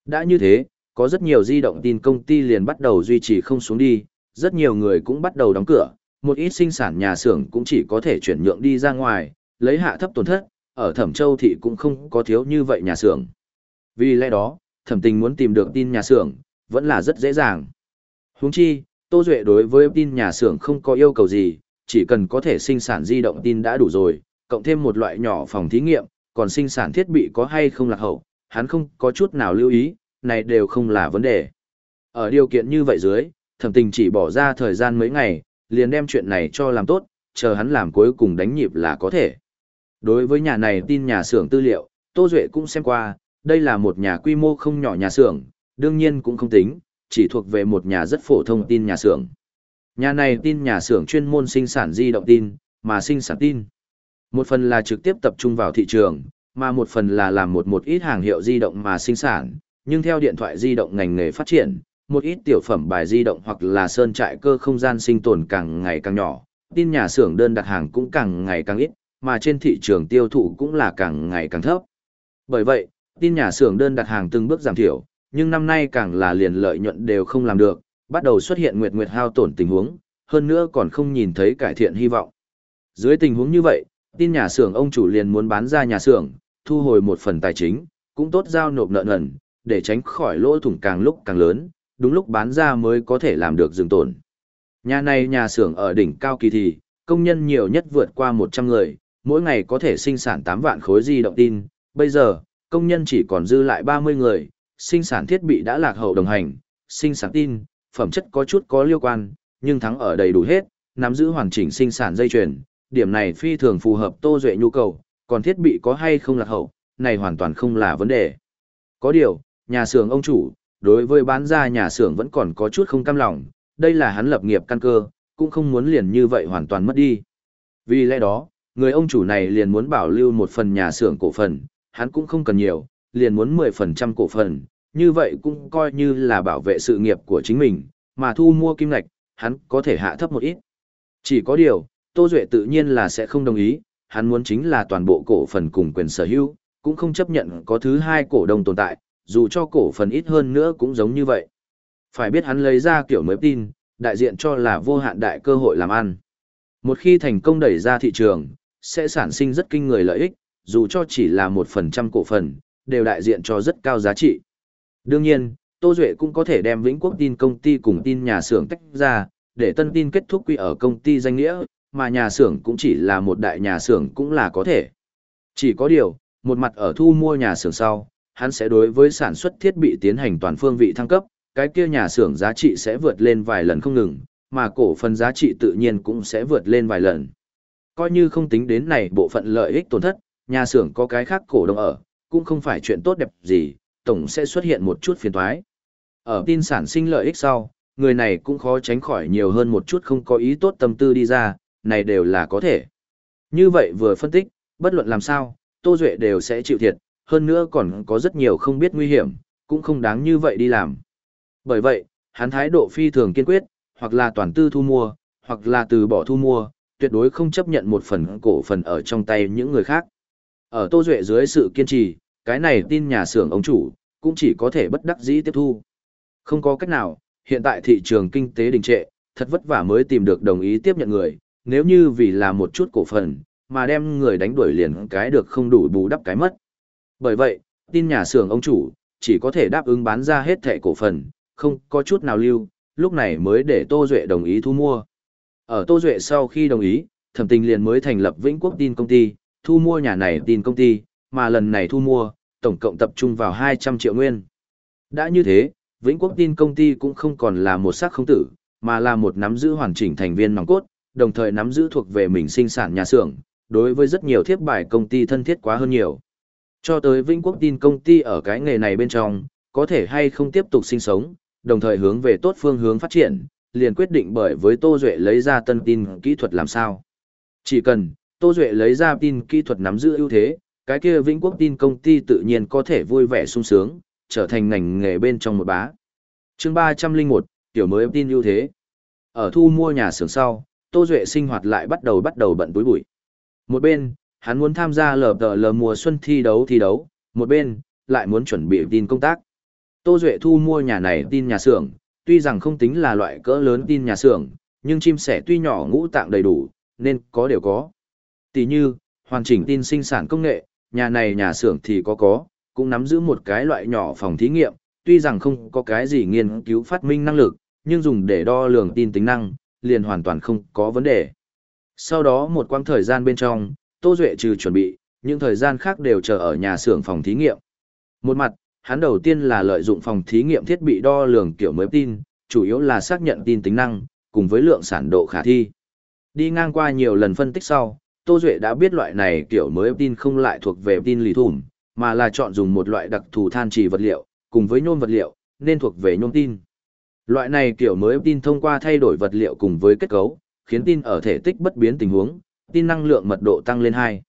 Đã như thế, có rất nhiều di động tin công ty liền bắt đầu duy trì không xuống đi, rất nhiều người cũng bắt đầu đóng cửa, một ít sinh sản nhà xưởng cũng chỉ có thể chuyển nhượng đi ra ngoài, lấy hạ thấp tổn thất, ở Thẩm Châu thị cũng không có thiếu như vậy nhà xưởng. Vì lẽ đó, Thẩm Tình muốn tìm được tin nhà xưởng, vẫn là rất dễ dàng. Huống chi, Tô Duệ đối với tin nhà xưởng không có yêu cầu gì, chỉ cần có thể sinh sản di động tin đã đủ rồi, cộng thêm một loại nhỏ phòng thí nghiệm, còn sinh sản thiết bị có hay không là hậu, hắn không có chút nào lưu ý, này đều không là vấn đề. Ở điều kiện như vậy dưới, thẩm tình chỉ bỏ ra thời gian mấy ngày, liền đem chuyện này cho làm tốt, chờ hắn làm cuối cùng đánh nhịp là có thể. Đối với nhà này tin nhà xưởng tư liệu, Tô Duệ cũng xem qua, đây là một nhà quy mô không nhỏ nhà xưởng, đương nhiên cũng không tính, chỉ thuộc về một nhà rất phổ thông tin nhà xưởng. Nhà này tin nhà xưởng chuyên môn sinh sản di động tin, mà sinh sản tin. Một phần là trực tiếp tập trung vào thị trường, mà một phần là làm một một ít hàng hiệu di động mà sinh sản, nhưng theo điện thoại di động ngành nghề phát triển, một ít tiểu phẩm bài di động hoặc là sơn trại cơ không gian sinh tồn càng ngày càng nhỏ, tin nhà xưởng đơn đặt hàng cũng càng ngày càng ít, mà trên thị trường tiêu thụ cũng là càng ngày càng thấp. Bởi vậy, tin nhà xưởng đơn đặt hàng từng bước giảm thiểu, nhưng năm nay càng là liền lợi nhuận đều không làm được, bắt đầu xuất hiện nguyệt nguyệt hao tổn tình huống, hơn nữa còn không nhìn thấy cải thiện hy vọng. Dưới tình huống như vậy, tin nhà xưởng ông chủ liền muốn bán ra nhà xưởng, thu hồi một phần tài chính, cũng tốt giao nộp nợ nần, để tránh khỏi lỗ thủng càng lúc càng lớn, đúng lúc bán ra mới có thể làm được dừng tổn. Nhà này nhà xưởng ở đỉnh cao kỳ thì, công nhân nhiều nhất vượt qua 100 người, mỗi ngày có thể sinh sản 8 vạn khối di động tin, bây giờ, công nhân chỉ còn dư lại 30 người, sinh sản thiết bị đã lạc hậu đồng hành, sinh sản tin, phẩm chất có chút có liên quan, nhưng thắng ở đầy đủ hết, nắm giữ hoàn chỉnh sinh sản dây chuyền, điểm này phi thường phù hợp Tô Duệ nhu cầu, còn thiết bị có hay không lạc hậu, này hoàn toàn không là vấn đề. Có điều, nhà xưởng ông chủ, đối với bán ra nhà xưởng vẫn còn có chút không cam lòng, đây là hắn lập nghiệp căn cơ, cũng không muốn liền như vậy hoàn toàn mất đi. Vì lẽ đó, người ông chủ này liền muốn bảo lưu một phần nhà xưởng cổ phần, hắn cũng không cần nhiều, liền muốn 10% cổ phần, như vậy cũng coi như là bảo vệ sự nghiệp của chính mình, mà thu mua kim ngạch, hắn có thể hạ thấp một ít. Chỉ có điều, Tô Duệ tự nhiên là sẽ không đồng ý, hắn muốn chính là toàn bộ cổ phần cùng quyền sở hữu, cũng không chấp nhận có thứ hai cổ đông tồn tại, dù cho cổ phần ít hơn nữa cũng giống như vậy. Phải biết hắn lấy ra kiểu mới tin, đại diện cho là vô hạn đại cơ hội làm ăn. Một khi thành công đẩy ra thị trường, sẽ sản sinh rất kinh người lợi ích, dù cho chỉ là một phần trăm cổ phần, đều đại diện cho rất cao giá trị. Đương nhiên, Tô Duệ cũng có thể đem Vĩnh Quốc tin công ty cùng tin nhà xưởng tách ra, để tân tin kết thúc quy ở công ty danh nghĩa, mà nhà xưởng cũng chỉ là một đại nhà xưởng cũng là có thể. Chỉ có điều, một mặt ở thu mua nhà xưởng sau, hắn sẽ đối với sản xuất thiết bị tiến hành toàn phương vị thăng cấp, cái kia nhà xưởng giá trị sẽ vượt lên vài lần không ngừng, mà cổ phần giá trị tự nhiên cũng sẽ vượt lên vài lần. Coi như không tính đến này bộ phận lợi ích tổn thất, nhà xưởng có cái khác cổ đông ở, cũng không phải chuyện tốt đẹp gì, tổng sẽ xuất hiện một chút phiền toái. Ở tin sản sinh lợi ích sau, người này cũng khó tránh khỏi nhiều hơn một chút không có ý tốt tâm tư đi ra, này đều là có thể. Như vậy vừa phân tích, bất luận làm sao, Tô Duệ đều sẽ chịu thiệt, hơn nữa còn có rất nhiều không biết nguy hiểm, cũng không đáng như vậy đi làm. Bởi vậy, hắn thái độ phi thường kiên quyết, hoặc là toàn tư thu mua, hoặc là từ bỏ thu mua, tuyệt đối không chấp nhận một phần cổ phần ở trong tay những người khác. Ở Tô Duệ dưới sự kiên trì, cái này tin nhà xưởng ông chủ, cũng chỉ có thể bất đắc dĩ tiếp thu. Không có cách nào, hiện tại thị trường kinh tế đình trệ, thật vất vả mới tìm được đồng ý tiếp nhận người, nếu như vì là một chút cổ phần, mà đem người đánh đuổi liền cái được không đủ bù đắp cái mất. Bởi vậy, tin nhà xưởng ông chủ, chỉ có thể đáp ứng bán ra hết thẻ cổ phần, không có chút nào lưu, lúc này mới để Tô Duệ đồng ý thu mua. Ở Tô Duệ sau khi đồng ý, thẩm tình liền mới thành lập Vĩnh Quốc tin công ty, thu mua nhà này tin công ty, mà lần này thu mua, tổng cộng tập trung vào 200 triệu nguyên. Đã như thế, Vĩnh Quốc tin công ty cũng không còn là một sắc không tử, mà là một nắm giữ hoàn chỉnh thành viên nòng cốt, đồng thời nắm giữ thuộc về mình sinh sản nhà xưởng, đối với rất nhiều thiết bài công ty thân thiết quá hơn nhiều. Cho tới Vĩnh Quốc tin công ty ở cái nghề này bên trong, có thể hay không tiếp tục sinh sống, đồng thời hướng về tốt phương hướng phát triển, liền quyết định bởi với Tô Duệ lấy ra tân tin kỹ thuật làm sao. Chỉ cần, Tô Duệ lấy ra tin kỹ thuật nắm giữ ưu thế, cái kia Vĩnh Quốc tin công ty tự nhiên có thể vui vẻ sung sướng, trở thành ngành nghề bên trong một bá. chương 301, tiểu mới tin ưu thế. Ở thu mua nhà xưởng sau, Tô Duệ sinh hoạt lại bắt đầu bắt đầu bận túi bụi. Một bên, hắn muốn tham gia lờ tờ lờ mùa xuân thi đấu thi đấu, một bên, lại muốn chuẩn bị tin công tác. Tô Duệ thu mua nhà này tin nhà xưởng, tuy rằng không tính là loại cỡ lớn tin nhà xưởng, nhưng chim sẻ tuy nhỏ ngũ tạng đầy đủ, nên có đều có. Tỷ như, hoàn chỉnh tin sinh sản công nghệ, nhà này nhà xưởng thì có có, cũng nắm giữ một cái loại nhỏ phòng thí nghiệm, tuy rằng không có cái gì nghiên cứu phát minh năng lực, nhưng dùng để đo lường tin tính năng, liền hoàn toàn không có vấn đề. Sau đó một quãng thời gian bên trong, Tô Duệ trừ chuẩn bị, những thời gian khác đều chờ ở nhà xưởng phòng thí nghiệm. Một mặt, hắn đầu tiên là lợi dụng phòng thí nghiệm thiết bị đo lường kiểu mới tin, chủ yếu là xác nhận tin tính năng, cùng với lượng sản độ khả thi. Đi ngang qua nhiều lần phân tích sau, Tô Duệ đã biết loại này kiểu mới tin không lại thuộc về tin lì thủm, mà là chọn dùng một loại đặc thù than trì vật liệu, cùng với nhôm vật liệu, nên thuộc về nhôm tin. Loại này kiểu mới tin thông qua thay đổi vật liệu cùng với kết cấu, khiến tin ở thể tích bất biến tình huống, tin năng lượng mật độ tăng lên 2.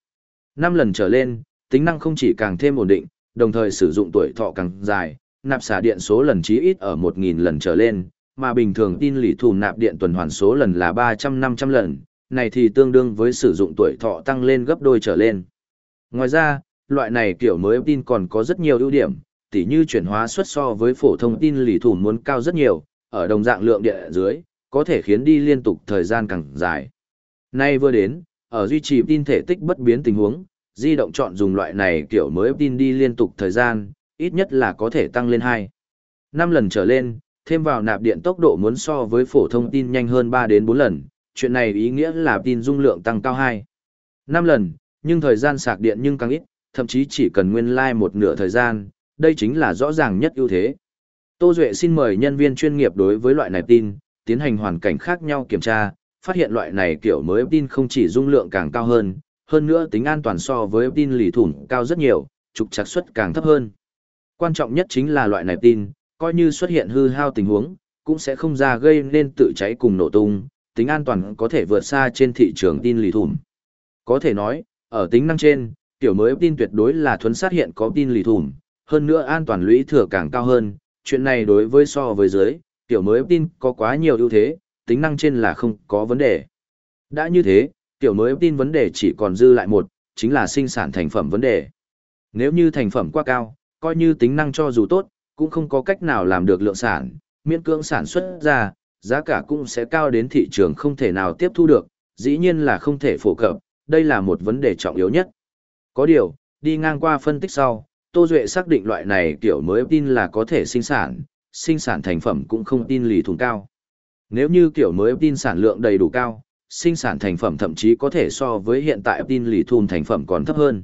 5 lần trở lên, tính năng không chỉ càng thêm ổn định, đồng thời sử dụng tuổi thọ càng dài, nạp xả điện số lần chí ít ở 1.000 lần trở lên, mà bình thường tin lì thù nạp điện tuần hoàn số lần là 300-500 lần, này thì tương đương với sử dụng tuổi thọ tăng lên gấp đôi trở lên. Ngoài ra, loại này kiểu mới tin còn có rất nhiều ưu điểm, tỉ như chuyển hóa suất so với phổ thông tin lì thù muốn cao rất nhiều, ở đồng dạng lượng điện dưới, có thể khiến đi liên tục thời gian càng dài. Nay vừa đến, ở duy trì tin thể tích bất biến tình huống, di động chọn dùng loại này kiểu mới tin đi liên tục thời gian, ít nhất là có thể tăng lên 2. 5 lần trở lên, thêm vào nạp điện tốc độ muốn so với phổ thông tin nhanh hơn 3 đến 4 lần, chuyện này ý nghĩa là tin dung lượng tăng cao 2. 5 lần, nhưng thời gian sạc điện nhưng càng ít, thậm chí chỉ cần nguyên lai like một nửa thời gian, đây chính là rõ ràng nhất ưu thế. Tô Duệ xin mời nhân viên chuyên nghiệp đối với loại này tin, tiến hành hoàn cảnh khác nhau kiểm tra, phát hiện loại này kiểu mới tin không chỉ dung lượng càng cao hơn, hơn nữa tính an toàn so với tin lì thủng cao rất nhiều, trục trặc suất càng thấp hơn. Quan trọng nhất chính là loại này tin, coi như xuất hiện hư hao tình huống, cũng sẽ không ra gây nên tự cháy cùng nổ tung, tính an toàn có thể vượt xa trên thị trường tin lì thủng. Có thể nói, ở tính năng trên, kiểu mới tin tuyệt đối là thuấn sát hiện có tin lì thủng, hơn nữa an toàn lũy thừa càng cao hơn, chuyện này đối với so với dưới, kiểu mới tin có quá nhiều ưu thế, tính năng trên là không có vấn đề. Đã như thế, tiểu mới tin vấn đề chỉ còn dư lại một, chính là sinh sản thành phẩm vấn đề. Nếu như thành phẩm quá cao, coi như tính năng cho dù tốt, cũng không có cách nào làm được lượng sản, miễn cưỡng sản xuất ra, giá cả cũng sẽ cao đến thị trường không thể nào tiếp thu được, dĩ nhiên là không thể phổ cập, đây là một vấn đề trọng yếu nhất. Có điều, đi ngang qua phân tích sau, Tô Duệ xác định loại này kiểu mới tin là có thể sinh sản, sinh sản thành phẩm cũng không tin lì thùng cao. Nếu như kiểu mới tin sản lượng đầy đủ cao, sinh sản thành phẩm thậm chí có thể so với hiện tại tin lì thùm thành phẩm còn thấp hơn.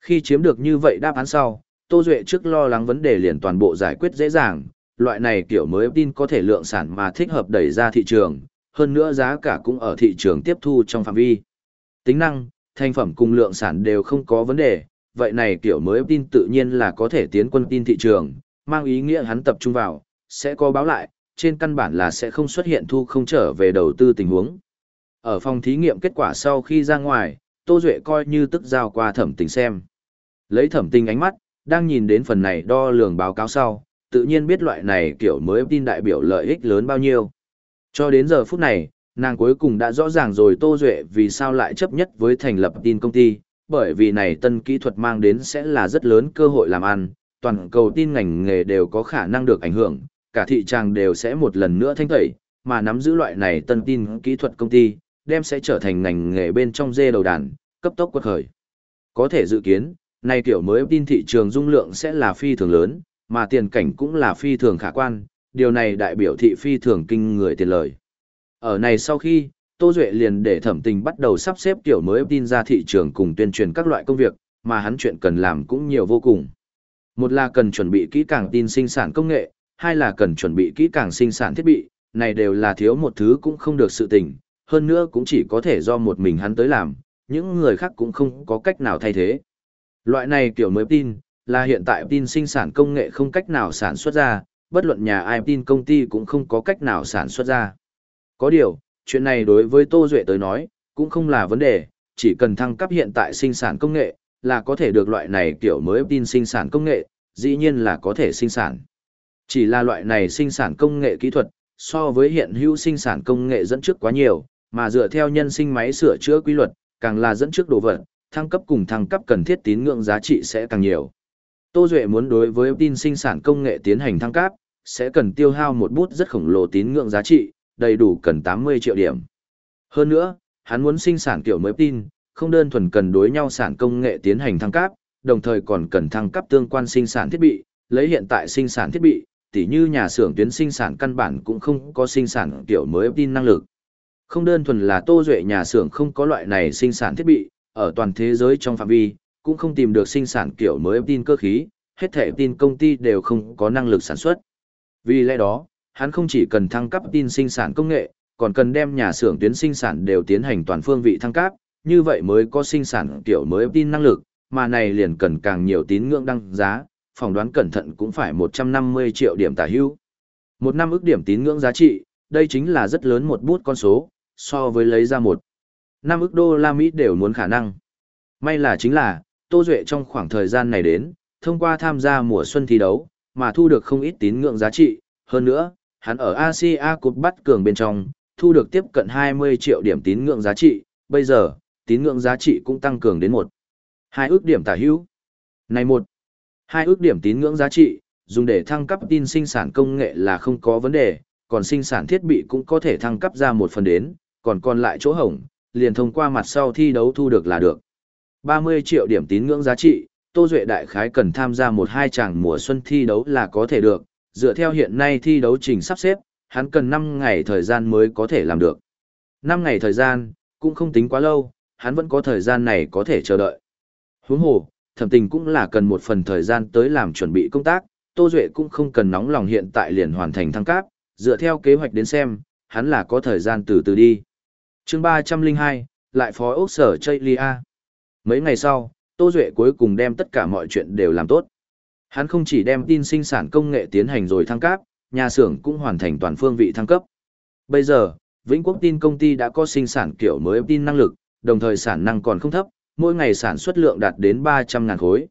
Khi chiếm được như vậy đáp án sau, Tô Duệ trước lo lắng vấn đề liền toàn bộ giải quyết dễ dàng, loại này kiểu mới tin có thể lượng sản mà thích hợp đẩy ra thị trường, hơn nữa giá cả cũng ở thị trường tiếp thu trong phạm vi. Tính năng, thành phẩm cùng lượng sản đều không có vấn đề, vậy này kiểu mới tin tự nhiên là có thể tiến quân tin thị trường, mang ý nghĩa hắn tập trung vào, sẽ có báo lại, trên căn bản là sẽ không xuất hiện thu không trở về đầu tư tình huống. Ở phòng thí nghiệm kết quả sau khi ra ngoài, Tô Duệ coi như tức giao qua thẩm tình xem. Lấy thẩm tình ánh mắt, đang nhìn đến phần này đo lường báo cáo sau, tự nhiên biết loại này kiểu mới tin đại biểu lợi ích lớn bao nhiêu. Cho đến giờ phút này, nàng cuối cùng đã rõ ràng rồi Tô Duệ vì sao lại chấp nhất với thành lập tin công ty, bởi vì này tân kỹ thuật mang đến sẽ là rất lớn cơ hội làm ăn, toàn cầu tin ngành nghề đều có khả năng được ảnh hưởng, cả thị trường đều sẽ một lần nữa thanh tẩy, mà nắm giữ loại này tân tin kỹ thuật công ty, đem sẽ trở thành ngành nghề bên trong dê đầu đàn, cấp tốc quật khởi. Có thể dự kiến, này kiểu mới tin thị trường dung lượng sẽ là phi thường lớn, mà tiền cảnh cũng là phi thường khả quan, điều này đại biểu thị phi thường kinh người tiền lời. Ở này sau khi, Tô Duệ liền để thẩm tình bắt đầu sắp xếp kiểu mới tin ra thị trường cùng tuyên truyền các loại công việc, mà hắn chuyện cần làm cũng nhiều vô cùng. Một là cần chuẩn bị kỹ càng tin sinh sản công nghệ, hai là cần chuẩn bị kỹ càng sinh sản thiết bị, này đều là thiếu một thứ cũng không được sự tình, hơn nữa cũng chỉ có thể do một mình hắn tới làm, những người khác cũng không có cách nào thay thế. Loại này kiểu mới tin, là hiện tại tin sinh sản công nghệ không cách nào sản xuất ra, bất luận nhà ai tin công ty cũng không có cách nào sản xuất ra. Có điều, chuyện này đối với Tô Duệ tới nói, cũng không là vấn đề, chỉ cần thăng cấp hiện tại sinh sản công nghệ, là có thể được loại này kiểu mới tin sinh sản công nghệ, dĩ nhiên là có thể sinh sản. Chỉ là loại này sinh sản công nghệ kỹ thuật, so với hiện hữu sinh sản công nghệ dẫn trước quá nhiều, mà dựa theo nhân sinh máy sửa chữa quy luật, càng là dẫn trước đồ vật, thăng cấp cùng thăng cấp cần thiết tín ngưỡng giá trị sẽ càng nhiều. Tô Duệ muốn đối với tin sinh sản công nghệ tiến hành thăng cấp, sẽ cần tiêu hao một bút rất khổng lồ tín ngưỡng giá trị, đầy đủ cần 80 triệu điểm. Hơn nữa, hắn muốn sinh sản kiểu mới tin, không đơn thuần cần đối nhau sản công nghệ tiến hành thăng cấp, đồng thời còn cần thăng cấp tương quan sinh sản thiết bị, lấy hiện tại sinh sản thiết bị, tỉ như nhà xưởng tuyến sinh sản căn bản cũng không có sinh sản kiểu mới tin năng lực. Không đơn thuần là Tô Duệ nhà xưởng không có loại này sinh sản thiết bị, ở toàn thế giới trong phạm vi, cũng không tìm được sinh sản kiểu mới tin cơ khí, hết thể tin công ty đều không có năng lực sản xuất. Vì lẽ đó, hắn không chỉ cần thăng cấp tin sinh sản công nghệ, còn cần đem nhà xưởng tuyến sinh sản đều tiến hành toàn phương vị thăng cấp, như vậy mới có sinh sản kiểu mới tin năng lực, mà này liền cần càng nhiều tín ngưỡng đăng giá, phỏng đoán cẩn thận cũng phải 150 triệu điểm tả hữu. Một năm ước điểm tín ngưỡng giá trị, đây chính là rất lớn một bút con số, so với lấy ra một năm ước đô la Mỹ đều muốn khả năng. May là chính là, Tô Duệ trong khoảng thời gian này đến, thông qua tham gia mùa xuân thi đấu, mà thu được không ít tín ngưỡng giá trị, hơn nữa, hắn ở Asia Cup bắt cường bên trong, thu được tiếp cận 20 triệu điểm tín ngưỡng giá trị, bây giờ, tín ngưỡng giá trị cũng tăng cường đến một hai ước điểm tả hữu. Này một, hai ước điểm tín ngưỡng giá trị, dùng để thăng cấp tin sinh sản công nghệ là không có vấn đề, còn sinh sản thiết bị cũng có thể thăng cấp ra một phần đến, còn còn lại chỗ hổng, liền thông qua mặt sau thi đấu thu được là được. 30 triệu điểm tín ngưỡng giá trị, Tô Duệ đại khái cần tham gia một hai chàng mùa xuân thi đấu là có thể được, dựa theo hiện nay thi đấu trình sắp xếp, hắn cần 5 ngày thời gian mới có thể làm được. 5 ngày thời gian, cũng không tính quá lâu, hắn vẫn có thời gian này có thể chờ đợi. Huống hồ, thẩm tình cũng là cần một phần thời gian tới làm chuẩn bị công tác, Tô Duệ cũng không cần nóng lòng hiện tại liền hoàn thành thăng cấp, dựa theo kế hoạch đến xem, hắn là có thời gian từ từ đi. chương 302, lại phó ốc sở Chaylia. Mấy ngày sau, Tô Duệ cuối cùng đem tất cả mọi chuyện đều làm tốt. Hắn không chỉ đem tin sinh sản công nghệ tiến hành rồi thăng cấp, nhà xưởng cũng hoàn thành toàn phương vị thăng cấp. Bây giờ, Vĩnh Quốc tin công ty đã có sinh sản kiểu mới tin năng lực, đồng thời sản năng còn không thấp, mỗi ngày sản xuất lượng đạt đến 300.000 khối.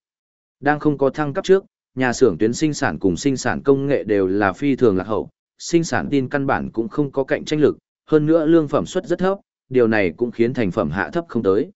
Đang không có thăng cấp trước, nhà xưởng tuyến sinh sản cùng sinh sản công nghệ đều là phi thường lạc hậu, sinh sản tin căn bản cũng không có cạnh tranh lực, hơn nữa lương phẩm suất rất thấp, điều này cũng khiến thành phẩm hạ thấp không tới.